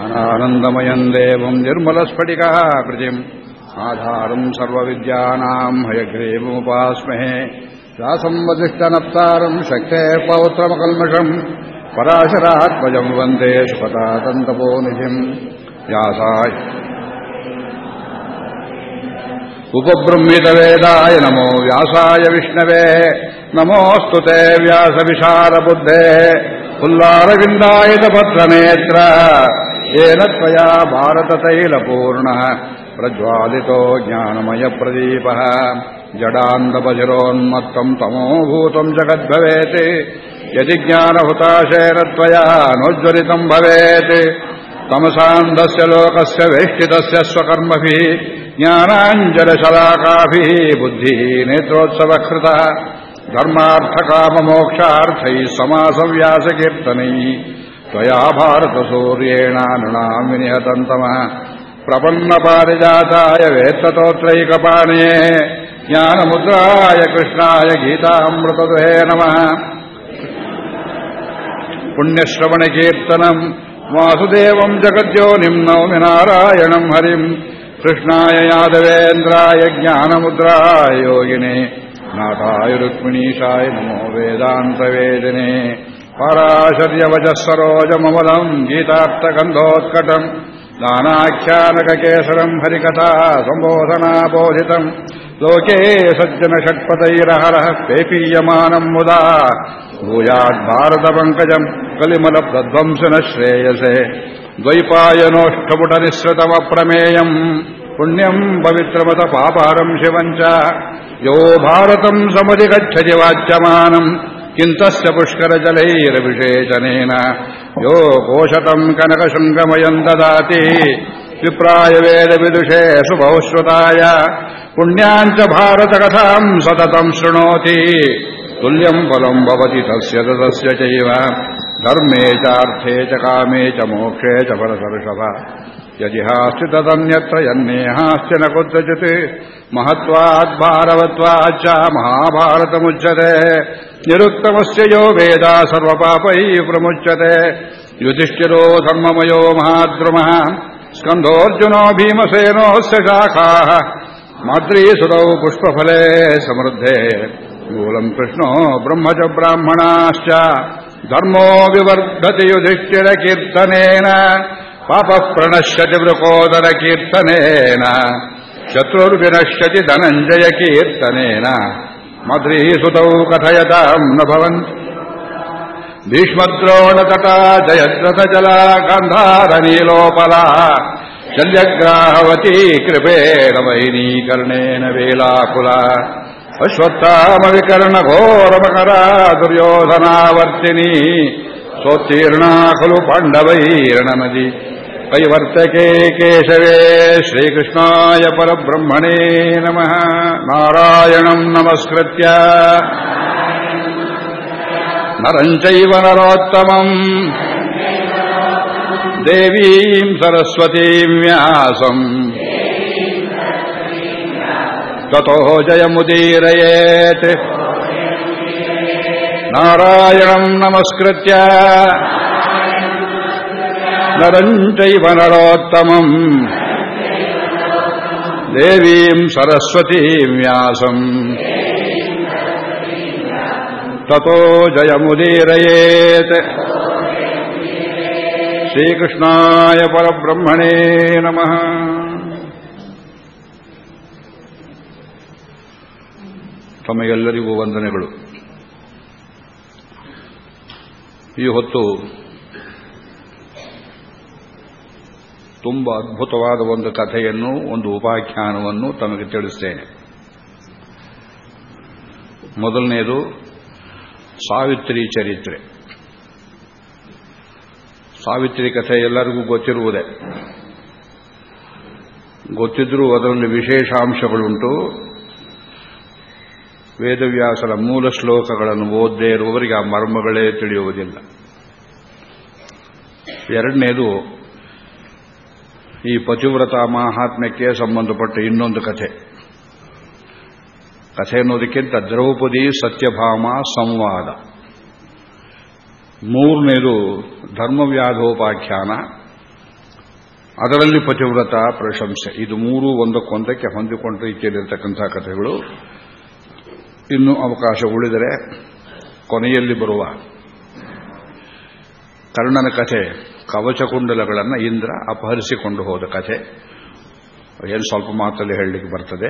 आनन्दमयम् देवम् निर्मलस्फटिकाकृतिम् आधारम् सर्वविद्यानाम् हयग्रीवमुपास्महे व्यासम् वसिष्ठनप्तारम् शक्तेः पौत्रमकल्मषम् पराशरात्मजम् वन्दे सुपतातन्तपोनिधिम् व्यासाय उपबृंहितवेदाय नमो व्यासाय विष्णवे नमोऽस्तु ते व्यासविशालबुद्धेः उल्लारविन्दायितभद्रनेत्र येन त्वया भारततैलपूर्णः प्रज्वालितो ज्ञानमयप्रदीपः जडान्दबधिरोन्मत्तम् तमोभूतम् जगद्भवेत् यदि ज्ञानहुताशेन त्वया नोज्ज्वलितम् भवेत् तमसान्धस्य लोकस्य वेष्टितस्य स्वकर्मभिः ज्ञानाञ्जलशलाकाभिः बुद्धिः नेत्रोत्सवकृतः धर्मार्थकाममोक्षार्थैः समासव्यासकीर्तनैः त्वया भारतसूर्येण नृणाम् विनिहतन्तमः प्रपन्नपारिजाताय वेत्ततोत्रैकपाणये ज्ञानमुद्राय कृष्णाय गीतामृतदुहे नमः पुण्यश्रवणकीर्तनम् वासुदेवम् जगद्योनिम् नौमि नारायणम् हरिम् कृष्णाय यादवेन्द्राय ज्ञानमुद्राय योगिने नाथाय रुक्मिणीशाय नमो वेदान्तवेदिने पराशर्यवचः सरोजममलम् गीतार्थगन्धोत्कटम् दानाख्यानककेसरम् हरिकथा सम्बोधनाबोधितम् लोके सज्जनषट्पतैरहरः पेपीयमानम् मुदा भूयाद्भारतपङ्कजम् कलिमलप्रध्वंसिनः श्रेयसे द्वैपायनोष्ठपुटनिःसृतमप्रमेयम् पुण्यम् पवित्रमत पापारम् शिवम् च यो भारतम् समधिगच्छति वाच्यमानम् किन्तस्य पुष्करजलैरभिषेचनेन यो कोशतम् कनकशृङ्गमयम् ददाति विप्राय वेदविदुषे शुभौश्रुताय पुण्याम् च भारतकथाम् सततम् शृणोति तुल्यम् फलम् भवति तस्य तस्य चैव धर्मे चार्थे च कामे च मोक्षे च परसर्षभ ಯಜಿಹಾಸ್ತಿ ತದನ್ಯತ್ರ ಯನ್ನೇಹಾಸ್ತಿ ನ ಕುತ್ರಚಿತ್ ಮಹತ್ವಾದ್ಭಾರವತ್ವಾಚ್ಚ ಮಹಾಭಾರತಮುಚ್ಯತೆ ನಿರುತ್ತಮಸ್ಯ ಯೋ ವೇದ ಸರ್ವಪಾಪೈ ಪ್ರಮುಚ್ಯತೆ ಯುಧಿಷ್ಠಿರೋ ಧರ್ಮಮಯೋ ಮಹಾದ್ರಮಃ ಸ್ಕಂಧೋರ್ಜುನೋ ಭೀಮಸೇನೋಸ್ಯ ಶಾಖಾಃ ಮಾದ್ರೀಸುರೌ ಪುಷ್ಪಫಲೇ ಸಮೃದ್ಧೆ ಮೂಲಂ ಕೃಷ್ಣೋ ಬ್ರಹ್ಮಜ ಬ್ರಾಹ್ಮಣಾಶ್ಚ ಧರ್ಮೋ ವಿವರ್ಧತಿ ಯುಧಿಷ್ಠಿರಕೀರ್ತನೇನ ಪಾಪ ಪ್ರಣಶ್ಯತಿ ವೃಕೋದರ ಕೀರ್ತನೇನ ಶತ್ರುರ್ವಿನಶ್ಯತಿ ಧನಂಜಯ ಕೀರ್ತನೇನ ಮದ್ರೀಸುತೌ ಕಥಯತಾಂ ನ ಭವಂತಿ. ಭೀಷ್ಮದ್ರೋಣತಟ ಜಯದ್ರಥ ಜಲ ಗಂಧಾರ ನೀಲೋಪಲ ಶಲ್ಯಗ್ರಾಹವತಿ ಕೃಪೇಣ ವೈನೀಕರ್ಣೇನ ವೇಲಾಕುಲ. ಅಶ್ವತ್ಥಾಮವಿಕರ್ಣ ಘೋರಮಕರ ದುರ್ಯೋಧನಾವರ್ತಿನಿ. ಸ್ವೋತ್ತೀರ್ಣಾ ಖಲು ಪಾಂಡವೈರ್ಣನದಿ कैवर्तके केशवे श्रीकृष्णाय परब्रह्मणे नमः नारायणम् नमस्कृत्य नरम् चैव नरोत्तमम् देवीम् सरस्वतीम् व्यासम् ततो जयमुदीरयेत् नारायणम् नमस्कृत्य नरम् चैव नरोत्तमम् देवीम् सरस्वतीम् व्यासम् ततो जयमुदीरयेत् श्रीकृष्णाय परब्रह्मणे नमः ತಮಗೆಲ್ಲರಿಗೂ ವಂದನೆಗಳು ಈ ಹೊತ್ತು ತುಂಬ ಅದ್ಭುತವಾದ ಒಂದು ಕಥೆಯನ್ನು, ಒಂದು ಉಪಾಖ್ಯಾನವನ್ನು ತಮಗೆ ತಿಳಿಸ್ತೇನೆ. ಮೊದಲನೇದು, ಸಾವಿತ್ರಿ ಚರಿತ್ರೆ. ಸಾವಿತ್ರಿ ಕಥೆ ಎಲ್ಲರಿಗೂ ಗೊತ್ತಿರುವುದೇ. ಗೊತ್ತಿದ್ರೂ ಅದರಲ್ಲಿ ವಿಶೇಷಾಂಶಗಳುಂಟು. ವೇದವ್ಯಾಸರ ಮೂಲ ಶ್ಲೋಕಗಳನ್ನು ಓದದೇ ಇರುವವರಿಗೆ ಆ ಮರ್ಮಗಳೇ ತಿಳಿಯುವುದಿಲ್ಲ. ಎರಡನೇದು ಈ ಪತಿವ್ರತ ಮಾಹಾತ್ಮ್ಯಕ್ಕೆ ಸಂಬಂಧಪಟ್ಟ ಇನ್ನೊಂದು ಕಥೆ. ಕಥೆ ಅನ್ನೋದಕ್ಕಿಂತ ದ್ರೌಪದಿ ಸತ್ಯಭಾಮ ಸಂವಾದ. ಮೂರನೇದು ಧರ್ಮವ್ಯಾಧೋಪಾಖ್ಯಾನ. ಅದರಲ್ಲಿ ಪತಿವ್ರತ ಪ್ರಶಂಸೆ. ಇದು ಮೂರು ಒಂದಕ್ಕೊಂದಕ್ಕೆ ಹೊಂದಿಕೊಂಡ ರೀತಿಯಲ್ಲಿರ್ತಕ್ಕಂಥ ಕಥೆಗಳು. ಇನ್ನು ಅವಕಾಶ ಉಳಿದರೆ ಕೊನೆಯಲ್ಲಿ ಬರುವ ಕರ್ಣನ ಕಥೆ. ಕವಚಕುಂಡಲಗಳನ್ನು ಇಂದ್ರ ಅಪಹರಿಸಿಕೊಂಡು ಹೋದ ಕಥೆ. ಏನು ಸ್ವಲ್ಪ ಮಾತಲ್ಲಿ ಹೇಳಲಿಕ್ಕೆ ಬರ್ತದೆ.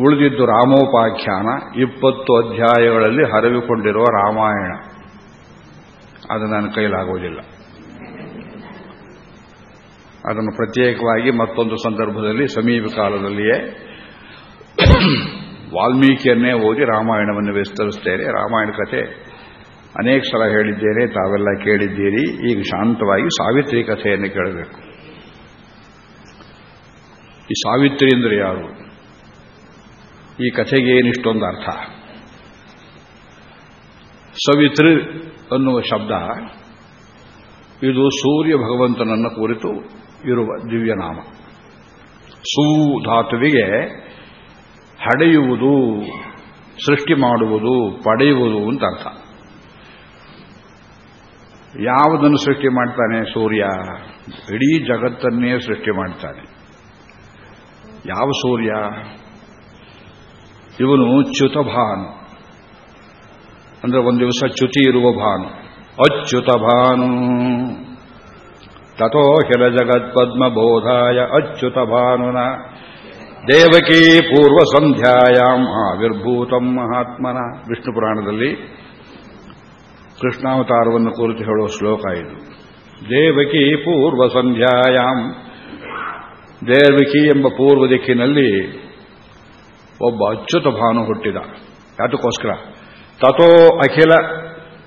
ಉಳಿದಿದ್ದು ರಾಮೋಪಾಖ್ಯಾನ, ಇಪ್ಪತ್ತು ಅಧ್ಯಾಯಗಳಲ್ಲಿ ಹರವಿಕೊಂಡಿರುವ ರಾಮಾಯಣ. ಅದು ನನ್ನ ಕೈಲಾಗುವುದಿಲ್ಲ ಅದನ್ನು ಪ್ರತ್ಯೇಕವಾಗಿ ಮತ್ತೊಂದು ಸಂದರ್ಭದಲ್ಲಿ ಸಮೀಪ ಕಾಲದಲ್ಲಿಯೇ ವಾಲ್ಮೀಕಿಯನ್ನೇ ಓದಿ ರಾಮಾಯಣವನ್ನು ವಿಸ್ತರಿಸ್ತೇನೆ. ರಾಮಾಯಣ ಕಥೆ ಅನೇಕ ಸಲ ಹೇಳಿದ್ದೇನೆ, ತಾವೆಲ್ಲ ಕೇಳಿದ್ದೀರಿ. ಈಗ ಶಾಂತವಾಗಿ ಸಾವಿತ್ರಿ ಕಥೆಯನ್ನು ಕೇಳಬೇಕು. ಈ ಸಾವಿತ್ರಿ ಅಂದರೆ ಯಾರು? ಈ ಕಥೆಗೆ ಏನಿಷ್ಟೊಂದು ಅರ್ಥ? ಸವಿತೃ ಅನ್ನುವ ಶಬ್ದ, ಇದು ಸೂರ್ಯ ಭಗವಂತನನ್ನು ಕುರಿತು ಇರುವ ದಿವ್ಯನಾಮ ಸೂ ಧಾತುವಿಗೆ ಹಡೆಯುವುದು, ಸೃಷ್ಟಿ ಮಾಡುವುದು, ಪಡೆಯುವುದು ಅಂತ ಅರ್ಥ. ಯಾವುದನ್ನು ಸೃಷ್ಟಿ ಮಾಡ್ತಾನೆ? ಸೂರ್ಯ. ಇಡೀ ಜಗತ್ತನ್ನೇ ಸೃಷ್ಟಿ ಮಾಡ್ತಾನೆ. ಯಾವ ಸೂರ್ಯ? ಇವನು ಚ್ಯುತ ಭಾನು ಅಂದ್ರೆ ಒಂದು ದಿವಸ ಚ್ಯುತಿ ಇರುವ ಭಾನು. ಅಚ್ಯುತ ಭಾನು ತಥೋ ಹಿಲ ಬೋಧಾಯ ಅಚ್ಯುತ ಭಾನುನ ದೇವಕೀ ಪೂರ್ವ ಸಂಧ್ಯಾಯಾಂ ಆವಿರ್ಭೂತಂ ಮಹಾತ್ಮನ. ವಿಷ್ಣು ಪುರಾಣದಲ್ಲಿ ಕೃಷ್ಣಾವತಾರವನ್ನು ಕುರಿತು ಹೇಳುವ ಶ್ಲೋಕ ಇದು. ದೇವಕಿ ಪೂರ್ವ ಸಂಧ್ಯಾಯಾಮ್ ದೇವಕಿ ಎಂಬ ಪೂರ್ವ ದಿಕ್ಕಿನಲ್ಲಿ ಒಬ್ಬ ಅಚ್ಯುತ ಭಾನು ಹುಟ್ಟಿದ. ಅದಕ್ಕೋಸ್ಕರ ತಥೋ ಅಖಿಲ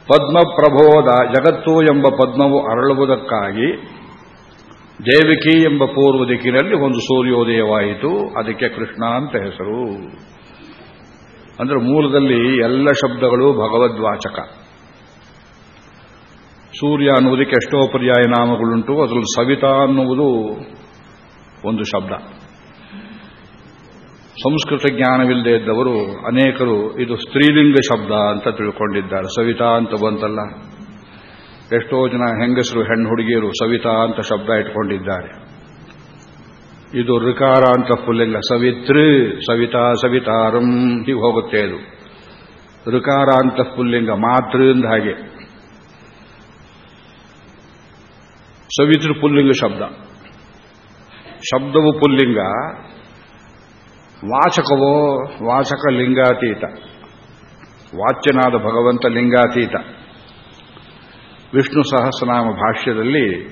ಪದ್ಮ ಪ್ರಭೋದ ಜಗತ್ತು ಎಂಬ ಪದ್ಮವು ಅರಳುವುದಕ್ಕಾಗಿ ದೇವಿಕಿ ಎಂಬ ಪೂರ್ವ ದಿಕ್ಕಿನಲ್ಲಿ ಒಂದು ಸೂರ್ಯೋದಯವಾಯಿತು. ಅದಕ್ಕೆ ಕೃಷ್ಣ ಅಂತ ಹೆಸರು. ಅಂದರೆ ಮೂಲದಲ್ಲಿ ಎಲ್ಲ ಶಬ್ದಗಳು ಭಗವದ್ವಾಚಕ. ಸೂರ್ಯ ಅನ್ನುವುದಕ್ಕೆ ಎಷ್ಟೋ ಪರ್ಯಾಯ ನಾಮಗಳುಂಟು, ಅದರಲ್ಲಿ ಸವಿತಾ ಅನ್ನುವುದು ಒಂದು ಶಬ್ದ. ಸಂಸ್ಕೃತ ಜ್ಞಾನವಿಲ್ಲದೆ ಇದ್ದವರು ಅನೇಕರು ಇದು ಸ್ತ್ರೀಲಿಂಗ ಶಬ್ದ ಅಂತ ತಿಳ್ಕೊಂಡಿದ್ದಾರೆ. ಸವಿತಾ ಅಂತ ಬಂತಲ್ಲ? ಎಷ್ಟೋ ಜನ ಹೆಂಗಸರು, ಹೆಣ್ಣು ಹುಡುಗಿಯರು ಸವಿತಾ ಅಂತ ಶಬ್ದ ಇಟ್ಕೊಂಡಿದ್ದಾರೆ. ಇದು ಋಕಾರ ಅಂತ ಪುಲ್ಲಿಂಗ ಸವಿತೃ ಸವಿತಾ, ಸವಿತಾರಂ ಹೀಗೆ ಹೋಗುತ್ತೆ ಇದು. ಋಕಾರ ಅಂತ ಪುಲ್ಲಿಂಗ ಮಾತೃ ಅಂದ ಹಾಗೆ. ಸವಿತೃ ಪುಲ್ಲಿಂಗ ಶಬ್ದ. ಶಬ್ದವು ಪುಲ್ಲಿಂಗ, ವಾಚಕವೋ ವಾಚಕ ಲಿಂಗಾತೀತ. ವಾಚ್ಯನಾದ ಭಗವಂತ ಲಿಂಗಾತೀತ. ವಿಷ್ಣು ಸಹಸ್ರನಾಮ ಭಾಷ್ಯದಲ್ಲಿ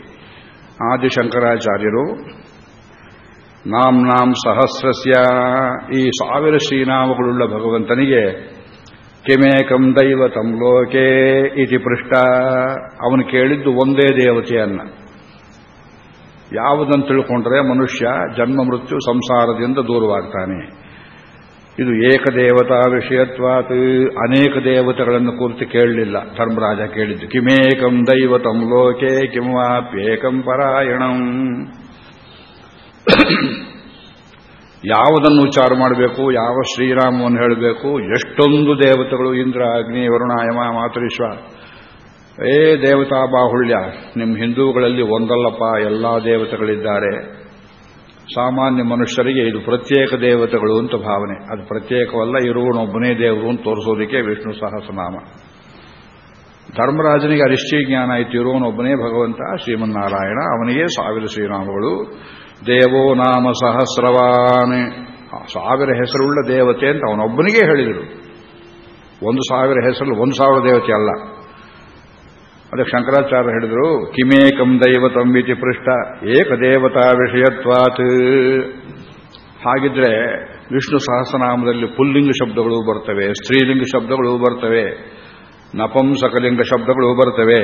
ಆದಿಶಂಕರಾಚಾರ್ಯರು, ನಾಂ ಸಹಸ್ರಸ್ಯ ಈ ಸಾವಿರ ಶ್ರೀನಾಮಗಳುಳ್ಳ ಭಗವಂತನಿಗೆ ಕಿಮೇಕಂ ದೈವತಂ ಲೋಕೇ ಇತಿ ಪೃಷ್ಟ ಅವನು ಕೇಳಿದ್ದು ಒಂದೇ ದೇವತೆಯನ್ನ. ಯಾವುದನ್ನು ತಿಳ್ಕೊಂಡ್ರೆ ಮನುಷ್ಯ ಜನ್ಮ ಮೃತ್ಯು ಸಂಸಾರದಿಂದ ದೂರವಾಗ್ತಾನೆ. ಇದು ಏಕದೇವತಾ ವಿಷಯತ್ವಾತ್. ಅನೇಕ ದೇವತೆಗಳನ್ನು ಕುರಿತು ಕೇಳಲಿಲ್ಲ. ಧರ್ಮರಾಜ ಕೇಳಿದ್ದು, ಕಿಮೇಕಂ ದೈವತಂ ಲೋಕೆ ಕಿಂವಾಪ್ಯೇಕಂ ಪರಾಯಣಂ. ಯಾವುದನ್ನು ಉಚ್ಚಾರ ಮಾಡಬೇಕು, ಯಾವ ಶ್ರೀರಾಮವನ್ನು ಹೇಳಬೇಕು, ಎಷ್ಟೊಂದು ದೇವತೆಗಳು ಇಂದ್ರ, ಅಗ್ನಿ ವರುಣ ಯಮ ಏ ದೇವತಾ ಬಾಹುಳ್ಯ ನಿಮ್ಮ ಹಿಂದೂಗಳಲ್ಲಿ ಒಂದಲ್ಲಪ್ಪ ಎಲ್ಲಾ ದೇವತೆಗಳಿದ್ದಾರೆ. ಸಾಮಾನ್ಯ ಮನುಷ್ಯರಿಗೆ ಇದು ಪ್ರತ್ಯೇಕ ದೇವತೆಗಳು ಅಂತ ಭಾವನೆ. ಅದು ಪ್ರತ್ಯೇಕವಲ್ಲ, ಇರುವನೊಬ್ಬನೇ ದೇವರು ಅಂತ ತೋರಿಸೋದಕ್ಕೆ ವಿಷ್ಣು ಸಹಸ್ರನಾಮ. ಧರ್ಮರಾಜನಿಗೆ ಅರಿಷ್ಟಿ ಜ್ಞಾನ ಆಯಿತು, ಇರುವನೊಬ್ಬನೇ ಭಗವಂತ ಶ್ರೀಮನ್ನಾರಾಯಣ, ಅವನಿಗೆ ಸಾವಿರ ಶ್ರೀನಾಮಗಳು ದೇವೋ ನಾಮ ಸಹಸ್ರವಾನ್ ಸಾವಿರ ಹೆಸರುಳ್ಳ ದೇವತೆ ಅಂತ ಅವನೊಬ್ಬನಿಗೆ ಹೇಳಿದರು. ಒಂದು ಸಾವಿರ ಹೆಸರು ಒಂದು ಸಾವಿರ ದೇವತೆ ಅಲ್ಲ. ಅದಕ್ಕೆ ಶಂಕರಾಚಾರ್ಯ ಹೇಳಿದರು, ಕಿಮೇಕಂ ದೈವತಂ ಇತಿ ಪೃಷ್ಠ, ಏಕದೇವತಾ ವಿಷಯತ್ವಾತ್. ಹಾಗಿದ್ರೆ ವಿಷ್ಣು ಸಹಸ್ರನಾಮದಲ್ಲಿ ಪುಲ್ಲಿಂಗ ಶಬ್ದಗಳು ಬರ್ತವೆ, ಸ್ತ್ರೀಲಿಂಗ ಶಬ್ದಗಳು ಬರ್ತವೆ ನಪಂಸಕಲಿಂಗ ಶಬ್ದಗಳು ಬರ್ತವೆ.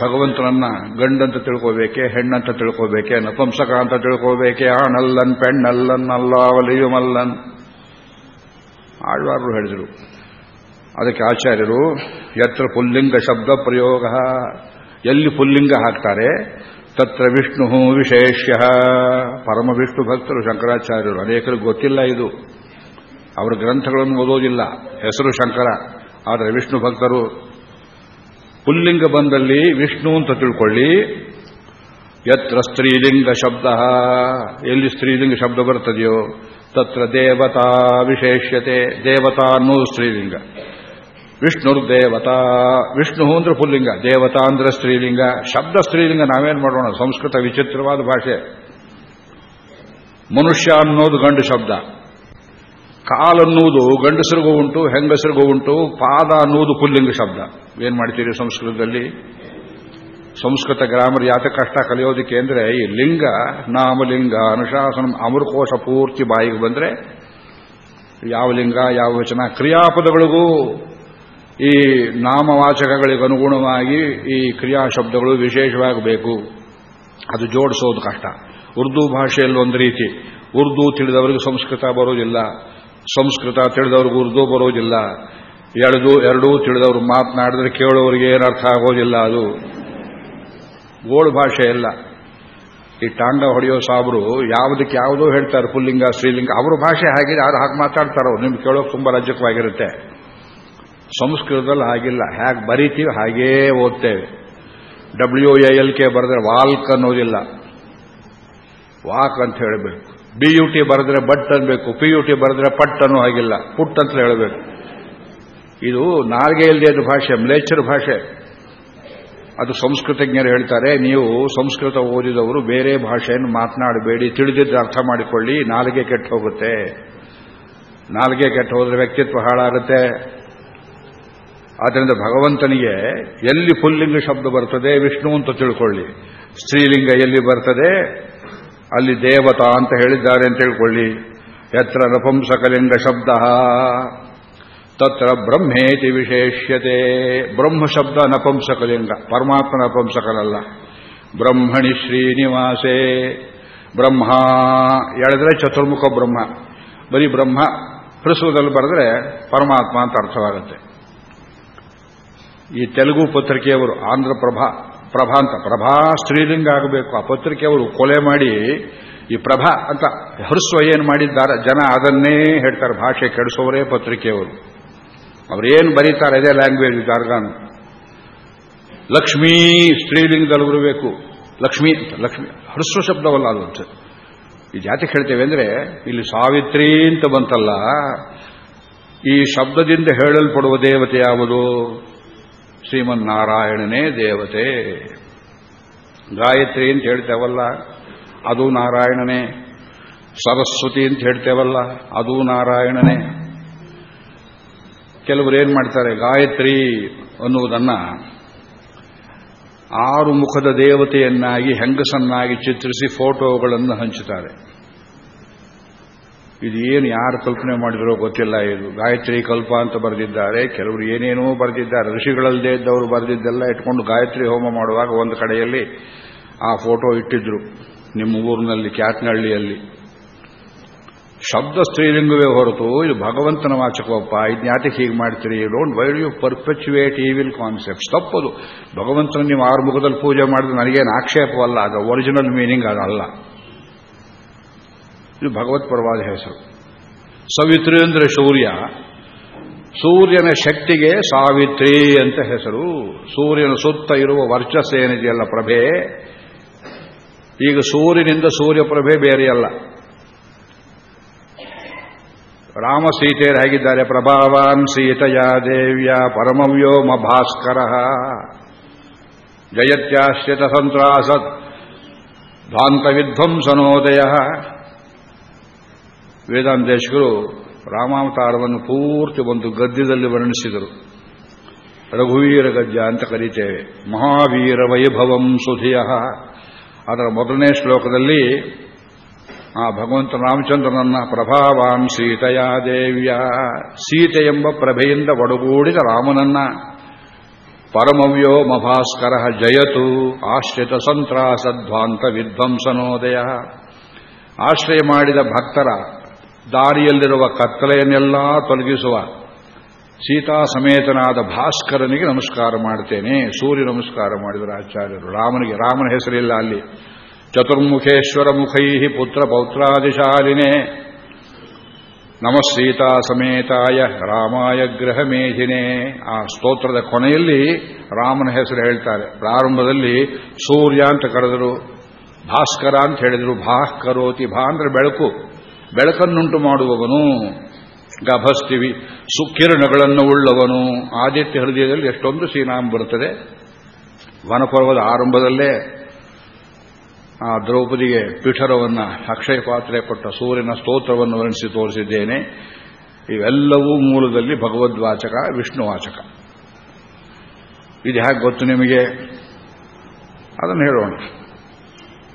ಭಗವಂತನನ್ನ ಗಂಡಂತ ತಿಳ್ಕೋಬೇಕೆ, ಹೆಣ್ಣಂತ ತಿಳ್ಕೋಬೇಕೆ ನಪಂಸಕ ಅಂತ ತಿಳ್ಕೋಬೇಕೆ ಆಣಲ್ಲನ್ ಪೆಣ್ಣಲ್ಲನ್ ಅಲ್ಲಾವಲಿಯುಮಲ್ಲನ್ ಆಳ್ವಾರರು ಹೇಳಿದರು. ಅದಕ್ಕೆ ಆಚಾರ್ಯರು, ಯತ್ರ ಪುಲ್ಲಿಂಗ ಶಬ್ದ ಪ್ರಯೋಗ. ಎಲ್ಲಿ ಪುಲ್ಲಿಂಗ ಹಾಕ್ತಾರೆ? ತತ್ರ ವಿಷ್ಣು ವಿಶೇಷ್ಯ. ಪರಮ ವಿಷ್ಣು ಭಕ್ತರು, ಶಂಕರಾಚಾರ್ಯರು, ಅನೇಕರಿಗೆ ಗೊತ್ತಿಲ್ಲ ಇದು. ಅವರ ಗ್ರಂಥಗಳನ್ನು ಓದೋದಿಲ್ಲ. ಹೆಸರು ಶಂಕರ, ಆದರೆ ವಿಷ್ಣು ಭಕ್ತರು. ಪುಲ್ಲಿಂಗ ಬಂದಲ್ಲಿ ವಿಷ್ಣು ಅಂತ ತಿಳ್ಕೊಳ್ಳಿ. ಯತ್ರ ಸ್ತ್ರೀಲಿಂಗ ಶಬ್ದ. ಎಲ್ಲಿ ಸ್ತ್ರೀಲಿಂಗ ಶಬ್ದ ಬರ್ತದೆಯೋ, ತತ್ರ ದೇವತಾ ವಿಶೇಷ್ಯತೆ. ದೇವತಾ ಅನ್ನೋದು ಸ್ತ್ರೀಲಿಂಗ. ವಿಷ್ಣುರ್ ದೇವತಾ. ವಿಷ್ಣು ಅಂದ್ರೆ ಪುಲ್ಲಿಂಗ, ದೇವತಾ ಅಂದ್ರೆ ಸ್ತ್ರೀಲಿಂಗ. ಶಬ್ದ ಸ್ತ್ರೀಲಿಂಗ ನಾವೇನು ಮಾಡೋಣ? ಸಂಸ್ಕೃತ ವಿಚಿತ್ರವಾದ ಭಾಷೆ. ಮನುಷ್ಯ ಅನ್ನೋದು ಗಂಡು ಶಬ್ದ. ಕಾಲನ್ನುವುದು ಗಂಡಸರಿಗೂ ಉಂಟು, ಹೆಂಗಸರಿಗೂ ಉಂಟು, ಪಾದ ಅನ್ನುವುದು ಪುಲ್ಲಿಂಗ ಶಬ್ದ. ಏನ್ ಮಾಡ್ತೀರಿ ಸಂಸ್ಕೃತದಲ್ಲಿ? ಸಂಸ್ಕೃತ ಗ್ರಾಮರ್ ಯಾತ ಕಷ್ಟ ಕಲಿಯೋದಕ್ಕೆ ಅಂದ್ರೆ, ಈ ಲಿಂಗ, ನಾಮಲಿಂಗ, ಅನುಶಾಸನ, ಅಮೃಕೋಶ ಪೂರ್ತಿ ಬಾಯಿಗೆ ಬಂದ್ರೆ, ಯಾವ ಲಿಂಗ, ಯಾವ ವಚನ, ಕ್ರಿಯಾಪದಗಳಿಗೂ ಈ ನಾಮವಾಚಕಗಳಿಗೆ ಅನುಗುಣವಾಗಿ ಈ ಕ್ರಿಯಾಶಬ್ದಗಳು ವಿಶೇಷವಾಗಬೇಕು. ಅದು ಜೋಡಿಸೋದು ಕಷ್ಟ. ಉರ್ದು ಭಾಷೆಯಲ್ಲಿ ಒಂದು ರೀತಿ. ಉರ್ದು ತಿಳಿದವರಿಗೆ ಸಂಸ್ಕೃತ ಬರೋದಿಲ್ಲ. ಸಂಸ್ಕೃತ ತಿಳಿದವ್ರಿಗೆ ಉರ್ದು ಬರೋದಿಲ್ಲ. ಎರಡು, ಎರಡೂ ತಿಳಿದವರು ಮಾತನಾಡಿದ್ರೆ ಕೇಳೋರಿಗೆ ಏನು ಅರ್ಥ ಆಗೋದಿಲ್ಲ ಅದು. ಗೋಳು ಭಾಷೆ ಎಲ್ಲ ಈ ಟಾಂಗ ಹೊಡೆಯೋ ಸಾಬ್ರು ಯಾವುದಕ್ಕೆ ಯಾವುದೋ ಹೇಳ್ತಾರೆ ಪುಲ್ಲಿಂಗ, ಸ್ತ್ರೀಲಿಂಗ. ಅವ್ರ ಭಾಷೆ ಹಾಗಿದೆ ಯಾರು ಹಾಗೆ ಮಾತಾಡ್ತಾರೋ. ನಿಮ್ಗೆ ಕೇಳೋಕೆ ತುಂಬಾ ರಜಕವಾಗಿರುತ್ತೆ ಸಂಸ್ಕೃತದಲ್ಲಿ ಹಾಗಿಲ್ಲ. ಹೇಗೆ ಬರಿತೀವಿ ಹಾಗೇ ಓದ್ತೇವೆ. ಡಬ್ಲ್ಯೂ ಎ ಎಲ್ ಕೆ ಬರೆದ್ರೆ ವಾಲ್ಕ್ ಅನ್ನೋದಿಲ್ಲ. ವಾಕ್ ಅಂತ ಹೇಳಬೇಕು. ಬಿ ಯು ಟಿ ಬರೆದ್ರೆ ಬಟ್ ಅನ್ಬೇಕು. ಪಿ ಯು ಟಿ ಬರೆದ್ರೆ ಪಟ್ ಅನ್ನೋ ಹಾಗಿಲ್ಲ. ಪುಟ್ ಅಂತ ಹೇಳಬೇಕು. ಇದು ನಾಲ್ಗೆ ಇಲ್ಲದೆ ಭಾಷೆ ಮ್ಲೇಚರ್ ಭಾಷೆ. ಅದು ಸಂಸ್ಕೃತಜ್ಞರು ಹೇಳ್ತಾರೆ, ನೀವು ಸಂಸ್ಕೃತ ಓದಿದವರು ಬೇರೆ ಭಾಷೆಯನ್ನು ಮಾತನಾಡಬೇಡಿ, ತಿಳಿದಿದ್ದು ಅರ್ಥ ಮಾಡಿಕೊಳ್ಳಿ, ನಾಲಿಗೆ ಕೆಟ್ಟ ಹೋಗುತ್ತೆ. ನಾಲಿಗೆ ಕೆಟ್ಟು ಹೋದ್ರೆ ವ್ಯಕ್ತಿತ್ವ ಹಾಳಾಗುತ್ತೆ. ಆದ್ದರಿಂದ ಭಗವಂತನಿಗೆ ಎಲ್ಲಿ ಪುಲ್ಲಿಂಗ ಶಬ್ದ ಬರ್ತದೆ ವಿಷ್ಣು ಅಂತ ತಿಳ್ಕೊಳ್ಳಿ. ಸ್ತ್ರೀಲಿಂಗ ಎಲ್ಲಿ ಬರ್ತದೆ? ಅಲ್ಲಿ ದೇವತಾ ಅಂತ ಹೇಳಿದ್ದಾರೆ ಅಂತ ತಿಳ್ಕೊಳ್ಳಿ. ಯತ್ರ ನಪುಂಸಕಲಿಂಗ ಶಬ್ದ. ತತ್ರ ಬ್ರಹ್ಮೇತಿ ವಿಶೇಷ್ಯತೆ. ಬ್ರಹ್ಮ ಶಬ್ದ ನಪುಂಸಕಲಿಂಗ. ಪರಮಾತ್ಮ ನಪುಂಸಕನಲ್ಲ. ಬ್ರಹ್ಮಣಿ ಶ್ರೀನಿವಾಸೇ. ಬ್ರಹ್ಮ ಎಳೆದ್ರೆ ಚತುರ್ಮುಖ ಬ್ರಹ್ಮ. ಬರೀ ಬ್ರಹ್ಮ, ಹೃಸ್ವದಲ್ಲಿ ಬರೆದ್ರೆ ಪರಮಾತ್ಮ ಅಂತ ಅರ್ಥವಾಗುತ್ತೆ. ಈ ತೆಲುಗು ಪತ್ರಿಕೆಯವರು ಆಂಧ್ರ ಪ್ರಭಾ ಪ್ರಭಾ ಅಂತ ಪ್ರಭಾ ಸ್ತ್ರೀಲಿಂಗ ಆಗಬೇಕು. ಆ ಪತ್ರಿಕೆಯವರು ಕೊಲೆ ಮಾಡಿ ಈ ಪ್ರಭಾ ಅಂತ ಹೃಸ್ವ ಏನು ಮಾಡಿದ್ದಾರೆ, ಜನ ಅದನ್ನೇ ಹೇಳ್ತಾರೆ. ಭಾಷೆ ಕೆಡಿಸೋರೇ ಪತ್ರಿಕೆಯವರು. ಅವರೇನು ಬರೀತಾರೆ, ಅದೇ ಲ್ಯಾಂಗ್ವೇಜ್ ಜಾರ್ಗಾನ್ ಲಕ್ಷ್ಮೀ ಸ್ತ್ರೀಲಿಂಗದಲ್ಲಿ ಬರಬೇಕು ಲಕ್ಷ್ಮಿ ಅಂತ, ಲಕ್ಷ್ಮಿ ಹೃಸ್ವ ಶಬ್ದವಲ್ಲ ಅದು ಈ ಜಾತಿಗೆ ಹೇಳ್ತೇವೆ ಅಂದ್ರೆ, ಇಲ್ಲಿ ಸಾವಿತ್ರಿ ಅಂತ ಬಂತಲ್ಲ, ಈ ಶಬ್ದದಿಂದ ಹೇಳಲ್ಪಡುವ ದೇವತೆ ಯಾವುದು? ಶ್ರೀಮನ್ನಾರಾಯಣನೇ ದೇವತೆ. ಗಾಯತ್ರಿ ಅಂತ ಹೇಳ್ತೇವಲ್ಲ, ಅದು ನಾರಾಯಣನೇ. ಸರಸ್ವತಿ ಅಂತ ಹೇಳ್ತೇವಲ್ಲ, ಅದು ನಾರಾಯಣನೇ. ಕೆಲವರು ಏನ್ ಮಾಡ್ತಾರೆ, ಗಾಯತ್ರಿ ಅನ್ನುವುದನ್ನ ಆರು ಮುಖದ ದೇವತೆಯನ್ನಾಗಿ, ಹೆಂಗಸನ್ನಾಗಿ ಚಿತ್ರಿಸಿ ಫೋಟೋಗಳನ್ನು ಹಂಚುತ್ತಾರೆ. ಇದು ಏನು ಯಾರು ಕಲ್ಪನೆ ಮಾಡಿದರೋ ಗೊತ್ತಿಲ್ಲ. ಇದು ಗಾಯತ್ರಿ ಕಲ್ಪ ಅಂತ ಬರೆದಿದ್ದಾರೆ. ಕೆಲವರು ಏನೇನೋ ಬರೆದಿದ್ದಾರೆ. ಋಷಿಗಳಲ್ಲದೇ ಇದ್ದವರು ಬರೆದಿದ್ದೆಲ್ಲ ಇಟ್ಕೊಂಡು ಗಾಯತ್ರಿ ಹೋಮ ಮಾಡುವಾಗ ಒಂದು ಕಡೆಯಲ್ಲಿ ಆ ಫೋಟೋ ಇಟ್ಟಿದ್ರು. ನಿಮ್ಮ ಊರಿನಲ್ಲಿ ಕ್ಯಾತ್ನಹಳ್ಳಿಯಲ್ಲಿ ಶಬ್ದ ಸ್ತ್ರೀಲಿಂಗವೇ ಹೊರತು ಇದು ಭಗವಂತನ ವಾಚಕವಪ್ಪ ಇದು ಯಾತಕ್ಕೆ ಹೀಗೆ ಮಾಡ್ತೀರಿ? Don't why'd you perpetuate evil concepts ತಪ್ಪದು. ಭಗವಂತನ ನೀವು ಆರು ಮುಖದಲ್ಲಿ ಪೂಜೆ ಮಾಡಿದ್ರೆ ನನಗೇನು ಆಕ್ಷೇಪವಲ್ಲ. ಅದು ಒರಿಜಿನಲ್ ಮೀನಿಂಗ್ ಅದಲ್ಲ ಇದು ಭಗವತ್ ಪರವಾದ ಹೆಸರು. ಸವಿತ್ರಿ ಅಂದ್ರೆ ಸೂರ್ಯ ಸೂರ್ಯನ ಶಕ್ತಿಗೆ ಸಾವಿತ್ರಿ ಅಂತ ಹೆಸರು. ಸೂರ್ಯನ ಸುತ್ತ ಇರುವ ವರ್ಚಸ್ಸೇನಿದೆಯಲ್ಲ ಪ್ರಭೆ. ಈಗ ಸೂರ್ಯನಿಂದ ಸೂರ್ಯಪ್ರಭೆ ಬೇರೆಯಲ್ಲ ರಾಮ ಸೀತೆಯರು ಹೇಗಿದ್ದಾರೆ? ಪ್ರಭಾವಾನ್ ಸೀತೆಯ ದೇವ್ಯ ಪರಮವ್ಯೋಮ ಭಾಸ್ಕರ. ಜಯತ್ಯಾಶ್ರಿತ ಸಂತ್ರಾಸತ್. ಧ್ವಾಂತ ವಿಧ್ವಂಸನೋದಯ ವೇದಾಂತೇಶಕರು ರಾಮಾವತಾರವನ್ನು ಪೂರ್ತಿ ಒಂದು ಗದ್ಯದಲ್ಲಿ ವರ್ಣಿಸಿದರು. ರಘುವೀರ ಗದ್ಯ ಅಂತ ಕರೀತೇವೆ. ಮಹಾವೀರ ವೈಭವಂ ಸುಧಿಯ. ಅದರ ಮೊದಲನೇ ಶ್ಲೋಕದಲ್ಲಿ ಆ ಭಗವಂತ ರಾಮಚಂದ್ರನನ್ನ ಪ್ರಭಾವಾನ್ ಸೀತೆಯ ದೇವ್ಯ. ಸೀತೆ ಎಂಬ ಪ್ರಭೆಯಿಂದ ಒಡಗೂಡಿದ ರಾಮನನ್ನ ಪರಮವ್ಯೋ ಭಾಸ್ಕರ ಜಯತು ಆಶ್ರಿತ ಸಂತ್ರಾಸಧ್ವಾಂತ ವಿಧ್ವಂಸನೋದಯ. ಆಶ್ರಯ ಮಾಡಿದ ಭಕ್ತರ ದಾರಿಯಲ್ಲಿರುವ ಕತ್ತಲೆಯನ್ನೆಲ್ಲ ತೊಲಗಿಸುವ ಸೀತಾ ಸಮೇತನಾದ ಭಾಸ್ಕರನಿಗೆ ನಮಸ್ಕಾರ ಮಾಡ್ತೇನೆ. ಸೂರ್ಯ ನಮಸ್ಕಾರ ಮಾಡಿದರು ಆಚಾರ್ಯರು. ರಾಮನಿಗೆ, ರಾಮನ ಹೆಸರಿಲ್ಲ ಅಲ್ಲಿ. ಚತುರ್ಮುಖೇಶ್ವರ ಮುಖೈ ಪುತ್ರ ಪೌತ್ರಾದಿಶಾಲಿನೇ. ನಮಃ ಸೀತಾ ಸಮೇತಾಯ ರಾಮಾಯ ಗೃಹ ಮೇಧಿನೇ. ಆ ಸ್ತೋತ್ರದ ಕೊನೆಯಲ್ಲಿ ರಾಮನ ಹೆಸರು ಹೇಳ್ತಾರೆ. ಪ್ರಾರಂಭದಲ್ಲಿ ಸೂರ್ಯ ಅಂತ ಕರೆದರು, ಭಾಸ್ಕರ ಅಂತ ಹೇಳಿದರು. ಭಾಸ್ಕರೋತಿ ಕರೋತಿ ಭಾ ಅಂದ್ರೆ ಬೆಳಕು. ಬೆಳಕನ್ನುಂಟು ಮಾಡುವವನು ಗಭಸ್ತಿವಿ ಸುಕಿರಣಗಳನ್ನು ಉಳ್ಳವನು. ಆದಿತ್ಯ ಹೃದಯದಲ್ಲಿ ಎಷ್ಟೊಂದು ಶ್ರೀನಾಮ ಬರುತ್ತದೆ. ವನಪರ್ವದ ಆರಂಭದಲ್ಲೇ ಆ ದ್ರೌಪದಿಗೆ ಪೀಠರವನ್ನು ಅಕ್ಷಯ ಪಾತ್ರೆ ಕೊಟ್ಟ ಸೂರ್ಯನ ಸ್ತೋತ್ರವನ್ನು ವರ್ಣಿಸಿ ತೋರಿಸಿದ್ದೇನೆ. ಇವೆಲ್ಲವೂ ಮೂಲದಲ್ಲಿ ಭಗವದ್ವಾಚಕ, ವಿಷ್ಣುವಾಚಕ. ಇದು ಹೇಗೆ ಗೊತ್ತು ನಿಮಗೆ? ಅದನ್ನು ಹೇಳೋಣ.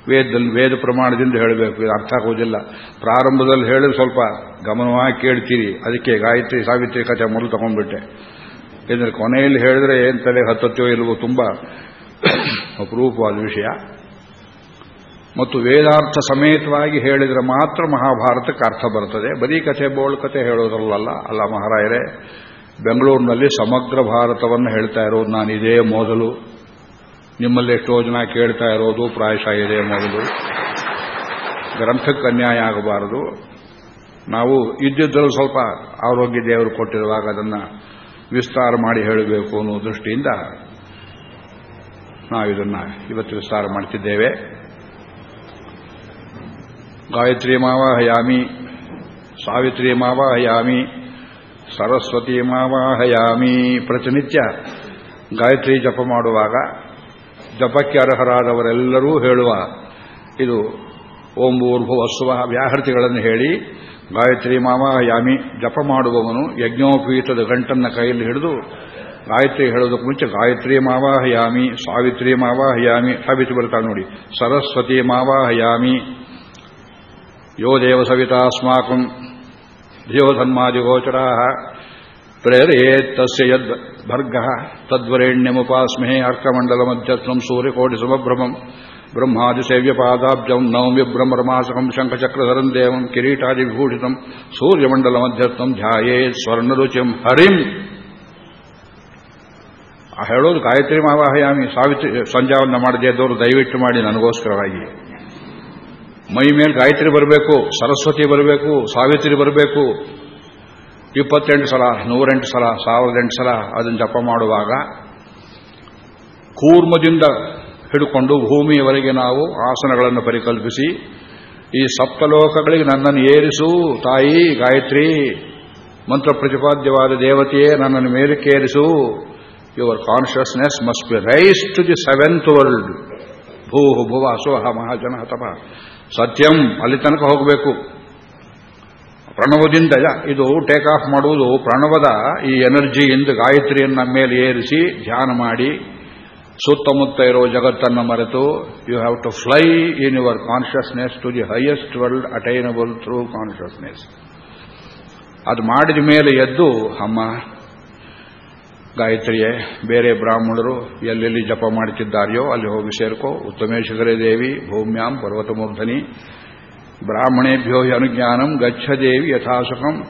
ವೇದದಲ್ಲಿ ವೇದ ಪ್ರಮಾಣದಿಂದ ಹೇಳಬೇಕು. ಇದು ಅರ್ಥ ಆಗೋದಿಲ್ಲ ಪ್ರಾರಂಭದಲ್ಲಿ ಹೇಳಿ ಸ್ವಲ್ಪ ಗಮನವಾಗಿ ಕೇಳ್ತೀರಿ. ಅದಕ್ಕೆ ಗಾಯತ್ರಿ, ಸಾವಿತ್ರಿ ಕಥೆ ಮೊದಲು ತಗೊಂಡ್ಬಿಟ್ಟೆ. ಇದರ ಕೊನೆಯಲ್ಲಿ ಹೇಳಿದ್ರೆ ಏನ್ ತಲೆ ಹತ್ತತ್ತೋ ಇಲ್ವೋ ತುಂಬಾ ಅಪರೂಪವಾದ ವಿಷಯ. ಮತ್ತು ವೇದಾರ್ಥ ಸಮೇತವಾಗಿ ಹೇಳಿದರೆ ಮಾತ್ರ ಮಹಾಭಾರತಕ್ಕೆ ಅರ್ಥ ಬರ್ತದೆ. ಬರೀ ಕಥೆ ಬೋಳ್ ಕಥೆ ಹೇಳೋದ್ರಲ್ಲ ಅಲ್ಲ ಮಹಾರಾಯರೇ, ಬೆಂಗಳೂರಿನಲ್ಲಿ ಸಮಗ್ರ ಭಾರತವನ್ನು ಹೇಳ್ತಾ ಇರೋದು ನಾನು ಇದೇ ಮೊದಲು. ನಿಮ್ಮಲ್ಲಿ ಎಷ್ಟೋ ಜನ ಕೇಳ್ತಾ ಇರೋದು ಪ್ರಾಯಶಃ ಇದೆ ಮೊದಲು ಗ್ರಂಥಕ್ಕೆ ಅನ್ಯಾಯ ಆಗಬಾರದು. ನಾವು ಇದ್ದಿದ್ದರೂ ಸ್ವಲ್ಪ ಆರೋಗ್ಯ ದೇವರು ಕೊಟ್ಟಿರುವಾಗ ಅದನ್ನು ವಿಸ್ತಾರ ಮಾಡಿ ಹೇಳಬೇಕು ಅನ್ನೋ ದೃಷ್ಟಿಯಿಂದ ನಾವು ಇದನ್ನು ಇವತ್ತು ವಿಸ್ತಾರ ಮಾಡ್ತಿದ್ದೇವೆ. ಗಾಯತ್ರಿ ಮಾವಾಹಯಾಮಿ ಸಾವಿತ್ರಿ ಮಾವಾಹಯಾಮಿ ಸರಸ್ವತಿ ಮಾವಾಹಯಾಮಿ ಪ್ರತಿನಿತ್ಯ ಗಾಯತ್ರಿ ಜಪ ಮಾಡುವಾಗ ಜಪಕ್ಕೆ ಅರ್ಹರಾದವರೆಲ್ಲರೂ ಹೇಳುವ ಇದು ಓಂ ಭೂರ್ಭುವಸ್ವ ವ್ಯಾಹೃತಿಗಳನ್ನು ಹೇಳಿ, ಗಾಯತ್ರಿ ಮಾವಾಹಯಾಮಿ ಜಪ ಮಾಡುವವನು ಯಜ್ಞೋಪೀತದ ಗಂಟನ್ನ ಕೈಯಲ್ಲಿ ಹಿಡಿದು ಗಾಯತ್ರಿ ಹೇಳೋದಕ್ಕೆ ಮುಂಚೆ ಗಾಯತ್ರಿ ಮಾವಾಹಯಾಮಿ ಸಾವಿತ್ರಿ ಮಾವಾಹಯಾಮಿ ಸಾವಿತ್ರಿ ಬರ್ತಾಳೆ ನೋಡಿ. ಸರಸ್ವತಿ ಮಾವಾಹಯಾಮಿ ಯೋ ದೇವ ಸವಿತಾಸ್ಮಾಕಂ ಧಿಯೋಧನ್ಮಾದಿಗೋಚರಾ ಪ್ರೇರೇತ್ತಸ್ಯ ಯದ್ ಭರ್ಗ ತದ್ವರೆಣ್ಯಮುಪಾಸ್ಮಹೇ ಅರ್ಕಮಂಡಲಮಧ್ಯಸ್ಥಂ ಸೂರ್ಯಕೋಟಿಸಮಭ್ರಮಂ ब्रह्मादिसेव्यपादाब्जम् ನವಮ್ಯ ब्रह्मरमासकम् शङ्खचक्रधरम् ದೇವಂ किरीटादिविभूषितम् ಸೂರ್ಯಮಂಡಲಮಧ್ಯಸ್ಥಂ ध्यायेत् स्वर्णरुचिम् ಆ ಹೇಳೋದು ಗಾಯತ್ರಿ ಮಾವಾಹಯಾಮಿ ಸಾವಿತ್ರಿ, ಸಂಜಾವನ್ನ ಮಾಡದೇ ಇದ್ದವರು ದಯವಿಟ್ಟು ಮಾಡಿ ನನಗೋಸ್ಕರವಾಗಿ. ಮೈ ಮೇಲೆ ಗಾಯತ್ರಿ ಬರಬೇಕು, ಸರಸ್ವತಿ ಬರಬೇಕು, ಸಾವಿತ್ರಿ ಬರಬೇಕು ಇಪ್ಪತ್ತೆಂಟು ಸಲ, ನೂರೆಂಟು ಸಲ, ಸಾವಿರದ ಎಂಟು ಸಲ ಅದನ್ನು ಜಪ ಮಾಡುವಾಗ ಕೂರ್ಮದಿಂದ ಹಿಡ್ಕೊಂಡು ಭೂಮಿಯವರೆಗೆ ನಾವು ಆಸನಗಳನ್ನು ಪರಿಕಲ್ಪಿಸಿ, ಈ ಸಪ್ತಲೋಕಗಳಿಗೆ ನನ್ನನ್ನು ಏರಿಸು, ತಾಯಿ, ಗಾಯತ್ರಿ ಮಂತ್ರ ಪ್ರತಿಪಾದ್ಯವಾದ ದೇವತೆಯೇ, ನನ್ನನ್ನು ಮೇಲಕ್ಕೇರಿಸು your consciousness must be raise to the seventh world ಭೂ ಭುವ ಅಸೋಹ ಮಹಾಜನ ತಪ ಸತ್ಯಂ ಅಲ್ಲಿ ತನಕ ಹೋಗಬೇಕು. ಪ್ರಣವದಿಂದ ಇದು ಟೇಕ್ ಆಫ್ ಮಾಡುವುದು ಪ್ರಣವದ ಈ ಎನರ್ಜಿಯಿಂದ ಗಾಯತ್ರಿಯನ್ನ ಮೇಲೆ ಏರಿಸಿ ಧ್ಯಾನ ಮಾಡಿ, ಸುತ್ತಮುತ್ತ ಇರೋ ಜಗತ್ತನ್ನು ಮರೆತು you have to fly in your consciousness to the highest world attainable through consciousness ಅದು ಮಾಡಿದ ಮೇಲೆ ಎದ್ದು, ಅಮ್ಮ, ಗಾಯತ್ರಿಯೇ, ಬೇರೆ ಬ್ರಾಹ್ಮಣರು ಎಲ್ಲೆಲ್ಲಿ ಜಪ ಮಾಡುತ್ತಿದ್ದಾರೆಯೋ ಅಲ್ಲಿ ಹೋಗಿ ಸೇರ್ಕೋ. ಉತ್ತಮೇಶ್ವರೇ ದೇವಿ ಭೂಮ್ಯಾಂ ಪರ್ವತಮೂರ್ಧನಿ ಬ್ರಾಹ್ಮಣೇಭ್ಯೋ ಹಿ ಅನುಜ್ಞಾನಂ ಗಚ್ಛದೇವಿ ಯಥಾಸುಖಂ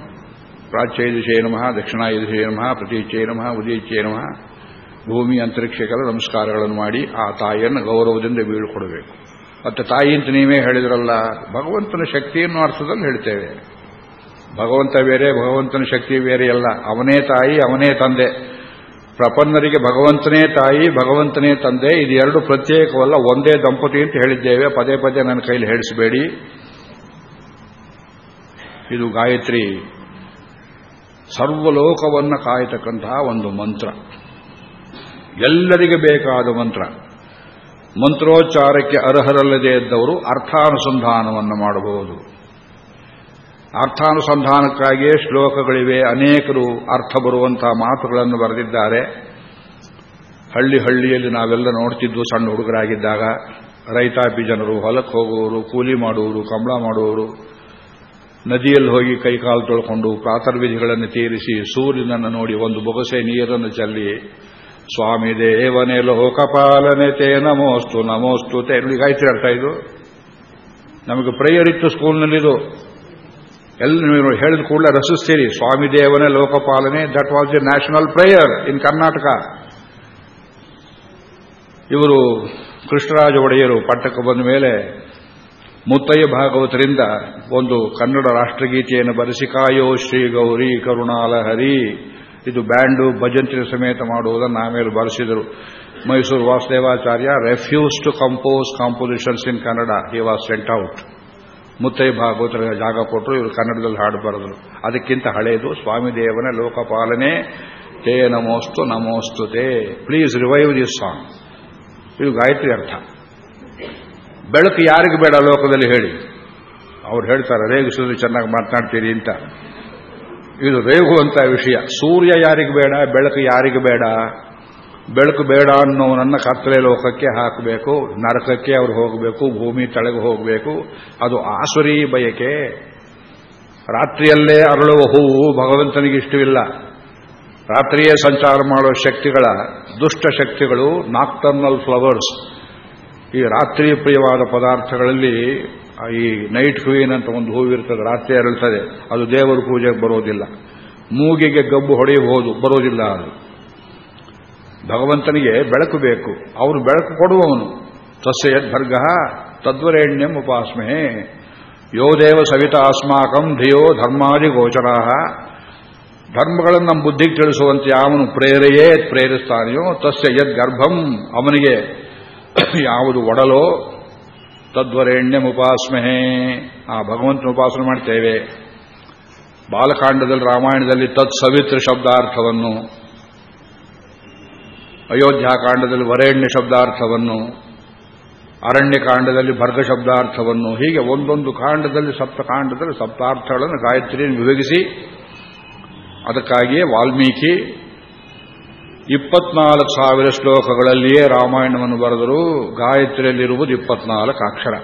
ಪ್ರಾಚ್ಯೈದಿಶೇ ನಮಃ ದಕ್ಷಿಣಾಯುಧಿಶೇ ನಮಃ ಪ್ರತೀಚ್ಯೈ ನಮಃ ಉದೀಚ್ಯೈ ನಮಃ. ಭೂಮಿ ಅಂತರಿಕ್ಷಕ್ಕೆಲ್ಲ ನಮಸ್ಕಾರಗಳನ್ನು ಮಾಡಿ ಆ ತಾಯಿಯನ್ನು ಗೌರವದಿಂದ ಬೀಳ್ಕೊಡಬೇಕು. ಮತ್ತು ತಾಯಿ ಅಂತ ನೀವೇ ಹೇಳಿದ್ರಲ್ಲ, ಭಗವಂತನ ಶಕ್ತಿ ಅನ್ನೋ ಅರ್ಥದಲ್ಲಿ ಹೇಳ್ತೇವೆ. ಭಗವಂತ ಬೇರೆ, ಭಗವಂತನ ಶಕ್ತಿ ಬೇರೆ ಅಲ್ಲ. ಅವನೇ ತಾಯಿ, ಅವನೇ ತಂದೆ. ಪ್ರಪನ್ನರಿಗೆ ಭಗವಂತನೇ ತಾಯಿ, ಭಗವಂತನೇ ತಂದೆ. ಇದು ಎರಡು ಪ್ರತ್ಯೇಕವಲ್ಲ, ಒಂದೇ ದಂಪತಿ ಅಂತ ಹೇಳಿದ್ದೇವೆ. ಪದೇ ಪದೇ ನನ್ನ ಕೈಲಿ ಹೇಳಿಸಬೇಡಿ. ಇದು ಗಾಯತ್ರಿ. ಸರ್ವಲೋಕವನ್ನು ಕಾಯತಕ್ಕಂತಹ ಒಂದು ಮಂತ್ರ. ಎಲ್ಲರಿಗೆ ಬೇಕಾದ ಮಂತ್ರ. ಮಂತ್ರೋಚ್ಚಾರಕ್ಕೆ ಅರ್ಹರಲ್ಲದೆ ಇದ್ದವರು ಅರ್ಥಾನುಸಂಧಾನವನ್ನು ಮಾಡಬಹುದು. ಅರ್ಥಾನುಸಂಧಾನಕ್ಕಾಗಿಯೇ ಶ್ಲೋಕಗಳಿವೆ. ಅನೇಕರು ಅರ್ಥ ಬರುವಂತಹ ಮಾತುಗಳನ್ನು ಬರೆದಿದ್ದಾರೆ. ಹಳ್ಳಿ ಹಳ್ಳಿಯಲ್ಲಿ ನಾವೆಲ್ಲ ನೋಡ್ತಿದ್ದು ಸಣ್ಣ ಹುಡುಗರಾಗಿದ್ದಾಗ ರೈತಾಪಿ ಜನರು ಹೊಲಕ್ಕೆ ಹೋಗುವವರು, ಕೂಲಿ ಮಾಡುವವರು, ಕಂಬಳ ಮಾಡುವವರು. ನದಿಯಲ್ಲಿ ಹೋಗಿ ಕೈಕಾಲು ತೊಳ್ಕೊಂಡು ಪ್ರಾತರ್ವಿಧಿಗಳನ್ನು ತೀರಿಸಿ ಸೂರ್ಯನನ್ನು ನೋಡಿ ಒಂದು ಬೊಗಸೆ ನೀರನ್ನು ಚೆಲ್ಲಿ, ಸ್ವಾಮಿ ದೇವನೇ ಲೋಕಪಾಲನೆ ತೇ, ನಮೋಸ್ತು ನಮೋಸ್ತು ತೇ. ನೋಡಿ, ಗಾಯತ್ರಿ ಅರ್ಥ ಇದು. ನಮಗೆ ಪ್ರೇಯರ್ ಇತ್ತು ಸ್ಕೂಲ್ನಲ್ಲಿದು ಎಲ್ಲ ನೀವು ಹೇಳಿದ ಕೂಡಲೇ ರಸಿಸ್ತೀರಿ ಸ್ವಾಮಿ ದೇವನೇ ಲೋಕಪಾಲನೆ that was a national prayer in Karnataka ಇವರು ಕೃಷ್ಣರಾಜ ಒಡೆಯರು ಪಟ್ಟಕ್ಕೆ ಬಂದ ಮೇಲೆ ಮುತ್ತಯ್ಯ ಭಾಗವತರಿಂದ ಒಂದು ಕನ್ನಡ ರಾಷ್ಟ್ರಗೀತೆಯನ್ನು ಬರೆಸಿ, ಕಾಯೋ ಶ್ರೀ ಗೌರಿ ಕರುಣಾಲಹರಿ. ಇದು ಬ್ಯಾಂಡು ಭಜಂತ್ರಿ ಸಮೇತ ಮಾಡುವುದನ್ನು ಆಮೇಲೆ ಬರೆಸಿದರು. Mysore Vasudevacharya refuse to compose compositions in Kannada he was sent out Muthaiah ಭಾಗವತರ ಜಾಗ ಕೊಟ್ಟರು, ಇವರು ಕನ್ನಡದಲ್ಲಿ ಹಾಡು ಅದಕ್ಕಿಂತ ಹಳೆಯದು ಸ್ವಾಮಿ ದೇವನ ಲೋಕಪಾಲನೆ ತೇ ನಮೋಸ್ತು ನಮೋಸ್ತು ತೇ ಪ್ಲೀಸ್ ರಿವೈವ್ ದಿಸ್ ಸಾಂಗ್ ಇದು ಗಾಯತ್ರಿ ಅರ್ಥ. ಬೆಳಕು ಯಾರಿಗೆ ಬೇಡ ಲೋಕದಲ್ಲಿ ಹೇಳಿ. ಅವ್ರು ಹೇಳ್ತಾರೆ ರೇಗಿಸೋದು ಚೆನ್ನಾಗಿ ಮಾತನಾಡ್ತೀರಿ ಅಂತ. ಇದು ರೇಗುವಂತ ವಿಷಯ. ಸೂರ್ಯ ಯಾರಿಗೆ ಬೇಡ, ಬೆಳಕು ಯಾರಿಗೆ ಬೇಡ? ಬೆಳಕು ಬೇಡ ಅನ್ನೋನನ್ನ ಕತ್ತಲೆ ಲೋಕಕ್ಕೆ ಹಾಕಬೇಕು, ನರಕಕ್ಕೆ ಅವ್ರು ಹೋಗಬೇಕು, ಭೂಮಿ ತಳಗೆ ಹೋಗಬೇಕು. ಅದು ಆಸುರಿ ಬಯಕೆ. ರಾತ್ರಿಯಲ್ಲೇ ಅರಳುವ ಹೂವು ಭಗವಂತನಿಗೆ ಇಷ್ಟವಿಲ್ಲ. ರಾತ್ರಿಯೇ ಸಂಚಾರ ಮಾಡುವ ಶಕ್ತಿಗಳ ದುಷ್ಟ ಶಕ್ತಿಗಳು ನಾಕ್ಟರ್ನಲ್ ಫ್ಲವರ್ಸ್ ಈ ರಾತ್ರಿ ಪ್ರಿಯವಾದ ಪದಾರ್ಥಗಳಲ್ಲಿ ಈ ನೈಟ್ ಕ್ವೀನ್ ಅಂತ ಒಂದು ಹೂವಿರ್ತದೆ, ರಾತ್ರಿ ಅರಳ್ತದೆ. ಅದು ದೇವರ ಪೂಜೆಗೆ ಬರೋದಿಲ್ಲ. ಮೂಗಿಗೆ ಗಬ್ಬು ಹೊಡೆಯಬಹುದು ಬರೋದಿಲ್ಲ ಅದು. ಭಗವಂತನಿಗೆ ಬೆಳಕು ಬೇಕು. ಅವನು ಬೆಳಕು ಕೊಡುವವನು. ತಸ್ಯ ಯದ್ಭರ್ಗ ತದ್ವರೇಣ್ಯಂ ಉಪಾಸ್ಮೆ ಯೋ ದೇವ ಸವಿತ ಅಸ್ಮಾಕಂ ಧಿಯೋ ಧರ್ಮಾದಿ ಗೋಚರಾ. ಧರ್ಮಗಳನ್ನು ಬುದ್ಧಿಗೆ ತಿಳಿಸುವಂತೆ ಯಾವನು ಪ್ರೇರೆಯೇ ಪ್ರೇರಿಸ್ತಾನೆಯೋ, ತಸ್ಯ ಯದ್ ಗರ್ಭಂ ಅವನಿಗೆ ಯಾವುದು ಒಡಲೋ ತದ್ವರೇಣ್ಯಂ ಉಪಾಸ್ಮಹೇ ಆ ಭಗವಂತನ ಉಪಾಸನೆ ಮಾಡ್ತೇವೆ. ಬಾಲಕಾಂಡದಲ್ಲಿ, ರಾಮಾಯಣದಲ್ಲಿ ತತ್ ಸವಿತ್ರ ಶಬ್ದಾರ್ಥವನ್ನು, ಅಯೋಧ್ಯಾಕಾಂಡದಲ್ಲಿ ವರೇಣ್ಯ ಶಬ್ದಾರ್ಥವನ್ನು, ಅರಣ್ಯಕಾಂಡದಲ್ಲಿ ಭರ್ಗ ಶಬ್ದಾರ್ಥವನ್ನು, ಹೀಗೆ ಒಂದೊಂದು ಕಾಂಡದಲ್ಲಿ, ಸಪ್ತಕಾಂಡದಲ್ಲಿ ಸಪ್ತಾರ್ಥಗಳನ್ನು ಗಾಯತ್ರಿಯನ್ನು ವಿಭಜಿಸಿ, ಅದಕ್ಕಾಗಿಯೇ ವಾಲ್ಮೀಕಿ ಇಪ್ಪತ್ನಾಲ್ಕು ಸಾವಿರ ಶ್ಲೋಕಗಳಲ್ಲಿಯೇ ರಾಮಾಯಣವನ್ನು ಬರೆದರು ಗಾಯತ್ರಿಯಲ್ಲಿರುವುದು ಇಪ್ಪತ್ನಾಲ್ಕು ಅಕ್ಷರ.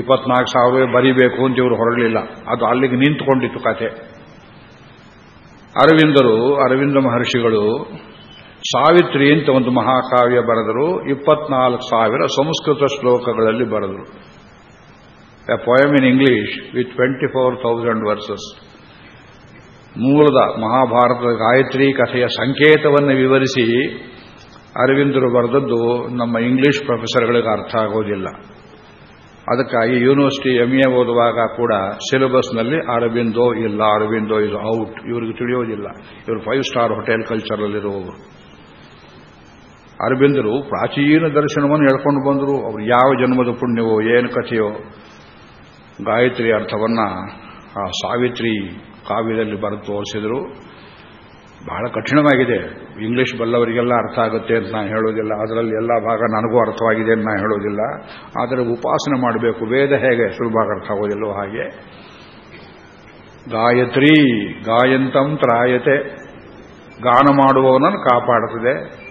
ಇಪ್ಪತ್ನಾಲ್ಕು ಸಾವಿರ ಬರಿಬೇಕು ಅಂತ ಇವರು ಹೊರಡಲಿಲ್ಲ. ಅದು ಅಲ್ಲಿಗೆ ನಿಂತುಕೊಂಡಿತ್ತು ಕತೆ ಅರವಿಂದರು, ಅರವಿಂದ ಮಹರ್ಷಿಗಳು ಸಾವಿತ್ರಿ ಅಂತ ಒಂದು ಮಹಾಕಾವ್ಯ ಬರೆದರು, ಇಪ್ಪತ್ನಾಲ್ಕು ಸಾವಿರ ಸಂಸ್ಕೃತ ಶ್ಲೋಕಗಳಲ್ಲಿ ಬರೆದರು. A poem in English with twenty four thousand verses ಮೂಲದ ಮಹಾಭಾರತದ ಗಾಯತ್ರಿ ಕಥೆಯ ಸಂಕೇತವನ್ನು ವಿವರಿಸಿ ಅರವಿಂದರು ಬರೆದದ್ದು ನಮ್ಮ ಇಂಗ್ಲಿಷ್ ಪ್ರೊಫೆಸರ್ಗಳಿಗೆ ಅರ್ಥ ಆಗೋದಿಲ್ಲ. ಅದಕ್ಕಾಗಿ ಯೂನಿವರ್ಸಿಟಿ ಎಂ ಎ ಓದುವಾಗ ಕೂಡ ಸಿಲೆಬಸ್ನಲ್ಲಿ ಅರವಿಂದೋ ಇಲ್ಲ, ಅರವಿಂದೋ ಇಸ್ ಔಟ್ ಇವರಿಗೆ ತಿಳಿಯೋದಿಲ್ಲ. ಇವರು ಫೈವ್ ಸ್ಟಾರ್ ಹೋಟೆಲ್ ಕಲ್ಚರಲ್ಲಿರುವವರು ಅರವಿಂದರು ಪ್ರಾಚೀನ ದರ್ಶನವನ್ನು ಹೇಳ್ಕೊಂಡು ಬಂದರು. ಅವರು ಯಾವ ಜನ್ಮದ ಪುಣ್ಯವೋ, ಏನು ಕಥೆಯೋ, ಗಾಯತ್ರಿ ಅರ್ಥವನ್ನ ಆ ಸಾವಿತ್ರಿ ಕಾವ್ಯದಲ್ಲಿ ಬರೆದು ತೋರಿಸಿದ್ರು. ಬಹಳ ಕಠಿಣವಾಗಿದೆ. ಇಂಗ್ಲಿಷ್ ಬಲ್ಲವರಿಗೆಲ್ಲ ಅರ್ಥ ಆಗುತ್ತೆ ಅಂತ ನಾನು ಹೇಳೋದಿಲ್ಲ. ಅದರಲ್ಲಿ ಎಲ್ಲ ಭಾಗ ನನಗೂ ಅರ್ಥವಾಗಿದೆ ಅಂತ ನಾನು ಹೇಳೋದಿಲ್ಲ. ಆದರೆ ಉಪಾಸನೆ ಮಾಡಬೇಕು. ವೇದ ಹೇಗೆ ಸುಲಭ ಅರ್ಥ ಆಗೋದಿಲ್ಲೋ ಹಾಗೆ. ಗಾಯತ್ರಿ ಗಾಯಂತಂ ತ್ರಾಯತೆ. ಗಾನ ಮಾಡುವವನನ್ನು ಕಾಪಾಡುತ್ತದೆ.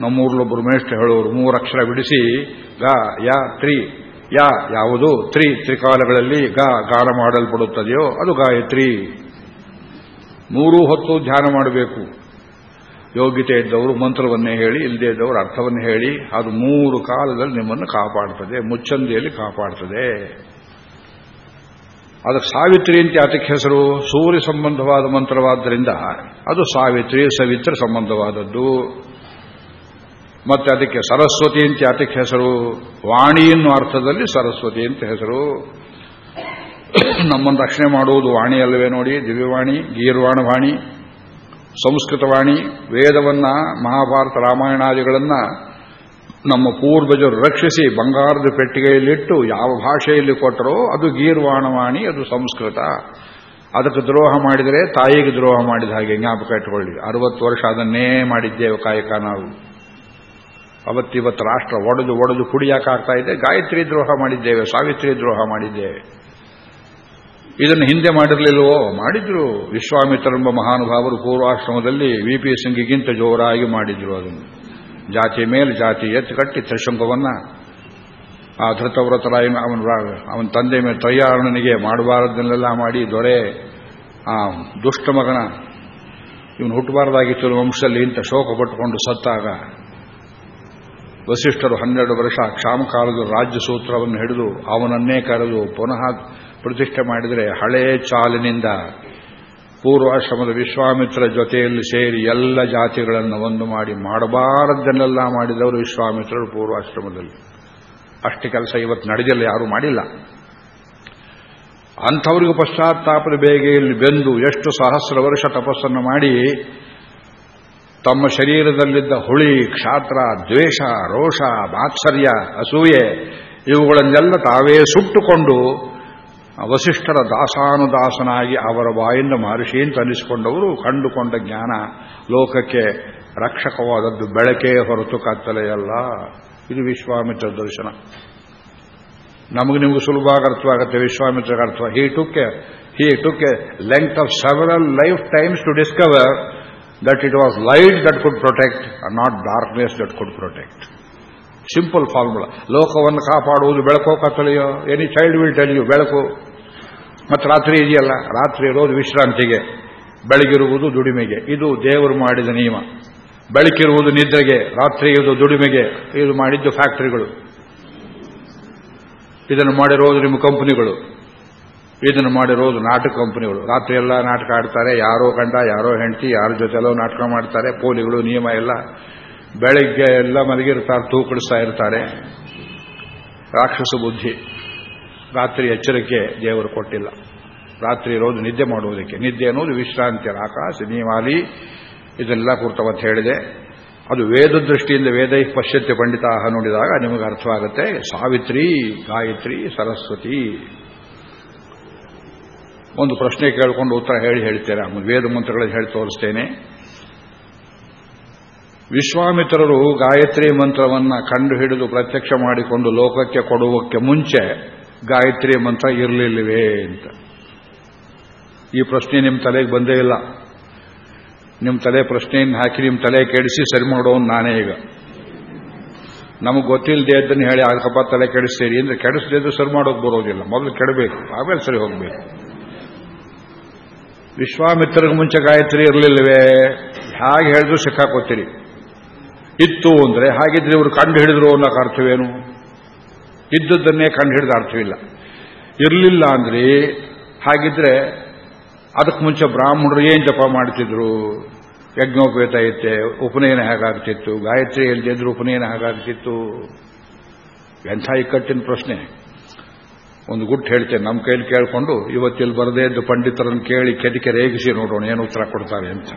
ನಮ್ಮೂರ್ಲೊಬ್ಬರು ಮೇಷ್ಠ ಹೇಳೋರು, ಮೂರು ಅಕ್ಷರ ಬಿಡಿಸಿ ಗಾ ಯಾ ತ್ರಿ ಯಾ, ಯಾವುದು? ತ್ರಿ ತ್ರಿಕಾಲಗಳಲ್ಲಿ ಗಾ, ಗಾನ ಮಾಡಲ್ಪಡುತ್ತದೆಯೋ ಅದು ಗಾಯತ್ರಿ. ಮೂರೂ ಹೊತ್ತು ಧ್ಯಾನ ಮಾಡಬೇಕು. ಯೋಗ್ಯತೆ ಇದ್ದವರು ಮಂತ್ರವನ್ನೇ ಹೇಳಿ ಇಲ್ಲದೇ ಇದ್ದವರು ಅರ್ಥವನ್ನು ಹೇಳಿ, ಅದು ಮೂರು ಕಾಲದಲ್ಲಿ ನಿಮ್ಮನ್ನು ಕಾಪಾಡ್ತದೆ, ಮುಚ್ಚಂದಿಯಲ್ಲಿ ಕಾಪಾಡ್ತದೆ. ಅದಕ್ಕೆ ಸಾವಿತ್ರಿ ಅಂತ ಅದಕ್ಕೆ ಹೆಸರು? ಸೂರ್ಯ ಸಂಬಂಧವಾದ ಮಂತ್ರವಾದ್ದರಿಂದ ಅದು ಸಾವಿತ್ರಿ, ಸವಿತ್ರ ಸಂಬಂಧವಾದದ್ದು. ಮತ್ತೆ ಅದಕ್ಕೆ ಸರಸ್ವತಿ ಅಂತ ಅದಕ್ಕೆ ಹೆಸರು? ವಾಣಿ ಎನ್ನುವ ಅರ್ಥದಲ್ಲಿ ಸರಸ್ವತಿ ಅಂತ ಹೆಸರು. ನಮ್ಮನ್ನು ರಕ್ಷಣೆ ಮಾಡುವುದು ವಾಣಿ ಅಲ್ಲವೇ ನೋಡಿ, ದಿವ್ಯವಾಣಿ ಗೀರ್ವಾಣವಾಣಿ ಸಂಸ್ಕೃತವಾಣಿ ವೇದವನ್ನ, ಮಹಾಭಾರತ ರಾಮಾಯಣಾದಿಗಳನ್ನ ನಮ್ಮ ಪೂರ್ವಜರು ರಕ್ಷಿಸಿ ಬಂಗಾರದ ಪೆಟ್ಟಿಗೆಯಲ್ಲಿಟ್ಟು ಯಾವ ಭಾಷೆಯಲ್ಲಿ ಕೊಟ್ಟರೋ ಅದು ಗೀರ್ವಾಣವಾಣಿ ಅದು ಸಂಸ್ಕೃತ. ಅದಕ್ಕೆ ದ್ರೋಹ ಮಾಡಿದರೆ ತಾಯಿಗೆ ದ್ರೋಹ ಮಾಡಿದ ಹಾಗೆ ಜ್ಞಾಪಕ ಇಟ್ಕೊಳ್ಳಿ ಅರವತ್ತು ವರ್ಷ ಅದನ್ನೇ ಮಾಡಿದ್ದೇವೆ ಕಾಯಕ ನಾವು. ಅವತ್ತಿವತ್ತು ರಾಷ್ಟ್ರ ಒಡೆದು ಒಡೆದು ಕುಡಿಯಾಕಾಗ್ತಾ ಇದೆ. ಗಾಯತ್ರಿ ದ್ರೋಹ ಮಾಡಿದ್ದೇವೆ, ಸಾವಿತ್ರಿ ದ್ರೋಹ ಮಾಡಿದ್ದೇವೆ. ಇದನ್ನು ಹಿಂದೆ ಮಾಡಿರಲಿಲ್ಲವೋ? ಮಾಡಿದ್ರು. ವಿಶ್ವಾಮಿತ್ರೆಂಬ ಮಹಾನುಭಾವರು ಪೂರ್ವಾಶ್ರಮದಲ್ಲಿ ವಿ ಪಿ ಸಿಂಗಿಗಿಂತ ಜೋರಾಗಿ ಮಾಡಿದ್ರು ಅದನ್ನು. ಜಾತಿ ಮೇಲೆ ಜಾತಿ ಎತ್ತು ಕಟ್ಟಿ ತ್ರಿಶಂಕವನ್ನ ಆ ಧೃತವ್ರತರಾಯ ಅವನ ಅವನ ತಂದೆ ಮೇಲೆ ತಯ್ಯಾರಣನಿಗೆ ಮಾಡಬಾರದನ್ನೆಲ್ಲ ಮಾಡಿ ದೊರೆ. ಆ ದುಷ್ಟ ಮಗನ ಇವನು ಹುಟ್ಟಬಾರದಾಗಿತ್ತು ವಂಶದಲ್ಲಿ ಇಂಥ ಶೋಕ ಪಟ್ಟುಕೊಂಡು ಸತ್ತಾಗ ವಸಿಷ್ಠರು ಹನ್ನೆರಡು ವರ್ಷ ಕ್ಷಾಮಕಾಲದ ರಾಜ್ಯ ಸೂತ್ರವನ್ನು ಹಿಡಿದು ಅವನನ್ನೇ ಕರೆದು ಪುನಃ ಪ್ರತಿಷ್ಠೆ ಮಾಡಿದರೆ ಹಳೇ ಚಾಲಿನಿಂದ ಪೂರ್ವಾಶ್ರಮದ ವಿಶ್ವಾಮಿತ್ರ ಜೊತೆಯಲ್ಲಿ ಸೇರಿ ಎಲ್ಲ ಜಾತಿಗಳನ್ನು ಒಂದು ಮಾಡಿ ಮಾಡಬಾರದ್ದನ್ನೆಲ್ಲ ಮಾಡಿದವರು ವಿಶ್ವಾಮಿತ್ರರು ಪೂರ್ವಾಶ್ರಮದಲ್ಲಿ. ಅಷ್ಟು ಕೆಲಸ ಇವತ್ತು ನಡೆದಿಲ್ಲ, ಯಾರೂ ಮಾಡಿಲ್ಲ. ಅಂಥವರಿಗೂ ಪಶ್ಚಾತ್ತಾಪದ ಬೇಗೆಯಲ್ಲಿ ಬೆಂದು ಎಷ್ಟು ಸಹಸ್ರ ವರ್ಷ ತಪಸ್ಸನ್ನು ಮಾಡಿ ತಮ್ಮ ಶರೀರದಲ್ಲಿದ್ದ ಹುಳಿ, ಕ್ಷಾತ್ರ, ದ್ವೇಷ, ರೋಷ, ಮಾತ್ಸರ್ಯ, ಅಸೂಯೆ, ಇವುಗಳನ್ನೆಲ್ಲ ತಾವೇ ಸುಟ್ಟುಕೊಂಡು ವಸಿಷ್ಠರ ದಾಸಾನುದಾಸನಾಗಿ ಅವರ ಬಾಯಿಂದ ಮಹರ್ಷಿ ಅಂತ ಅನಿಸಿಕೊಂಡವರು ಕಂಡುಕೊಂಡ ಜ್ಞಾನ ಲೋಕಕ್ಕೆ ರಕ್ಷಕವಾದದ್ದು ಬೆಳಕೇ ಹೊರತು ಕತ್ತಲೆಯಲ್ಲ ಇದು ವಿಶ್ವಾಮಿತ್ರ ದರ್ಶನ. ನಮಗೆ ನಿಮಗೆ ಸುಲಭವಾಗಿ ಅರ್ಥವಾಗುತ್ತೆ ವಿಶ್ವಾಮಿತ್ರಗೆ ಅರ್ಥ. He took he took a length of several life times to discover that it was light that could protect not darkness that could protect simple formula ಲೋಕವನ್ನು ಕಾಪಾಡುವುದು ಬೆಳಕೋ ಕತ್ತಲೆಯೋ any child will tell you ಬೆಳಕು ಮತ್ತು ರಾತ್ರಿ ಇದೆಯಲ್ಲ ರಾತ್ರಿ ಇರೋದು ವಿಶ್ರಾಂತಿಗೆ ಬೆಳಗಿರುವುದು ದುಡಿಮೆಗೆ ಇದು ದೇವರು ಮಾಡಿದ ನಿಯಮ ಬೆಳಕಿರುವುದು ನಿದ್ರೆಗೆ ರಾತ್ರಿ ಇದು ದುಡಿಮೆಗೆ ಇದು ಮಾಡಿದ್ದು ಫ್ಯಾಕ್ಟರಿಗಳು ಇದನ್ನು ಮಾಡಿರೋದು ನಿಮ್ಮ ಕಂಪನಿಗಳು ಇದನ್ನು ಮಾಡಿರೋದು ನಾಟಕ ಕಂಪನಿಗಳು. ರಾತ್ರಿ ಎಲ್ಲ ನಾಟಕ ಆಡ್ತಾರೆ. ಯಾರೋ ಗಂಡ, ಯಾರೋ ಹೆಂಡತಿ, ಯಾರ ಜೊತೆಲೋ ನಾಟಕ ಮಾಡ್ತಾರೆ. ಪೋಲಿಗಳು, ನಿಯಮ ಎಲ್ಲ ಬೆಳಗ್ಗೆ ಎಲ್ಲ ಮಲಗಿರ್ತಾರೆ, ತೂಕಡಿಸ್ತಾ ಇರ್ತಾರೆ. ರಾಕ್ಷಸ ಬುದ್ಧಿ. ರಾತ್ರಿ ಎಚ್ಚರಿಕೆ ದೇವರು ಕೊಟ್ಟಿಲ್ಲ. ರಾತ್ರಿ ಇರೋದು ನಿದ್ದೆ ಮಾಡುವುದಕ್ಕೆ. ನಿದ್ದೆ ಅನ್ನೋದು ವಿಶ್ರಾಂತಿ ಆಕಾಶ ನೀವಾಲಿ ಇದೆಲ್ಲ ಕುರ್ತವತ್ತು ಹೇಳಿದೆ. ಅದು ವೇದ ದೃಷ್ಟಿಯಿಂದ ವೇದ ಪಶ್ಯತ್ಯ ಪಂಡಿತಾಹ ನೋಡಿದಾಗ ನಿಮಗೆ ಅರ್ಥವಾಗುತ್ತೆ. ಸಾವಿತ್ರಿ, ಗಾಯತ್ರಿ, ಸರಸ್ವತಿ. ಒಂದು ಪ್ರಶ್ನೆ ಕೇಳಿಕೊಂಡು ಉತ್ತರ ಹೇಳಿ ಹೇಳ್ತೇನೆ ವೇದ ಮಂತ್ರಗಳನ್ನು ಹೇಳಿ ತೋರಿಸ್ತೇನೆ. ವಿಶ್ವಾಮಿತ್ರರು ಗಾಯತ್ರಿ ಮಂತ್ರವನ್ನು ಕಂಡು ಹಿಡಿದು ಪ್ರತ್ಯಕ್ಷ ಮಾಡಿಕೊಂಡು ಲೋಕಕ್ಕೆ ಕೊಡುವಕ್ಕೆ ಮುಂಚೆ ಗಾಯತ್ರಿ ಮಂತ್ರ ಇರಲಿಲ್ಲವೇ ಅಂತ. ಈ ಪ್ರಶ್ನೆ ನಿಮ್ಮ ತಲೆಗೆ ಬಂದೇ ಇಲ್ಲ. ನಿಮ್ಮ ತಲೆ ಪ್ರಶ್ನೆಯನ್ನು ಹಾಕಿ ನಿಮ್ಮ ತಲೆ ಕೆಡಿಸಿ ಸರಿ ಮಾಡೋನು ನಾನೇ ಈಗ. ನಮಗೆ ಗೊತ್ತಿಲ್ಲದೆ ಅದನ್ನು ಹೇಳಿ ಆಗಪ್ಪ ತಲೆ ಕೆಡಿಸ್ತೀರಿ. ಅಂದ್ರೆ ಕೆಡಿಸದೇ ಸರಿ ಮಾಡೋಕೆ ಬರೋದಿಲ್ಲ. ಮೊದಲು ಕೆಡಬೇಕು, ಆಮೇಲೆ ಸರಿ ಹೋಗಬೇಕು. ವಿಶ್ವಾಮಿತ್ರರಿಗೆ ಮುಂಚೆ ಗಾಯತ್ರಿ ಇರಲಿಲ್ಲವೇ? ಹಾಗೆ ಹೇಳಿದ್ರು ಸಿಕ್ಕಾಕೋತೀರಿ ಇತ್ತು ಅಂದ್ರೆ ಹಾಗಿದ್ರೆ ಇವರು ಕಂಡು ಹಿಡಿದ್ರು ಅನ್ನೋಕೆ ಅರ್ಥವೇನು? ಇದ್ದದ್ದನ್ನೇ ಕಂಡು ಹಿಡಿದ ಅರ್ಥವಿಲ್ಲ. ಇರಲಿಲ್ಲ ಅಂದ್ರೆ ಹಾಗಿದ್ರೆ ಅದಕ್ಕೆ ಮುಂಚೆ ಬ್ರಾಹ್ಮಣರು ಏನು ಜಪ ಮಾಡ್ತಿದ್ರು? ಯಜ್ಞೋಪೇತ ಐತೆ, ಉಪನಯನ ಹೇಗಾಗ್ತಿತ್ತು? ಗಾಯತ್ರಿ ಎಲ್ದಿದ್ರು ಉಪನಯನ ಹೇಗಾಗ್ತಿತ್ತು? ಎಂಥ ಇಕ್ಕಟ್ಟಿನ ಪ್ರಶ್ನೆ. ಒಂದು ಗುಟ್ಟು ಹೇಳ್ತೇನೆ. ನಮ್ಮ ಕೈಲಿ ಕೇಳಿಕೊಂಡು ಇವತ್ತಿಲ್ಲಿ ಬರದೇ ಇದ್ದು ಪಂಡಿತರನ್ನು ಕೇಳಿ ಕೆದಿಕೆ ರೇಗಿಸಿ ನೋಡೋಣ, ಏನು ಉತ್ತರ ಕೊಡ್ತಾರೆ ಅಂತ.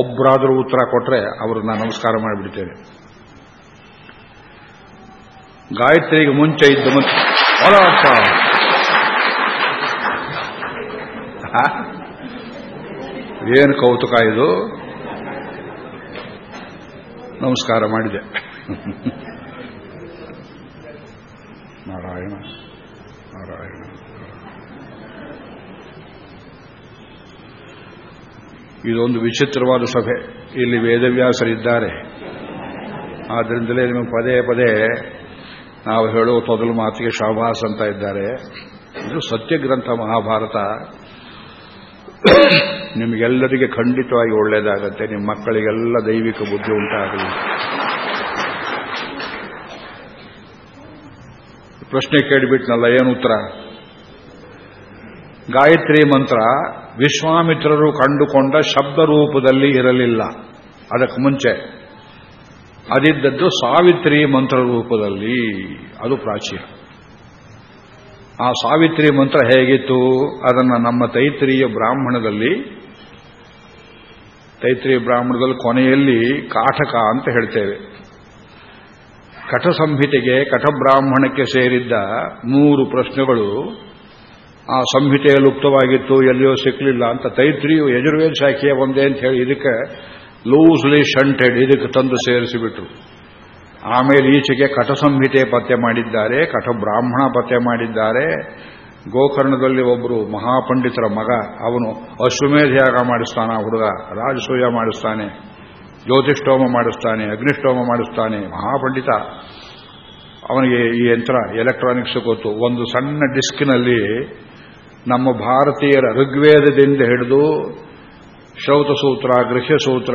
ಒಬ್ಬರಾದರೂ ಉತ್ತರ ಕೊಟ್ಟರೆ ಅವ್ರನ್ನ ನಮಸ್ಕಾರ ಮಾಡಿಬಿಡ್ತೇನೆ. ಗಾಯತ್ರಿಗೆ ಮುಂಚೆ ಇದ್ದ ಮುಂಚೆ ಏನು ಕೌತುಕ ಇದು? ನಮಸ್ಕಾರ ಮಾಡಿದೆ. ನಾರಾಯಣ ನಾರಾಯಣ. ಇದೊಂದು ವಿಚಿತ್ರವಾದ ಸಭೆ. ಇಲ್ಲಿ ವೇದವ್ಯಾಸರಿದ್ದಾರೆ. ಆದ್ದರಿಂದಲೇ ನಿಮಗೆ ಪದೇ ಪದೇ ನಾವು ಹೇಳುವ ತೊದಲು ಮಾತಿಗೆ ಶಾಭಾಸ್ ಅಂತ ಇದ್ದಾರೆ. ಇದು ಸತ್ಯಗ್ರಂಥ ಮಹಾಭಾರತ. ನಿಮಗೆಲ್ಲರಿಗೆ ಖಂಡಿತವಾಗಿ ಒಳ್ಳೆಯದಾಗತ್ತೆ. ನಿಮ್ಮ ಮಕ್ಕಳಿಗೆಲ್ಲ ದೈವಿಕ ಬುದ್ಧಿ ಉಂಟಾಗಲಿ. ಪ್ರಶ್ನೆ ಕೇಳಿಬಿಟ್ನಲ್ಲ, ಏನು ಉತ್ತರ? ಗಾಯತ್ರಿ ಮಂತ್ರ ವಿಶ್ವಾಮಿತ್ರರು ಕಂಡುಕೊಂಡ ಶಬ್ದ ರೂಪದಲ್ಲಿ ಇರಲಿಲ್ಲ. ಅದಕ್ಕೆ ಮುಂಚೆ. ಅದಿದ್ದದ್ದು ಸಾವಿತ್ರಿ ಮಂತ್ರ ರೂಪದಲ್ಲಿ. ಅದು ಪ್ರಾಚೀನ. ಆ ಸಾವಿತ್ರಿ ಮಂತ್ರ ಹೇಗಿತ್ತು? ಅದನ್ನು ನಮ್ಮ ತೈತ್ರಿಯ ಬ್ರಾಹ್ಮಣದಲ್ಲಿ ತೈತ್ರಿಯ ಬ್ರಾಹ್ಮಣದಲ್ಲಿ ಕೊನೆಯಲ್ಲಿ ಕಾಟಕ ಅಂತ ಹೇಳ್ತೇವೆ. ಕಠ ಸಂಹಿತೆಗೆ ಕಠಬ್ರಾಹ್ಮಣಕ್ಕೆ ಸೇರಿದ್ದ ಮೂರು ಪ್ರಶ್ನೆಗಳು ಆ ಸಂಹಿತೆಯಲ್ಲಿ ಲುಪ್ತವಾಗಿತ್ತು, ಎಲ್ಲಿಯೋ ಸಿಕ್ಕಲಿಲ್ಲ ಅಂತ ತೈತ್ರಿಯು ಯಜುರ್ವೇದ ಶಾಖೆಯ ಒಂದೇ ಅಂತ ಹೇಳಿ ಇದಕ್ಕೆ ಲೂಸ್ಲಿ ಶಂಟೆಡ್ ಇದಕ್ಕೆ ತಂದು ಸೇರಿಸಿಬಿಟ್ರು. ಆಮೇಲೆ ಈಚೆಗೆ ಕಠ ಸಂಹಿತೆ ಪತ್ತೆ ಮಾಡಿದ್ದಾರೆ ಕಠ ಬ್ರಾಹ್ಮಣ ಪತ್ತೆ ಮಾಡಿದ್ದಾರೆ. ಗೋಕರ್ಣದಲ್ಲಿ ಒಬ್ಬರು ಮಹಾಪಂಡಿತರ ಮಗ, ಅವನು ಅಶ್ವಮೇಧ ಯಾಗ ಮಾಡಿಸ್ತಾನ ಹುಡುಗ ರಾಜಸೂಯ ಮಾಡಿಸ್ತಾನೆ, ಜ್ಯೋತಿಷ್ಠೋಮ ಮಾಡಿಸ್ತಾನೆ, ಅಗ್ನಿಷ್ಠೋಮ ಮಾಡಿಸ್ತಾನೆ, ಮಹಾಪಂಡಿತ. ಅವನಿಗೆ ಈ ಯಂತ್ರ ಎಲೆಕ್ಟ್ರಾನಿಕ್ಸ್ ಗೊತ್ತು. ಒಂದು ಸಣ್ಣ ಡಿಸ್ಕ್ನಲ್ಲಿ ನಮ್ಮ ಭಾರತೀಯರ ಋಗ್ವೇದದಿಂದ ಹಿಡಿದು ಶ್ರೌತಸೂತ್ರ ಗೃಹ್ಯಸೂತ್ರ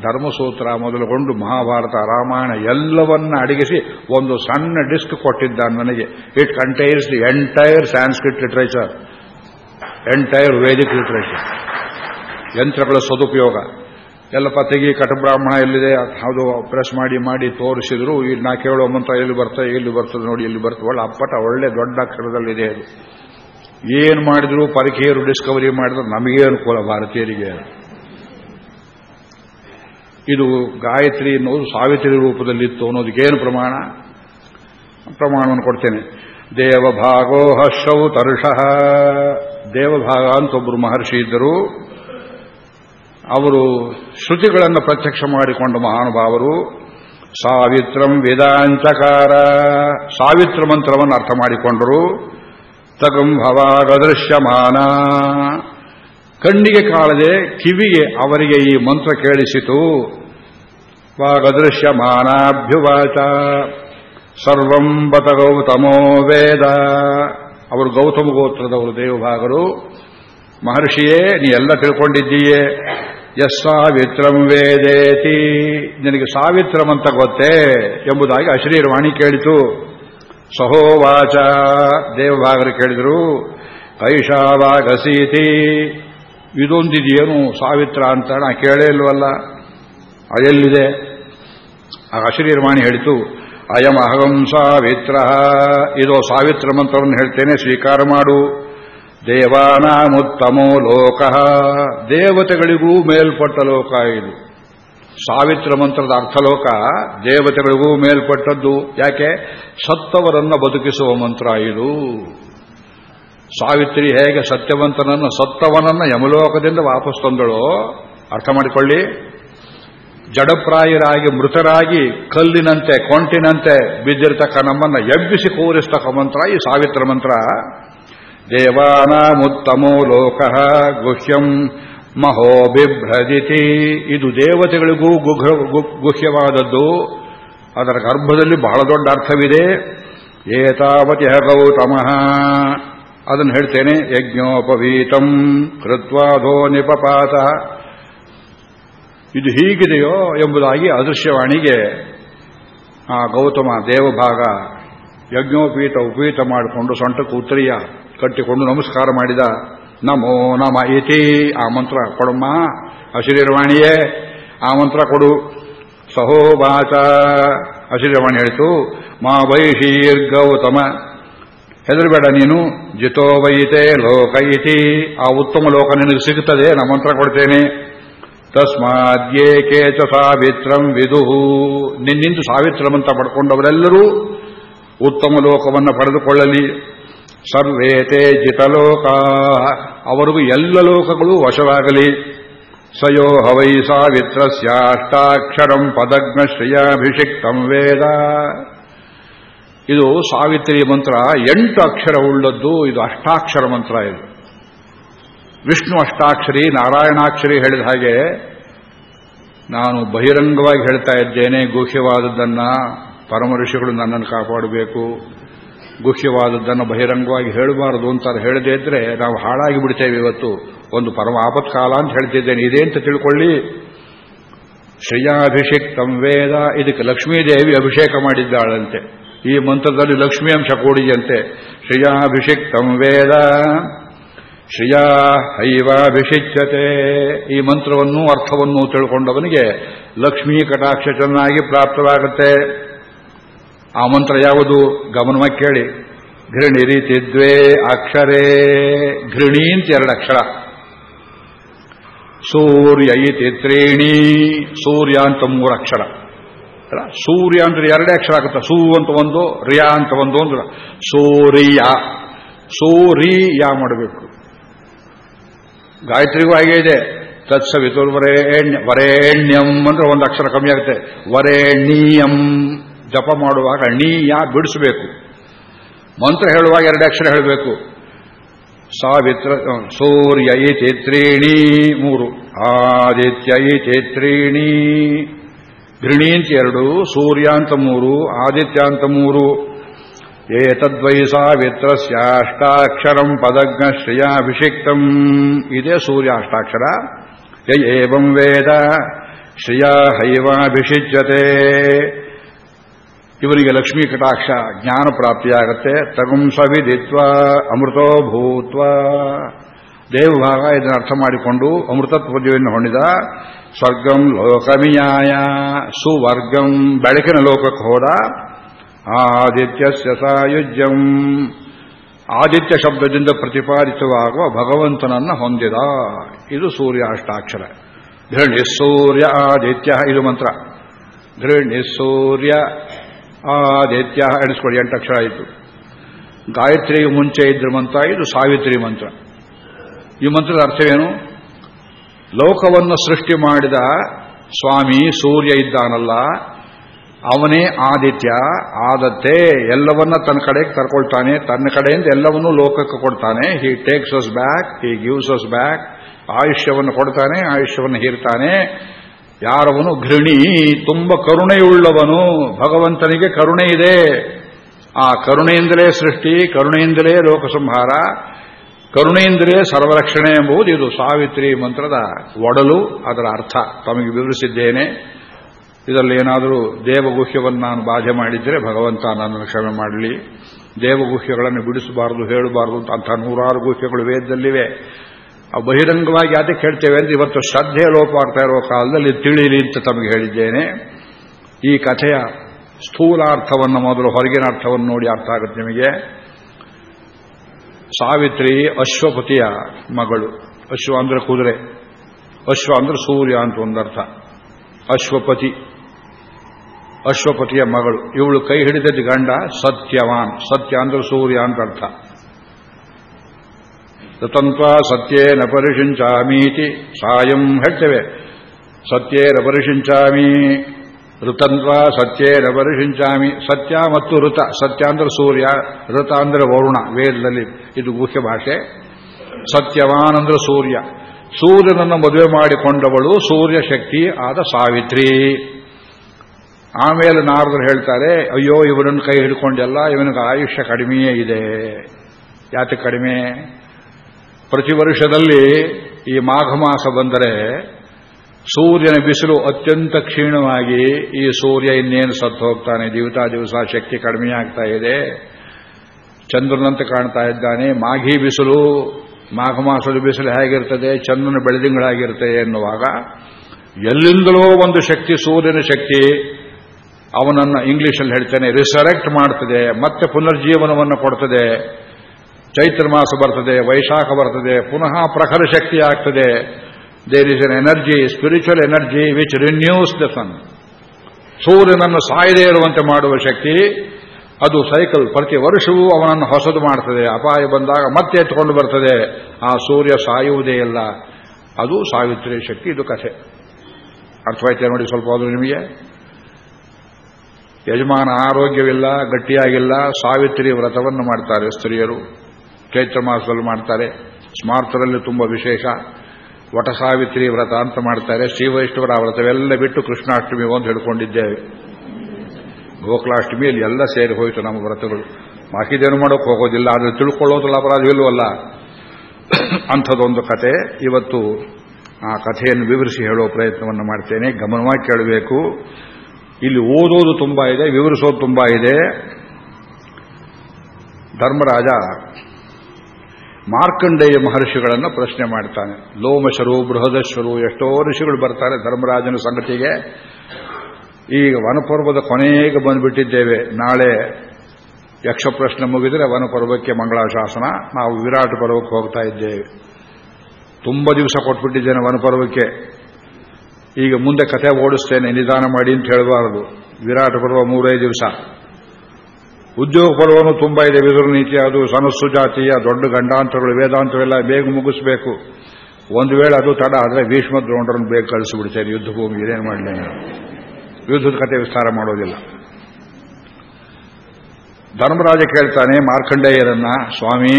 ಧರ್ಮಸೂತ್ರ ಮೊದಲುಗೊಂಡು ಮಹಾಭಾರತ, ರಾಮಾಯಣ ಎಲ್ಲವನ್ನ ಅಡಗಿಸಿ ಒಂದು ಸಣ್ಣ ಡಿಸ್ಕ್ ಕೊಟ್ಟಿದ್ದಾನೆ ನನಗೆ. It contains the entire Sanskrit literature entire Vedic literature ಯಂತ್ರಗಳ ಸದುಪಯೋಗ. ಎಲ್ಲ ತೆಗಿ ಕಟಬ್ರಾಹ್ಮಣ ಎಲ್ಲಿದೆ? ಅದು ಪ್ರೆಸ್ ಮಾಡಿ ಮಾಡಿ ತೋರಿಸಿದ್ರು. ಈಗ ನಾ ಕೇಳೋ ಮಂತ್ರ ಎಲ್ಲಿ ಬರ್ತದೆ ಎಲ್ಲಿ ಬರ್ತದೆ ನೋಡಿ, ಎಲ್ಲಿ ಬರ್ತದೆ. ಒಳ್ಳೆ ಅಪ್ಪಟ, ಒಳ್ಳೆ ದೊಡ್ಡ ಅಕ್ಷರದಲ್ಲಿದೆ ಅದು. ಏನು ಮಾಡಿದ್ರು ಪರಕೀಯರು ಡಿಸ್ಕವರಿ ಮಾಡಿದ್ರೆ ನಮಗೆ ಅನುಕೂಲ ಭಾರತೀಯರಿಗೆ. ಇದು ಗಾಯತ್ರಿ ಅನ್ನೋದು ಸಾವಿತ್ರಿ ರೂಪದಲ್ಲಿತ್ತು ಅನ್ನೋದಕ್ಕೇನು ಪ್ರಮಾಣ? ಪ್ರಮಾಣವನ್ನು ಕೊಡ್ತೇನೆ. ದೇವಭಾಗೋ ಹರ್ಷವು ತರುಷಃ. ದೇವಭಾಗ ಅಂತ ಒಬ್ಬರು ಮಹರ್ಷಿ ಇದ್ದರು. ಅವರು ಶ್ರುತಿಗಳನ್ನು ಪ್ರತ್ಯಕ್ಷ ಮಾಡಿಕೊಂಡ ಮಹಾನುಭಾವರು, ಸಾವಿತ್ರಂ ವೇದಾಂಚಕಾರ ಸಾವಿತ್ರ ಮಂತ್ರವನ್ನು ಅರ್ಥ ಮಾಡಿಕೊಂಡರು. ತಗಂಭವಾಗದೃಶ್ಯಮಾನ ಕಣ್ಣಿಗೆ ಕಾಳದೆ ಕಿವಿಗೆ ಅವರಿಗೆ ಈ ಮಂತ್ರ ಕೇಳಿಸಿತು. ವಾಗದೃಶ್ಯಮಾನಾಭ್ಯುವಾಚ. ಸರ್ವಂ ಬತ ಗೌತಮೋ ವೇದ. ಅವರು ಗೌತಮ ಗೋತ್ರದವರು ದೇವಭಾಗರು. ಮಹರ್ಷಿಯೇ, ನೀ ಎಲ್ಲ ತಿಳ್ಕೊಂಡಿದ್ದೀಯೇ? ಎಸ್ ಸಾವಿತ್ರಂ ವೇದೇತಿ. ನಿನಗೆ ಸಾವಿತ್ರಮಂತ ಗೊತ್ತೇ ಎಂಬುದಾಗಿ ಅಶ್ರೀರ್ವಾಣಿ ಕೇಳಿತು. ಸಹೋವಾಚ. ದೇವಭಾಗರು ಕೇಳಿದರು ಕೈಷಾವಾಗಸೀತಿ ಇದೊಂದಿದೆಯೇನು ಸಾವಿತ್ರ ಅಂತ ನಾ ಕೇಳೇ ಇಲ್ವಲ್ಲ. ಅದೆಲ್ಲಿದೆ ಆಗ ಅಶರೀರ್ವಾಣಿ ಹೇಳಿತು, ಅಯಂ ಅಹಂ ಸಾವಿತ್ರ. ಇದೋ ಸಾವಿತ್ರ ಮಂತ್ರವನ್ನು ಹೇಳ್ತೇನೆ, ಸ್ವೀಕಾರ ಮಾಡು. ದೇವಾನಾಮುತ್ತಮೋ ಲೋಕ. ದೇವತೆಗಳಿಗೂ ಮೇಲ್ಪಟ್ಟ ಲೋಕ ಇದು. ಸಾವಿತ್ರ ಮಂತ್ರದ ಅರ್ಥಲೋಕ ದೇವತೆಗಳಿಗೂ ಮೇಲ್ಪಟ್ಟದ್ದು. ಯಾಕೆ? ಸತ್ತವರನ್ನ ಬದುಕಿಸುವ ಮಂತ್ರ ಇದು. ಸಾವಿತ್ರಿ ಹೇಗೆ ಸತ್ಯವಂತನನ್ನ, ಸತ್ತವನನ್ನ ಯಮಲೋಕದಿಂದ ವಾಪಸ್ ತಂದಳೋ? ಅರ್ಥ ಮಾಡಿಕೊಳ್ಳಿ. ಜಡಪ್ರಾಯರಾಗಿ, ಮೃತರಾಗಿ, ಕಲ್ಲಿನಂತೆ, ಕೊಂಟಿನಂತೆ ಬಿದ್ದಿರ್ತಕ್ಕ ನಮ್ಮನ್ನ ಎಬ್ಬಿಸಿ ಕೂರಿಸ್ತಕ್ಕ ಮಂತ್ರ ಈ ಸಾವಿತ್ರ ಮಂತ್ರ. ದೇವಾನಾಮುತ್ತಮೋ ಲೋಕ ಗುಹ್ಯಂ ಮಹೋ ಬಿಭ್ರಜಿತಿ. ಇದು ದೇವತೆಗಳಿಗೂ ಗುಹ್ಯವಾದದ್ದು. ಅದರ ಗರ್ಭದಲ್ಲಿ ಬಹಳ ದೊಡ್ಡ ಅರ್ಥವಿದೆ. ಏತಾವತಿ ಗೌತಮಃ ಅದನ್ನು ಹೇಳ್ತೇನೆ. ಯಜ್ಞೋಪವೀತಂ ಕೃತ್ವಾಧೋ ನಿಪಪಾತ. ಇದು ಹೀಗಿದೆಯೋ ಎಂಬುದಾಗಿ ಅದೃಶ್ಯವಾಣಿಗೆ ಆ ಗೌತಮ ದೇವಭಾಗ ಯಜ್ಞೋಪೀತ ಉಪೀತ ಮಾಡಿಕೊಂಡು ಸೊಂಟಕ್ಕೆ ಉತ್ತರಿಯ ಕಟ್ಟಿಕೊಂಡು ನಮಸ್ಕಾರ ಮಾಡಿದ ನಮೋ ನಮ ಇತಿ. ಆ ಮಂತ್ರ ಕೊಡಮ್ಮ. ಅಶರೀರವಾಣಿಯೇ ಆ ಮಂತ್ರ ಕೊಡು. ಸಹೋವಾಚ ಅಶರೀರವಾಣಿ ಹೇಳಿತು, ಮಾ ವೈಶೀರ್ಗೌತಮ ಹೆದರಬೇಡ ನೀನು. ಜಿತೋ ವೈತೆ ಲೋಕ ಇತಿ. ಆ ಉತ್ತಮ ಲೋಕ ನಿನಗೆ ಸಿಗುತ್ತದೆ. ನಾ ಮಂತ್ರ ಕೊಡ್ತೇನೆ. ತಸ್ಮಾದ್ಯೇಕೆ ಚ ಸಾವಿತ್ರಂ ವಿದುಹು ನಿನ್ನಿಂದು ಸಾವಿತ್ರಮಂತ ಪಡ್ಕೊಂಡವರೆಲ್ಲರೂ ಉತ್ತಮ ಲೋಕವನ್ನು ಪಡೆದುಕೊಳ್ಳಲಿ. ಸರ್ವೇತೆ ಜಿತಲೋಕ ಅವರಿಗೂ ಎಲ್ಲ ಲೋಕಗಳು ವಶವಾಗಲಿ. ಸಯೋ ಹವೈ ಸಾವಿತ್ರಸ್ಯಾಷ್ಟಾಕ್ಷರಂ ಪದಗ್ನ ಶ್ರೇಯಾಭಿಷಿಕ್ತಂ ವೇದ. ಇದು ಸಾವಿತ್ರಿ ಮಂತ್ರ ಎಂಟು ಅಕ್ಷರ ಉಳ್ಳದ್ದು, ಇದು ಅಷ್ಟಾಕ್ಷರ ಮಂತ್ರ ಇದು. ವಿಷ್ಣು ಅಷ್ಟಾಕ್ಷರಿ, ನಾರಾಯಣಾಕ್ಷರಿ ಹೇಳಿದ ಹಾಗೆ ನಾನು ಬಹಿರಂಗವಾಗಿ ಹೇಳ್ತಾ ಇದ್ದೇನೆ, ಗುಹ್ಯವಾದದ್ದನ್ನ ಪರಮ ಋಷಿಗಳು ನನ್ನನ್ನು ಕಾಪಾಡಬೇಕು. ಗುಹ್ಯವಾದದ್ದನ್ನು ಬಹಿರಂಗವಾಗಿ ಹೇಳಬಾರದು ಅಂತಾರೆ. ಹೇಳದೇ ಇದ್ರೆ ನಾವು ಹಾಳಾಗಿ ಬಿಡ್ತೇವೆ ಇವತ್ತು. ಒಂದು ಪರಮ ಆಪತ್ಕಾಲ ಅಂತ ಹೇಳ್ತಿದ್ದೇನೆ. ಇದೇ ಅಂತ ತಿಳ್ಕೊಳ್ಳಿ. ಶ್ರೀಯಾಭಿಷಿಕ್ತಂ ವೇದ, ಇದಕ್ಕೆ ಲಕ್ಷ್ಮೀದೇವಿ ಅಭಿಷೇಕ ಮಾಡಿದ್ದಾಳಂತೆ. ಈ ಮಂತ್ರದಲ್ಲಿ ಲಕ್ಷ್ಮೀ ಅಂಶ ಕೂಡಿದೆಯಂತೆ ಶ್ರೇಯಾಭಿಷೇಕ್ತಂ ವೇದ, ಶ್ರಿಯಾ ಹೈವಾಭಿಷಿಚ್ಯತೆ. ಈ ಮಂತ್ರವನ್ನು ಅರ್ಥವನ್ನು ತಿಳ್ಕೊಂಡವನಿಗೆ ಲಕ್ಷ್ಮೀ ಕಟಾಕ್ಷ ಚೆನ್ನಾಗಿ ಪ್ರಾಪ್ತವಾಗುತ್ತೆ. ಆ ಮಂತ್ರ ಯಾವುದು? ಗಮನವಾಗಿ ಕೇಳಿ. ಘೃಣಿ ರೀತಿದ್ವೇ ಅಕ್ಷರೇ. ಘೃಣಿ ಅಂತ ಎರಡು ಅಕ್ಷರ. ಸೂರ್ಯ ಇತಿ ತ್ರೀಣಿ. ಸೂರ್ಯ ಅಂತ ಮೂರು ಅಕ್ಷರ. ಸೂರ್ಯ ಅಂದ್ರೆ ಎರಡೇ ಅಕ್ಷರ ಆಗುತ್ತೆ. ಸೂ ಅಂತ ಒಂದು, ರಿಯಾ ಅಂತ ಒಂದು ಅಂದ್ರೆ ಸೂರ್ಯ. ಸೂರಿಯ ಮಾಡಬೇಕು. ಗಾಯತ್ರಿಗೂ ಹಾಗೆ ಇದೆ. ತತ್ಸವಿತುರ್ ವರೇಣ್ಯ ವರೇಣ್ಯಂ ಅಂದ್ರೆ ಒಂದು ಅಕ್ಷರ ಕಮ್ಮಿ ಆಗುತ್ತೆ. ವರೇಣ್ಯಂ ಜಪ ಮಾಡುವಾಗ ನೀಯ ಬಿಡಿಸಬೇಕು. ಮಂತ್ರ ಹೇಳುವಾಗ ಎರಡು ಅಕ್ಷರ ಹೇಳಬೇಕು. ಸಾವಿತ್ರ ಸೂರ್ಯ ಈ ತ್ರೀಣಿ ಮೂರು. ಆದಿತ್ಯ ಈ ತ್ರೀಣಿ ಗೃಣಿ ಅಂತ ಎರಡು, ಸೂರ್ಯ ಅಂತ ಮೂರು, ಆದಿತ್ಯ ಅಂತ ಮೂರು. ಏತದ್ವೈ ಸಾವಿತ್ರಸ್ಯಾಷ್ಟಾಕ್ಷರಂ ಪದಜ್ಞ ಶ್ರೇಯಾಭಿಷಿಕ್ತಂ ಇದೇ ಸೂರ್ಯ ಅಷ್ಟಾಕ್ಷರ. ಏವಂ ವೇದ ಶ್ರೇಯ ಹೈವಾಭಿಷಿಚ್ಯತೆ ಇವರಿಗೆ ಲಕ್ಷ್ಮೀ ಕಟಾಕ್ಷ ಜ್ಞಾನ ಪ್ರಾಪ್ತಿಯಾಗತ್ತೆ. ತಗುಂ ಸವಿದಿತ್ವ ಅಮೃತೋ ಭೂತ್ವ. ದೇವಭಾಗ ಇದನ್ನು ಅರ್ಥ ಮಾಡಿಕೊಂಡು ಅಮೃತತ್ವವನ್ನು ಹೊಂದಿದ ಸ್ವರ್ಗಂ ಲೋಕಮಿಯಾಯ, ಸುವರ್ಗಂ ಬೆಳಕಿನ ಲೋಕಕ್ಕೆ ಹೋದ ಆದಿತ್ಯ ಸಾಯುಜ್ಯಂ. ಆದಿತ್ಯ ಶಬ್ದದಿಂದ ಪ್ರತಿಪಾದಿತವಾಗುವ ಭಗವಂತನನ್ನು ಹೊಂದಿದ. ಇದು ಸೂರ್ಯ ಅಷ್ಟಾಕ್ಷರ. ಧೃಣಿ ಸೂರ್ಯ ಆದಿತ್ಯ, ಇದು ಮಂತ್ರ. ಧೃಣಿ ಸೂರ್ಯ ಆದಿತ್ಯ ಎಣಿಸ್ಕೊಳ್ಳಿ, ಎಂಟು ಅಕ್ಷರ ಆಯಿತು. ಗಾಯತ್ರಿ ಮುಂಚೆ ಇದ್ರ ಮಂತ್ರ, ಇದು ಸಾವಿತ್ರಿ ಮಂತ್ರ. ಈ ಮಂತ್ರದ ಅರ್ಥವೇನು? ಲೋಕವನ್ನು ಸೃಷ್ಟಿ ಮಾಡಿದ ಸ್ವಾಮಿ ಸೂರ್ಯ ಇದ್ದಾನಲ್ಲ, ಅವನೇ ಆದಿತ್ಯ ಆದತ್ತೆ ಎಲ್ಲವನ್ನ ತನ್ನ ಕಡೆಗೆ ಕರ್ಕೊಳ್ತಾನೆ ತನ್ನ ಕಡೆಯಿಂದ ಎಲ್ಲವನ್ನೂ ಲೋಕಕ್ಕೆ ಕೊಡ್ತಾನೆ. He takes us back he gives us back ಆಯುಷ್ಯವನ್ನು ಕೊಡ್ತಾನೆ, ಆಯುಷ್ಯವನ್ನು ಹೀರ್ತಾನೆ. ಯಾರವನು ಘೃಣಿ, ತುಂಬ ಕರುಣೆಯುಳ್ಳವನು, ಭಗವಂತನಿಗೆ ಕರುಣೆ ಇದೆ. ಆ ಕರುಣೆಯಿಂದಲೇ ಸೃಷ್ಟಿ, ಕರುಣೆಯಿಂದಲೇ ಲೋಕಸಂಹಾರ, ಕರುಣೆಯಿಂದಲೇ ಸರ್ವರಕ್ಷಣೆ ಎಂಬುದು ಇದು ಸಾವಿತ್ರಿ ಮಂತ್ರದ ಒಡಲು, ಅದರ ಅರ್ಥ ತಮಗೆ ವಿವರಿಸಿದ್ದೇನೆ. ಇದರಲ್ಲಿ ಏನಾದರೂ ದೇವಗುಹ್ಯವನ್ನು ನಾನು ಬಾಧೆ ಮಾಡಿದ್ದರೆ ಭಗವಂತ ನನ್ನನ್ನು ಕ್ಷಮೆ ಮಾಡಲಿ. ದೇವಗುಹ್ಯಗಳನ್ನು ಬಿಡಿಸಬಾರದು, ಹೇಳಬಾರದು ಅಂತ ನೂರಾರು ಗುಹ್ಯಗಳು ವೇದದಲ್ಲಿವೆ. ಬಹಿರಂಗವಾಗಿ ಅದಕ್ಕೆ ಹೇಳ್ತೇವೆ ಅಂದ್ರೆ ಇವತ್ತು ಶ್ರದ್ಧೆ ಲೋಪ ಆಗ್ತಾ ಇರುವ ಕಾಲದಲ್ಲಿ ತಿಳಿಲಿ ಅಂತ ತಮಗೆ ಹೇಳಿದ್ದೇನೆ. ಈ ಕಥೆಯ ಸ್ಥೂಲ ಅರ್ಥವನ್ನು ಮೊದಲು ಹೊರಗಿನ ಅರ್ಥವನ್ನು ನೋಡಿ ಅರ್ಥ ಆಗುತ್ತೆ ನಿಮಗೆ. ಸಾವಿತ್ರಿ ಅಶ್ವಪತಿಯ ಮಗಳು. ಅಶ್ವ ಅಂದ್ರೆ ಕುದುರೆ. ಅಶ್ವ ಅಂದ್ರೆ ಸೂರ್ಯ ಅಂತ ಒಂದರ್ಥ ಅಶ್ವಪತಿ. ಅಶ್ವಪತಿಯ ಮಗಳು. ಇವಳು ಕೈ ಹಿಡಿದದ್ದು ಗಂಡ ಸತ್ಯವಾನ್. ಸತ್ಯ ಅಂದ್ರೆ ಸೂರ್ಯ ಅಂತ ಅರ್ಥ. ಋತಂತ್ವ ಸತ್ಯೇನ ಪರಿಶಿಂಚಾಮೀತಿ, ಸಾಯಂ ಹೇಳ್ತೇವೆ. ಸತ್ಯೇನ ಪರಿಶಿಂಚಾಮಿ, ಋತಂತ್ವ ಸತ್ಯೇನ ಪರಿಶಿಂಚಾಮಿ, ಸತ್ಯ ಮತ್ತು ಋತ. ಸತ್ಯ ಅಂದ್ರೆ ಸೂರ್ಯ, ಋತ ಅಂದ್ರೆ ವರುಣ, ವೇದದಲ್ಲಿ ಇದು ಗುಹ್ಯ ಭಾಷೆ. ಸತ್ಯವಾನ್ ಅಂದ್ರೆ ಸೂರ್ಯ. ಸೂರ್ಯನನ್ನು ಮದುವೆ ಮಾಡಿಕೊಂಡವಳು ಸೂರ್ಯ ಶಕ್ತಿ ಆದ ಸಾವಿತ್ರಿ. ಆಮೇಲೆ ನಾರದರು ಹೇಳ್ತಾರೆ, ಅಯ್ಯೋ, ಇವನನ್ನು ಕೈ ಹಿಡ್ಕೊಂಡೆಲ್ಲ, ಇವನಿಗೆ ಆಯುಷ್ಯ ಕಡಿಮೆಯೇ ಇದೆ. ಯಾಕೆ ಕಡಿಮೆ? ಪ್ರತಿ ವರ್ಷದಲ್ಲಿ ಈ ಮಾಘ ಮಾಸ ಬಂದರೆ ಸೂರ್ಯನ ಬಿಸಿಲು ಅತ್ಯಂತ ಕ್ಷೀಣವಾಗಿ ಈ ಸೂರ್ಯ ಇನ್ನೇನು ಸತ್ತು ಹೋಗ್ತಾನೆ? ದಿವಸ ದಿವಸ ಶಕ್ತಿ ಕಡಿಮೆಯಾಗ್ತಾ ಇದೆ. ಚಂದ್ರನಂತೆ ಕಾಣ್ತಾ ಇದ್ದಾನೆ. ಮಾಘಿ ಬಿಸಿಲು, ಮಾಘ ಮಾಸದ ಬಿಸಿಲು ಹೇಗಿರ್ತದೆ? ಚಂದ್ರನ ಬೆಳೆದಿಂಗಳಾಗಿರ್ತದೆ ಎನ್ನುವಾಗ ಎಲ್ಲಿಂದಲೋ ಒಂದು ಶಕ್ತಿ, ಸೂರ್ಯನ ಶಕ್ತಿ ಅವನನ್ನು ಇಂಗ್ಲಿಷಲ್ಲಿ ಹೇಳ್ತೇನೆ ರಿಸರೆಕ್ಟ್ ಮಾಡ್ತದೆ. ಮತ್ತೆ ಪುನರ್ಜೀವನವನ್ನು ಕೊಡ್ತದೆ. ಚೈತ್ರ ಮಾಸ ಬರ್ತದೆ, ವೈಶಾಖ ಬರ್ತದೆ, ಪುನಃ ಪ್ರಖರ ಶಕ್ತಿ ಆಗ್ತದೆ. There is an energy spiritual energy which renews the sun ಸೂರ್ಯನನ್ನು ಸಾಯದೇ ಇರುವಂತೆ ಮಾಡುವ ಶಕ್ತಿ, ಅದು ಸೈಕಲ್ ಪ್ರತಿ ವರ್ಷವೂ ಅವನನ್ನು ಹೊಸದು ಮಾಡ್ತದೆ. ಅಪಾಯ ಬಂದಾಗ ಮತ್ತೆ ಎತ್ಕೊಂಡು ಬರ್ತದೆ. ಆ ಸೂರ್ಯ ಸಾಯುವುದೇ ಇಲ್ಲ. ಅದು ಸಾವಿತ್ರಿ ಶಕ್ತಿ, ಇದು ಕಥೆ. ಅರ್ಥವಾಯ್ತೆ ನೋಡಿ ಸ್ವಲ್ಪ ಅದು ನಿಮಗೆ? ಯಜಮಾನ ಆರೋಗ್ಯವಿಲ್ಲ, ಗಟ್ಟಿಯಾಗಿಲ್ಲ, ಸಾವಿತ್ರಿ ವ್ರತವನ್ನು ಮಾಡ್ತಾರೆ ಸ್ತ್ರೀಯರು. ಚೈತ್ರ ಮಾಸದಲ್ಲಿ ಮಾಡ್ತಾರೆ. ಸ್ಮಾರ್ತರಲ್ಲಿ ತುಂಬ ವಿಶೇಷ. ವಟ ಸಾವಿತ್ರಿ ವ್ರತ ಅಂತ ಮಾಡ್ತಾರೆ. ಶ್ರೀವೈಷ್ಣವರ ವ್ರತವೆಲ್ಲ ಬಿಟ್ಟು ಕೃಷ್ಣಾಷ್ಟಮಿ ಒಂದು ಹಿಡ್ಕೊಂಡಿದ್ದೇವೆ ಗೋಕುಲಾಷ್ಟಮಿಯಲ್ಲಿ ಎಲ್ಲ ಸೇರಿ ಹೋಯಿತು ನಮ್ಮ ವ್ರತಗಳು. ಬಾಕಿದೇನು ಮಾಡೋಕೆ ಹೋಗೋದಿಲ್ಲ, ಆದರೆ ತಿಳ್ಕೊಳ್ಳೋದಿಲ್ಲ ಇಲ್ಲವಲ್ಲ ಅಂಥದ್ದೊಂದು ಕತೆ. ಇವತ್ತು ಆ ಕಥೆಯನ್ನು ವಿವರಿಸಿ ಹೇಳೋ ಪ್ರಯತ್ನವನ್ನು ಮಾಡ್ತೇನೆ. ಗಮನವಾಗಿ ಕೇಳಬೇಕು. ಇಲ್ಲಿ ಓದೋದು ತುಂಬಾ ಇದೆ, ವಿವರಿಸೋದು ತುಂಬಾ ಇದೆ. ಧರ್ಮರಾಜ ಮಾರ್ಕಂಡೇಯ ಮಹರ್ಷಿಗಳನ್ನು ಪ್ರಶ್ನೆ ಮಾಡ್ತಾನೆ. ಲೋಮಶರು ಬೃಹದಶ್ವರು ಎಷ್ಟೋ ಋಷಿಗಳು ಬರ್ತಾರೆ ಧರ್ಮರಾಜನ ಸಂಗತಿಗೆ. ಈಗ ವನಪರ್ವದ ಕೊನೆಗೆ ಬಂದುಬಿಟ್ಟಿದ್ದೇವೆ. ನಾಳೆ ಯಕ್ಷಪ್ರಶ್ನೆ ಮುಗಿದರೆ ವನಪರ್ವಕ್ಕೆ ಮಂಗಳಾಶಾಸನ. ನಾವು ವಿರಾಟ ಪರ್ವಕ್ಕೆ ಹೋಗ್ತಾ ಇದ್ದೇವೆ. ತುಂಬ ದಿವಸ ಕೊಟ್ಬಿಟ್ಟಿದ್ದೇನೆ ವನಪರ್ವಕ್ಕೆ. ಈಗ ಮುಂದೆ ಕಥೆ ಓಡಿಸ್ತೇನೆ, ನಿಧಾನ ಮಾಡಿ ಅಂತ ಹೇಳಬಾರದು. ವಿರಾಟ ಪರ್ವ ಮೂರೇ ದಿವಸ. ಉದ್ಯೋಗ ಪರ್ವನು ತುಂಬಾ ಇದೆ. ಬಿದುರು ನೀತಿ ಅದು, ಸನಸ್ಸು ಜಾತಿಯ ದೊಡ್ಡ ಗಂಡಾಂತರಗಳು, ವೇದಾಂತವೆಲ್ಲ ಬೇಗ ಮುಗಿಸ್ಬೇಕು. ಒಂದು ವೇಳೆ ಅದು ತಡ ಆದರೆ ಭೀಷ್ಮ ದ್ರೋಣರನ್ನು ಬೇಗ ಕಳಿಸಿಬಿಡ್ತೇನೆ. ಯುದ್ಧ ಭೂಮಿ ಇದೇನು ಮಾಡಲಿ ಯುದ್ಧದ ಕತೆ ವಿಸ್ತಾರ ಮಾಡೋದಿಲ್ಲ. ಧರ್ಮರಾಜ ಕೇಳ್ತಾನೆ, ಮಾರ್ಕಂಡೇಯರನ್ನ, ಸ್ವಾಮಿ,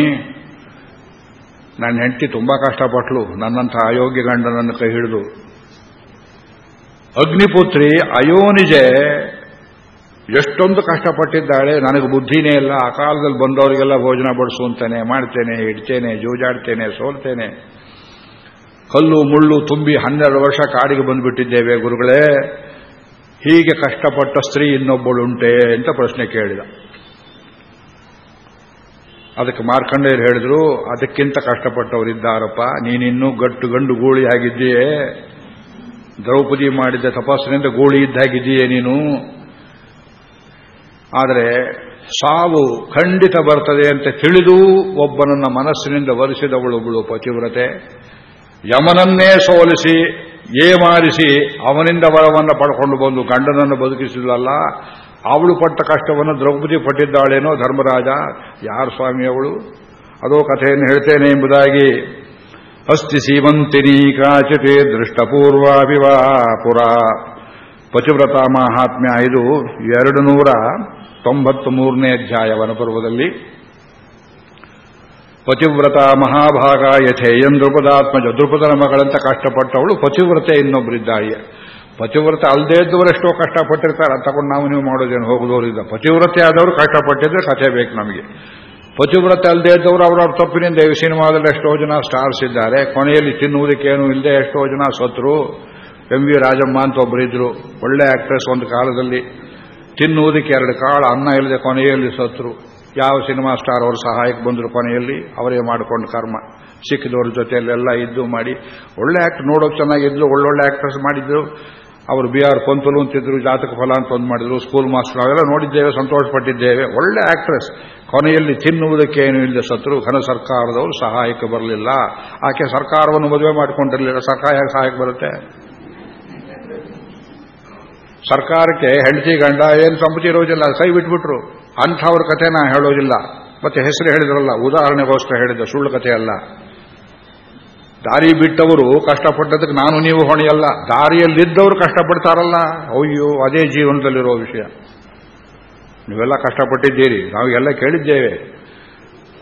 ನನ್ನ ಹೆಂಡತಿ ತುಂಬಾ ಕಷ್ಟಪಟ್ಲು. ನನ್ನಂಥ ಅಯೋಗ್ಯ ಗಂಡನನ್ನು ಕೈ ಹಿಡಿದು. ಅಗ್ನಿಪುತ್ರಿ ಅಯೋನಿಜೆ ಎಷ್ಟೊಂದು ಕಷ್ಟಪಟ್ಟಿದ್ದಾಳೆ, ನನಗೆ ಬುದ್ಧಿನೇ ಇಲ್ಲ, ಆ ಕಾಲದಲ್ಲಿ ಬಂದವರಿಗೆಲ್ಲ ಭೋಜನ ಬಡಿಸುವಂತಾನೆ, ಮಾಡ್ತೇನೆ, ಇಡ್ತೇನೆ, ಜೂಜಾಡ್ತೇನೆ, ಸೋಲ್ತೇನೆ. ಕಲ್ಲು, ಮುಳ್ಳು ತುಂಬಿ ಹನ್ನೆರಡು ವರ್ಷ ಕಾಡಿಗೆ ಬಂದುಬಿಟ್ಟಿದ್ದೇವೆ, ಗುರುಗಳೇ. ಹೀಗೆ ಕಷ್ಟಪಟ್ಟ ಸ್ತ್ರೀ ಇನ್ನೊಬ್ಬಳುಂಟೆ ಅಂತ ಪ್ರಶ್ನೆ ಕೇಳಿದ. ಅದಕ್ಕೆ ಮಾರ್ಕಂಡೆಯರು ಹೇಳಿದ್ರು, ಅದಕ್ಕಿಂತ ಕಷ್ಟಪಟ್ಟವರಿದ್ದಾರಪ್ಪ, ನೀನಿನ್ನೂ ಗಟ್ಟು ಗಂಡು ಗೂಳಿ ಆಗಿದ್ದೀಯೇ. ದ್ರೌಪದಿ ಮಾಡಿದ್ದ ತಪಾಸಣೆಯಿಂದ ಗೋಳಿ ಇದ್ದಾಗಿದ್ದೀಯೇ ನೀನು. ಆದರೆ ಸಾವು ಖಂಡಿತ ಬರ್ತದೆ ಅಂತ ತಿಳಿದು ಒಬ್ಬನನ್ನ ಮನಸ್ಸಿನಿಂದ ವರಿಸಿದವಳೊಬ್ಬಳು ಪತಿವ್ರತೆ. ಯಮನನ್ನೇ ಸೋಲಿಸಿ, ಏಮಾರಿಸಿ ಅವನಿಂದ ವರವನ್ನು ಪಡ್ಕೊಂಡು ಬಂದು ಗಂಡನನ್ನು ಬದುಕಿಸಿದಲ್ಲ ಅವಳು ಪಟ್ಟ ಕಷ್ಟವನ್ನು ದ್ರೌಪದಿ ಪಟ್ಟಿದ್ದಾಳೇನೋ ಧರ್ಮರಾಜ, ಯಾರು ಸ್ವಾಮಿ ಅವಳು? ಅದೋ ಕಥೆಯನ್ನು ಹೇಳ್ತೇನೆ ಎಂಬುದಾಗಿ, ಅಸ್ತಿ ಸೀಮಂತಿನಿ ಕಾಚಿತೆ ದೃಷ್ಟಪೂರ್ವಾಭಿವಾ ಪುರ ಪತಿವ್ರತ ಮಹಾತ್ಮ್ಯ ಇದು ಎರಡು ನೂರ ತೊಂಬತ್ತು ಮೂರನೇ ಅಧ್ಯಾಯ ವನಪರ್ವದಲ್ಲಿ ಪತಿವ್ರತ ಮಹಾಭಾಗ ಯಥೇಯಂ ದೃಪದಾತ್ಮಜ ದೃಪದನ ಮಗಳಂತ ಕಷ್ಟಪಟ್ಟವಳು ಪತಿವ್ರತೆ ಇನ್ನೊಬ್ಬರಿದ್ದಾಳೆ ಪತಿವ್ರತ ಅಲ್ಲದೇ ಇದ್ದವರೆಷ್ಟೋ ಕಷ್ಟಪಟ್ಟಿರ್ತಾರೆ ಅಂತ ತಗೊಂಡು ನಾವು ನೀವು ಮಾಡೋದೇನು? ಹೋಗದವರಿದ್ದ ಪತಿವ್ರತೆ ಆದವರು ಕಷ್ಟಪಟ್ಟಿದ್ರೆ ಕಥೆ ಬೇಕು ನಮಗೆ. ಪತಿವ್ರತೆ ಅಲ್ಲದೇ ಇದ್ದವರು ಅವರವ್ರ ತಪ್ಪಿನಿಂದ ಈ ಸಿನಿಮಾದಲ್ಲಿ ಎಷ್ಟೋ ಜನ ಸ್ಟಾರ್ಸ್ ಇದ್ದಾರೆ. ಕೊನೆಯಲ್ಲಿ ತಿನ್ನುವುದಕ್ಕೇನು ಇಲ್ಲದೆ ಎಷ್ಟೋ ಜನ ಸತ್ರು. ಎಂ ವಿ ರಾಜಮ್ಮ ಅಂತ ಒಬ್ಬರಿದ್ರು ಒಳ್ಳೆ ಆಕ್ಟ್ರೆಸ್ ಒಂದು ಕಾಲದಲ್ಲಿ. ತಿನ್ನುವುದಕ್ಕೆ ಎರಡು ಕಾಳು ಅನ್ನ ಇಲ್ಲದೆ ಕೊನೆಯಲ್ಲಿ ಸತ್ರು. ಯಾವ ಸಿನಿಮಾ ಸ್ಟಾರ್ ಅವರು ಸಹಾಯಕ್ಕೆ ಬಂದರು ಕೊನೆಯಲ್ಲಿ ಅವರೇ ಮಾಡಿಕೊಂಡು ಕರ್ಮ. ಸಿಕ್ಕಿದವ್ರ ಜೊತೆಯಲ್ಲೆಲ್ಲ ಇದ್ದು ಮಾಡಿ. ಒಳ್ಳೆ ಆಕ್ಟ್ ನೋಡೋಕೆ ಚೆನ್ನಾಗಿದ್ದು ಒಳ್ಳೊಳ್ಳೆ ಆಕ್ಟ್ರೆಸ್ ಮಾಡಿದ್ರು. ಅವರು ಬಿ ಆರ್ ಪಂತಲು ಅಂತಿದ್ರು, ಜಾತಕ ಫಲ ಅಂತ ಒಂದು ಮಾಡಿದ್ರು ಸ್ಕೂಲ್ ಮಾಸ್ಟರ್ ಅವೆಲ್ಲ ನೋಡಿದ್ದೇವೆ, ಸಂತೋಷಪಟ್ಟಿದ್ದೇವೆ. ಒಳ್ಳೆ ಆಕ್ಟ್ರೆಸ್ ಕೊನೆಯಲ್ಲಿ ತಿನ್ನುವುದಕ್ಕೆ ಏನು ಇಲ್ಲದೆ ಸತ್ರು. ಘನ ಸರ್ಕಾರದವರು ಸಹಾಯಕ್ಕೆ ಬರಲಿಲ್ಲ. ಆಕೆ ಸರ್ಕಾರವನ್ನು ಮದುವೆ ಮಾಡಿಕೊಂಡಿರಲಿಲ್ಲ. ಸರ್ಕಾರ ಸಹಾಯಕ್ಕೆ ಬರುತ್ತೆ? ಸರ್ಕಾರಕ್ಕೆ ಹೆಂಡತಿ ಗಂಡ ಏನು ಸಂಪತಿ ಇರೋದಿಲ್ಲ ಸೈ ಬಿಟ್ಬಿಟ್ರು. ಅಂಥವ್ರ ಕಥೆ ನಾ ಹೇಳೋದಿಲ್ಲ. ಮತ್ತೆ ಹೆಸರು ಹೇಳಿದ್ರಲ್ಲ ಉದಾಹರಣೆಗೋಸ್ಕರ ಹೇಳಿದ್ದೆ, ಸುಳ್ಳು ಕಥೆ ಅಲ್ಲ. ದಾರಿ ಬಿಟ್ಟವರು ಕಷ್ಟಪಟ್ಟದಕ್ಕೆ ನಾನು ನೀವು ಹೊಣೆಯಲ್ಲ. ದಾರಿಯಲ್ಲಿದ್ದವರು ಕಷ್ಟಪಡ್ತಾರಲ್ಲ. ಅಯ್ಯೋ, ಅದೇ ಜೀವನದಲ್ಲಿರೋ ವಿಷಯ. ನೀವೆಲ್ಲ ಕಷ್ಟಪಟ್ಟಿದ್ದೀರಿ. ನಾವು ಎಲ್ಲ ಕೇಳಿದ್ದೇವೆ.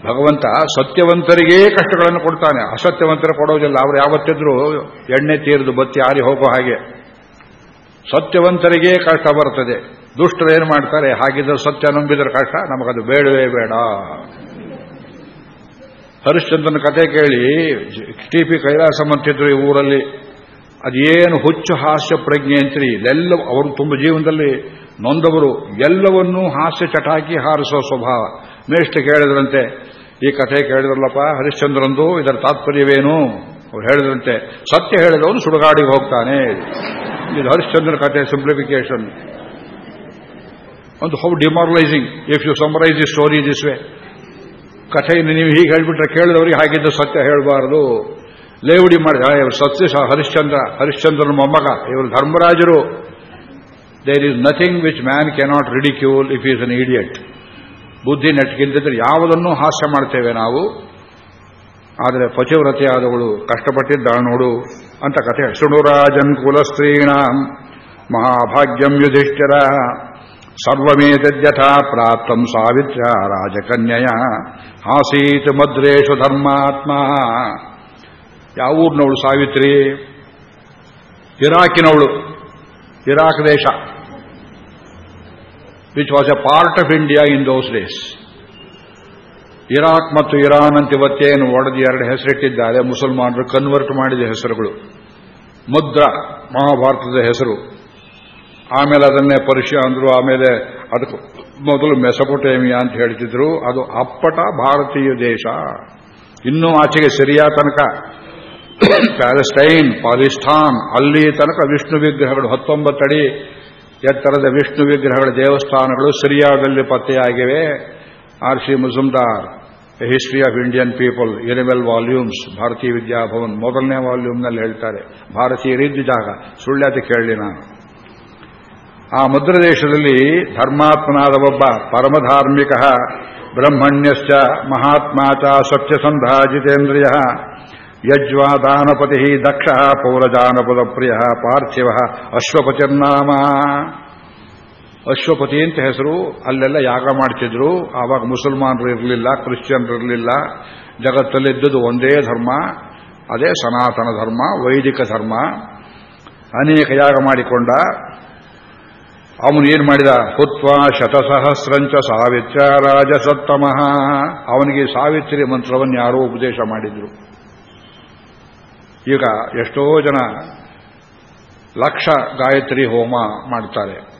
ಭಗವಂತ ಸತ್ಯವಂತರಿಗೇ ಕಷ್ಟಗಳನ್ನು ಕೊಡ್ತಾನೆ. ಅಸತ್ಯವಂತರು ಕೊಡೋದಿಲ್ಲ. ಅವರು ಯಾವತ್ತಿದ್ರೂ ಎಣ್ಣೆ ತೀರಿದು ಬತ್ತಿ ಆರಿ ಹೋಗೋ ಹಾಗೆ. ಸತ್ಯವಂತರಿಗೇ ಕಷ್ಟ ಬರ್ತದೆ ದುಷ್ಟರು ಏನು ಮಾಡ್ತಾರೆ? ಹಾಗಿದ್ರೆ ಸತ್ಯ ನಂಬಿದ್ರೆ ಕಷ್ಟ, ನಮಗದು ಬೇಡವೇ ಬೇಡ. ಹರಿಶ್ಚಂದ್ರನ ಕತೆ ಕೇಳಿ ಟಿ ಪಿ ಕೈಲಾಸ ಮಂತಿದ್ರು ಈ ಊರಲ್ಲಿ. ಅದೇನು ಹುಚ್ಚು ಹಾಸ್ಯ ಪ್ರಜ್ಞೆ ಅಂತೀರಿ? ಇದೆಲ್ಲ ಅವರು ತುಂಬ ಜೀವನದಲ್ಲಿ ನೊಂದವರು. ಎಲ್ಲವನ್ನೂ ಹಾಸ್ಯ ಚಟಾಕಿ ಹಾರಿಸೋ ಸ್ವಭಾವ. ಮೇಷ್ಠ ಕೇಳಿದ್ರಂತೆ, ಈ ಕಥೆ ಕೇಳಿದ್ರಲ್ಲಪ್ಪ, ಹರಿಶ್ಚಂದ್ರಂದು ಇದರ ತಾತ್ಪರ್ಯವೇನು? ಅವ್ರು ಹೇಳಿದ್ರಂತೆ, ಸತ್ಯ ಹೇಳಿದವನು ಸುಡುಗಾಡಿಗೆ ಹೋಗ್ತಾನೆ. ಇದು ಹರಿಶ್ಚಂದ್ರ ಕಥೆ ಸಿಂಪ್ಲಿಫಿಕೇಶನ್ ಒಂದು how demoralising if you summarise the story this way ಕಥೆಯನ್ನು ನೀವು ಹೀಗೆ ಹೇಳ್ಬಿಟ್ರೆ ಕೇಳಿದವರಿಗೆ ಹಾಗಿದ್ದು ಸತ್ಯ ಹೇಳಬಾರದು. ಲೇವಡಿ ಮಾಡಿದ ಇವರು ಸತ್ಯ ಹರಿಶ್ಚಂದ್ರ, ಹರಿಶ್ಚಂದ್ರನ ಮೊಮ್ಮಗ, ಇವರು ಧರ್ಮರಾಜರು. There is nothing which man cannot ridicule if is an idiot ಬುದ್ಧಿ ನೆಟ್ಗಿಲ್ದಿದ್ರೆ ಯಾವುದನ್ನೂ ಹಾಸ್ಯ ಮಾಡ್ತೇವೆ ನಾವು. ಆದರೆ ಪತಿವ್ರತೆಯಾದವಳು ಕಷ್ಟಪಟ್ಟಿದ್ದಾಳು ನೋಡು ಅಂತ ಕಥೆ. ಶೃಣುರಾಜನ್ ಕುಲಸ್ತ್ರೀಣ ಮಹಾಭಾಗ್ಯಂ ಯುಧಿಷ್ಠಿರ. ಸರ್ವಮೇತದ್ಯಥಾ ಪ್ರಾಪ್ತಂ ಸಾವಿತ್ರ ರಾಜಕನ್ಯಯ. ಆಸೀತ್ ಮದ್ರೇಶು ಧರ್ಮಾತ್ಮ. ಯಾವ ಸಾವಿತ್ರಿ? ಇರಾಕಿನವಳು. ಇರಾಕ್ ದೇಶ. Which was a part of India in those days Iraq ಮತ್ತು ಇರಾನ್ ಅಂತ ಇವತ್ತೇನು ಒಡೆದು ಎರಡು ಹೆಸರಿಟ್ಟಿದ್ದಾರೆ. ಮುಸಲ್ಮಾನರು ಕನ್ವರ್ಟ್ ಮಾಡಿದ ಹೆಸರುಗಳು. ಮುದ್ರ ಮಹಾಭಾರತದ ಹೆಸರು. ಆಮೇಲೆ ಅದನ್ನೇ ಪರ್ಷಿಯಾ ಅಂದರು, ಆಮೇಲೆ ಅದಕ್ಕೆ ಮೊದಲು ಮೆಸಪೊಟೇಮಿಯಾ ಅಂತ ಹೇಳ್ತಿದ್ರು. ಅದು ಅಪ್ಪಟ ಭಾರತೀಯ ದೇಶ. ಇನ್ನೂ ಆಚೆಗೆ ಸಿರಿಯಾ ತನಕ. ಪ್ಯಾಲೆಸ್ಟೈನ್, ಪಾಕಿಸ್ತಾನ್, ಅಲ್ಲಿ ತನಕ ವಿಷ್ಣು ವಿಗ್ರಹಗಳು ಹತ್ತೊಂಬತ್ತಡಿ ಎತ್ತರದ ವಿಷ್ಣು ವಿಗ್ರಹಗಳ ದೇವಸ್ಥಾನಗಳು ಸಿರಿಯಾದಲ್ಲಿ ಪತ್ತೆಯಾಗಿವೆ. R C Majumdar history of Indian people animal volumes Bharatiya Vidya Bhavan ಮೊದಲನೇ ವಾಲ್ಯೂಮ್ನಲ್ಲಿ ಹೇಳ್ತಾರೆ ಭಾರತೀಯರಿದ್ದ ಜಾಗ ಸುಳ್ಳ್ಯಾತ ಕೇಳಲಿ ನಾನು? ಆ ಮುದ್ರ ದೇಶದಲ್ಲಿ ಧರ್ಮಾತ್ಮನಾದ ಒಬ್ಬ ಪರಮಧಾರ್ಮಿಕ ಬ್ರಹ್ಮಣ್ಯಶ್ಚ ಮಹಾತ್ಮ ಚ ಸತ್ಯಸಂಧ ಜಿತೇಂದ್ರಿಯ ಯಜ್ವಾ ದಾನಪತಿ ದಕ್ಷ ಪೌರಜಾನಪದ ಪ್ರಿಯ ಪಾರ್ಥಿವ ಅಶ್ವಪತಿರ್ನಾಮ. ಅಶ್ವಪತಿ ಅಂತ ಹೆಸರು, ಅಲ್ಲೆಲ್ಲ ಯಾಗ ಮಾಡ್ತಿದ್ರು. ಆವಾಗ ಮುಸಲ್ಮಾನರು ಇರಲಿಲ್ಲ ಕ್ರಿಶ್ಚಿಯನ್ ಇರಲಿಲ್ಲ. ಜಗತ್ತಲ್ಲಿದ್ದುದು ಒಂದೇ ಧರ್ಮ, ಅದೇ ಸನಾತನ ಧರ್ಮ, ವೈದಿಕ ಧರ್ಮ. ಅನೇಕ ಯಾಗ ಮಾಡಿಕೊಂಡ. ಅವನು ಏನು ಮಾಡಿದ? ಹುತ್ವ ಶತಸಹಸ್ರಂಚ ಸಾವಿತ್ರ ರಾಜಸತ್ತಮಃ. ಅವನಿಗೆ ಸಾವಿತ್ರಿ ಮಂತ್ರವನ್ನು ಯಾರೋ ಉಪದೇಶ ಮಾಡಿದ್ರು. ಈಗ ಎಷ್ಟೋ ಜನ ಲಕ್ಷ ಗಾಯತ್ರಿ ಹೋಮ ಮಾಡ್ತಾರೆ.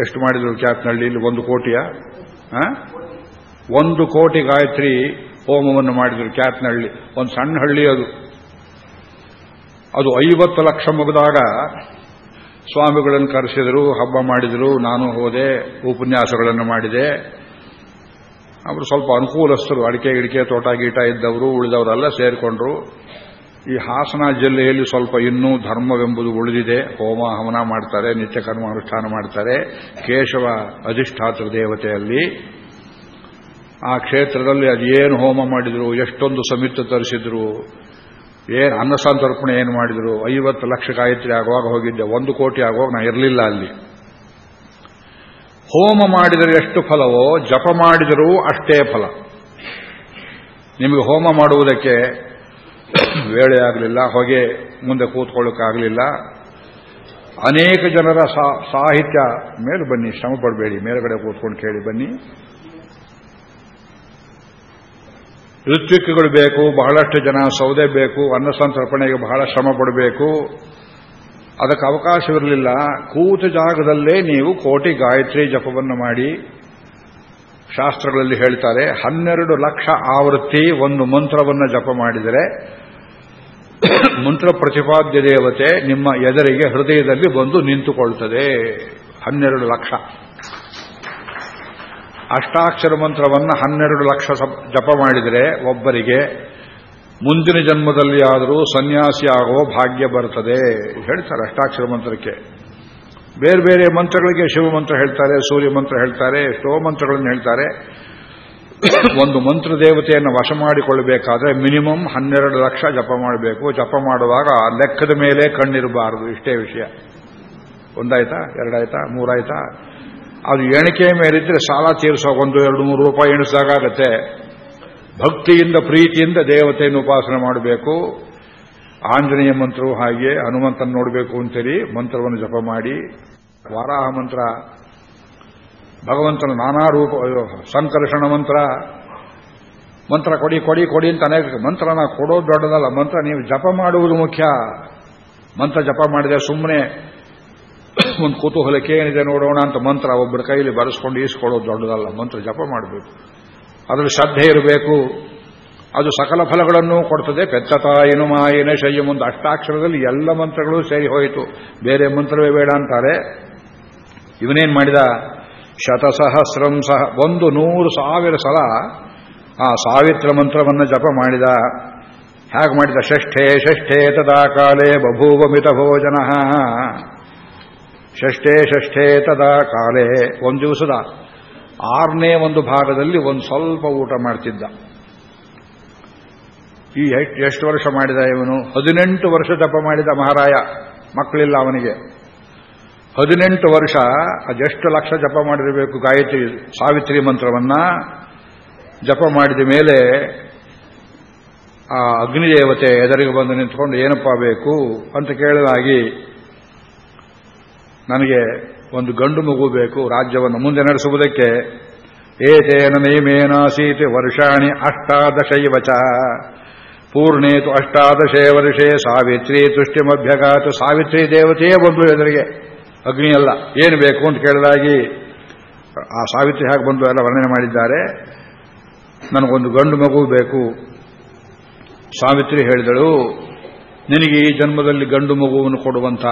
ಎಷ್ಟು ಮಾಡಿದ್ರು ಕ್ಯಾತ್ನಹಳ್ಳಿಯಲ್ಲಿ ಒಂದು ಕೋಟಿಯ? ಒಂದು ಕೋಟಿ ಗಾಯತ್ರಿ ಹೋಮವನ್ನು ಮಾಡಿದ್ರು ಕ್ಯಾತ್ನಹಳ್ಳಿ ಒಂದು ಸಣ್ಣ ಹಳ್ಳಿ ಅದು. ಅದು ಐವತ್ತು ಲಕ್ಷ ಮುಗಿದಾಗ ಸ್ವಾಮಿಗಳನ್ನು ಕರೆಸಿದರು, ಹಬ್ಬ ಮಾಡಿದರು, ನಾನು ಹೋದೆ, ಉಪನ್ಯಾಸಗಳನ್ನು ಮಾಡಿದೆ. ಅವರು ಸ್ವಲ್ಪ ಅನುಕೂಲಸ್ಥರು, ಅಡಿಕೆ ಗಿಡಿಕೆ, ತೋಟ ಗೀಟ ಇದ್ದವರು, ಉಳಿದವರೆಲ್ಲ ಸೇರಿಕೊಂಡ್ರು. ಈ ಹಾಸನ ಜಿಲ್ಲೆಯಲ್ಲಿ ಸ್ವಲ್ಪ ಇನ್ನೂ ಧರ್ಮವೆಂಬುದು ಉಳಿದಿದೆ. ಹೋಮ, ಹವನ ಮಾಡ್ತಾರೆ, ನಿತ್ಯ ಕರ್ಮ ಅನುಷ್ಠಾನ ಮಾಡ್ತಾರೆ. ಕೇಶವ ಅಧಿಷ್ಠಾತೃ ದೇವತೆಯಲ್ಲಿ. ಆ ಕ್ಷೇತ್ರದಲ್ಲಿ ಅದೇನು ಹೋಮ ಮಾಡಿದ್ರು, ಎಷ್ಟೊಂದು ಸಮಿತಿ ತರಿಸಿದ್ರು, ಏನು ಅನ್ನಸಂತರ್ಪಣೆ ಏನು ಮಾಡಿದ್ರು, ಐವತ್ತು ಲಕ್ಷ ಗಾಯತ್ರಿ ಆಗುವಾಗ ಹೋಗಿದ್ದೆ, ಒಂದು ಕೋಟಿ ಆಗುವಾಗ ನಾ ಇರಲಿಲ್ಲ ಅಲ್ಲಿ. ಹೋಮ ಮಾಡಿದರೆ ಎಷ್ಟು ಫಲವೋ, ಜಪ ಮಾಡಿದರೂ ಅಷ್ಟೇ ಫಲ. ನಿಮಗೆ ಹೋಮ ಮಾಡುವುದಕ್ಕೆ ವೇಳೆ ಆಗಲಿಲ್ಲ, ಹೊಗೆ ಮುಂದೆ ಕೂತ್ಕೊಳ್ಳೋಕ್ಕಾಗಲಿಲ್ಲ. ಅನೇಕ ಜನರ ಸಾಹಿತ್ಯ ಮೇಲೆ ಬನ್ನಿ, ಶ್ರಮ ಪಡಬೇಡಿ, ಮೇಲುಗಡೆ ಕೂತ್ಕೊಂಡು ಕೇಳಿ ಬನ್ನಿ. ಋತ್ವಿಕ್ಗಳು ಬೇಕು, ಬಹಳಷ್ಟು ಜನ ಸೌದೆ ಬೇಕು ಅನ್ನ ಸಂತರ್ಪಣೆಗೆ ಬಹಳ ಶ್ರಮ ಪಡಬೇಕು. ಅದಕ್ಕೆ ಅವಕಾಶವಿರಲಿಲ್ಲ. ಕೂತ ಜಾಗದಲ್ಲೇ ನೀವು ಕೋಟಿ ಗಾಯತ್ರಿ ಜಪವನ್ನು ಮಾಡಿ ಶಾಸ್ತ್ರಗಳಲ್ಲಿ ಹೇಳ್ತಾರೆ, ಹನ್ನೆರಡು ಲಕ್ಷ ಆವೃತ್ತಿ ಒಂದು ಮಂತ್ರವನ್ನು ಜಪ ಮಾಡಿದರೆ, ಮಂತ್ರ ಪ್ರತಿಪಾದ್ಯ ದೇವತೆ ನಿಮ್ಮ ಎದುರಿಗೆ ಹೃದಯದಲ್ಲಿ ಬಂದು ನಿಂತುಕೊಳ್ತದೆ. ಹನ್ನೆರಡು ಲಕ್ಷ. ಅಷ್ಟಾಕ್ಷರ ಮಂತ್ರವನ್ನು ಹನ್ನೆರಡು ಲಕ್ಷ ಜಪ ಮಾಡಿದರೆ ಒಬ್ಬರಿಗೆ ಮುಂದಿನ ಜನ್ಮದಲ್ಲಿ ಆದರೂ ಸನ್ಯಾಸಿ ಭಾಗ್ಯ ಬರುತ್ತದೆ ಹೇಳ್ತಾರೆ ಅಷ್ಟಾಕ್ಷರ ಮಂತ್ರಕ್ಕೆ. ಬೇರೆ ಬೇರೆ ಮಂತ್ರಗಳಿಗೆ ಶಿವ ಮಂತ್ರ ಹೇಳ್ತಾರೆ, ಸೂರ್ಯ ಮಂತ್ರ ಹೇಳ್ತಾರೆ, ಎಷ್ಟೋ ಮಂತ್ರಗಳನ್ನು ಹೇಳ್ತಾರೆ. ಒಂದು ಮಂತ್ರ ದೇವತೆಯನ್ನು ವಶ ಮಾಡಿಕೊಳ್ಳಬೇಕಾದ್ರೆ ಮಿನಿಮಮ್ ಹನ್ನೆರಡು ಲಕ್ಷ ಜಪ ಮಾಡಬೇಕು. ಜಪ ಮಾಡುವಾಗ ಲೆಕ್ಕದ ಮೇಲೆ ಕಣ್ಣಿರಬಾರದು, ಇಷ್ಟೇ ವಿಷಯ. ಒಂದಾಯ್ತಾ? ಎರಡಾಯ್ತಾ? ಮೂರಾಯ್ತಾ? ಅದು ಎಣಿಕೆ ಮೇಲಿದ್ರೆ ಸಾಲ ತೀರಿಸೋ ಒಂದು, ಎರಡು, ಮೂರು ರೂಪಾಯಿ ಎಣಿಸಿದಾಗತ್ತೆ ಭಕ್ತಿಯಿಂದ, ಪ್ರೀತಿಯಿಂದ ದೇವತೆಯನ್ನು ಉಪಾಸನೆ ಮಾಡಬೇಕು. ಆಂಜನೇಯ ಮಂತ್ರವು ಹಾಗೆ ಹನುಮಂತನ ನೋಡಬೇಕು ಅಂತೇಳಿ ಮಂತ್ರವನ್ನು ಜಪ ಮಾಡಿ, ವಾರಾಹ ಮಂತ್ರ, ಭಗವಂತನ ನಾನಾ ರೂಪ ಸಂಕರ್ಷಣ ಮಂತ್ರ ಮಂತ್ರ ಕೊಡಿ ಕೊಡಿ ಕೊಡಿ ಅಂತ ಅನೇಕ ಮಂತ್ರನ ಕೊಡೋದು ದೊಡ್ಡದಲ್ಲ. ಮಂತ್ರ ನೀವು ಜಪ ಮಾಡುವುದು ಮುಖ್ಯ. ಮಂತ್ರ ಜಪ ಮಾಡಿದೆ ಸುಮ್ಮನೆ ಒಂದು ಕುತೂಹಲಕ್ಕೆ ಏನಿದೆ ನೋಡೋಣ ಅಂತ ಮಂತ್ರ ಒಬ್ಬರ ಕೈಯಲ್ಲಿ ಬರೆಸ್ಕೊಂಡು ಈಸ್ಕೊಳ್ಳೋದು ದೊಡ್ಡದಲ್ಲ. ಮಂತ್ರ ಜಪ ಮಾಡಬೇಕು. ಅದರಲ್ಲಿ ಶ್ರದ್ಧೆ ಇರಬೇಕು. ಅದು ಸಕಲ ಫಲಗಳನ್ನು ಕೊಡ್ತದೆ. ಪೆತ್ತತಾಯನು ಮಾಯಿನ ಶಯ್ಯ ಮುಂದೆ ಅಷ್ಟಾಕ್ಷರದಲ್ಲಿ ಎಲ್ಲ ಮಂತ್ರಗಳು ಸೇರಿ ಹೋಯಿತು. ಬೇರೆ ಮಂತ್ರವೇ ಬೇಡ ಅಂತಾರೆ. ಇವನೇನ್ ಮಾಡಿದ? ಶತಸಹಸ್ರಂ ಸಹ ಒಂದು ನೂರು ಸಾವಿರ ಸಲ ಆ ಸಾವಿತ್ರ ಮಂತ್ರವನ್ನು ಜಪ ಮಾಡಿದ. ಹೇಗೆ ಮಾಡಿದ? ಷಷ್ಠೇ ಷಷ್ಠೇ ತದಾ ಕಾಲೇ ಬಭೂವ ಮಿತ ಭೋಜನ. ಷಷ್ಠೇ ಷಷ್ಠೇ ತದಾ ಕಾಲೇ ಒಂದು ದಿವಸದ. ಆರನೇ ಒಂದು ಭಾಗದಲ್ಲಿ ಒಂದು ಸ್ವಲ್ಪ ಊಟ ಮಾಡ್ತಿದ್ದ. ಈ ಎಷ್ಟು ವರ್ಷ ಮಾಡಿದ ಇವನು? ಹದಿನೆಂಟು ವರ್ಷ ಜಪ ಮಾಡಿದ ಮಹಾರಾಯ. ಮಕ್ಕಳಿಲ್ಲ ಅವನಿಗೆ. ಹದಿನೆಂಟು ವರ್ಷ ಅದೆಷ್ಟು ಲಕ್ಷ ಜಪ ಮಾಡಿರಬೇಕು ಗಾಯತ್ರಿ ಸಾವಿತ್ರಿ ಮಂತ್ರವನ್ನ? ಜಪ ಮಾಡಿದ ಮೇಲೆ ಆ ಅಗ್ನಿದೇವತೆ ಎದುರಿಗೆ ಬಂದು ನಿಂತ್ಕೊಂಡು, ಏನಪ್ಪಾ ಬೇಕು ಅಂತ ಕೇಳಲಾಗಿ ನನಗೆ ಒಂದು ಗಂಡು ಮಗು ಬೇಕು, ರಾಜ್ಯವನ್ನು ಮುಂದೆ ನಡೆಸುವುದಕ್ಕೆ, ಏತೇನ ನೈಮೇನಾಸೀತಿ ವರ್ಷಾಣಿ ಅಷ್ಟಾದಶೈವಚ ಪೂರ್ಣೇತು ಅಷ್ಟಾದಶೇ ವರ್ಷೇ ಸಾವಿತ್ರಿ ತುಷ್ಟಿಮಭ್ಯಗಾತು ಸಾವಿತ್ರಿ ದೇವತೆಯೇ ಬಂದು ಎದುರಿಗೆ. ಅಗ್ನಿಯಲ್ಲ, ಏನು ಬೇಕು ಅಂತ ಕೇಳಿದಾಗಿ ಆ ಸಾವಿತ್ರಿ ಹಾಗೆ ಬಂದು ಎಲ್ಲ ವರ್ಣನೆ ಮಾಡಿದ್ದಾರೆ. ನನಗೊಂದು ಗಂಡು ಮಗು ಬೇಕು. ಸಾವಿತ್ರಿ ಹೇಳಿದಳು, ನಿನಗೆ ಈ ಜನ್ಮದಲ್ಲಿ ಗಂಡು ಮಗುವನ್ನು ಕೊಡುವಂತ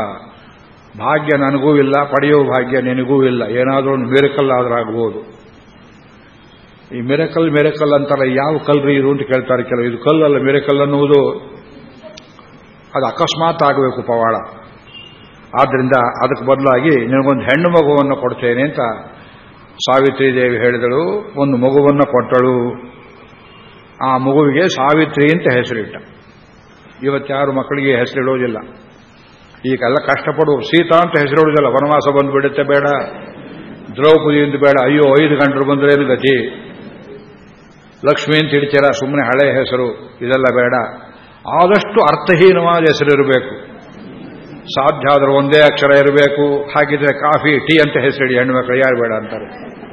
ಭಾಗ್ಯ ನನಗೂ ಇಲ್ಲ ಪಡೆಯುವ ಭಾಗ್ಯ ನಿನಗೂ ಇಲ್ಲ. ಏನಾದರೂ ಒಂದು ಮಿರಕಲ್ ಆಗಬಹುದು ಈ ಮಿರಕಲ್ ಮಿರಕಲ್ ಅಂತಾರೆ, ಯಾವ ಕಲ್ರಿ ಇದು ಅಂತ ಕೇಳ್ತಾರೆ ಕೆಲವು ಇದು ಕಲ್ಲಲ್ಲ ಮಿರಕಲ್ ಅನ್ನುವುದು ಅದು ಅಕಸ್ಮಾತ್ ಆಗಬೇಕು ಪವಾಡ. ಆದ್ದರಿಂದ ಅದಕ್ಕೆ ಬದಲಾಗಿ ನಿನಗೊಂದು ಹೆಣ್ಣು ಮಗುವನ್ನು ಕೊಡ್ತೇನೆ ಅಂತ ಸಾವಿತ್ರಿ ದೇವಿ ಹೇಳಿದಳು. ಒಂದು ಮಗುವನ್ನು ಕೊಟ್ಟಳು. ಆ ಮಗುವಿಗೆ ಸಾವಿತ್ರಿ ಅಂತ ಹೆಸರಿಟ್ಟ. ಇವತ್ತಾರು ಮಕ್ಕಳಿಗೆ ಹೆಸರಿಡೋದಿಲ್ಲ. ಈಗೆಲ್ಲ ಕಷ್ಟಪಡುವ ಸೀತಾ ಅಂತ ಹೆಸರಿಡೋದಿಲ್ಲ. ವನವಾಸ ಬಂದುಬಿಡುತ್ತೆ, ಬೇಡ. ದ್ರೌಪದಿ ಅಂತ ಬೇಡ. ಅಯ್ಯೋ, ಐದು ಗಂಟರು ಬಂದ್ರೇನು ಗತಿ? ಲಕ್ಷ್ಮಿ ಅಂತ ಹಿಡಿತೀರ ಸುಮ್ಮನೆ ಹಳೆ ಹೆಸರು. ಇದೆಲ್ಲ ಬೇಡ. ಆದಷ್ಟು ಅರ್ಥಹೀನವಾದ ಹೆಸರಿರಬೇಕು ಸಾಧ್ಯ ಆದರೂ ಒಂದೇ ಅಕ್ಷರ ಇರಬೇಕು. ಹಾಗಿದ್ರೆ ಕಾಫಿ, ಟೀ ಅಂತ ಹೆಸರಿಡಿ, ಹೆಣ್ಮಕ್ಳು ಯಾರು ಬೇಡ ಅಂತಾರೆ.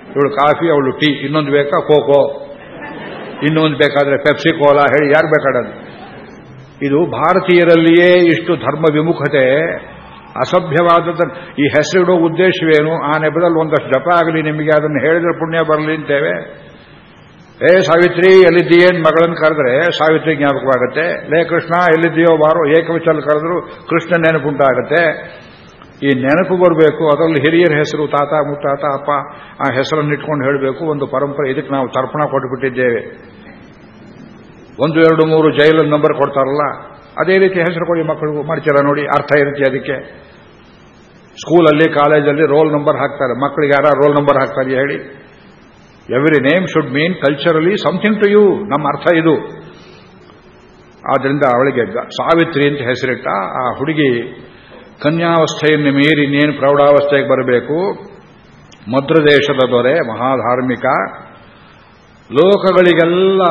ಇವಳು ಕಾಫಿ, ಅವಳು ಟೀ. ಇನ್ನೊಂದು ಬೇಕಾ? ಕೋಕೋ. ಇನ್ನೊಂದು ಬೇಕಾದ್ರೆ ಪೆಪ್ಸಿ, ಕೋಲಾ. ಹೇಳಿ, ಯಾರು ಬೇಕಾಡೋದು ಇದು ಭಾರತೀಯರಲ್ಲಿಯೇ ಇಷ್ಟು ಧರ್ಮ ವಿಮುಖತೆ ಅಸಭ್ಯವಾದದ ಈ ಹೆಸರಿಡೋ ಉದ್ದೇಶವೇನು? ಆ ನೆಪದಲ್ಲಿ ಒಂದಷ್ಟು ಜಪ ಆಗಲಿ ನಿಮಗೆ. ಅದನ್ನು ಹೇಳಿದ್ರೆ ಪುಣ್ಯ ಬರಲಿ ಅಂತೇವೆ. ಏ ಸಾವಿತ್ರಿ ಎಲ್ಲಿದ್ದೀಯೇನ್ ಮಗಳನ್ನು ಕರೆದ್ರೆ ಸಾವಿತ್ರಿ ಜ್ಞಾಪಕವಾಗುತ್ತೆ. ಲೇ ಕೃಷ್ಣ, ಎಲ್ಲಿದ್ದೀಯೋ ಬಾರೋ, ಏಕವಚಲ್ ಕರೆದ್ರು ಕೃಷ್ಣ ನೆನಪುಂಟಾಗುತ್ತೆ. ಈ ನೆನಪು ಬರಬೇಕು, ಅದರಲ್ಲಿ ಹಿರಿಯರ ಹೆಸರು, ತಾತ, ಮುತ್ತಾತ, ಅಪ್ಪ, ಆ ಹೆಸರನ್ನು ಇಟ್ಕೊಂಡು ಹೇಳಬೇಕು, ಒಂದು ಪರಂಪರೆ ಇದಕ್ಕೆ ನಾವು ತರ್ಪಣ ಕೊಟ್ಟುಬಿಟ್ಟಿದ್ದೇವೆ ಒಂದು, ಎರಡು, ಮೂರು ಜೈಲ ನಂಬರ್ ಕೊಡ್ತಾರಲ್ಲ, ಅದೇ ರೀತಿ ಹೆಸರು ಕೊಡಿ ಮಕ್ಕಳಿಗೂ ಮಾಡ್ತೀರ ನೋಡಿ, ಅರ್ಥ ಇರುತ್ತೆ ಅದಕ್ಕೆ. ಸ್ಕೂಲಲ್ಲಿ ಕಾಲೇಜಲ್ಲಿ ರೋಲ್ ನಂಬರ್ ಹಾಕ್ತಾರೆ. ಮಕ್ಕಳಿಗೆ ಯಾರ ರೋಲ್ ನಂಬರ್ ಹಾಕ್ತಾರೆ ಹೇಳಿ. Every name should mean culturally something to you ನಮ್ಮ ಅರ್ಥ ಇದು. ಆದ್ದರಿಂದ ಅವಳಿಗೆ ಸಾವಿತ್ರಿ ಅಂತ ಹೆಸರಿಟ್ಟ, ಆ ಹುಡುಗಿ ಕನ್ಯಾವಸ್ಥೆಯನ್ನು ಮೀರಿ ಇನ್ನೇನು ಪ್ರೌಢಾವಸ್ಥೆಗೆ ಬರಬೇಕು? ಮದ್ರದೇಶದ ದೊರೆ, ಮಹಾಧಾರ್ಮಿಕ. ಲೋಕಗಳಿಗೆಲ್ಲ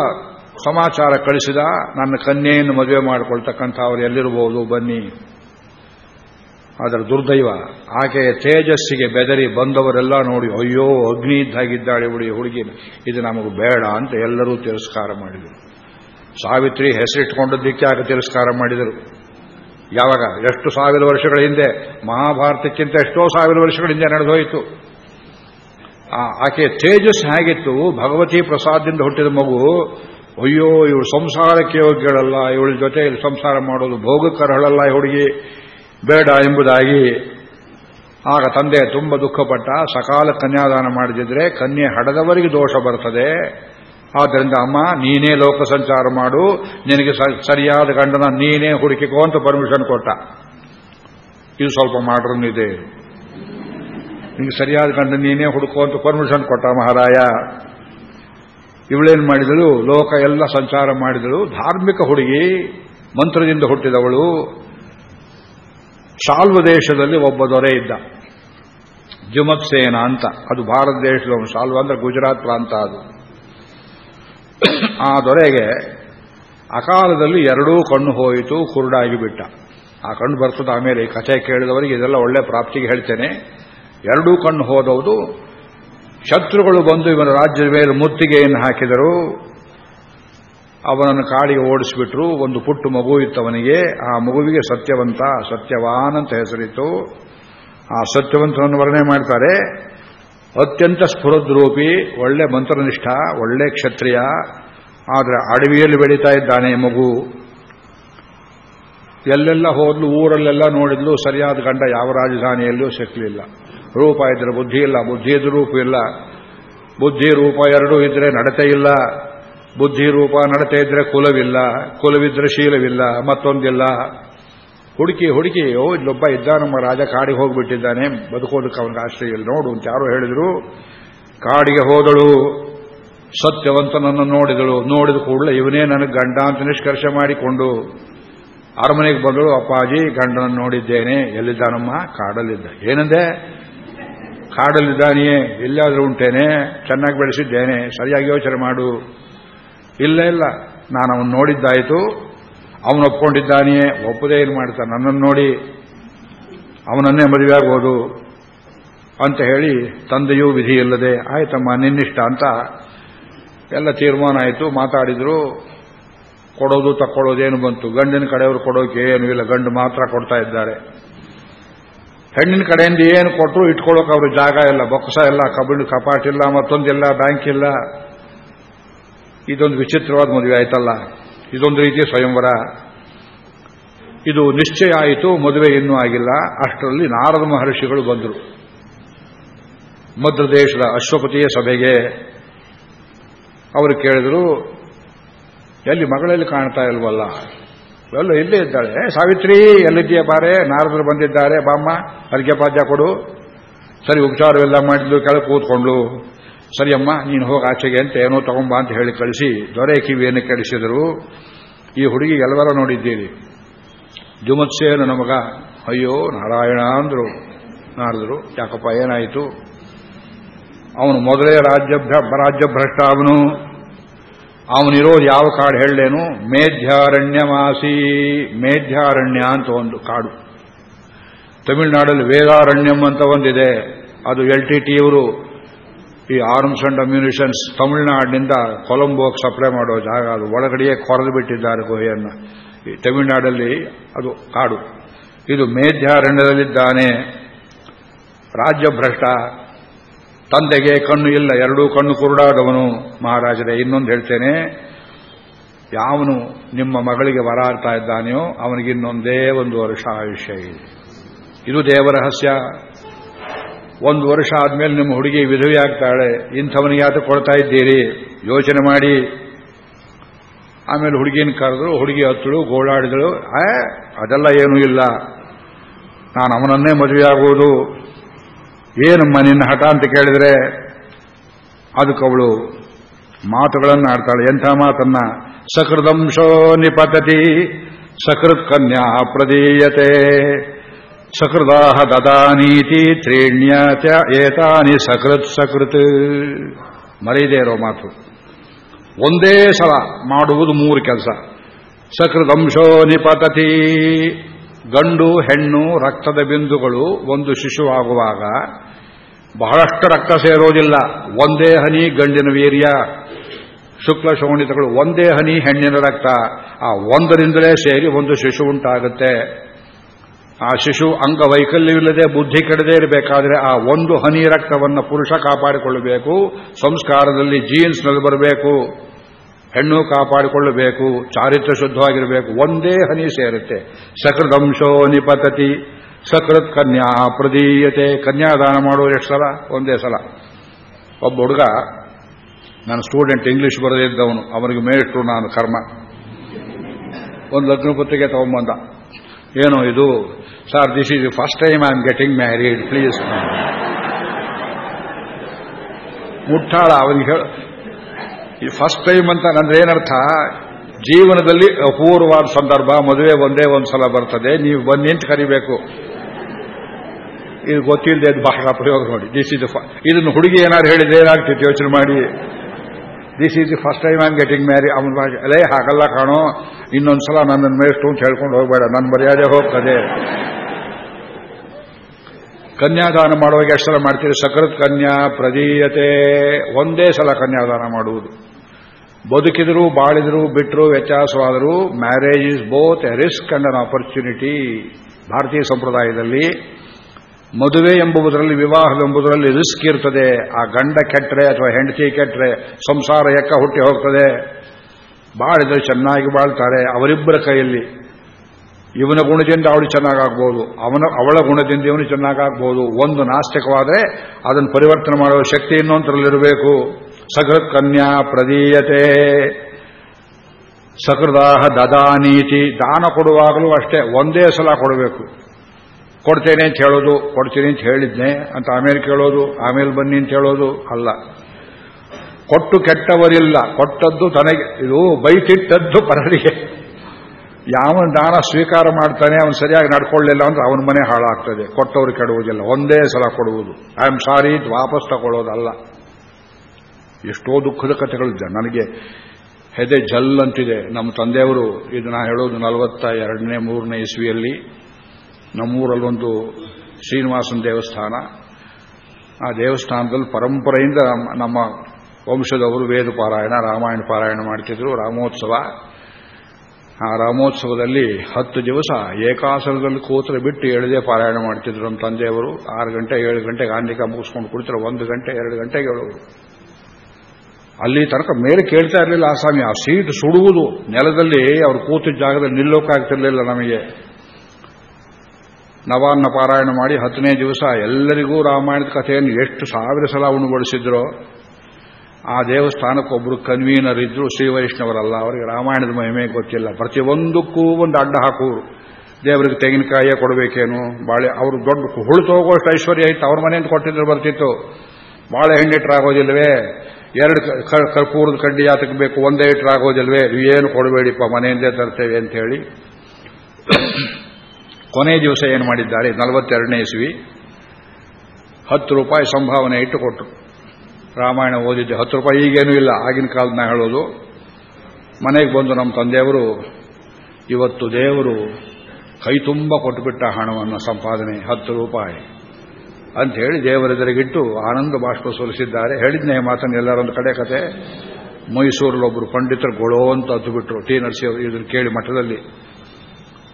ಸಮಾಚಾರ ಕಳಿಸಿದ, ನನ್ನ ಕನ್ಯೆಯನ್ನು ಮದುವೆ ಮಾಡಿಕೊಳ್ತಕ್ಕಂಥ ಅವರು ಎಲ್ಲಿರಬಹುದು ಬನ್ನಿ. ಅದರ ದುರ್ದೈವ. ಆಕೆಯ ತೇಜಸ್ಸಿಗೆ ಬೆದರಿ ಬಂದವರೆಲ್ಲ ನೋಡಿ, ಅಯ್ಯೋ ಅಗ್ನಿ ಇದ್ದಾಗಿದ್ದಾಳೆ ಹುಡಿ ಹುಡುಗಿ. ಇದು ನಮಗೆ ಬೇಡ ಅಂತ ಎಲ್ಲರೂ ತಿರಸ್ಕಾರ ಮಾಡಿದರು. ಸಾವಿತ್ರಿ ಹೆಸರಿಟ್ಕೊಂಡದ್ದಕ್ಕೆ ಆಗ ತಿರಸ್ಕಾರ ಮಾಡಿದರು. ಯಾವಾಗ? ಎಷ್ಟು ಸಾವಿರ ವರ್ಷಗಳ ಹಿಂದೆ. ಮಹಾಭಾರತಕ್ಕಿಂತ ಎಷ್ಟೋ ಸಾವಿರ ವರ್ಷಗಳ ಹಿಂದೆ ನಡೆದೋಯಿತು ಆಕೆ ತೇಜಸ್ ಹೇಗಿತ್ತು? ಭಗವತಿ ಪ್ರಸಾದದಿಂದ ಹುಟ್ಟಿದ ಮಗು. ಅಯ್ಯೋ, ಇವಳು ಸಂಸಾರಕ್ಕೆ ಯೋಗ್ಯಳಲ್ಲ. ಇವಳ ಜೊತೆ ಸಂಸಾರ ಮಾಡೋದು ಭೋಗಕರಳಲ್ಲ ಹುಡುಗಿ. ಬೇಡ ಎಂಬುದಾಗಿ ಆಗ ತಂದೆ ತುಂಬ ದುಃಖಪಟ್ಟ. ಸಕಾಲ ಕನ್ಯಾದಾನ ಮಾಡದಿದ್ರೆ ಕನ್ಯೆ ಹಡದವರಿಗೆ ದೋಷ ಬರ್ತದೆ. ಆದ್ದರಿಂದ ಅಮ್ಮ, ನೀನೇ ಲೋಕ ಸಂಚಾರ ಮಾಡು. ನಿನಗೆ ಸರಿಯಾದ ಗಂಡನ ನೀನೇ ಹುಡುಕಿಕೋ ಅಂತ ಪರ್ಮಿಷನ್ ಕೊಟ್ಟ. ಇದು ಸ್ವಲ್ಪ ಮಾಡ್ರನ್ ಇದೆ ನಿನಗೆ ಸರಿಯಾದ ಗಂಡ ನೀನೇ ಹುಡುಕೋ ಅಂತ ಪರ್ಮಿಷನ್ ಕೊಟ್ಟ ಮಹಾರಾಯ. ಇವಳೇನು ಮಾಡಿದಳು? ಲೋಕ ಎಲ್ಲ ಸಂಚಾರ ಮಾಡಿದಳು. ಧಾರ್ಮಿಕ ಹುಡುಗಿ, ಮಂತ್ರದಿಂದ ಹುಟ್ಟಿದವಳು. ಶಾಲ್ವ ದೇಶದಲ್ಲಿ ಒಬ್ಬ ದೊರೆ ಇದ್ದ. ಜುಮತ್ಸೇನ ಅಂತ. ಅದು ಭಾರತ ದೇಶದ ಶಾಲ್ವ ಅಂದ್ರೆ ಗುಜರಾತ್ ಪ್ರಾಂತ ಅದು. ಆ ದೊರೆಗೆ ಅಕಾಲದಲ್ಲಿ ಎರಡೂ ಕಣ್ಣು ಹೋಯಿತು, ಕುರುಡಾಗಿ ಬಿಟ್ಟ. ಆ ಕಣ್ಣು ಬರ್ತದೆ ಆಮೇಲೆ ಈ ಕಥೆ ಕೇಳಿದವರಿಗೆ ಇದೆಲ್ಲ ಒಳ್ಳೆ ಪ್ರಾಪ್ತಿಗೆ ಹೇಳ್ತೇನೆ. ಎರಡೂ ಕಣ್ಣು ಹೋದವುದು ಶತ್ರುಗಳು ಬಂದು ಇವನ ರಾಜ್ಯದ ಮೇಲೆ ಮುತ್ತಿಗೆಯನ್ನು ಹಾಕಿದರು. ಅವನನ್ನು ಕಾಡಿಗೆ ಓಡಿಸಿಬಿಟ್ರು, ಒಂದು ಪುಟ್ಟು ಮಗು ಇತ್ತವನಿಗೆ, ಆ ಮಗುವಿಗೆ ಸತ್ಯವಂತ, ಸತ್ಯವಾನ್ ಅಂತ ಹೆಸರಿತ್ತು. ಆ ಸತ್ಯವಂತನನ್ನು ವರ್ಣನೆ ಮಾಡ್ತಾರೆ. ಅತ್ಯಂತ ಸ್ಫುರದ್ರೂಪಿ, ಒಳ್ಳೆ ಮಂತ್ರನಿಷ್ಠ, ಒಳ್ಳೆ ಕ್ಷತ್ರಿಯ, ಆದರೆ ಅಡವಿಯಲ್ಲಿ ಬೆಳೀತಾ ಇದ್ದಾನೆ ಮಗು. ಎಲ್ಲೆಲ್ಲ ಹೋದ್ಲು, ಊರಲ್ಲೆಲ್ಲ ನೋಡಿದ್ಲು, ಸರಿಯಾದ ಗಂಡ ಯಾವ ರಾಜಧಾನಿಯಲ್ಲೂ ಸಿಕ್ಕಲಿಲ್ಲ ರೂಪ ಇದ್ರೆ ಬುದ್ಧಿ ಇಲ್ಲ, ಬುದ್ಧಿ ರೂಪ ಇಲ್ಲ. ಬುದ್ಧಿ, ರೂಪ ಎರಡೂ ಇದ್ರೆ ನಡತೆ ಇಲ್ಲ. ಬುದ್ಧಿ ರೂಪ ನಡತೆ ಇದ್ರೆ ಕುಲವಿಲ್ಲ, ಕುಲವಿದ್ರೆ ಶೀಲವಿಲ್ಲ, ಮತ್ತೊಂದಿಲ್ಲ. ಹುಡುಕಿ ಹುಡುಕಿ, ಓ, ಇಲ್ಲೊಬ್ಬ ಇದ್ದ ನಮ್ಮ ರಾಜ ಕಾಡಿಗೆ ಹೋಗ್ಬಿಟ್ಟಿದ್ದಾನೆ, ಬದುಕೋದಕ್ಕೆ ಅವನಿಗೆ ಆಶ್ರಯ ಇಲ್ಲ. ನೋಡು ಅಂತ ಯಾರೋ ಹೇಳಿದ್ರು. ಕಾಡಿಗೆ ಹೋದಳು. ಸತ್ಯವಂತನನ್ನು ನೋಡಿದಳು. ನೋಡಿದ ಕೂಡಲೇ ಇವನೇ ನನಗೆ ಗಂಡ ಅಂತ ನಿಷ್ಕರ್ಷ ಮಾಡಿಕೊಂಡು ಅರಮನೆಗೆ ಬಂದಳು. ಅಪ್ಪಾಜಿ, ಗಂಡನನ್ನು ನೋಡಿದ್ದೇನೆ. ಎಲ್ಲಿದ್ದಾನಮ್ಮ? ಕಾಡಲ್ಲಿದ್ದ. ಏನಂದೆ? ಕಾಡಲ್ಲಿದ್ದಾನೆಯೇ. ಎಲ್ಲಾದರೂ ಉಂಟೇನೆ. ಚೆನ್ನಾಗಿ ಬೆಳೆಸಿದ್ದೇನೆ. ಸರಿಯಾಗಿ ಯೋಚನೆ ಮಾಡು. ಇಲ್ಲ ಇಲ್ಲ. ನಾನು ಅವನು ನೋಡಿದ್ದಾಯಿತು. ಅವನು ಒಪ್ಕೊಂಡಿದ್ದಾನೆಯೇ. ಒಪ್ಪದೇ ಏನು ಮಾಡ್ತಾನೆ ನನ್ನನ್ನು ನೋಡಿ ಅವನನ್ನೇ ಮದುವೆ ಆಗ್ಬೋದು ಅಂತ ಹೇಳಿ ತಂದೆಯೂ ವಿಧಿ ಇಲ್ಲದೆ, ಆಯ್ತಮ್ಮ, ನಿನ್ನಿಷ್ಟ ಅಂತ ಎಲ್ಲ ತೀರ್ಮಾನ ಆಯಿತು. ಮಾತಾಡಿದ್ರು. ಕೊಡೋದು ತಕ್ಕೊಳ್ಳೋದೇನು ಬಂತು? ಗಂಡಿನ ಕಡೆಯವರು ಕೊಡೋಕೆ ಏನು ಇಲ್ಲ. ಗಂಡು ಮಾತ್ರ ಕೊಡ್ತಾ ಇದ್ದಾರೆ. ಹೆಣ್ಣಿನ ಕಡೆಯಿಂದ ಏನು ಕೊಟ್ಟರು ಇಟ್ಕೊಳ್ಳೋಕೆ ಅವರು ಜಾಗ ಇಲ್ಲ. ಬೊಕ್ಕಸ ಇಲ್ಲ ಕಬ್ಬಿಣ ಕಪಾಟಿಲ್ಲ ಮತ್ತೊಂದಿಲ್ಲ, ಬ್ಯಾಂಕ್ ಇಲ್ಲ. ಇದೊಂದು ವಿಚಿತ್ರವಾದ ಮದುವೆ ಆಯ್ತಲ್ಲ. ಇದೊಂದು ರೀತಿಯ ಸ್ವಯಂವರ. ಇದು ನಿಶ್ಚಯ ಆಯಿತು, ಮದುವೆ ಇನ್ನೂ ಆಗಿಲ್ಲ. ಅಷ್ಟರಲ್ಲಿ ನಾರದ ಮಹರ್ಷಿಗಳು ಬಂದರು. ಮಧ್ಯದೇಶದ ಅಶ್ವಪತಿಯ ಸಭೆಗೆ ಅವರು ಕೇಳಿದರು, ಎಲ್ಲಿ ಮಗಳಲ್ಲಿ ಕಾಣ್ತಾ ಇಲ್ವಲ್ಲ? ಎಲ್ಲ ಇಲ್ಲೇ ಇದ್ದಾಳೆ. ಸಾವಿತ್ರಿ, ಎಲ್ಲಿದ್ದೀಯ ಬಾರೆ ನಾರದರು ಬಂದಿದ್ದಾರೆ. ಬಾಮ್ಮ ಅರ್ಘ್ಯಪಾದ್ಯ ಕೊಡು. ಸರಿ, ಉಪಚಾರವೆಲ್ಲ ಮಾಡಿದ್ಲು, ಕೆಳಗೆ ಕೂತ್ಕೊಂಡು. ಸರಿಯಮ್ಮ, ನೀನು ಹೋಗಿ ಆಚೆಗೆ ಅಂತ ಏನೋ ತಗೊಂಬ ಅಂತ ಹೇಳಿ ಕಳಿಸಿ, ದೊರೆ ಕಿವಿಯನ್ನು ಕಳಿಸಿದರು ಈ ಹುಡುಗಿ ಎಲ್ಲವರ ನೋಡಿದ್ದೀರಿ? ಜುಮತ್ಸೇನ ನಮಗ ಅಯ್ಯೋ, ನಾರಾಯಣ ಅಂದರು. ನಾರದರು, ಯಾಕಪ್ಪ, ಏನಾಯಿತು? ಅವನು ಮೊದಲೇ ರಾಜ್ಯ ರಾಜ್ಯಭ್ರಷ್ಟ ಅವನು ಅವನಿರೋದು ಯಾವ ಕಾಡು ಹೇಳಲೇನು? ಮೇಧ್ಯಾರಣ್ಯವಾಸಿ ಮೇಧ್ಯಾರಣ್ಯ ಅಂತ ಒಂದು ಕಾಡು. ತಮಿಳುನಾಡಲ್ಲಿ ವೇದಾರಣ್ಯಂ ಅಂತ ಒಂದಿದೆ. ಅದು ಎಲ್ ಟಿ ಟಿ ಇವರು. ಈ ಆರ್ಮ್ಸ್ ಅಂಡ್ ಅಮ್ಯುನಿಷನ್ಸ್ ತಮಿಳುನಾಡಿನಿಂದ ಕೊಲಂಬೋಗೆ ಸಪ್ಲೈ ಮಾಡೋ ಜಾಗ ಅದು. ಒಳಗಡೆಯೇ ಕೊರೆದು ಬಿಟ್ಟಿದ್ದಾರೆ ಗುಹೆಯನ್ನು. ಈ ತಮಿಳುನಾಡಲ್ಲಿ ಅದು ಕಾಡು. ಇದು ಮೇಧ್ಯಾರಣ್ಯದಲ್ಲಿದ್ದಾನೆ ರಾಜ್ಯಭ್ರಷ್ಟ. ತಂದೆಗೆ ಕಣ್ಣು ಇಲ್ಲ. ಎರಡೂ ಕಣ್ಣು ಕುರುಡಾದವನು ಮಹಾರಾಜರೇ. ಇನ್ನೊಂದು ಹೇಳ್ತೇನೆ. ಯಾವನು ನಿಮ್ಮ ಮಗಳಿಗೆ ವರಾರ್ತಾ ಇದ್ದಾನೆಯೋ ಅವನಿಗಿನ್ನೊಂದೇ ಒಂದು ವರ್ಷ ಆಯುಷ್ಯ ಇದೆ. ಇದು ದೇವರಹಸ್ಯ. ಒಂದು ವರ್ಷ ಆದ್ಮೇಲೆ ನಿಮ್ಮ ಹುಡುಗಿ ವಿಧವೆ ಆಗ್ತಾಳೆ, ಇಂಥವನಿಗೆ ಯಾತ ಕೊಡ್ತಾ ಇದ್ದೀರಿ? ಯೋಚನೆ ಮಾಡಿ. ಆಮೇಲೆ ಹುಡುಗಿನ ಕರೆದ್ರು, ಹುಡುಗಿ ಹತ್ತಳು, ಗೋಳಾಡಿದಳು ಆ ಅದೆಲ್ಲ ಏನೂ ಇಲ್ಲ. ನಾನು ಅವನನ್ನೇ ಮದುವೆ ಆಗುವುದು ಏನಮ್ಮ ನಿನ್ನ ಹಠ ಅಂತ ಕೇಳಿದ್ರೆ, ಅದಕ್ಕೆ ಅವಳು ಮಾತುಗಳನ್ನು ಆಡ್ತಾಳೆ. ಎಂಥ ಮಾತನ್ನ? ಸಕೃದಂಶೋ ನಿಪತತಿ, ಸಕೃತ್ ಕನ್ಯಾ ಪ್ರದೀಯತೆ. ಸಕೃದಾಹ ದದಾನೀತಿ ತ್ರೀಣ್ಯತ ಏತಾನಿ ಸಕೃತ್ ಸಕೃತ್. ಮರೀದೇ ಇರೋ ಮಾತು. ಒಂದೇ ಸಲ ಮಾಡುವುದು ಮೂರು ಕೆಲಸ. ಸಕೃದಂಶೋ ನಿಪತತಿ. ಗಂಡು ಹೆಣ್ಣು ರಕ್ತದ ಬಿಂದುಗಳು ಒಂದು ಶಿಶುವಾಗುವಾಗ ಬಹಳಷ್ಟು ರಕ್ತ ಸೇರೋದಿಲ್ಲ. ಒಂದೇ ಹನಿ ಗಂಡಿನ ವೀರ್ಯ. ಶುಕ್ಲ ಶೋಣಿತಗಳು ಒಂದೇ ಹನಿ ಹೆಣ್ಣಿನ ರಕ್ತ. ಆ ಒಂದರಿಂದಲೇ ಸೇರಿ ಒಂದು ಶಿಶು ಉಂಟಾಗುತ್ತೆ. ಆ ಶಿಶು ಅಂಗವೈಕಲ್ಯವಿಲ್ಲದೆ ಬುದ್ಧಿ ಕೆಡದೇ ಇರಬೇಕಾದ್ರೆ ಆ ಒಂದು ಹನಿ ರಕ್ತವನ್ನು ಪುರುಷ ಕಾಪಾಡಿಕೊಳ್ಳಬೇಕು, ಸಂಸ್ಕಾರದಲ್ಲಿ ಜೀನ್ಸ್ನಲ್ಲಿ ಬರಬೇಕು, ಹೆಣ್ಣು ಕಾಪಾಡಿಕೊಳ್ಳಬೇಕು, ಚಾರಿತ್ರ ಶುದ್ಧವಾಗಿರಬೇಕು, ಒಂದೇ ಹನಿ ಸೇರುತ್ತೆ. ಸಕೃದಂಶೋ ನಿಪತತಿ, ಸಕೃತ್ ಕನ್ಯಾ ಪ್ರದೀಯತೆ. ಕನ್ಯಾದಾನ ಮಾಡುವ ಎಷ್ಟು ಸಲ? ಒಂದೇ ಸಲ. ಒಬ್ಬ ಹುಡುಗ, ನನ್ನ ಸ್ಟೂಡೆಂಟ್ ಇಂಗ್ಲಿಷ್ ಬರೆದಿದ್ದವನು, ಅವನಿಗೆ ಮೇಷ್ಟ್ರು ನಾನು ಕರ್ಮ. ಒಂದು ಲಗ್ನ ಪತ್ರಿಕೆ ತಗೊಂಬಂದ. ಏನು ಇದು sir this is first time I am getting married please ಮುಟ್ಟಾಳ, ಅವನಿಗೆ ಹೇಳ ಫಸ್ಟ್ ಟೈಮ್ ಅಂತ ನಂದ್ರೆ ಏನರ್ಥ, ಜೀವನದಲ್ಲಿ ಅಪೂರ್ವವಾದ ಸಂದರ್ಭ, ಮದುವೆ ಒಂದೇ ಒಂದು ಸಲ ಬರ್ತದೆ, ನೀವು ಬಂದು ನಿಂತು ಕರಿಬೇಕು. ಇದು ಗೊತ್ತಿಲ್ಲದೆ ಬಹಳ ಪ್ರಯೋಗ ನೋಡಿ. ದಿಸ್ ಇಸ್ ಇದನ್ನು ಹುಡುಗಿ ಏನಾದ್ರು ಹೇಳಿದ್ರೆ ಏನಾಗ್ತಿತ್ತು ಯೋಚನೆ ಮಾಡಿ? This is the first time I'm getting married ಅವನ ಅಲೇ ಹಾಗಲ್ಲ ಕಾಣೋ ಇನ್ನೊಂದ್ಸಲ ನನ್ನನ್ನು ಮೇಷ್ಟು ಅಂತ ಹೇಳ್ಕೊಂಡು ಹೋಗ್ಬೇಡ ನನ್ನ ಮರ್ಯಾದೆ ಹೋಗ್ತದೆ ಕನ್ಯಾದಾನ ಮಾಡುವಾಗ ಎಷ್ಟು ಸಲ ಮಾಡ್ತೀರಿ ಸಕೃತ್ ಕನ್ಯಾ ಪ್ರದೀಯತೆ ಒಂದೇ ಸಲ ಕನ್ಯಾದಾನ ಮಾಡುವುದು ಬದುಕಿದ್ರು ಬಾಳಿದ್ರು ಬಿಟ್ಟರು ವ್ಯತ್ಯಾಸವಾದರೂ marriage is both a risk and an opportunity ಭಾರತೀಯ ಸಂಪ್ರದಾಯದಲ್ಲಿ ಮದುವೆ ಎಂಬುದರಲ್ಲಿ ವಿವಾಹವೆಂಬುದರಲ್ಲಿ ರಿಸ್ಕ್ ಇರ್ತದೆ. ಆ ಗಂಡ ಕೆಟ್ಟರೆ ಅಥವಾ ಹೆಂಡತಿ ಕೆಟ್ಟರೆ ಸಂಸಾರ ಎಕ್ಕ ಹುಟ್ಟಿ ಹೋಗ್ತದೆ. ಬಾಳಿದ್ರೆ ಚೆನ್ನಾಗಿ ಬಾಳ್ತಾರೆ. ಅವರಿಬ್ಬರ ಕೈಯಲ್ಲಿ ಇವನ ಗುಣದಿಂದ ಅವಳು ಚೆನ್ನಾಗಾಗ್ಬೋದು. ಅವನ, ಅವಳ ಗುಣದಿಂದ ಇವನು ಚೆನ್ನಾಗಾಗ್ಬೋದು. ಒಂದು ನಾಸ್ತಿಕವಾದರೆ ಅದನ್ನು ಪರಿವರ್ತನೆ ಮಾಡುವ ಶಕ್ತಿ ಇನ್ನೊಂದರಲ್ಲಿರಬೇಕು. ಸಕೃತ್ ಕನ್ಯಾ ಪ್ರದೀಯತೆ. ಸಕೃದಾಹ ದದಾನೀತಿ. ದಾನ ಕೊಡುವಾಗಲೂ ಅಷ್ಟೇ. ಒಂದೇ ಸಲ ಕೊಡಬೇಕು. ಕೊಡ್ತೇನೆ ಅಂತ ಹೇಳೋದು, ಕೊಡ್ತೀನಿ ಅಂತ ಹೇಳಿದ್ನೆ ಅಂತ ಆಮೇಲೆ ಕೇಳೋದು, ಆಮೇಲೆ ಬನ್ನಿ ಅಂತ ಹೇಳೋದು ಅಲ್ಲ. ಕೊಟ್ಟು ಕೆಟ್ಟವರಿಲ್ಲ, ಕೊಟ್ಟದ್ದು ತನಗೆ, ಇದು ಬೈತಿಟ್ಟದ್ದು ಪರರಿಗೆ. ಯಾವ ದಾನ ಸ್ವೀಕಾರ ಮಾಡ್ತಾನೆ, ಅವನು ಸರಿಯಾಗಿ ನಡ್ಕೊಳ್ಳಿಲ್ಲ ಅಂದ್ರೆ ಅವನ ಮನೆ ಹಾಳಾಗ್ತದೆ, ಕೊಟ್ಟವರು ಕೆಡುವುದಿಲ್ಲ. ಒಂದೇ ಸಲ ಕೊಡುವುದು. ಐ ಆಮ್ ಸಾರಿ ವಾಪಸ್ ತಗೊಳ್ಳೋದಲ್ಲ. ಎಷ್ಟೋ ದುಃಖದ ಕಥೆಗಳಿದ್ದ ನನಗೆ ಹೆದೆ ಜಲ್ ಅಂತಿದೆ. ನಮ್ಮ ತಂದೆಯವರು, ಇದು ನಾ ಹೇಳೋದು ನಲವತ್ತ ಎರಡನೇ, ಮೂರನೇ ಇಸ್ವಿಯಲ್ಲಿ. ನಮ್ಮೂರಲ್ಲೊಂದು ಶ್ರೀನಿವಾಸನ ದೇವಸ್ಥಾನ. ಆ ದೇವಸ್ಥಾನದಲ್ಲಿ ಪರಂಪರೆಯಿಂದ ನಮ್ಮ ವಂಶದವರು ವೇದ ಪಾರಾಯಣ ರಾಮಾಯಣ ಪಾರಾಯಣ ಮಾಡ್ತಿದ್ರು, ರಾಮೋತ್ಸವ. ಆ ರಾಮೋತ್ಸವದಲ್ಲಿ ಹತ್ತು ದಿವಸ ಏಕಾಸನದಲ್ಲಿ ಕೂತ್ರ ಬಿಟ್ಟು ಎಳೆದೆ ಪಾರಾಯಣ ಮಾಡ್ತಿದ್ರು ನಮ್ಮ ತಂದೆಯವರು. ಆರು ಗಂಟೆ, ಏಳು ಗಂಟೆಗೆ ಆನ್ಲಿಕ ಮುಗಿಸ್ಕೊಂಡು ಕುಳಿತರು. ಒಂದು ಗಂಟೆ, ಎರಡು ಗಂಟೆಗೆ ಹೇಳೋರು ಅಲ್ಲಿ ತನಕ ಮೇಲೆ ಕೇಳ್ತಾ ಇರಲಿಲ್ಲ ಆ ಸ್ವಾಮಿ. ಆ ಸೀಟ್ ಸುಡುವುದು ನೆಲದಲ್ಲಿ, ಅವರು ಕೂತಿದ್ದ ಜಾಗದಲ್ಲಿ ನಿಲ್ಲೋಕಾಗ್ತಿರಲಿಲ್ಲ ನಮಗೆ. ನವಾನ್ನ ಪಾರಾಯಣ ಮಾಡಿ ಹತ್ತನೇ ದಿವಸ ಎಲ್ಲರಿಗೂ ರಾಮಾಯಣದ ಕಥೆಯನ್ನು ಎಷ್ಟು ಸಾವಿರ ಸಲ ಉಣುಗೊಳಿಸಿದ್ರೋ ಆ ದೇವಸ್ಥಾನಕ್ಕೊಬ್ಬರು ಕನ್ವೀನರ್ ಇದ್ರು ಶ್ರೀ ವೈಷ್ಣವರಲ್ಲ. ಅವರಿಗೆ ರಾಮಾಯಣದ ಮಹಿಮೆ ಗೊತ್ತಿಲ್ಲ. ಪ್ರತಿಯೊಂದಕ್ಕೂ ಒಂದು ಅಡ್ಡ ಹಾಕುವರು. ದೇವರಿಗೆ ತೆಂಗಿನಕಾಯಿಯೇ ಕೊಡಬೇಕೇನು? ಬಾಳೆ, ಅವರು ದೊಡ್ಡ ಹುಳು ಹೋಗೋಷ್ಟು ಐಶ್ವರ್ಯ ಇತ್ತು. ಅವ್ರ ಮನೆಯಿಂದ ಕೊಟ್ಟಿದ್ರೆ ಬರ್ತಿತ್ತು. ಬಾಳೆ ಹೆಣ್ಣಿಟ್ರಾಗೋದಿಲ್ವೇ ಎರಡು ಕರ್ಪೂರದ ಕಡ್ಡಿ ಯಾತಕ್ಕೆ ಬೇಕು? ಒಂದೇ ಇಟ್ರಾಗೋದಿಲ್ವೇ ಏನು ಕೊಡಬೇಡಿಪ್ಪ, ಮನೆಯಿಂದೇ ತರ್ತೇವೆ ಅಂತ ಹೇಳಿ. ಕೊನೆ ದಿವಸ ಏನು ಮಾಡಿದ್ದಾರೆ? ನಲವತ್ತೆರಡನೇ ಇಸ್ವಿ. ಹತ್ತು ರೂಪಾಯಿ ಸಂಭಾವನೆ ಇಟ್ಟು ಕೊಟ್ಟರು ರಾಮಾಯಣ ಓದಿದ್ದೆ ಹತ್ತು ರೂಪಾಯಿ ಈಗೇನೂ ಇಲ್ಲ, ಆಗಿನ ಕಾಲದ ಹೇಳೋದು. ಮನೆಗೆ ಬಂದು ನಮ್ಮ ತಂದೆಯವರು, ಇವತ್ತು ದೇವರು ಕೈ ತುಂಬ ಕೊಟ್ಟುಬಿಟ್ಟ ಹಣವನ್ನು ಸಂಪಾದನೆ, ಹತ್ತು ರೂಪಾಯಿ. ಅಂತ ಹೇಳಿ ದೇವರೆದುರಿಗಿಟ್ಟು ಆನಂದ ಬಾಷ್ಪ ಸೋಲಿಸಿದ್ದಾರೆ. ಹೇಳಿದ್ನೆ ಮಾತನ್ನು ಎಲ್ಲರೊಂದು ಕಡೆ ಕತೆ. ಮೈಸೂರಲ್ಲೊಬ್ಬರು ಪಂಡಿತರು ಗೊಳೋ ಅಂತ ಹತ್ತು ಬಿಟ್ಟರು ಟಿ ನರಸಿ ಇದನ್ನು ಕೇಳಿ ಮಠದಲ್ಲಿ.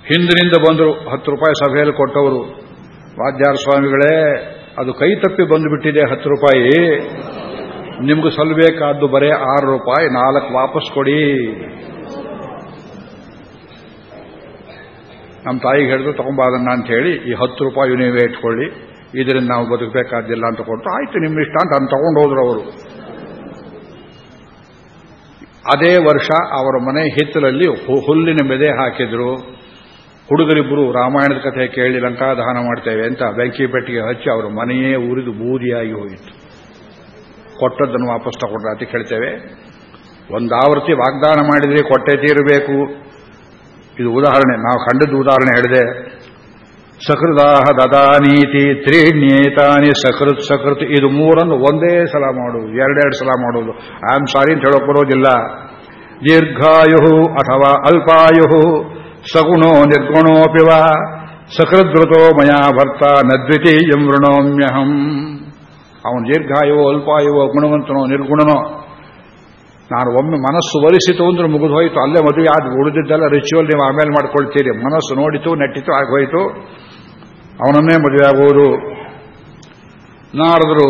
ಹಿಂದಿನಿಂದ ಬಂದರು, ಹತ್ತು ರೂಪಾಯಿ ಸಭೆಯಲ್ಲಿ ಕೊಟ್ಟವರು. ವಾದ್ಯಾರ ಸ್ವಾಮಿಗಳೇ, ಅದು ಕೈ ತಪ್ಪಿ ಬಂದುಬಿಟ್ಟಿದೆ ಹತ್ತು ರೂಪಾಯಿ. ನಿಮ್ಗೆ ಸಲ್ಲಬೇಕಾದ್ದು ಬರೇ ಆರು ರೂಪಾಯಿ, ನಾಲ್ಕು ವಾಪಸ್ ಕೊಡಿ. ನಮ್ಮ ತಾಯಿಗೆ ಹೇಳಿದ್ರು ತಗೊಂಬಾದಣ್ಣ ಅಂತ ಹೇಳಿ ಈ ಹತ್ತು ರೂಪಾಯಿ ನೀವೇ ಇಟ್ಕೊಳ್ಳಿ. ಇದರಿಂದ ನಾವು ಬದುಕಬೇಕಾದಿಲ್ಲ ಅಂತ ಕೊಟ್ಟು, ಆಯ್ತು, ನಿಮ್ಮ ಇಷ್ಟ ಅಂತ ಅಂತ ತಗೊಂಡು ಹೋದ್ರು ಅವರು. ಅದೇ ವರ್ಷ ಅವರ ಮನೆ ಹಿತ್ತಲಲ್ಲಿ ಹುಲ್ಲಿನ ಮೆದೆ ಹಾಕಿದ್ರು. ಹುಡುಗರಿಬ್ಬರು ರಾಮಾಯಣದ ಕಥೆ ಕೇಳಿ ಲಂಕಾದಾನ ಮಾಡ್ತೇವೆ ಅಂತ ಬೆಂಕಿ ಪೆಟ್ಟಿಗೆ ಹಚ್ಚಿ ಅವರು ಮನೆಯೇ ಉರಿದು ಬೂದಿಯಾಗಿ ಹೋಯಿತು ಕೊಟ್ಟದ್ದನ್ನು ವಾಪಸ್ ತಗೊಂಡ್ರೆ ಅಂತ ಕೇಳ್ತೇವೆ. ಒಂದಾವೃತ್ತಿ ವಾಗ್ದಾನ ಮಾಡಿದ್ರೆ ಕೊಟ್ಟೆ ತೀರಬೇಕು. ಇದು ಉದಾಹರಣೆ. ನಾವು ಕಂಡದ್ದು ಉದಾಹರಣೆ ಹೇಳಿದೆ. ಸಕೃದಾಹ ದದಾನೀತಿ ತ್ರೀಣ್ಯೇತಾನಿ ಸಕೃತ್ ಸಕೃತ್. ಇದು ಮೂರನ್ನು ಒಂದೇ ಸಲ ಮಾಡುವುದು, ಎರಡೆರಡು ಸಲ ಮಾಡುವುದು. ಐ ಆಮ್ ಸಾರಿ ಅಂತ ಹೇಳೋಕೆ ಬರೋದಿಲ್ಲ. ದೀರ್ಘಾಯು ಅಥವಾ ಅಲ್ಪಾಯು ಸಗುಣೋ ನಿರ್ಗುಣೋಪಿವ ಸಕೃದ್ರುತೋ ಮಯಾ ಭರ್ತ ನದ್ವಿತೀಯಂ ವೃಣೋಮ್ಯಹಂ. ಅವನು ದೀರ್ಘಾಯುವೋ ಅಲ್ಪಾಯುವೋ ಗುಣವಂತನೋ ನಿರ್ಗುಣನೋ. ನಾನು ಒಮ್ಮೆ ಮನಸ್ಸು ಒಲಿಸಿತು ಅಂದ್ರೆ ಮುಗಿದು ಹೋಯಿತು ಅಲ್ಲೇ ಮದುವೆ ಆದ ಉಳಿದಿದ್ದೆಲ್ಲ ರಿಚುವಲ್ ನೀವು ಆಮೇಲೆ ಮಾಡ್ಕೊಳ್ತೀರಿ. ಮನಸ್ಸು ನೋಡಿತು, ನೆಟ್ಟಿತು, ಆಗೋಯಿತು. ಅವನನ್ನೇ ಮದುವೆ ಆಗುವುದು. ನಾರದರು,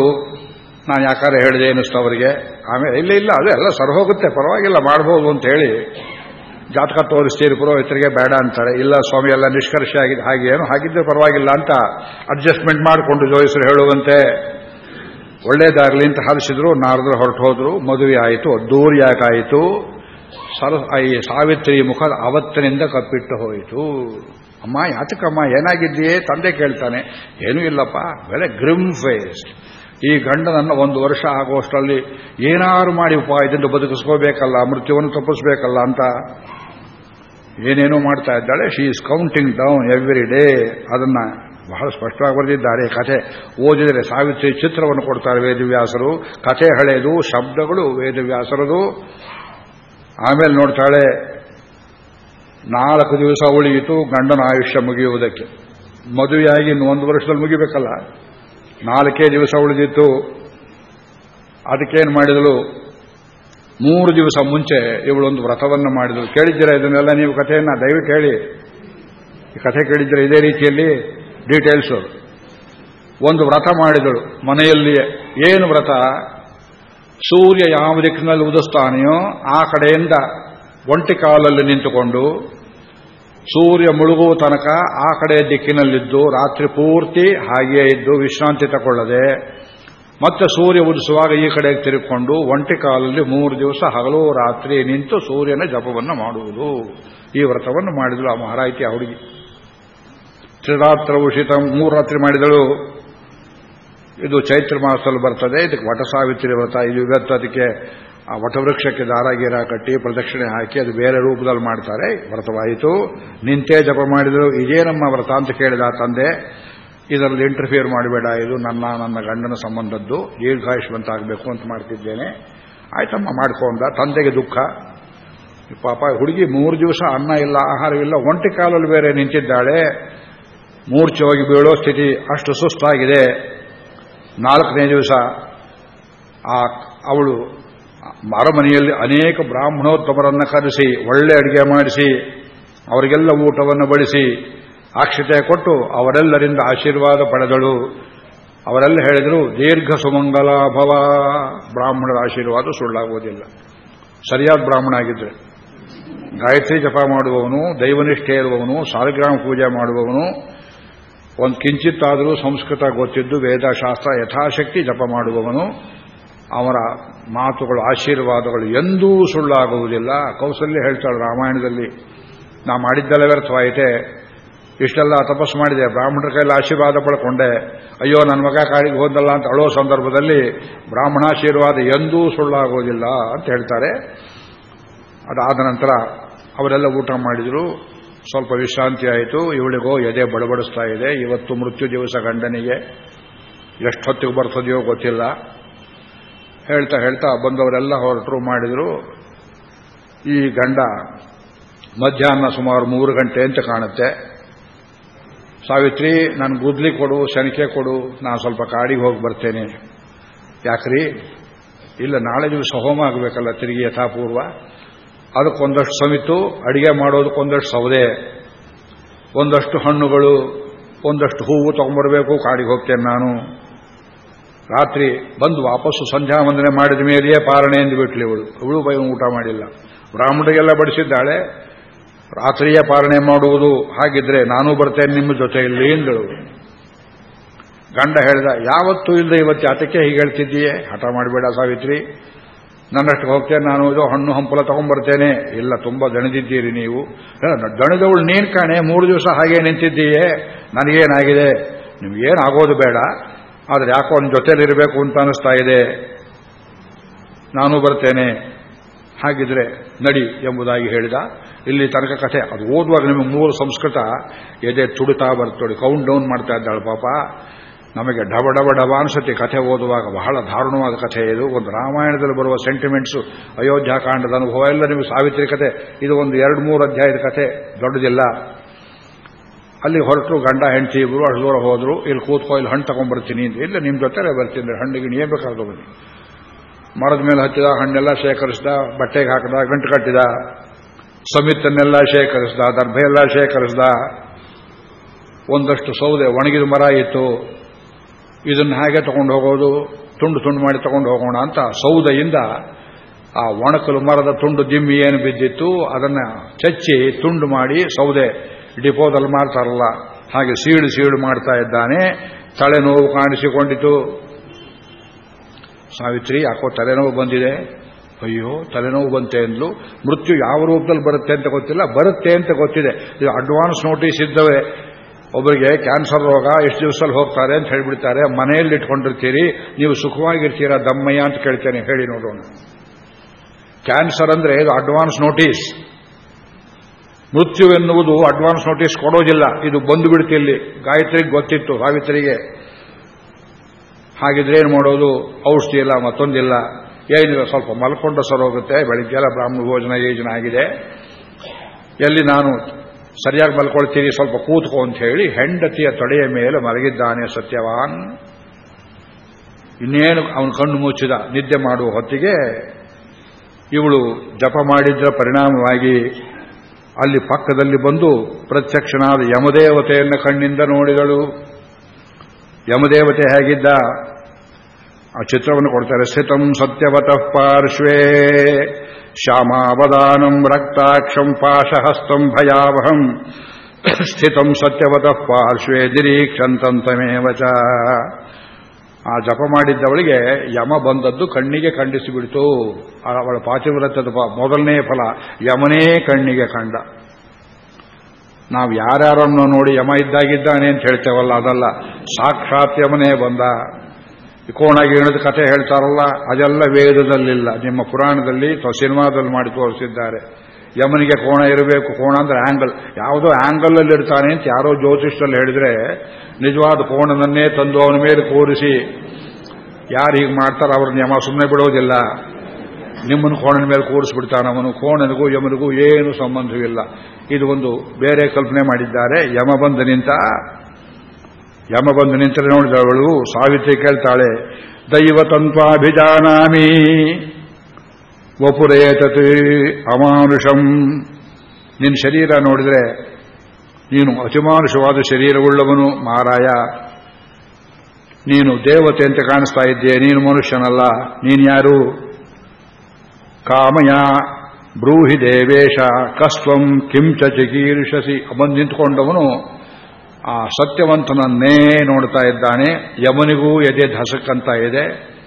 ನಾನು ಯಾಕಾರೆ ಹೇಳಿದೆ ಅನ್ನಿಸ್ತು ಅವರಿಗೆ. ಆಮೇಲೆ ಇಲ್ಲ ಇಲ್ಲ, ಅದೇ, ಎಲ್ಲ ಸರ್ ಹೋಗುತ್ತೆ, ಪರವಾಗಿಲ್ಲ, ಮಾಡ್ಬೋದು ಅಂತ ಹೇಳಿ ಜಾತಕ ತೋರಿಸ್ತೀರಿ ಪುರೋಹಿತರಿಗೆ ಬೇಡ ಅಂತಾರೆ. ಇಲ್ಲ, ಸ್ವಾಮಿ, ಎಲ್ಲ ನಿಷ್ಕರ್ಷ ಆಗಿದೆ. ಹಾಗೆ ಏನು ಹಾಗಿದ್ರೆ ಪರವಾಗಿಲ್ಲ ಅಂತ ಅಡ್ಜಸ್ಟ್ಮೆಂಟ್ ಮಾಡಿಕೊಂಡು ಜೋಯಿಸರು ಹೇಳುವಂತೆ. ಒಳ್ಳೇದಾಗಲಿ ಅಂತ ಹರಿಸಿದ್ರು, ನಾರದ್ರು ಹೊರಟು ಹೋದ್ರು. ಮದುವೆ ಆಯಿತು ದೂರ ಯಾಕಾಯಿತು ಸರ, ಈ ಸಾವಿತ್ರಿ ಮುಖ ಅವತ್ತಿನಿಂದ ಕಪ್ಪಿಟ್ಟು ಹೋಯಿತು. ಅಮ್ಮ ಯಾತಕಮ್ಮ ಏನಾಗಿದ್ದೀಯೇ? ತಂದೆ ಕೇಳ್ತಾನೆ. ಏನೂ ಇಲ್ಲಪ್ಪ ವೆರಿ ಗ್ರಿಮ್ ಫೇಸ್. ಈ ಗಂಡನನ್ನು ಒಂದು ವರ್ಷ ಆಗುವಷ್ಟರಲ್ಲಿ ಏನಾರು ಮಾಡಿ ಉಪಾಯದಿಂದ ಬದುಕಿಸ್ಕೋಬೇಕಲ್ಲ, ಮೃತ್ಯುವನ್ನು ತಪ್ಪಿಸ್ಬೇಕಲ್ಲ ಅಂತ. ಏನೇನೋ ಮಾಡ್ತಾ ಇದ್ದಾಳೆ she is counting down every day ಅದನ್ನ ಬಹಳ ಸ್ಪಷ್ಟವಾಗಿ ಬರೆದಿದ್ದಾರೆ. ಕಥೆ ಓದಿದರೆ ಸಾವಿತ್ರಿ ಚಿತ್ರವನ್ನು ಕೊಡ್ತಾರೆ ವೇದವ್ಯಾಸರು. ಕಥೆ ಹಳೆಯದು, ಶಬ್ದಗಳು ವೇದವ್ಯಾಸರದು. ಆಮೇಲೆ ನೋಡ್ತಾಳೆ, ನಾಲ್ಕು ದಿವಸ ಉಳಿಯಿತು, ಗಂಡನ ಆಯುಷ್ಯ ಮುಗಿಯುವುದಕ್ಕೆ. ಮದುವೆಯಾಗಿ ಇನ್ನು ಒಂದು ವರ್ಷದಲ್ಲಿ ಮುಗಿಬೇಕಲ್ಲ. ನಾಲ್ಕೇ ದಿವಸ ಉಳಿದಿತ್ತು. ಅದಕ್ಕೇನು ಮಾಡಿದಳು? ಮೂರು ದಿವಸ ಮುಂಚೆ ಇವಳೊಂದು ವ್ರತವನ್ನು ಮಾಡಿದಳು ಕೇಳಿದ್ದೀರಾ ಇದನ್ನೆಲ್ಲ ನೀವು ಕಥೆಯನ್ನು? ದಯವಿಟ್ಟು ಹೇಳಿ ಈ ಕಥೆ ಕೇಳಿದ್ರೆ ಇದೇ ರೀತಿಯಲ್ಲಿ? ಡೀಟೇಲ್ಸ್ ಒಂದು ವ್ರತ ಮಾಡಿದಳು ಮನೆಯಲ್ಲಿಯೇ. ಏನು ವ್ರತ? ಸೂರ್ಯ ಯಾವ ದಿಕ್ಕಿನಲ್ಲಿ ಉದಿಸ್ತಾನೆಯೋ ಆ ಕಡೆಯಿಂದ ಒಂಟಿ ಕಾಲಲ್ಲಿ ನಿಂತುಕೊಂಡು ಸೂರ್ಯ ಮುಳುಗುವ ತನಕ ಆ ಕಡೆಯ ದಿಕ್ಕಿನಲ್ಲಿದ್ದು ರಾತ್ರಿ ಪೂರ್ತಿ ಹಾಗೆಯೇ ಇದ್ದು ವಿಶ್ರಾಂತಿ ತಗೊಳ್ಳದೆ ಮತ್ತೆ ಸೂರ್ಯ ಉದಿಸುವಾಗ ಈ ಕಡೆ ತಿರುಕೊಂಡು ಒಂಟಿ ಕಾಲಲ್ಲಿ ಮೂರು ದಿವಸ ಹಗಲು ರಾತ್ರಿ ನಿಂತು ಸೂರ್ಯನ ಜಪವನ್ನು ಮಾಡುವುದು. ಈ ವ್ರತವನ್ನು ಮಾಡಿದಳು ಆ ಮಹಾರಾಯಿತಿ ಆ ಹುಡುಗಿ. ತ್ರಿರಾತ್ರ ಉಷಿತ ಮೂರು ರಾತ್ರಿ ಮಾಡಿದಳು. ಇದು ಚೈತ್ರ ಮಾಸದಲ್ಲಿ ಬರ್ತದೆ, ಇದಕ್ಕೆ ವಟ ಸಾವಿತ್ರಿ ವ್ರತ. ಇದು ಇವತ್ತು ಅದಕ್ಕೆ ಆ ವಟವೃಕ್ಷಕ್ಕೆ ದಾರ ಗೀರ ಕಟ್ಟಿ ಪ್ರದಕ್ಷಿಣೆ ಹಾಕಿ ಅದು ಬೇರೆ ರೂಪದಲ್ಲಿ ಮಾಡ್ತಾರೆ. ವ್ರತವಾಯಿತು. ನಿಂತೇ ಜಪ ಮಾಡಿದರು ಇದೇ ನಮ್ಮ ವ್ರತ ಅಂತ ಕೇಳಿದ ತಂದೆ. ಇದರಲ್ಲಿ ಇಂಟರ್ಫಿಯರ್ ಮಾಡಬೇಡ, ಇದು ನನ್ನ ನನ್ನ ಗಂಡನ ಸಂಬಂಧದ್ದು ದೀರ್ಘಾಯುಷ್ಮಂತ ಆಗಬೇಕು ಅಂತ ಮಾಡ್ತಿದ್ದೇನೆ. ಆಯ್ತಮ್ಮ ಮಾಡ್ಕೊಂಡ ತಂದೆಗೆ ದುಃಖ. ಪಾಪ, ಹುಡುಗಿ ಮೂರು ದಿವಸ ಅನ್ನ ಇಲ್ಲ, ಆಹಾರ ಇಲ್ಲ, ಒಂಟಿ ಕಾಲಲ್ಲಿ ಬೇರೆ ನಿಂತಿದ್ದಾಳೆ. ಮೂರ್ಛೆ ಹೋಗಿ ಬೀಳೋ ಸ್ಥಿತಿ ಅಷ್ಟು ಸುಸ್ತಾಗಿದೆ. ನಾಲ್ಕನೇ ದಿವಸ, ಆ ಅವಳು ಅರಮನೆಯಲ್ಲಿ ಅನೇಕ ಬ್ರಾಹ್ಮಣೋತ್ತಮರನ್ನು ಕರೆಸಿ, ಒಳ್ಳೆ ಅಡಿಗೆ ಮಾಡಿಸಿ, ಅವರಿಗೆಲ್ಲ ಊಟವನ್ನು ಬಡಿಸಿ ಆಕ್ಷತೆ ಕೊಟ್ಟು ಅವರೆಲ್ಲರಿಂದ ಆಶೀರ್ವಾದ ಪಡೆದಳು. ಅವರೆಲ್ಲ ಹೇಳಿದರು, ದೀರ್ಘ ಸುಮಂಗಲಾಭವ ಬ್ರಾಹ್ಮಣರ ಆಶೀರ್ವಾದ ಸುಳ್ಳಾಗುವುದಿಲ್ಲ ಸರಿಯಾದ ಬ್ರಾಹ್ಮಣ ಆಗಿದ್ರೆ. ಗಾಯತ್ರಿ ಜಪ ಮಾಡುವವನು, ದೈವನಿಷ್ಠೆ ಇರುವವನು ಸಾಲಗ್ರಾಮ ಪೂಜೆ ಮಾಡುವವನು. ಒಂದು ಕಿಂಚಿತ್ತಾದರೂ ಸಂಸ್ಕೃತ ಗೊತ್ತಿದ್ದು ವೇದಶಾಸ್ತ್ರ ಯಥಾಶಕ್ತಿ ಜಪ ಮಾಡುವವನು. ಅವರ ಮಾತುಗಳು, ಆಶೀರ್ವಾದಗಳು ಎಂದೂ ಸುಳ್ಳಾಗುವುದಿಲ್ಲ. ಕೌಸಲ್ಯ ಹೇಳ್ತಾಳೆ ರಾಮಾಯಣದಲ್ಲಿ, ನಾ ಮಾಡಿದ್ದೆಲ್ಲ ವ್ಯರ್ಥವಾಯಿತೆ. ಇಷ್ಟೆಲ್ಲ ತಪಸ್ಸು ಮಾಡಿದೆ. ಬ್ರಾಹ್ಮಣರ ಕೈಯಲ್ಲಿ ಆಶೀರ್ವಾದ ಪಡ್ಕೊಂಡೆ. ಅಯ್ಯೋ ನನ್ನ ಮಗ ಕಾಡಿಗೆ ಹೋದಲ್ಲ ಅಂತ ಅಳೋ ಸಂದರ್ಭದಲ್ಲಿ ಬ್ರಾಹ್ಮಣಾಶೀರ್ವಾದ ಎಂದೂ ಸುಳ್ಳಾಗೋದಿಲ್ಲ ಅಂತ ಹೇಳ್ತಾರೆ. ಅದಾದ ನಂತರ ಅವರೆಲ್ಲ ಊಟ ಮಾಡಿದರು. ಸ್ವಲ್ಪ ವಿಶ್ರಾಂತಿ ಆಯಿತು. ಇವಳಿಗೋ ಎದೆ ಬಡಬಡಿಸ್ತಾ ಇದೆ. ಇವತ್ತು ಮೃತ್ಯು ದಿವಸ ಗಂಡನಿಗೆ. ಎಷ್ಟೊತ್ತಿಗೆ ಬರ್ತದೆಯೋ ಗೊತ್ತಿಲ್ಲ. ಹೇಳ್ತಾ ಹೇಳ್ತಾ ಬಂದವರೆಲ್ಲ ಹೊರಟರು ಮಾಡಿದರು. ಈ ಗಂಡ ಮಧ್ಯಾಹ್ನ ಸುಮಾರು ಮೂರು ಗಂಟೆ ಅಂತ ಕಾಣುತ್ತೆ. ಸಾವಿತ್ರಿ, ನಾನು ಗುದ್ಲಿ ಕೊಡು ಶನಿಕೆ ಕೊಡು, ನಾನು ಸ್ವಲ್ಪ ಕಾಡಿಗೆ ಹೋಗಿ ಬರ್ತೇನೆ. ಯಾಕ್ರಿ? ಇಲ್ಲ, ನಾಳೆ ದಿವಸ ಹೋಮ ಆಗಬೇಕಲ್ಲ ತಿರುಗಿ ಯಥಾಪೂರ್ವ. ಅದಕ್ಕೊಂದಷ್ಟು ಸಮಿತು ಅಡಿಗೆ ಮಾಡೋದಕ್ಕೊಂದಷ್ಟು ಸೌದೆ, ಒಂದಷ್ಟು ಹಣ್ಣುಗಳು, ಒಂದಷ್ಟು ಹೂವು ತಗೊಂಡ್ಬರಬೇಕು, ಕಾಡಿಗೆ ಹೋಗ್ತೇನೆ ನಾನು. ರಾತ್ರಿ ಬಂದು ವಾಪಸ್ಸು ಸಂಧ್ಯಾ ವಂದನೆ ಮಾಡಿದ ಮೇಲೆಯೇ ಪಾರಣೆ ಎಂದು ಬಿಟ್ಲಿ ಇವಳು. ಇವಳು ಬೈ ಊಟ ಮಾಡಿಲ್ಲ. ಬ್ರಾಹ್ಮಣರಿಗೆಲ್ಲ ಬಡಿಸಿದ್ದಾಳೆ. ರಾತ್ರಿಯೇ ಪಾಲನೆ ಮಾಡುವುದು ಹಾಗಿದ್ರೆ ನಾನು ಬರ್ತೇನೆ ನಿಮ್ಮ ಜೊತೆಯಲ್ಲಿ ಎಂದಳು. ಗಂಡ ಹೇಳಿದ, ಯಾವತ್ತೂ ಇಲ್ಲದೆ ಇವತ್ತು ಆತಕ್ಕೆ ಹೀಗೆ ಹೇಳ್ತಿದ್ದೀಯೇ? ಹಠ ಮಾಡಬೇಡ ಸಾವಿತ್ರಿ. ನನ್ನಷ್ಟು ಹೋಗ್ತೇನೆ ನಾನು, ಇದು ಹಣ್ಣು ಹಂಪಲ ತಗೊಂಡ್ಬರ್ತೇನೆ ಇಲ್ಲ, ತುಂಬಾ ದಣಿದಿದ್ದೀರಿ ನೀವು. ದಣಿದವಳು ನೀನ್ ಕಾಣೆ, ಮೂರು ದಿವಸ ಹಾಗೆ ನಿಂತಿದ್ದೀಯೇ. ನನಗೇನಾಗಿದೆ? ನಿಮ್ಗೇನಾಗೋದು ಬೇಡ. ಆದರೆ ಯಾಕೋ ಒಂದು ಜೊತೆಯಲ್ಲಿರಬೇಕು ಅಂತ ಅನಿಸ್ತಾ ಇದೆ. ನಾನು ಬರ್ತೇನೆ. ಹಾಗಿದ್ರೆ ನಡಿ ಎಂಬುದಾಗಿ ಹೇಳಿದ. ಇಲ್ಲಿ ತನಕ ಕಥೆ. ಅದು ಓದುವಾಗ ನಿಮಗೆ ಮೂರು ಸಂಸ್ಕೃತ ಎದೆ ತುಡಿತಾ ಬರ್ತೋಡಿ ಕೌಂಟ್ ಡೌನ್ ಮಾಡ್ತಾ ಇದ್ದಾಳೆ ಪಾಪ. ನಮಗೆ ಡಬ ಡಬ ಡಬ ಅನಿಸುತ್ತೆ ಕಥೆ ಓದುವಾಗ. ಬಹಳ ದಾರುಣವಾದ ಕಥೆ ಇದು. ಒಂದು ರಾಮಾಯಣದಲ್ಲಿ ಬರುವ ಸೆಂಟಿಮೆಂಟ್ಸು ಅಯೋಧ್ಯಾಕಾಂಡದ ಅನುಭವ, ಎಲ್ಲ ನಿಮಗೆ ಸಾವಿತ್ರಿ ಕಥೆ. ಇದು ಒಂದು ಎರಡು ಮೂರು ಅಧ್ಯಾಯದ ಕಥೆ. ದೊಡ್ಡದಿಲ್ಲ. ಅಲ್ಲಿ ಹೊರಟರು ಗಂಡ, ಹೆಂಡತಿ ಇಬ್ಬರು ಅಷ್ಟು ದೂರ ಹೋದ್ರು. ಇಲ್ಲಿ ಕೂತ್ಕೋ, ಇಲ್ಲಿ ಹಣ್ಣು ತಗೊಂಡ್ಬರ್ತೀನಿ ಅಂತ. ಇಲ್ಲ ನಿಮ್ಮ ಜೊತೆ ಬರ್ತೀನಿ ಹಣ್ಣಿಗೆ ನೀವೇ ಬೇಕಾದ ಬನ್ನಿ ಮರದ ಮೇಲೆ ಹತ್ತಿದ, ಹಣ್ಣೆಲ್ಲ ಶೇಖರಿಸಿದ, ಬಟ್ಟೆಗೆ ಹಾಕಿದ, ಗಂಟು ಕಟ್ಟಿದ. ಸಮಿತನ್ನೆಲ್ಲ ಶೇಖರಿಸ್ದ ಎಲ್ಲ ಶೇಖರಿಸ್ದ. ಒಂದಷ್ಟು ಸೌದೆ ಒಣಗಿದ ಮರ ಇತ್ತು. ಇದನ್ನು ಹಾಗೆ ತಗೊಂಡು ಹೋಗೋದು? ತುಂಡು ತುಂಡು ಮಾಡಿ ತಗೊಂಡು ಹೋಗೋಣ ಅಂತ ಸೌದೆಯಿಂದ ಆ ಒಣಕಲು ಮರದ ತುಂಡು ದಿಮ್ಮಿ ಏನು ಬಿದ್ದಿತ್ತು, ಅದನ್ನು ಚಚ್ಚಿ ತುಂಡು ಮಾಡಿ ಸೌದೆ ಡಿಪೋದಲ್ಲಿ ಮಾಡ್ತಾರಲ್ಲ ಹಾಗೆ ಸೀಳು ಸೀಳು ಮಾಡ್ತಾ ಇದ್ದಾನೆ. ತಲೆನೋವು ಕಾಣಿಸಿಕೊಂಡಿತು ಸಾವಿತ್ರಿ, ಯಾಕೋ ತಲೆನೋವು ಬಂದಿದೆ. ಅಯ್ಯೋ, ತಲೆನೋವು ಬಂತೆ ಅಂದ್ಲು. ಮೃತ್ಯು ಯಾವ ರೂಪದಲ್ಲಿ ಬರುತ್ತೆ ಅಂತ ಗೊತ್ತಿಲ್ಲ. ಬರುತ್ತೆ ಅಂತ ಗೊತ್ತಿದೆ. ಇದು ಅಡ್ವಾನ್ಸ್ ನೋಟಿಸ್ ಇದ್ದವೇ. ಒಬ್ಬರಿಗೆ ಕ್ಯಾನ್ಸರ್ ರೋಗ, ಎಷ್ಟು ದಿವಸದಲ್ಲಿ ಹೋಗ್ತಾರೆ ಅಂತ ಹೇಳಿಬಿಡ್ತಾರೆ. ಮನೆಯಲ್ಲಿ ಇಟ್ಕೊಂಡಿರ್ತೀರಿ. ನೀವು ಸುಖವಾಗಿರ್ತೀರಾ ದಮ್ಮಯ್ಯ ಅಂತ ಕೇಳ್ತೇನೆ. ಹೇಳಿ ನೋಡೋಣ ಕ್ಯಾನ್ಸರ್ ಅಂದ್ರೆ ಇದು ಅಡ್ವಾನ್ಸ್ ನೋಟಿಸ್ ಮೃತ್ಯು ಎನ್ನುವುದು ಅಡ್ವಾನ್ಸ್ ನೋಟಿಸ್ ಕೊಡೋದಿಲ್ಲ. ಇದು ಬಂದು ಬಿಡ್ತಿಲ್ಲಿ ಗಾಯತ್ರಿಗೆ ಗೊತ್ತಿತ್ತು ಸಾವಿತ್ರಿಗೆ. ಹಾಗಿದ್ರೆ ಏನು ಮಾಡೋದು? ಔಷಧಿ ಇಲ್ಲ, ಮತ್ತೊಂದಿಲ್ಲ. ಏನಿಲ್ಲ ಸ್ವಲ್ಪ ಮಲ್ಕೊಂಡ ಸರೋಗುತ್ತೆ ಬೆಳಿಗ್ಗೆಲ್ಲ ಬ್ರಾಹ್ಮಣ ಭೋಜನ ಯೋಜನೆ ಆಗಿದೆ. ಎಲ್ಲಿ ನಾನು ಸರಿಯಾಗಿ ಮಲ್ಕೊಳ್ತೀನಿ, ಸ್ವಲ್ಪ ಕೂತ್ಕೋ ಅಂತ ಹೇಳಿ ಹೆಂಡತಿಯ ತೊಡೆಯ ಮೇಲೆ ಮಲಗಿದ್ದಾನೆ ಸತ್ಯವಾನ್. ಇನ್ನೇನು ಅವನು ಕಣ್ಣು ಮುಚ್ಚಿದ, ನಿದ್ದೆ ಮಾಡುವ ಹೊತ್ತಿಗೆ ಇವಳು ಜಪ ಮಾಡಿದ್ರ ಪರಿಣಾಮವಾಗಿ ಅಲ್ಲಿ ಪಕ್ಕದಲ್ಲಿ ಬಂದು ಪ್ರತ್ಯಕ್ಷನಾದ ಯಮದೇವತೆಯನ್ನು ಕಣ್ಣಿಂದ ನೋಡಿದಳು. ಯಮದೇವತೆ ಹೇಗಿದ್ದ? ಆ ಚಿತ್ರವನ್ನು ಕೊಡ್ತಾರೆ. ಸ್ಥಿತಂ ಸತ್ಯವತಃ ಪಾರ್ಶ್ವೇ. ಶ್ಯಾಮಾವದಾನಂ ರಕ್ತಾಕ್ಷಂ ಪಾಶಹಸ್ತಂ ಭಯಾವಹಂ. ಸ್ಥಿತಂ ಸತ್ಯವತಃ ಪಾರ್ಶ್ವೇ ನಿರೀಕ್ಷಂತಮೇವ ಚ. ಆ ಜಪ ಮಾಡಿದ್ದವಳಿಗೆ ಯಮ ಬಂದದ್ದು ಕಣ್ಣಿಗೆ ಖಂಡಿಸಿಬಿಡ್ತು ಅವಳ ಪಾತಿವ್ರತದ ಮೊದಲನೇ ಫಲ, ಯಮನೇ ಕಣ್ಣಿಗೆ ಕಂಡ. ನಾವು ಯಾರ್ಯಾರನ್ನು ನೋಡಿ ಯಮ ಇದ್ದಾಗಿದ್ದಾನೆ ಅಂತ ಹೇಳ್ತೇವಲ್ಲ, ಅದಲ್ಲ. ಸಾಕ್ಷಾತ್ ಯಮನೇ ಬಂದ. ಕೋಣ ಗೀಣದ ಕಥೆ ಹೇಳ್ತಾರಲ್ಲ, ಅದೆಲ್ಲ ವೇದದಲ್ಲಿಲ್ಲ. ನಿಮ್ಮ ಪುರಾಣದಲ್ಲಿ ಸಿನಿಮಾದಲ್ಲಿ ಮಾಡಿ ತೋರಿಸಿದ್ದಾರೆ. ಯಮನಿಗೆ ಕೋಣ ಇರಬೇಕು, ಕೋಣ ಅಂದ್ರೆ ಆಂಗಲ್ ಯಾವುದೋ ಆಂಗಲ್ ಇರ್ತಾನೆ ಅಂತ ಯಾರೋ ಜ್ಯೋತಿಷ್ಯಲ್ಲಿ ಹೇಳಿದ್ರೆ, ನಿಜವಾದ ಕೋಣನನ್ನೇ ತಂದು ಅವನ ಮೇಲೆ ಕೂರಿಸಿ, ಯಾರು ಹೀಗೆ ಮಾಡ್ತಾರೋ ಅವ್ರನ್ನ ಯಮ ಸುಮ್ಮನೆ ಬಿಡೋದಿಲ್ಲ. ನಿಮ್ಮನ್ನು ಕೋಣನ ಮೇಲೆ ಕೂರಿಸ್ಬಿಡ್ತಾನೆ ಅವನು. ಕೋಣನಿಗೂ ಯಮನಿಗೂ ಏನು ಸಂಬಂಧವಿಲ್ಲ. ಇದು ಒಂದು ಬೇರೆ ಕಲ್ಪನೆ ಮಾಡಿದ್ದಾರೆ. ಯಮ ಬಂದ ನಿಂತ ಯಮ ಬಂದು ನಿಂತರೆ ನೋಡಿದವಳು ಸಾವಿತ್ರಿ ಕೇಳ್ತಾಳೆ, ದೈವತಂತ್ವಾಭಿಜಾನಾಮಿ, ವಪುರೇತತಿ ಅಮಾನುಷಂ. ನಿನ್ನ ಶರೀರ ನೋಡಿದ್ರೆ, ನೀನು ಅತಿಮಾನುಷವಾದ ಶರೀರವುಳ್ಳವನು, ಮಾರಾಯ. ನೀನು ದೇವತೆ ಅಂತ ಕಾಣಿಸ್ತಾ ಇದ್ದೆ ನೀನು ಮನುಷ್ಯನಲ್ಲ, ನೀನು ಯಾರು? ಕಾಮಯ ಬ್ರೂಹಿ ದೇವೇಶ ಕಸ್ವಂ ಕಿಂಚ ಚಿಕೀರ್ಷಸಿ. ಬಂದು ನಿಂತ್ಕೊಂಡವನು ಆ ಸತ್ಯವಂತನನ್ನೇ ನೋಡ್ತಾ ಇದ್ದಾನೆ. ಯಮನಿಗೂ ಎದೆ ಧಸಕ್ಕಂತ ಇದೆ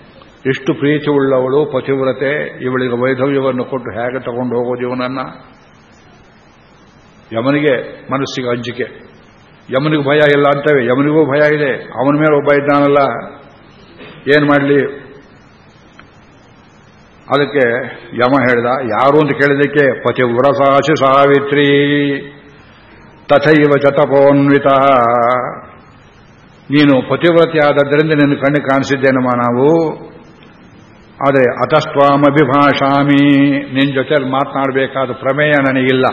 ಇಷ್ಟು ಪ್ರೀತಿ ಉಳ್ಳವಳು ಪತಿವ್ರತೆ. ಇವಳಿಗೆ ವೈಧವ್ಯವನ್ನು ಕೊಟ್ಟು ಹೇಗೆ ತಗೊಂಡು ಹೋಗೋದು ಇವನನ್ನ? ಯಮನಿಗೆ ಮನಸ್ಸಿಗೆ ಅಂಜಿಕೆ. ಯಮನಿಗೂ ಭಯ ಇಲ್ಲ ಅಂತವೆ. ಯಮನಿಗೂ ಭಯ ಇದೆ. ಅವನ ಮೇಲೆ ಒಬ್ಬ ಇದ್ದಾನಲ್ಲ. ಏನ್ ಮಾಡಲಿ? ಅದಕ್ಕೆ ಯಮ ಹೇಳಿದ, ಯಾರು ಅಂತ ಕೇಳಿದಕ್ಕೆ ಪತಿವ್ರತಾಶಿ ಸಾವಿತ್ರಿ. ತಥೈವ ಚತಪೋನ್ವಿತ ನೀನು ಪತಿವ್ರತಿಯಾದದ್ದರಿಂದ ನಿನ್ನ ಕಣ್ಣು ಕಾಣಿಸಿದ್ದೇನಮ್ಮ ನಾವು? ಆದರೆ ಅತಸ್ವಾಮಭಿಭಾಷಾಮಿ ನಿನ್ನ ಜೊತೆಯಲ್ಲಿ ಮಾತನಾಡಬೇಕಾದ ಪ್ರಮೇಯ ನನಗಿಲ್ಲ.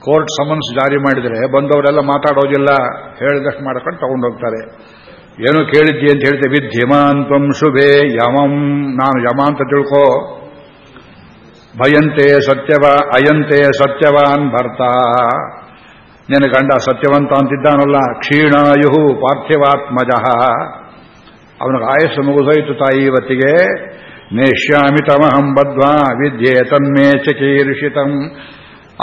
ಕೋರ್ಟ್ ಸಮನ್ಸ್ ಜಾರಿ ಮಾಡಿದರೆ ಬಂದವರೆಲ್ಲ ಮಾತಾಡೋದಿಲ್ಲ. ಹೇಳಿದಷ್ಟು ಮಾಡ್ಕೊಂಡು ತಗೊಂಡೋಗ್ತಾರೆ ಏನು ಕೇಳಿದ್ದಿ ಅಂತ ಹೇಳ್ತೆ ವಿದ್ಯಮಾಂತಂ ಶುಭೆ ಯಮಂ. ನಾನು ಯಮ ಅಂತ ತಿಳ್ಕೋ. ಭಯಂತೆ ಸತ್ಯವ, ಅಯಂತೆ ಸತ್ಯವಾನ್ ಭರ್ತ. ನಿನ್ನ ಗಂಡ ಸತ್ಯವಂತ ಅಂತಿದ್ದಾನಲ್ಲ ಕ್ಷೀಣಾಯು ಪಾರ್ಥಿವಾತ್ಮಜ. ಅವನ ಆಯಸ್ಸು ಮುಗಿದೋಯ್ತು ತಾಯಿ ಇವತ್ತಿಗೆ. ನೇಷ್ಯಾಮಿ ತಮಹಂ ಬದ್ವಾ ವಿದ್ಯೆ ತನ್ಮೇ ಚಕೀರ್ಷಿತಂ.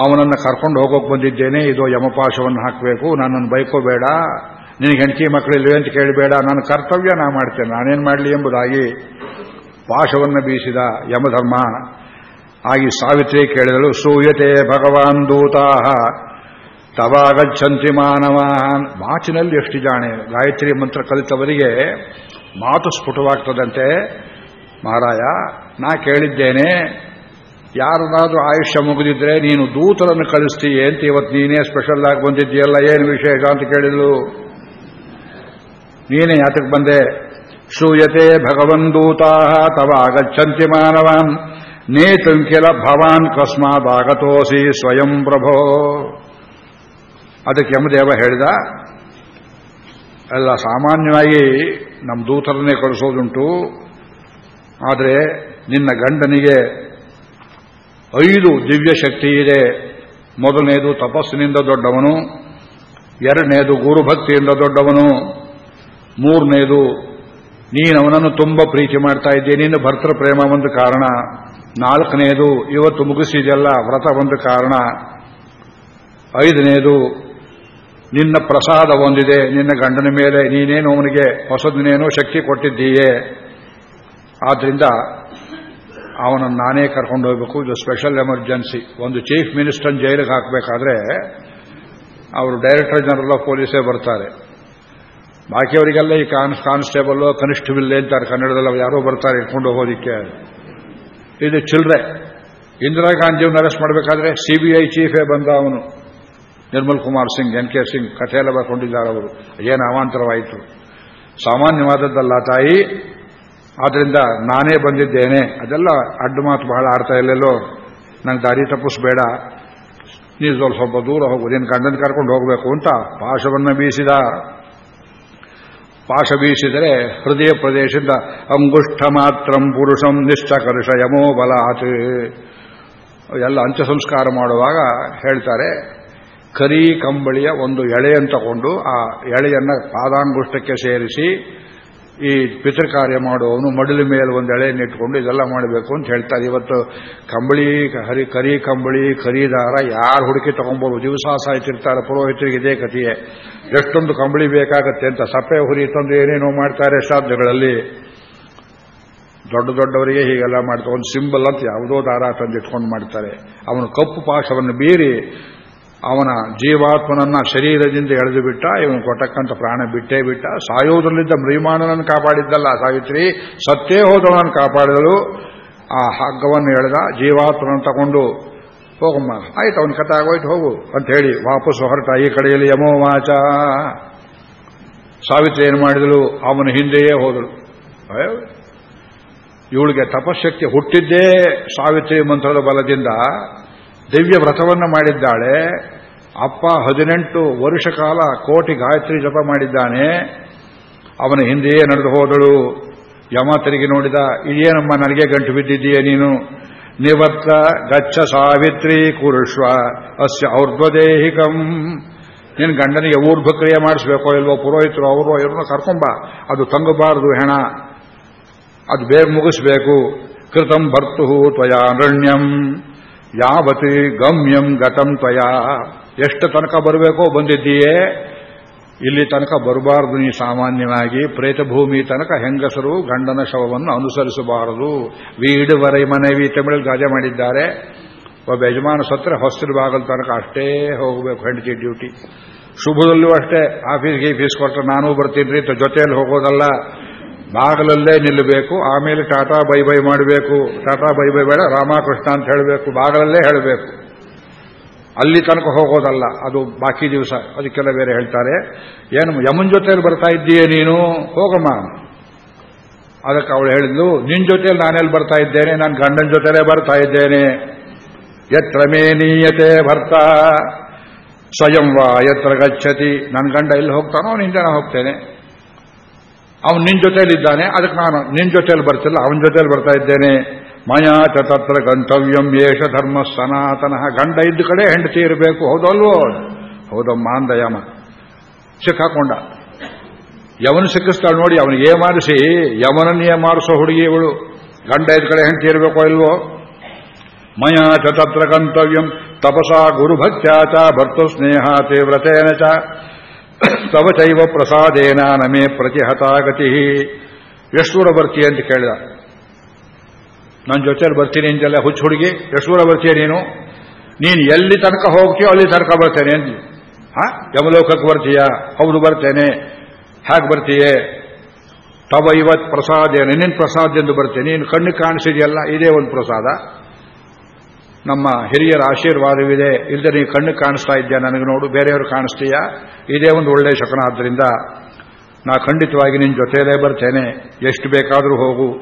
ಅವನನ್ನು ಕರ್ಕೊಂಡು ಹೋಗೋಕೆ ಬಂದಿದ್ದೇನೆ, ಇದು ಯಮಪಾಶವನ್ನು ಹಾಕಬೇಕು, ನನ್ನನ್ನು ಬೈಕೋಬೇಡ. ನಿನಗೆ ಹೆಂಡತಿ ಮಕ್ಕಳಿಲ್ವೇ ಅಂತ ಕೇಳಬೇಡ, ನನ್ನ ಕರ್ತವ್ಯ ನಾ ಮಾಡ್ತೇನೆ, ನಾನೇನು ಮಾಡಲಿ ಎಂಬುದಾಗಿ ಪಾಶವನ್ನು ಬೀಸಿದ ಯಮಧರ್ಮ. ಆಗಿ ಸಾವಿತ್ರಿ ಕೇಳಿದಳು, ಸೂಯತೆ ಭಗವಾನ್ ದೂತಾ ತವಾಗಚ್ಚಂತಿ ಮಾನವಾನ್. ಮಾತಿನಲ್ಲಿ ಎಷ್ಟು ಜಾಣೆ, ಗಾಯತ್ರಿ ಮಂತ್ರ ಕಲಿತವರಿಗೆ ಮಾತು ಸ್ಫುಟವಾಗ್ತದಂತೆ, ಮಹಾರಾಯ, ನಾ ಕೇಳಿದ್ದೇನೆ, ಯಾರನ್ನಾದ್ರೂ ಆಯುಷ್ಯ ಮುಗಿದಿದ್ರೆ ನೀನು ದೂತರನ್ನು ಕಳಿಸ್ತೀಯ ಅಂತ ಇವತ್ತು ನೀನೇ ಸ್ಪೆಷಲ್ ಆಗಿ ಬಂದಿದ್ದೀಯಲ್ಲ, ಏನು ವಿಶೇಷ ಅಂತ ಕೇಳಿದ್ಲು. ನೀನೇ ಯಾತಕ್ಕೆ ಬಂದೆ? ಶೂಯತೆ ಭಗವನ್ ದೂತಾ ತವ ಆಗಚ್ಚಂತಿ ಮಾನವಾನ್. ನೇತಂ ಕೆಲ ಭವಾನ್ ಕಸ್ಮಾದಾಗತೋಸಿ ಸ್ವಯಂ ಪ್ರಭೋ. ಅದಕ್ಕೆ ಯಮದೇವ ಹೇಳಿದ, ಎಲ್ಲ ಸಾಮಾನ್ಯವಾಗಿ ನಮ್ಮ ದೂತರನ್ನೇ ಕಳಿಸೋದುಂಟು, ಆದರೆ ನಿನ್ನ ಗಂಡನಿಗೆ ಐದು ದಿವ್ಯ ಶಕ್ತಿ ಇದೆ. ಮೊದಲನೇದು ತಪಸ್ಸಿನಿಂದ ದೊಡ್ಡವನು, ಎರಡನೇದು ಗುರುಭಕ್ತಿಯಿಂದ ದೊಡ್ಡವನು, ಮೂರನೇದು ನೀನವನನ್ನು ತುಂಬ ಪ್ರೀತಿ ಮಾಡ್ತಾ ನಿನ್ನ ಭರ್ತೃ ಪ್ರೇಮ ಒಂದು ಕಾರಣ. ನಾಲ್ಕನೇದು, ಇವತ್ತು ಮುಗಿಸಿದೆಲ್ಲ ವ್ರತ ಒಂದು ಕಾರಣ. ಐದನೇದು, ನಿನ್ನ ಪ್ರಸಾದ ಹೊಂದಿದೆ ನಿನ್ನ ಗಂಡನ ಮೇಲೆ ನೀನೇನು ಅವನಿಗೆ ಹೊಸದನ್ನೇನೋ ಶಕ್ತಿ ಕೊಟ್ಟಿದ್ದೀಯೇ? ಆದ್ರಿಂದ ಅವನನ್ನು ನಾನೇ ಕರ್ಕೊಂಡು ಹೋಗಬೇಕು, ಇದು ಸ್ಪೆಷಲ್ ಎಮರ್ಜೆನ್ಸಿ ಒಂದು ಚೀಫ್ ಮಿನಿಸ್ಟರ್ ಜೈಲಿಗೆ ಹಾಕಬೇಕಾದ್ರೆ ಅವರು ಡೈರೆಕ್ಟರ್ ಜನರಲ್ ಆಫ್ ಪೊಲೀಸೇ ಬರ್ತಾರೆ. ಬಾಕಿಯವರಿಗೆಲ್ಲ ಈ ಕಾನ್ ಕಾನ್ಸ್ಟೇಬಲ್ ಕನಿಷ್ಠವಿಲ್ಲ ಅಂತಾರೆ ಕನ್ನಡದಲ್ಲಿ ಯಾರೋ ಬರ್ತಾರೆ ಇಟ್ಕೊಂಡು ಹೋಗೋದಿಕ್ಕೆ. ಇದು ಚಿಲ್ಲರೆ ಇಂದಿರಾ ಗಾಂಧಿಯವ್ರನ್ನ ಅರೆಸ್ಟ್ ಮಾಡಬೇಕಾದ್ರೆ ಸಿಬಿಐ ಚೀಫೇ ಬಂದ ಅವನು. ನಿರ್ಮಲ್ ಕುಮಾರ್ ಸಿಂಗ್, ಎನ್ ಕೆ ಸಿಂಗ್ ಕಥೆಯೆಲ್ಲ ಬರ್ಕೊಂಡಿದ್ದಾರೆ ಅವರು. ಏನು ಅವಾಂತರವಾಯಿತು. ಸಾಮಾನ್ಯವಾದದ್ದಲ್ಲ ತಾಯಿ. ಆದ್ರಿಂದ ನಾನೇ ಬಂದಿದ್ದೇನೆ. ಅದೆಲ್ಲ ಅಡ್ಡು ಮಾತು ಬಹಳ ಆಡ್ತಾ ಇಲ್ಲೆಲ್ಲೋ. ನಂಗೆ ದಾರಿ ತಪ್ಪಿಸ್ಬೇಡ. ನೀವು ಸ್ವಲ್ಪ ದೂರ ಹೋಗು. ನಿನ್ನ ಗಂಡನ ಕರ್ಕೊಂಡು ಹೋಗಬೇಕು ಅಂತ ಪಾಶವನ್ನು ಬೀಸಿದ. ಪಾಶ ಬೀಸಿದರೆ ಹೃದಯ ಪ್ರದೇಶದ ಅಂಗುಷ್ಠ ಮಾತ್ರಂ ಪುರುಷಂ ನಿಷ್ಠಕರ್ಷ ಯಮೋ ಬಲಾತ್. ಎಲ್ಲ ಅಂತ್ಯ ಸಂಸ್ಕಾರ ಮಾಡುವಾಗ ಹೇಳ್ತಾರೆ, ಕರಿ ಕಂಬಳಿಯ ಒಂದು ಎಳೆಯನ್ನು ತಗೊಂಡು ಆ ಎಳೆಯನ್ನ ಪಾದಾಂಗುಷ್ಠಕ್ಕೆ ಸೇರಿಸಿ ಈ ಪಿತೃಕಾರ್ಯ ಮಾಡುವವನು ಮಡಲ ಮೇಲೆ ಒಂದು ಇಟ್ಕೊಂಡು ಇದೆಲ್ಲ ಮಾಡಬೇಕು ಅಂತ ಹೇಳ್ತಾರೆ. ಇವತ್ತು ಕಂಬಳಿ, ಹರಿ, ಕರಿ ಕಂಬಳಿ ಖರೀದಾರ ಯಾರು ಹುಡುಕಿ ತಗೊಂಬೋದು? ದಿವಸ ಸಾಯ್ತಿರ್ತಾರೆ ಪುರೋಹಿತರಿಗೆ ಇದೇ ಕಥೆಯೇ. ಎಷ್ಟೊಂದು ಕಂಬಳಿ ಬೇಕಾಗತ್ತೆ ಅಂತ ಸಪ್ಪೆ ಹುರಿ ತಂದು ಏನೇನೋ ಮಾಡ್ತಾರೆ ಶ್ರಾದ್ದಗಳಲ್ಲಿ. ದೊಡ್ಡ ದೊಡ್ಡವರಿಗೆ ಹೀಗೆಲ್ಲ ಮಾಡ್ತಾರೆ. ಒಂದು ಸಿಂಬಲ್ ಅಂತ ಯಾವುದೋ ದಾರ ತಂದಿಟ್ಕೊಂಡು ಮಾಡ್ತಾರೆ. ಅವನು ಕಪ್ಪು ಪಾಶವನ್ನು ಬೀರಿ ಅವನ ಜೀವಾತ್ಮನನ್ನ ಶರೀರದಿಂದ ಎಳೆದು ಬಿಟ್ಟ, ಇವನು ಕೊಟ್ಟಕ್ಕಂಥ ಪ್ರಾಣ ಬಿಟ್ಟೇ ಬಿಟ್ಟ, ಸಾಯೋದ್ರಲ್ಲಿದ್ದ ಮೃಮಾನನನ್ನು ಕಾಪಾಡಿದ್ದಲ್ಲ ಸಾವಿತ್ರಿ, ಸತ್ತೇ ಹೋದವನನ್ನು ಕಾಪಾಡಿದಳು. ಆ ಹಗ್ಗವನ್ನು ಎಳೆದ, ಜೀವಾತ್ಮನನ್ನು ತಗೊಂಡು, ಹೋಗಮ್ಮ, ಆಯ್ತು ಅವನ ಕಥೆ ಆಗೋಯ್ತು, ಹೋಗು ಅಂತ ಹೇಳಿ ವಾಪಸ್ಸು ಹೊರಟ, ಈ ಕಡೆಯಲ್ಲಿ ಯಮೋವಾಚ. ಸಾವಿತ್ರಿ ಏನು ಮಾಡಿದಳು? ಅವನ ಹಿಂದೆಯೇ ಹೋದಳು. ಇವಳಿಗೆ ತಪಶಕ್ತಿ ಹುಟ್ಟಿದ್ದೇ ಸಾವಿತ್ರಿ ಮಂತ್ರದ ಬಲದಿಂದ. ದಿವ್ಯ ವ್ರತವನ್ನು ಮಾಡಿದ್ದಾಳೆ. ಅಪ್ಪ ಹದಿನೆಂಟು ವರ್ಷ ಕಾಲ ಕೋಟಿ ಗಾಯತ್ರಿ ಜಪ ಮಾಡಿದ್ದಾನೆ. ಅವನ ಹಿಂದೆಯೇ ನಡೆದು ಹೋದಳು. ಯಮ ತಿರುಗಿ ನೋಡಿದ ಇದೇನಮ್ಮ ನನಗೆ ಗಂಟು ಬಿದ್ದಿದ್ದೀಯೇ ನೀನು? ನಿವತ್ತ ಗಚ್ಚ ಸಾವಿತ್ರಿ ಕುರುಷ್ವ, ಅಸ್ಯ ಔರ್ಧ್ವದೇಹಿಕಂ. ನಿನ್ನ ಗಂಡನಿಗೆ ಊರ್ಧ್ವಕ್ರಿಯೆ ಮಾಡಿಸ್ಬೇಕೋ ಇಲ್ವೋ ಪುರೋಹಿತರು ಅವರು ಇವ್ರನ್ನ ಕರ್ಕೊಂಬ. ಅದು ತಂಗಬಾರದು ಹೆಣ. ಅದು ಬೇಗ ಮುಗಿಸ್ಬೇಕು. ಕೃತಂ ಭರ್ತು ತ್ವಯಾರಣ್ಯಂ. ಯಾವತಿ ಗಮ್ಯಂ ಗತಂ ತ್ವಯ. ಎಷ್ಟು ತನಕ ಬರಬೇಕೋ ಬಂದಿದ್ದೀಯೇ. ಇಲ್ಲಿ ತನಕ ಬರಬಾರದು ನೀ ಸಾಮಾನ್ಯವಾಗಿ. ಪ್ರೇತಭೂಮಿ ತನಕ ಹೆಂಗಸರು ಗಂಡನ ಶವವನ್ನು ಅನುಸರಿಸಬಾರದು. ವೀಡುವರೆ ಮನವಿ ತಮಿಳಲ್ಲಿ ಗಾದೆ ಮಾಡಿದ್ದಾರೆ. ಒಬ್ಬ ಯಜಮಾನ ಸತ್ರ ಹೊಸ್ತಿರ ಬಾಗಲ್ ತನಕ ಅಷ್ಟೇ ಹೋಗಬೇಕು, ಹೆಂಡತಿ ಡ್ಯೂಟಿ. ಶುಭದಲ್ಲೂ ಅಷ್ಟೇ. ಆಫೀಸ್ಗೆ ಫೀಸ್ ಕೊಟ್ಟರೆ ನಾನೂ ಬರ್ತೀನಿ ರೀ, ಜೊತೆಯಲ್ಲಿ ಹೋಗೋದಲ್ಲ. ಬಾಗಲಲ್ಲೇ ನಿಲ್ಲಬೇಕು, ಆಮೇಲೆ ಟಾಟಾ ಬೈ ಬೈ ಮಾಡಬೇಕು. ಟಾಟಾ ಬೈ ಬೈ ಬೇಡ, ರಾಮಕೃಷ್ಣ ಅಂತ ಹೇಳಬೇಕು, ಬಾಗಲಲ್ಲೇ ಹೇಳಬೇಕು. ಅಲ್ಲಿ ತನಕ ಹೋಗೋದಲ್ಲ, ಅದು ಬಾಕಿ ದಿವಸ, ಅದಕ್ಕೆಲ್ಲ ಬೇರೆ ಹೇಳ್ತಾರೆ. ಏನು, ಯಮನ್ ಜೊತೆಯಲ್ಲಿ ಬರ್ತಾ ಇದ್ದೀಯೇ ನೀನು? ಹೋಗಮ್ಮ. ಅದಕ್ಕೆ ಅವಳು ಹೇಳಿದ್ಲು, ನಿನ್ ಜೊತೆಯಲ್ಲಿ ನಾನೆಲ್ಲಿ ಬರ್ತಾ ಇದ್ದೇನೆ? ನಾನು ಗಂಡನ ಜೊತೆಲೇ ಬರ್ತಾ ಇದ್ದೇನೆ. ಯತ್ರ ಮೇನೀಯತೆ ಭರ್ತಾ, ಸ್ವಯಂ ವಾ ಯತ್ರ ಗಚ್ಚತಿ. ನನ್ನ ಗಂಡ ಎಲ್ಲಿ ಹೋಗ್ತಾನೋ ನಿಂದ ನಾನು ಹೋಗ್ತೇನೆ. ಅವನು ನಿನ್ ಜೊತೆಯಲ್ಲಿದ್ದಾನೆ ಅದಕ್ಕೆ ನಾನು ನಿನ್ ಜೊತೆಯಲ್ಲಿ ಬರ್ತಿಲ್ಲ, ಅವನ ಜೊತೆಯಲ್ಲಿ ಬರ್ತಾ ಇದ್ದೇನೆ. ಮಯಾ ಚ ತತ್ರ ಗಂತವ್ಯಂ ಯೇಷ ಧರ್ಮ ಸನಾತನ. ಗಂಡ ಇದ್ದ ಕಡೆ ಹೆಂಡತಿ ಇರಬೇಕು, ಹೌದಲ್ವೋ? ಹೌದಮ್ಮ ಅಂದ ಯಮ ಸಿಕ್ಕಾಕೊಂಡ. ಯವನು ಸಿಕ್ಕಿಸ್ತಾಳೆ ನೋಡಿ, ಅವನಿಗೆ ಏಮಾರಿಸಿ ಯವನನ್ನೇ ಮಾರಿಸೋ ಹುಡುಗಿ ಇವಳು. ಗಂಡ ಇದ್ದ ಕಡೆ ಹೆಂಡತಿ ಇರಬೇಕೋ ಇಲ್ವೋ? ಮಯಾ ಚ ತತ್ರ ಗಂತವ್ಯಂ ತಪಸಾ ಗುರುಭಕ್ತ್ಯಾಚ ಭರ್ತು ಸ್ನೇಹ ತೀವ್ರತೇನ ಚ. ತವ ಚೈವ ಪ್ರಸಾದೇನ ನಮೇ ಪ್ರತಿಹತಾಗತಿ. ಎಷ್ಟು ದೂರ ಬರ್ತೀಯ ಅಂತ ಕೇಳಿದ. ನನ್ನ ಜೊತೆಯಲ್ಲಿ ಬರ್ತೀನಿ ಅಂತೆಲ್ಲ ಹುಚ್ಚು ಹುಡುಗಿ ಎಷ್ಟು ದೂರ ಬರ್ತೀಯ ನೀನು? ನೀನು ಎಲ್ಲಿ ತನಕ ಹೋಗ್ತೀಯೋ ಅಲ್ಲಿ ತನಕ ಬರ್ತೇನೆ ಅಂತ ಹಾ? ಯಮಲೋಕಕ್ಕೆ ಬರ್ತೀಯಾ? ಹೌದು, ಬರ್ತೇನೆ. ಹೇಗೆ ಬರ್ತೀಯೇ? ತವ ಇವತ್ ಪ್ರಸಾದ ನಿನ್ನ ಪ್ರಸಾದ ಎಂದು ಬರ್ತೇನೆ. ನೀನು ಕಣ್ಣು ಕಾಣಿಸಿದೆಯಲ್ಲ, ಇದೇ ಒಂದು ಪ್ರಸಾದ. ನಮ್ಮ ಹಿರಿಯರ ಆಶೀರ್ವಾದವಿದೆ. ಇಲ್ಲದೆ ನೀವು ಕಣ್ಣು ಕಾಣಿಸ್ತಾ ಇದ್ದೀಯಾ ನನಗೆ ನೋಡು, ಬೇರೆಯವರು ಕಾಣಿಸ್ತೀಯಾ? ಇದೇ ಒಂದು ಒಳ್ಳೆಯ ಶಕನ. ಆದ್ದರಿಂದ ನಾ ಖಂಡಿತವಾಗಿ ನಿನ್ನ ಜೊತೆಯಲ್ಲೇ ಬರ್ತೇನೆ. ಎಷ್ಟು ಬೇಕಾದರೂ ಹೋಗು.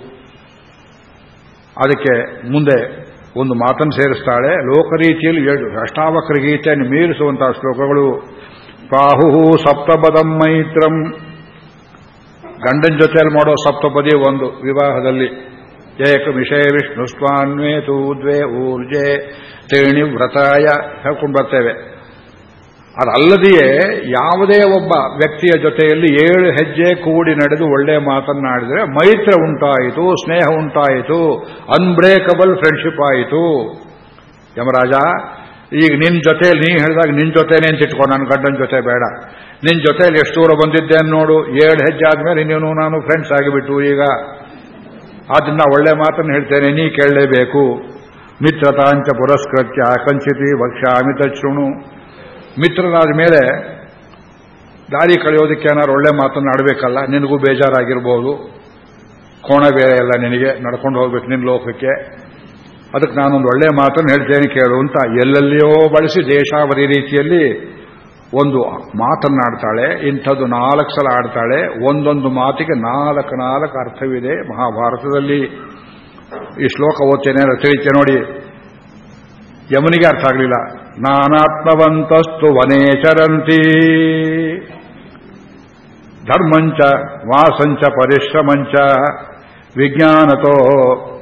ಅದಕ್ಕೆ ಮುಂದೆ ಒಂದು ಮಾತನ್ನು ಸೇರಿಸ್ತಾಳೆ. ಲೋಕರೀತಿಯಲ್ಲಿ ರೀತಿಯಲ್ಲಿ ಅಷ್ಟಾವಕ್ರ ಗೀತೆಯನ್ನು ಮೀರಿಸುವಂತಹ ಶ್ಲೋಕಗಳು. ಬಾಹು ಸಪ್ತಪದಂ ಮೈತ್ರಂ. ಗಂಡನ ಜೊತೆಯಲ್ಲಿ ಮಾಡೋ ಸಪ್ತಪದಿ ಒಂದು ವಿವಾಹದಲ್ಲಿ. ಏಕ ವಿಷಯ ವಿಷ್ಣು ಸ್ವಾನ್ವೇ ತೂದ್ವೇ ಊರ್ಜೆ ತೇಣಿ ವ್ರತಾಯ ಹೇಳ್ಕೊಂಡು ಬರ್ತೇವೆ ಅದಲ್ಲದೆಯೇ ಯಾವುದೇ ಒಬ್ಬ ವ್ಯಕ್ತಿಯ ಜೊತೆಯಲ್ಲಿ ಏಳು ಹೆಜ್ಜೆ ಕೂಡಿ ನಡೆದು ಒಳ್ಳೆ ಮಾತನ್ನಾಡಿದರೆ ಮೈತ್ರ ಉಂಟಾಯಿತು, ಸ್ನೇಹ ಉಂಟಾಯಿತು ಅನ್ಬ್ರೇಕಬಲ್ ಫ್ರೆಂಡ್ಶಿಪ್ ಆಯಿತು. ಯಮರಾಜ, ಈಗ ನಿನ್ನ ಜೊತೆಯಲ್ಲಿ ನೀ ಹೇಳಿದಾಗ ನಿನ್ನ ಜೊತೆನೇ ಅಂತ ಇಟ್ಕೊಂಡು ನನ್ನ ಗಂಡನ ಜೊತೆ ಬೇಡ. ನಿನ್ನ ಜೊತೆಯಲ್ಲಿ ಎಷ್ಟು ದೂರ ಬಂದಿದ್ದೇನೆ ನೋಡು ಏಳು ಹೆಜ್ಜೆ ಆದಮೇಲೆ ನೀನು ನಾನು ಫ್ರೆಂಡ್ಸ್ ಆಗಿಬಿಟ್ಟು ಈಗ? ಆದ್ರಿಂದ ಒಳ್ಳೆ ಮಾತನ್ನು ಹೇಳ್ತೇನೆ, ನೀ ಕೇಳಲೇಬೇಕು. ಮಿತ್ರತಾಂಚ ಪುರಸ್ಕೃತ್ಯ ಕಂಚಿತಿ ಅಮಿತ ಶೃಣು. ಮಿತ್ರನಾದ ಮೇಲೆ ದಾರಿ ಕಳೆಯೋದಕ್ಕೆ ಏನಾದ್ರು ಒಳ್ಳೆ ಮಾತನ್ನು ಆಡಬೇಕಲ್ಲ, ನಿನಗೂ ಬೇಜಾರಾಗಿರ್ಬೋದು. ಕೋಣ ಬೇರೆ ಎಲ್ಲ ನಿನಗೆ, ನಡ್ಕೊಂಡು ಹೋಗ್ಬೇಕು ನಿನ್ನ ಲೋಕಕ್ಕೆ. ಅದಕ್ಕೆ ನಾನೊಂದು ಒಳ್ಳೆ ಮಾತನ್ನು ಹೇಳ್ತೇನೆ ಕೇಳು ಅಂತ ಎಲ್ಲೆಲ್ಲಿಯೋ ಬಳಸಿ ದೇಶಾವಧಿ ರೀತಿಯಲ್ಲಿ ಒಂದು ಮಾತನ್ನಾಡ್ತಾಳೆ, ಇಂಥದ್ದು ನಾಲ್ಕು ಸಲ ಆಡ್ತಾಳೆ, ಒಂದೊಂದು ಮಾತಿಗೆ ನಾಲ್ಕು ನಾಲ್ಕು ಅರ್ಥವಿದೆ ಮಹಾಭಾರತದಲ್ಲಿ. ಈ ಶ್ಲೋಕ ಓದ್ತೇನೆ ತಿಳಿತೆ ನೋಡಿ. ಯಮನಿಗೆ ಅರ್ಥ ಆಗಲಿಲ್ಲ. ನಾನಾತ್ಮವಂತಸ್ತು ವನೇಚರಂತಿ ಧರ್ಮಂಚ, ವಾಸಂಚ, ಪರಿಶ್ರಮಂಚ. ವಿಜ್ಞಾನತೋ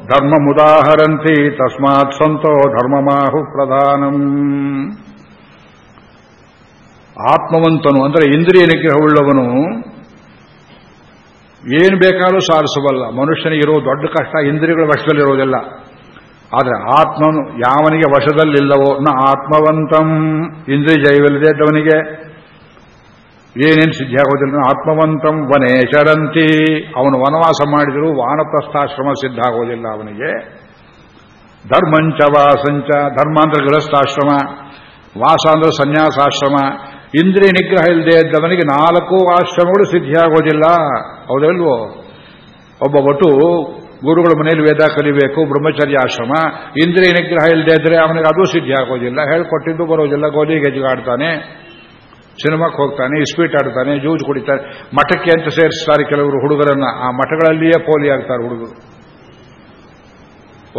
ಧರ್ಮಮುದಾಹರಂತಿ, ತಸ್ಮಾತ್ ಸಂತೋ ಧರ್ಮಮಾಹು ಪ್ರಧಾನಂ. ಆತ್ಮವಂತನು, ಅಂದರೆ ಇಂದ್ರಿಯ ನಿಗ್ರಹವುಳ್ಳವನು ಏನು ಬೇಕಾದರೂ ಸಾಧಿಸಬಲ್ಲ. ಮನುಷ್ಯನಿಗಿರೋ ದೊಡ್ಡ ಕಷ್ಟ ಇಂದ್ರಿಯಗಳ ವಶದಲ್ಲಿರೋದಿಲ್ಲ ಆದರೆ ಆತ್ಮನು ಯಾವನಿಗೆ ವಶದಲ್ಲಿಲ್ಲವೋ, ನ ಆತ್ಮವಂತಂ. ಇಂದ್ರಿಯ ಜೈವಲ್ಲದೆ ಅವನಿಗೆ ಏನೇನು ಸಿದ್ಧಿ ಆಗೋದಿಲ್ಲ. ಆತ್ಮವಂತಂ ವನೇಶರಂತಿ ಅವನು ವನವಾಸ ಮಾಡಿದರೂ ವಾನಪ್ರಸ್ಥಾಶ್ರಮ ಸಿದ್ಧ ಆಗೋದಿಲ್ಲ ಅವನಿಗೆ. ಧರ್ಮಂಚ ವಾಸಂಚ. ಧರ್ಮ ಅಂದ್ರೆ ಗೃಹಸ್ಥಾಶ್ರಮ ವಾಸ ಅಂದ್ರೆ ಸನ್ಯಾಸಾಶ್ರಮ ಇಂದ್ರಿಯ ನಿಗ್ರಹ ಇಲ್ಲದೆ ಇದ್ದವನಿಗೆ ನಾಲ್ಕು ಆಶ್ರಮಗಳು ಸಿದ್ಧಿಯಾಗೋದಿಲ್ಲ. ಹೌದಲ್ವೋ? ಒಬ್ಬ ಒಟ್ಟು ಗುರುಗಳ ಮನೆಯಲ್ಲಿ ವೇದ ಕಲಿಬೇಕು, ಬ್ರಹ್ಮಚರ್ಯ ಆಶ್ರಮ, ಇಂದ್ರಿಯ ನಿಗ್ರಹ ಇಲ್ಲದೆ ಇದ್ರೆ ಅವನಿಗೆ ಅದು ಸಿದ್ಧಿ ಆಗೋದಿಲ್ಲ ಹೇಳ್ಕೊಟ್ಟಿದ್ದು ಬರೋದಿಲ್ಲ, ಗೋಲಿ ಗೆಜ್ಜುಗಾಡ್ತಾನೆ ಸಿನಿಮಾಕ್ಕೆ ಹೋಗ್ತಾನೆ ಇಸ್ಪೀಟ್ ಆಡ್ತಾನೆ ಜೂಜ್ ಕುಡಿತಾನೆ, ಮಠಕ್ಕೆ ಅಂತ ಸೇರಿಸ್ತಾರೆ ಕೆಲವರು ಹುಡುಗರನ್ನ. ಆ ಮಠಗಳಲ್ಲಿಯೇ ಪೋಲಿ ಆಗ್ತಾರೆ ಹುಡುಗರು.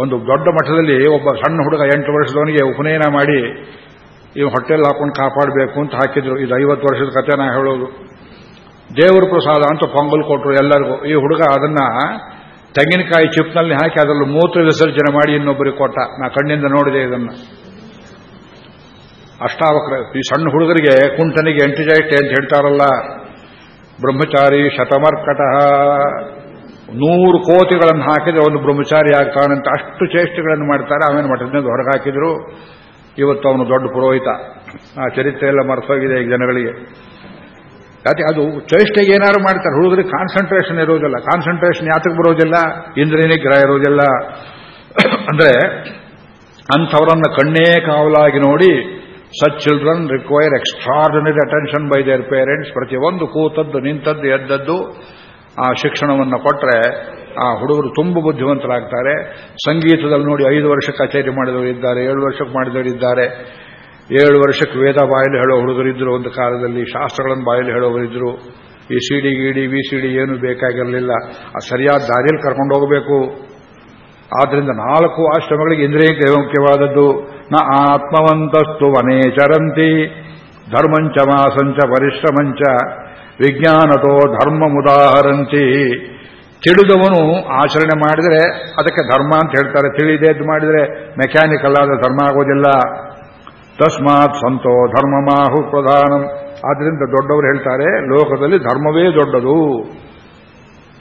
ಒಂದು ದೊಡ್ಡ ಮಠದಲ್ಲಿ ಒಬ್ಬ ಸಣ್ಣ ಹುಡುಗ ಎಂಟು ವರ್ಷದವನಿಗೆ ಉಪನಯನ ಮಾಡಿ ಈ ಹೊಟ್ಟೆಲ್ ಹಾಕೊಂಡು ಕಾಪಾಡಬೇಕು ಅಂತ ಹಾಕಿದ್ರು. ಇದು ಐವತ್ತು ವರ್ಷದ ಕತೆ ನಾ ಹೇಳೋದು. ದೇವರ ಪ್ರಸಾದ ಅಂತ ಪೊಂಗಲ್ ಕೊಟ್ಟರು ಎಲ್ಲರಿಗೂ. ಈ ಹುಡುಗ ಅದನ್ನ ತೆಂಗಿನಕಾಯಿ ಚಿಪ್ನಲ್ಲಿ ಹಾಕಿ ಅದರಲ್ಲಿ ಮೂತ್ರ ವಿಸರ್ಜನೆ ಮಾಡಿ ಇನ್ನೊಬ್ಬರಿಗೆ ಕೊಟ್ಟ. ನಾ ಕಣ್ಣಿಂದ ನೋಡಿದೆ ಇದನ್ನು. ಅಷ್ಟಾವಕ್ರ, ಈ ಸಣ್ಣ ಹುಡುಗರಿಗೆ ಕುಂಟನಿಗೆ ಎಂಟಿಜೈಟೆ ಅಂತ ಹೇಳ್ತಾರಲ್ಲ. ಬ್ರಹ್ಮಚಾರಿ ಶತಮರ್ಕಟ ನೂರು ಕೋತಿಗಳನ್ನು ಹಾಕಿದ್ರೆ ಒಂದು ಬ್ರಹ್ಮಚಾರಿ ಆಗ್ತಾನಂತ ಅಷ್ಟು ಚೇಷ್ಟೆಗಳನ್ನು ಮಾಡ್ತಾರೆ. ಆಮೇಲೆ ಮಠದಿಂದ ಹೊರಗೆ ಹಾಕಿದ್ರು. ಇವತ್ತು ಅವನು ದೊಡ್ಡ ಪುರೋಹಿತ. ಆ ಚರಿತ್ರೆ ಎಲ್ಲ ಮರೆಸೋಗಿದೆ ಈಗ ಜನಗಳಿಗೆ. ಯಾಕೆ ಅದು ಚೇಷ್ಟೆಗೆ ಏನಾದ್ರು ಮಾಡ್ತಾರೆ. ಹುಡುಗರಿಗೆ ಕಾನ್ಸಂಟ್ರೇಷನ್ ಇರೋದಿಲ್ಲ. ಕಾನ್ಸಂಟ್ರೇಷನ್ ಯಾತಕ್ಕೆ ಬರೋದಿಲ್ಲ ಇಂದ್ರಿಯ ಗ್ರಹ ಇರೋದಿಲ್ಲ. ಅಂದ್ರೆ ಅಂಥವರನ್ನ ಕಣ್ಣೇ ಕಾವಲಾಗಿ ನೋಡಿ such children require extraordinary attention by their parents ಪ್ರತಿಯೊಂದು ಕೂತದ್ದು, ನಿಂತದ್ದು, ಎದ್ದದ್ದು, ಆ ಶಿಕ್ಷಣವನ್ನು ಕೊಟ್ಟರೆ ಆ ಹುಡುಗರು ತುಂಬ ಬುದ್ಧಿವಂತರಾಗ್ತಾರೆ. ಸಂಗೀತದಲ್ಲಿ ನೋಡಿ ಐದು ವರ್ಷ ಕಚೇರಿ ಮಾಡಿದವರಿದ್ದಾರೆ ಏಳು ವರ್ಷಕ್ಕೆ ಮಾಡಿದವರಿದ್ದಾರೆ ಏಳು ವರ್ಷಕ್ಕೆ ವೇದ ಬಾಯಲ್ಲಿ ಹೇಳೋ ಹುಡುಗರಿದ್ದರು ಒಂದು ಕಾಲದಲ್ಲಿ ಶಾಸ್ತ್ರಗಳನ್ನು ಬಾಯಲ್ಲಿ ಹೇಳೋವರಿದ್ದರು ಈ ಸಿಡಿ ಗಿಡಿ ವಿ ಸಿಡಿ ಏನು ಬೇಕಾಗಿರಲಿಲ್ಲ. ಆ ಸರಿಯಾದ ದಾರಿಯಲ್ಲಿ ಕರ್ಕೊಂಡು ಹೋಗಬೇಕು. ಆದ್ರಿಂದ ನಾಲ್ಕು ಆಶ್ರಮಗಳಿಗೆ ಇಂದ್ರಿಯ ಮುಖ್ಯವಾದದ್ದು. ನ ಆತ್ಮವಂತಸ್ತು ವನೇಚರಂತಿ ಧರ್ಮಂಚ ಮಾಸಂಚ ಪರಿಶ್ರಮಂಚ. ವಿಜ್ಞಾನತೋ ಧರ್ಮ ಮುದಾಹರಂತಿ ತಿಳಿದವನು ಆಚರಣೆ ಮಾಡಿದರೆ ಅದಕ್ಕೆ ಧರ್ಮ ಅಂತ ಹೇಳ್ತಾರೆ. ತಿಳಿದೇದ್ದು ಮಾಡಿದರೆ ಮೆಕ್ಯಾನಿಕಲ್ ಆದ ಧರ್ಮ ಆಗೋದಿಲ್ಲ. ತಸ್ಮಾತ್ ಸಂತೋ ಧರ್ಮ ಮಾಹು ಪ್ರಧಾನಂ. ಆದ್ದರಿಂದ ದೊಡ್ಡವರು ಹೇಳ್ತಾರೆ, ಲೋಕದಲ್ಲಿ ಧರ್ಮವೇ ದೊಡ್ಡದು.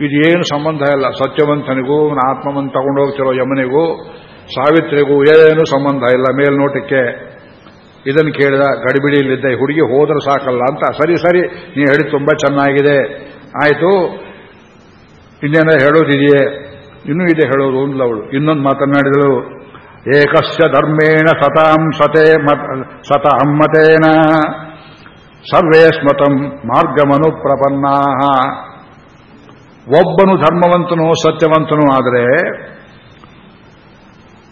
ಇದೇನು ಸಂಬಂಧ ಇಲ್ಲ. ಸತ್ಯವಂತನಿಗೂ ಆತ್ಮವನ್ನು ತಗೊಂಡು ಹೋಗ್ತಿರೋ ಯಮನಿಗೂ, ಸಾವಿತ್ರಿಗೂ ಏನು ಸಂಬಂಧ ಇಲ್ಲ ಮೇಲ್ನೋಟಕ್ಕೆ. ಇದನ್ನು ಕೇಳಿದ, ಗಡಿಬಿಡಿಯಲ್ಲಿದ್ದ ಹುಡುಗಿ ಹೋದ್ರೆ ಸಾಕಲ್ಲ ಅಂತ, ಸರಿ ಸರಿ, ನೀ ಹೇಳಿ ತುಂಬಾ ಚೆನ್ನಾಗಿದೆ. ಆಯಿತು ಇನ್ನೇನ ಹೇಳೋದಿದೆಯೇ? ಇನ್ನೂ ಇದೆ ಹೇಳೋದು ಒಂದು ಅವಳು. ಇನ್ನೊಂದು ಮಾತನಾಡಿದಳು ಏಕಸ್ಯ ಧರ್ಮೇಣ ಸತಾಂ ಸತೆ ಸತ ಅಮ್ಮತೇನ ಸರ್ವೇ ಸ್ಮತಂ ಮಾರ್ಗಮನು ಪ್ರಪನ್ನಾ ಒಬ್ಬನು ಧರ್ಮವಂತನು, ಸತ್ಯವಂತನೂ, ಆದರೆ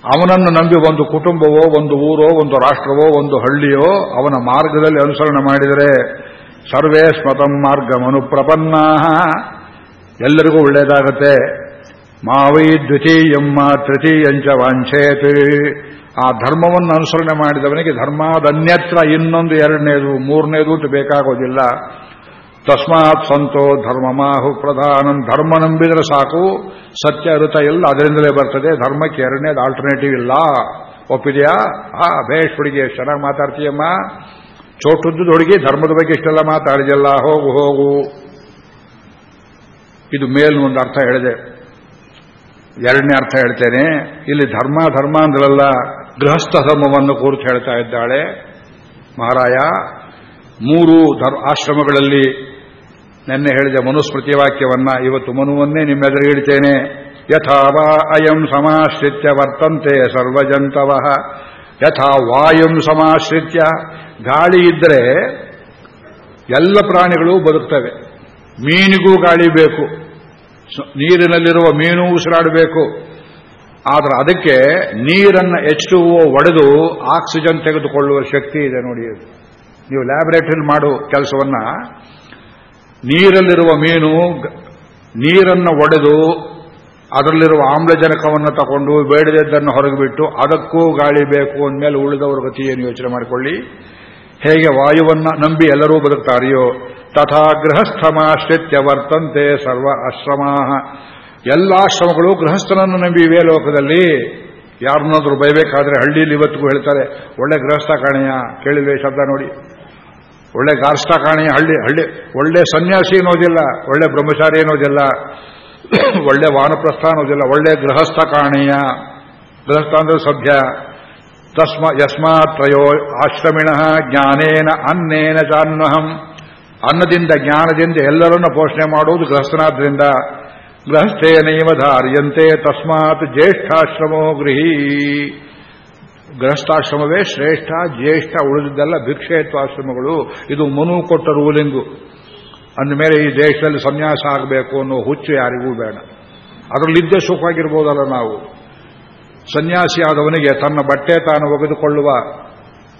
ಅವನನ್ನು ನಂಬಿ ಒಂದು ಕುಟುಂಬವೋ, ಒಂದು ಊರೋ, ಒಂದು ರಾಷ್ಟ್ರವೋ, ಒಂದು ಹಳ್ಳಿಯೋ, ಅವನ ಮಾರ್ಗದಲ್ಲಿ ಅನುಸರಣೆ ಮಾಡಿದರೆ ಸರ್ವೇ ಸ್ಮತಂ ಮಾರ್ಗಮನು ಪ್ರಪನ್ನಾ ಎಲ್ಲರಿಗೂ ಒಳ್ಳೆಯದಾಗತ್ತೆ ಮಾವೈ ದ್ವಿತೀಯಮ್ಮ ತೃತೀಯಂಚ ವಾಂಛೇತ್. ಆ ಧರ್ಮವನ್ನು ಅನುಸರಣೆ ಮಾಡಿದವನಿಗೆ ಧರ್ಮಾದನ್ಯತ್ರ ಇನ್ನೊಂದು ಎರಡನೇದು, ಮೂರನೇದು ಅಂತ ಬೇಕಾಗೋದಿಲ್ಲ. ತಸ್ಮಾತ್ ಸಂತೋ ಧರ್ಮ ಮಾಹು ಪ್ರಧಾನ. ಧರ್ಮ ನಂಬಿದರೆ ಸಾಕು, ಸತ್ಯ ಋತ ಎಲ್ಲ ಅದರಿಂದಲೇ ಬರ್ತದೆ. ಧರ್ಮಕ್ಕೆ ಎರಡನೇದು ಆಲ್ಟರ್ನೇಟಿವ್ ಇಲ್ಲ. ಒಪ್ಪಿದೆಯಾ? ಆ ಭೇಷ್ ಹುಡುಗಿ ಚೆನ್ನಾಗಿ ಮಾತಾಡ್ತೀಯಮ್ಮ. ಚೋಟುದ್ದು ಹುಡುಗಿ, ಧರ್ಮದ ಬಗ್ಗೆ ಇಷ್ಟೆಲ್ಲ ಮಾತಾಡಿದೆಲ್ಲ ಹೋಗು ಹೋಗು. ಇದು ಮೇಲ್ ಒಂದು ಅರ್ಥ ಹೇಳಿದೆ. ಎರಡನೇ ಅರ್ಥ ಹೇಳ್ತೇನೆ, ಇಲ್ಲಿ ಧರ್ಮ ಧರ್ಮ ಅಂದ್ರಲ್ಲ, ಗೃಹಸ್ಥ ಧರ್ಮವನ್ನು ಕುರಿತು ಹೇಳ್ತಾ ಇದ್ದಾಳೆ. ಮಹಾರಾಯ, ಮೂರು ಆಶ್ರಮಗಳಲ್ಲಿ ನೆನ್ನೆ ಹೇಳಿದ ಮನುಸ್ಮೃತಿ ವಾಕ್ಯವನ್ನ ಇವತ್ತು ಮನುವನ್ನೇ ನಿಮ್ಮೆದುರು ಹೇಳ್ತೇನೆ. ಯಥಾವಾ ಅಯಂ ಸಮಾಶ್ರಿತ್ಯ ವರ್ತಂತೆ ಸರ್ವಜಂತವ. ಯಥಾ ವಾಯಂ ಸಮಾಶ್ರಿತ್ಯ. ಗಾಳಿ ಇದ್ದರೆ ಎಲ್ಲ ಪ್ರಾಣಿಗಳು ಬದುಕ್ತವೆ. ಮೀನಿಗೂ ಗಾಳಿ ಬೇಕು. ನೀರಿನಲ್ಲಿರುವ ಮೀನು ಉಸಿರಾಡಬೇಕು. ಆದರೆ ಅದಕ್ಕೆ ನೀರನ್ನು ಎಚ್ ಒಡೆದು ಆಕ್ಸಿಜನ್ ತೆಗೆದುಕೊಳ್ಳುವ ಶಕ್ತಿ ಇದೆ ನೋಡಿ ನೀವು ಲ್ಯಾಬೊರೇಟರಿ ಮಾಡು ಕೆಲಸವನ್ನ ನೀರಲ್ಲಿರುವ ಮೀನು ನೀರನ್ನು ಒಡೆದು ಅದರಲ್ಲಿರುವ ಆಮ್ಲಜನಕವನ್ನು ತಗೊಂಡು ಬೇಡದಿದ್ದನ್ನು ಹೊರಗೆ ಬಿಟ್ಟು ಅದಕ್ಕೂ ಗಾಳಿ ಬೇಕು ಅಂದಮೇಲೆ ಉಳಿದವರ ಗತಿ ಏನು ಯೋಚನೆ ಮಾಡಿಕೊಳ್ಳಿ. ಹೇಗೆ ವಾಯುವನ್ನ ನಂಬಿ ಎಲ್ಲರೂ ಬದುಕ್ತಾರೆಯೋ ತಥಾ ಗೃಹಸ್ಥಮಾಶ್ರಿತ್ಯ ವರ್ತಂತೆ ಸರ್ವ ಆಶ್ರಮ ಎಲ್ಲ ಆಶ್ರಮಗಳು ಗೃಹಸ್ಥನನ್ನು ನಂಬಿವೆ ಲೋಕದಲ್ಲಿ. ಯಾರನ್ನಾದ್ರೂ ಬೈಬೇಕಾದ್ರೆ ಹಳ್ಳಿಯಲ್ಲಿ ಇವತ್ತಿಗೂ ಹೇಳ್ತಾರೆ, ಒಳ್ಳೆ ಗೃಹಸ್ಥ ಕಾಣೆಯ ಕೇಳಿವೆ ಶಬ್ದ ನೋಡಿ. ಒಳ್ಳೆ ಗಾರ್ಸ್ಥ ಕಾಣೆಯ ಹಳ್ಳಿ ಹಳ್ಳಿ, ಒಳ್ಳೆ ಸನ್ಯಾಸಿ ಅನ್ನೋದಿಲ್ಲ, ಒಳ್ಳೆ ಬ್ರಹ್ಮಚಾರಿ ಅನ್ನೋದಿಲ್ಲ, ಒಳ್ಳೆ ವಾನಪ್ರಸ್ಥ ಅನ್ನೋದಿಲ್ಲ, ಒಳ್ಳೆ ಗೃಹಸ್ಥ ಕಾಣೆಯ. ಗೃಹಸ್ಥ ಅಂದ್ರೆ ಸಭ್ಯ. ತಸ್ಮ ಯಸ್ಮಾತ್ರಯೋ ಆಶ್ರಮಿಣಃ ಜ್ಞಾನೇನ ಅನ್ನೇನ ಚಾನ್ನಹಂ ಅನ್ನದಿಂದ ಜ್ಞಾನದಿಂದ ಎಲ್ಲರನ್ನ ಪೋಷಣೆ ಮಾಡುವುದು ಗೃಹಸ್ಥನಾದ್ರಿಂದ ಗೃಹಸ್ಥೇನೈವ ಧಾರ್ಯಂತೆ ತಸ್ಮಾತ್ ಜ್ಯೇಷ್ಠಾಶ್ರಮೋ ಗೃಹೀ। ಗೃಹಸ್ಥಾಶ್ರಮವೇ ಶ್ರೇಷ್ಠ, ಜ್ಯೇಷ್ಠ ಉಳಿದಿದ್ದೆಲ್ಲ ಭಿಕ್ಷೇತ್ವಾಶ್ರಮಗಳು। ಇದು ಮನು ಕೊಟ್ಟ ರೂಲಿಂಗು। ಅಂದಮೇಲೆ ಈ ದೇಶದಲ್ಲಿ ಸನ್ಯಾಸ ಆಗಬೇಕು ಅನ್ನೋ ಹುಚ್ಚು ಯಾರಿಗೂ ಬೇಡ। ಅದರಲ್ಲಿದ್ದೇ ಸುಖವಾಗಿರ್ಬೋದಲ್ಲ ನಾವು। ಸನ್ಯಾಸಿ ಆದವನಿಗೆ ತನ್ನ ಬಟ್ಟೆ ತಾನು ಒಗೆದುಕೊಳ್ಳುವ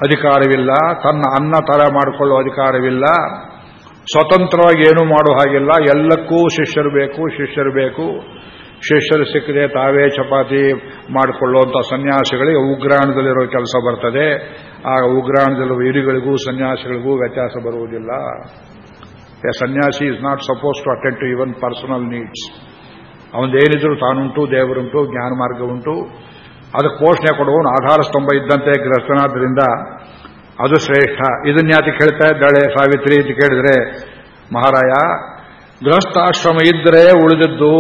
ಅಧಿಕಾರವಿಲ್ಲ, ತನ್ನ ಅನ್ನ ತರ ಮಾಡಿಕೊಳ್ಳುವ ಅಧಿಕಾರವಿಲ್ಲ, ಸ್ವತಂತ್ರವಾಗಿ ಏನೂ ಮಾಡೋ ಹಾಗಿಲ್ಲ, ಎಲ್ಲಕ್ಕೂ ಶಿಷ್ಯರು ಬೇಕು ಶಿಷ್ಯರು ಬೇಕು, ಶಿಷ್ಯರು ಸಿಕ್ಕದೆ ತಾವೇ ಚಪಾತಿ ಮಾಡಿಕೊಳ್ಳುವಂಥ ಸನ್ಯಾಸಿಗಳಿಗೆ ಉಗ್ರಾಣದಲ್ಲಿರೋ ಕೆಲಸ ಬರ್ತದೆ. ಆ ಉಗ್ರಾಣದಲ್ಲಿರುವ ಇರಿಗಳಿಗೂ ಸನ್ಯಾಸಿಗಳಿಗೂ ವ್ಯತ್ಯಾಸ ಬರುವುದಿಲ್ಲ. A sannyasi is not suppose to attend to even personal needs ಅವನದೇನಿದ್ರು ತಾನುಂಟು, ದೇವರುಂಟು, ಜ್ಞಾನ ಮಾರ್ಗ ಉಂಟು ಅದಕ್ಕೆ ಪೋಷಣೆ ಕೊಡುವನು ಆಧಾರ ಸ್ತಂಭ ಇದ್ದಂತೆ ಗ್ರಸ್ತನಾದ್ರಿಂದ ಅದು ಶ್ರೇಷ್ಠ. ಇದನ್ಯಾತಿ ಕೇಳ್ತಾ ಇದ್ದಾಳೆ ಸಾವಿತ್ರಿ ಅಂತ ಕೇಳಿದ್ರೆ, ಮಹಾರಾಯ, ಗೃಹಸ್ಥಾಶ್ರಮ ಇದ್ರೆ ಉಳಿದದ್ದು,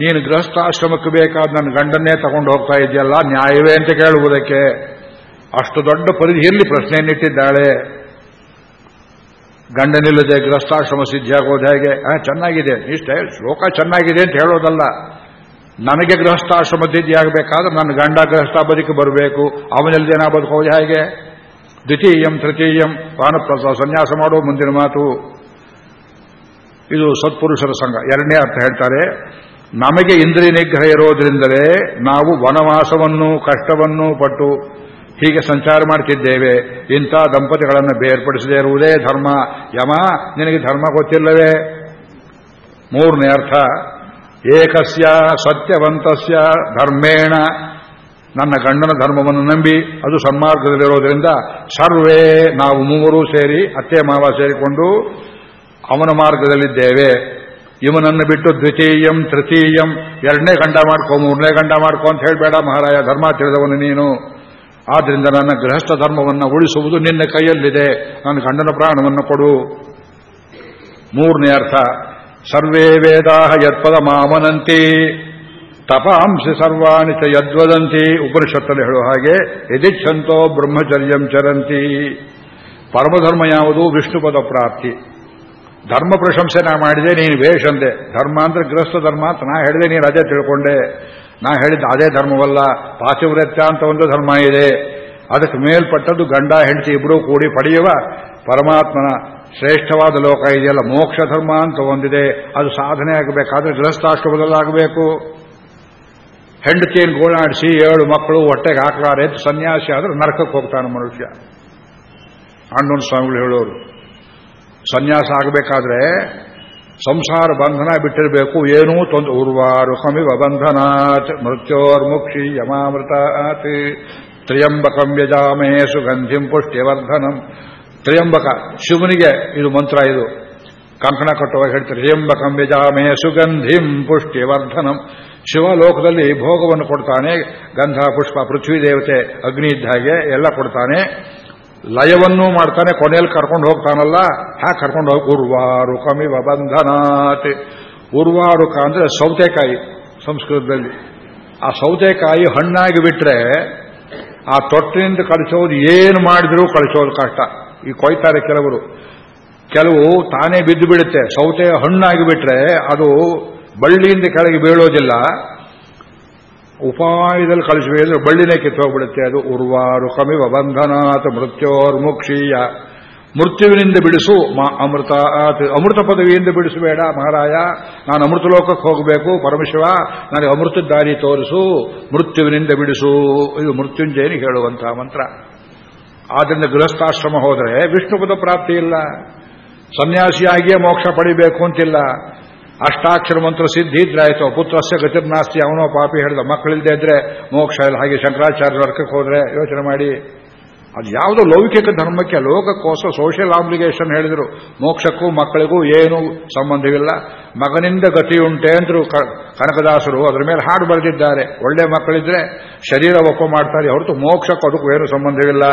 ನೀನು ಗೃಹಸ್ಥಾಶ್ರಮಕ್ಕೆ ಬೇಕಾದ ನನ್ನ ಗಂಡನ್ನೇ ತಗೊಂಡು ಹೋಗ್ತಾ ಇದೆಯಲ್ಲ, ನ್ಯಾಯವೇ ಅಂತ ಕೇಳುವುದಕ್ಕೆ. ಅಷ್ಟು ದೊಡ್ಡ ಪರಿಧಿಯಲ್ಲಿ ಪ್ರಶ್ನೆಯನ್ನಿಟ್ಟಿದ್ದಾಳೆ ಗಂಡನಿಲ್ಲದೆ ಗೃಹಸ್ಥಾಶ್ರಮ ಸಿದ್ಧಿಯಾಗೋದು ಹೇಗೆ? ಚೆನ್ನಾಗಿದೆ ಇಷ್ಟೇ ಶ್ಲೋಕ ಚೆನ್ನಾಗಿದೆ ಅಂತ ಹೇಳೋದಲ್ಲ. ನನಗೆ ಗೃಹಸ್ಥಾಶ್ರಮ ಆಗಬೇಕಾದ್ರೆ ನನ್ನ ಗಂಡ ಗೃಹಸ್ಥ ಬದುಕು ಬರಬೇಕು. ಅವನಲ್ಲಿ ಜನ ಬದುಕೋದು ಹೇಗೆ? ದ್ವಿತೀಯಂ, ತೃತೀಯಂ ವಾನಪ್ರಸ ಸನ್ಯಾಸ ಮಾಡೋ ಮುಂದಿನ ಮಾತು. ಇದು ಸತ್ಪುರುಷರ ಸಂಘ. ಎರಡನೇ ಅರ್ಥ ಹೇಳ್ತಾರೆ, ನಮಗೆ ಇಂದ್ರಿಯ ನಿಗ್ರಹ ಇರೋದ್ರಿಂದಲೇ ನಾವು ವನವಾಸವನ್ನು ಕಷ್ಟವನ್ನು ಪಟ್ಟು ಹೀಗೆ ಸಂಚಾರ ಮಾಡ್ತಿದ್ದೇವೆ. ಇಂಥ ದಂಪತಿಗಳನ್ನು ಬೇರ್ಪಡಿಸದೇ ಇರುವುದೇ ಧರ್ಮ. ಯಮ, ನಿನಗೆ ಧರ್ಮ ಗೊತ್ತಿಲ್ಲವೇ? ಮೂರನೇ ಅರ್ಥ ಏಕಸ್ಯ ಸತ್ಯವಂತಸ್ಯ ಧರ್ಮೇಣ. ನನ್ನ ಗಂಡನ ಧರ್ಮವನ್ನು ನಂಬಿ ಅದು ಸನ್ಮಾರ್ಗದಲ್ಲಿರೋದ್ರಿಂದ ಸರ್ವೇ ನಾವು ಮೂವರು ಸೇರಿ ಅತ್ತೆ ಮಾವ ಸೇರಿಕೊಂಡು ಅವನ ಮಾರ್ಗದಲ್ಲಿದ್ದೇವೆ. ಇವನನ್ನು ಬಿಟ್ಟು ದ್ವಿತೀಯಂ, ತೃತೀಯಂ, ಎರಡನೇ ಗಂಡ ಮಾಡ್ಕೋ, ಮೂರನೇ ಗಂಡ ಮಾಡ್ಕೋ ಅಂತ ಹೇಳಬೇಡ ಮಹಾರಾಯ, ಧರ್ಮ ತಿಳಿದವನು ನೀನು. ಆದ್ರಿಂದ ನನ್ನ ಗೃಹಸ್ಥ ಧರ್ಮವನ್ನು ಉಳಿಸುವುದು ನಿನ್ನ ಕೈಯಲ್ಲಿದೆ. ನನ್ನ ಗಂಡನ ಪ್ರಾಣವನ್ನು ಕೊಡು. ಮೂರನೇ ಅರ್ಥ ಸರ್ವೇ ವೇದಾ ಯತ್ಪದ ಮಾಮನಂತಿ ತಪಾಂಸಿ ಸರ್ವಾಣಿ ಚ ಯದ್ವದಂತಿ. ಉಪನಿಷತ್ತಲ್ಲಿ ಹೇಳುವ ಹಾಗೆ, ಯದಿಚ್ಛಂತೋ ಬ್ರಹ್ಮಚರ್ಯಂ ಚರಂತಿ. ಪರಮಧರ್ಮ ಯಾವುದು? ವಿಷ್ಣುಪದ ಪ್ರಾಪ್ತಿ. ಧರ್ಮ ಪ್ರಶಂಸೆ ನಾ ಮಾಡಿದೆ, ನೀನು ವೇಷ ಅಂದೆ. ಧರ್ಮ ಅಂದ್ರೆ ಗೃಹಸ್ಥ ಧರ್ಮ ಅಂತ ನಾ ಹೇಳಿದೆ, ನೀನು ಅದೇ ತಿಳ್ಕೊಂಡೆ. ನಾ ಹೇಳಿದ್ದು ಅದೇ ಧರ್ಮವಲ್ಲ. ಪಾತಿವ್ರತ್ಯ ಅಂತ ಒಂದು ಧರ್ಮ ಇದೆ. ಅದಕ್ಕೆ ಮೇಲ್ಪಟ್ಟದ್ದು ಗಂಡ, ಹೆಂಡತಿ ಇಬ್ಬರೂ ಕೂಡಿ ಪಡೆಯುವ ಪರಮಾತ್ಮನ ಶ್ರೇಷ್ಠವಾದ ಲೋಕ ಇದೆಯಲ್ಲ. ಮೋಕ್ಷ ಧರ್ಮ ಅಂತ ಒಂದಿದೆ. ಅದು ಸಾಧನೆ ಆಗಬೇಕಾದ್ರೆ ಗೃಹಸ್ಥಾಶ್ರಮದಲ್ಲಾಗಬೇಕು. ಹೆಂಡತಿಯನ್ನು ಗೋಳಾಡಿಸಿ ಏಳು ಮಕ್ಕಳು ಹೊಟ್ಟೆಗೆ ಹಾಕಲಾರೆ ಸನ್ಯಾಸಿ ಆದ್ರೆ ನರಕಕ್ಕೆ ಹೋಗ್ತಾನೆ ಮನುಷ್ಯ. ಅಣ್ಣನ ಸ್ವಾಮಿಗಳು ಹೇಳೋರು. ಸನ್ಯಾಸ ಆಗಬೇಕಾದ್ರೆ ಸಂಸಾರ ಬಂಧನ ಬಿಟ್ಟಿರಬೇಕು. ಏನೂ ತೊಂದರೆ ಉರ್ವಾರು ಕಮಿವ ಬಂಧನಾತ್ ಮೃತ್ಯೋರ್ಮುಕ್ಷಿ ಯಮಾಮೃತಾತ್ ತ್ರಿಯಂಬಕಂ ಯಜಾಮೇ ಸುಗಂಧಿಂ ಪುಷ್ಟ್ಯವರ್ಧನಂ ತ್ರಿಯಂಬಕ. ಶಿವನಿಗೆ ಇದು ಮಂತ್ರ ಇದು. ಕಂಕಣ ಕಟ್ಟುವಾಗ ಹೇಳ್ತಾರೆ, ತ್ರಿಯಂಬಕಂ ವಿಜಾಮೇ ಸುಗಂಧಿಂ ಪುಷ್ಟ್ಯವರ್ಧನಂ ಶಿವಲೋಕದಲ್ಲಿ ಭೋಗವನ್ನು ಕೊಡ್ತಾನೆ, ಗಂಧ, ಪುಷ್ಪ, ಪೃಥ್ವಿ ದೇವತೆ, ಅಗ್ನಿ ಇದ್ದ ಹಾಗೆ ಎಲ್ಲ ಕೊಡ್ತಾನೆ. ಲಯವನ್ನೂ ಮಾಡ್ತಾನೆ, ಕೊನೆಯಲ್ಲಿ ಕರ್ಕೊಂಡು ಹೋಗ್ತಾನಲ್ಲ ಹ್ಯಾ ಕರ್ಕೊಂಡು ಹೋಗಿ ಉರ್ವಾರು ಕಮಿವ ಬಂಧನಾತ್. ಉರ್ವಾರುಕ ಅಂದ್ರೆ ಸೌತೆಕಾಯಿ ಸಂಸ್ಕೃತದಲ್ಲಿ. ಆ ಸೌತೆಕಾಯಿ ಹಣ್ಣಾಗಿ ಬಿಟ್ರೆ ಆ ತೊಟ್ಟಿನಿಂದ ಕಳಿಸೋದು ಏನು ಮಾಡಿದ್ರೂ ಕಳಿಸೋದು ಕಷ್ಟ. ಈ ಕೊಯ್ತಾರೆ ಕೆಲವರು. ಕೆಲವು ತಾನೇ ಬಿದ್ದು ಬಿಡುತ್ತೆ ಸೌತೆ ಹಣ್ಣಾಗಿ ಬಿಟ್ರೆ ಅದು ಬಳ್ಳಿಯಿಂದ ಕೆಳಗೆ ಬೀಳೋದಿಲ್ಲ. ಉಪಾಯದಲ್ಲಿ ಕಳಿಸಬೇಕು ಬಳ್ಳಿನೇ ಕಿತ್ತೋಗ್ಬಿಡುತ್ತೆ. ಅದು ಉರ್ವಾರು ಕಮಿವ ಬಂಧನಾಥ ಮೃತ್ಯೋರ್ಮುಕ್ಷೀಯ. ಮೃತ್ಯುವಿನಿಂದ ಬಿಡಿಸು ಮಾ ಅಮೃತ ಅಮೃತ ಪದವಿಯಿಂದ ಬಿಡಿಸಬೇಡ ಮಹಾರಾಯ. ನಾನು ಅಮೃತ ಲೋಕಕ್ಕೆ ಹೋಗಬೇಕು. ಪರಮಶಿವ ನನಗೆ ಅಮೃತ ದಾರಿ ತೋರಿಸು. ಮೃತ್ಯುವಿನಿಂದ ಬಿಡಿಸು. ಇದು ಮೃತ್ಯುಂಜಯನಿ ಹೇಳುವಂತಹ ಮಂತ್ರ. ಆದ್ದರಿಂದ ಗೃಹಸ್ಥಾಶ್ರಮ ಹೋದರೆ ವಿಷ್ಣು ಪದ ಪ್ರಾಪ್ತಿ ಇಲ್ಲ. ಸನ್ಯಾಸಿಯಾಗಿಯೇ ಮೋಕ್ಷ ಪಡಿಬೇಕು ಅಂತಿಲ್ಲ. ಅಷ್ಟಾಕ್ಷರ ಮಂತ್ರ ಸಿದ್ಧಿ ಇದ್ರಾಯ್ತು ಪುತ್ರಸ್ಯ ಗತಿರ್ನಾಸ್ತಿ ಅವನೋ ಪಾಪಿ ಹೇಳಿದ ಮಕ್ಕಳಿಲ್ಲದೆ ಇದ್ರೆ ಮೋಕ್ಷ ಇಲ್ಲ. ಹಾಗೆ ಶಂಕರಾಚಾರ್ಯ ವರ್ಗಕ್ಕೆ ಹೋದ್ರೆ ಯೋಚನೆ ಮಾಡಿ. ಅದು ಯಾವುದೋ ಲೌಕಿಕ ಧರ್ಮಕ್ಕೆ ಲೋಕಕ್ಕೋಸ್ಕರ ಸೋಷಿಯಲ್ ಆಬ್ಲಿಗೇಷನ್ ಹೇಳಿದರು, ಮೋಕ್ಷಕ್ಕೂ ಮಕ್ಕಳಿಗೂ ಏನೂ ಸಂಬಂಧವಿಲ್ಲ. ಮಗನಿಂದ ಗತಿಯುಂಟೆ ಅಂದ್ರು ಕನಕದಾಸರು, ಅದರ ಮೇಲೆ ಹಾಡು ಬರೆದಿದ್ದಾರೆ. ಒಳ್ಳೆ ಮಕ್ಕಳಿದ್ರೆ ಶರೀರ ಒಪ್ಪ ಮಾಡ್ತಾರೆ, ಹೊರತು ಮೋಕ್ಷಕ್ಕೂ ಅದಕ್ಕೂ ಏನು ಸಂಬಂಧವಿಲ್ಲ.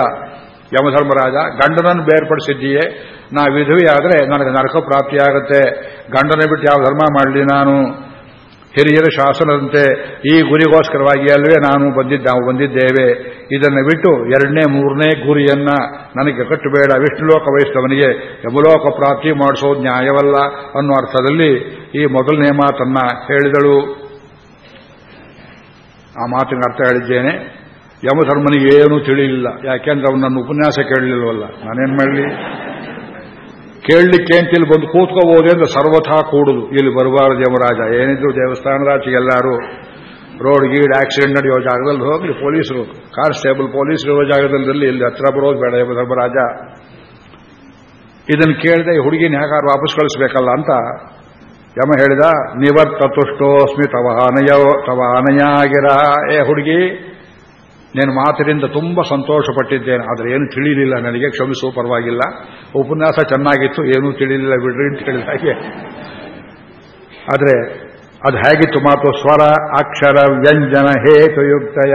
ಯಮಧರ್ಮರಾಜ, ಗಂಡನನ್ನು ಬೇರ್ಪಡಿಸಿದ್ದೀಯೇ. ನಾ ವಿಧವಿಯಾದರೆ ನನಗೆ ನರಕ ಪ್ರಾಪ್ತಿಯಾಗುತ್ತೆ. ಗಂಡನ ಬಿಟ್ಟು ಯಾವ ಧರ್ಮ ಮಾಡಲಿ ನಾನು? ಹಿರಿಯರ ಶಾಸನದಂತೆ ಈ ಗುರಿಗೋಸ್ಕರವಾಗಿ ಅಲ್ವೇ ನಾನು ಬಂದಿದ್ದ ಬಂದಿದ್ದೇವೆ. ಇದನ್ನು ಬಿಟ್ಟು ಎರಡನೇ, ಮೂರನೇ ಗುರಿಯನ್ನ ನನಗೆ ಕಟ್ಟಬೇಡ. ವಿಷ್ಣುಲೋಕ ವಯಸ್ಸವನಿಗೆ ಯಮಲೋಕ ಪ್ರಾಪ್ತಿ ಮಾಡಿಸೋದು ನ್ಯಾಯವಲ್ಲ ಅನ್ನೋ ಅರ್ಥದಲ್ಲಿ ಈ ಮೊದಲನೇ ಮಾತನ್ನ ಹೇಳಿದಳು. ಆ ಮಾತಿನ ಅರ್ಥ ಹೇಳಿದ್ದೇನೆ. ಯಮಧರ್ಮನಿಗೆ ಏನೂ ತಿಳಿಯಿಲ್ಲ ಯಾಕೆಂದ್ರೆ ಅವನು ನನ್ನ ಉಪನ್ಯಾಸ ಕೇಳಲಿಲ್ವಲ್ಲ. ನಾನೇನ್ ಮಾಡಲಿ? ಕೇಳಲಿಕ್ಕೆ ಅಂತ ಇಲ್ಲಿ ಬಂದು ಕೂತ್ಕೋಬಹುದು ಅಂದ್ರೆ ಸರ್ವಥಾ ಕೂಡುದು. ಇಲ್ಲಿ ಬರಬಾರದು ಯಮರಾಜ ಏನಿದ್ರು ದೇವಸ್ಥಾನದಾಚೆಗೆ ಎಲ್ಲರೂ ರೋಡ್ ಗೀಡ್ ಆಕ್ಸಿಡೆಂಟ್ ನಡೆಯೋ ಜಾಗದಲ್ಲಿ ಹೋಗಲಿ, ಪೊಲೀಸರು, ಕಾನ್ಸ್ಟೇಬಲ್ ಪೊಲೀಸರು ಇರೋ ಜಾಗದಲ್ಲಿ ಇಲ್ಲಿ ಹತ್ರ ಬರೋದು ಬೇಡ ಧರ್ಮರಾಜ. ಇದನ್ನು ಕೇಳಿದೆ ಹುಡುಗಿನ ಹೇಗಾರು ವಾಪಸ್ ಕಳಿಸ್ಬೇಕಲ್ಲ ಅಂತ ಯಮ ಹೇಳಿದ, ನಿವರ್ತ ತುಷ್ಟೋಸ್ಮಿ ತವ ಅನಯೋ ತವ ಅನಯಾಗಿರ ಏ ಹುಡುಗಿ నేను ಮಾತಿನಿಂದ ತುಂಬ ಸಂತೋಷಪಟ್ಟಿದ್ದೇನೆ, ಆದರೆ ಏನು ತಿಳಿಯಲಿಲ್ಲ ನನಗೆ, ಕ್ಷಮಿಸು, ಪರವಾಗಿಲ್ಲ. ಉಪನ್ಯಾಸ ಚೆನ್ನಾಗಿತ್ತು, ಏನೂ ತಿಳಿಯಲಿಲ್ಲ ಬಿಡ್ರಿ ಅಂತ ಹೇಳಿದ ಹಾಗೆ. ಆದರೆ ಅದು ಹೇಗಿತ್ತು ಮಾತು? ಸ್ವರ, ಅಕ್ಷರ, ವ್ಯಂಜನ ಹೇತುಯುಕ್ತಯ.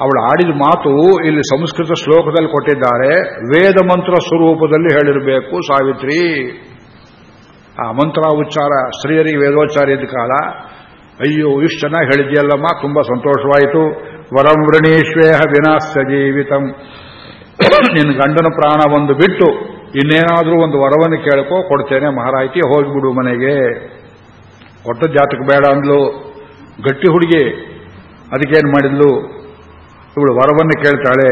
ಅವಳು ಆಡಿದ ಮಾತು ಇಲ್ಲಿ ಸಂಸ್ಕೃತ ಶ್ಲೋಕದಲ್ಲಿ ಕೊಟ್ಟಿದ್ದಾರೆ. ವೇದ ಮಂತ್ರ ಸ್ವರೂಪದಲ್ಲಿ ಹೇಳಿರಬೇಕು ಸಾವಿತ್ರಿ. ಆ ಮಂತ್ರ ಉಚ್ಚಾರ ಸ್ತ್ರೀಯರಿಗೆ ವೇದೋಚ್ಚಾರ ಇದ್ದ ಕಾಲ. ಅಯ್ಯೋ, ಇಷ್ಟು ಚೆನ್ನಾಗಿ ಹೇಳಿದ್ಯಲ್ಲಮ್ಮ, ತುಂಬಾ ಸಂತೋಷವಾಯಿತು. ವರಂ ವೃಣೀಶ್ವೇಹ ವಿನಾಶ ಜೀವಿತಂ. ನಿನ್ನ ಗಂಡನ ಪ್ರಾಣ ಒಂದು ಬಿಟ್ಟು ಇನ್ನೇನಾದರೂ ಒಂದು ವರವನ್ನು ಕೇಳ್ಕೋ, ಕೊಡ್ತೇನೆ ಮಹಾರಾಯ್ತಿ ಹೋಗಿಬಿಡು ಮನೆಗೆ. ಒಟ್ಟ ಜಾತಕ ಬೇಡ ಅಂದ್ಲು. ಗಟ್ಟಿ ಹುಡುಗಿ, ಅದಕ್ಕೇನು ಮಾಡಿದ್ಲು? ಇವಳು ವರವನ್ನು ಕೇಳ್ತಾಳೆ.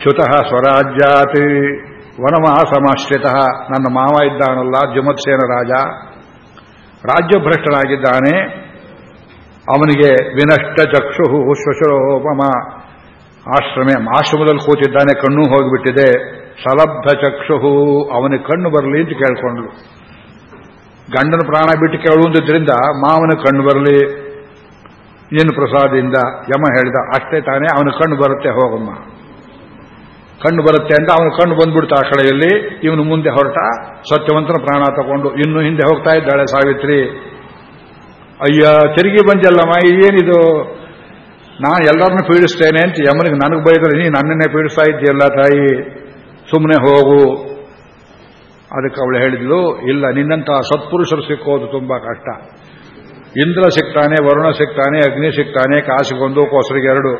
ಚ್ಯುತಃ ಸ್ವರಾಜ್ಯಾತ್ ವನಮಾಸಮಾಶ್ರಿತ ನನ್ನ ಮಾವ ಇದ್ದಾನಲ್ಲ ಜುಮತ್ಸೇನ ರಾಜ. ರಾಜ್ಯಭ್ರಷ್ಟನಾಗಿದ್ದಾನೆ. ಅವನಿಗೆ ವಿನಷ್ಟ ಚಕ್ಷು ಶ್ವಶರೋಪಮ ಆಶ್ರಮ, ಆಶ್ರಮದಲ್ಲಿ ಕೂತಿದ್ದಾನೆ, ಕಣ್ಣು ಹೋಗಿಬಿಟ್ಟಿದೆ. ಸಲಬ್ಧ ಚಕ್ಷು ಅವನಿಗೆ ಕಣ್ಣು ಬರಲಿ ಅಂತ ಕೇಳ್ಕೊಂಡ್ಲು ಗಂಡನ ಪ್ರಾಣ ಬಿಟ್ಟು ಕೇಳುವುದರಿಂದ ಮಾವನ ಕಣ್ಣು ಬರಲಿ. ನಿನ್ನ ಪ್ರಸಾದದಿಂದ ಯಮ ಹೇಳಿದ, ಅಷ್ಟೇ ತಾನೇ ಅವನ ಕಣ್ಣು ಬರುತ್ತೆ ಹೋಗಮ್ಮ. ಕಣ್ಣು ಬರುತ್ತೆ ಅಂತ ಅವನ ಕಣ್ಣು ಬಂದ್ಬಿಡ್ತಾ ಆ ಕಡೆಯಲ್ಲಿ. ಇವನು ಮುಂದೆ ಹೊರಟ, ಸತ್ಯವಂತನ ಪ್ರಾಣ ತಗೊಂಡು ಇನ್ನು ಹಿಂದೆ ಹೋಗ್ತಾ ಇದ್ದಾಳೆ ಸಾವಿತ್ರಿ. ಅಯ್ಯ, ತಿರುಗಿ ಬಂದಲ್ಲಮ್ಮ ಏನಿದು? ನಾನು ಎಲ್ಲರನ್ನೂ ಪೀಡಿಸ್ತೇನೆ ಅಂತ ಯಮನಿಗೆ ನನಗೆ ಬೈದ್ರೆ ನೀ ನನ್ನನ್ನೇ ಪೀಡಿಸ್ತಾ ಇದ್ದೀಯಲ್ಲ ತಾಯಿ. ಸುಮ್ಮನೆ ಹೋಗು. ಅದಕ್ಕೆ ಅವಳು ಹೇಳಿದ್ಲು, ಇಲ್ಲ, ನಿನ್ನಂತಹ ಸತ್ಪುರುಷರು ಸಿಕ್ಕೋದು ತುಂಬಾ ಕಷ್ಟ. ಇಂದ್ರ ಸಿಗ್ತಾನೆ ವರುಣ ಸಿಗ್ತಾನೆ ಅಗ್ನಿ ಸಿಗ್ತಾನೆ ಕಾಸಿಗೊಂದು ಕೋಸರಿಗೆ ಎರಡು.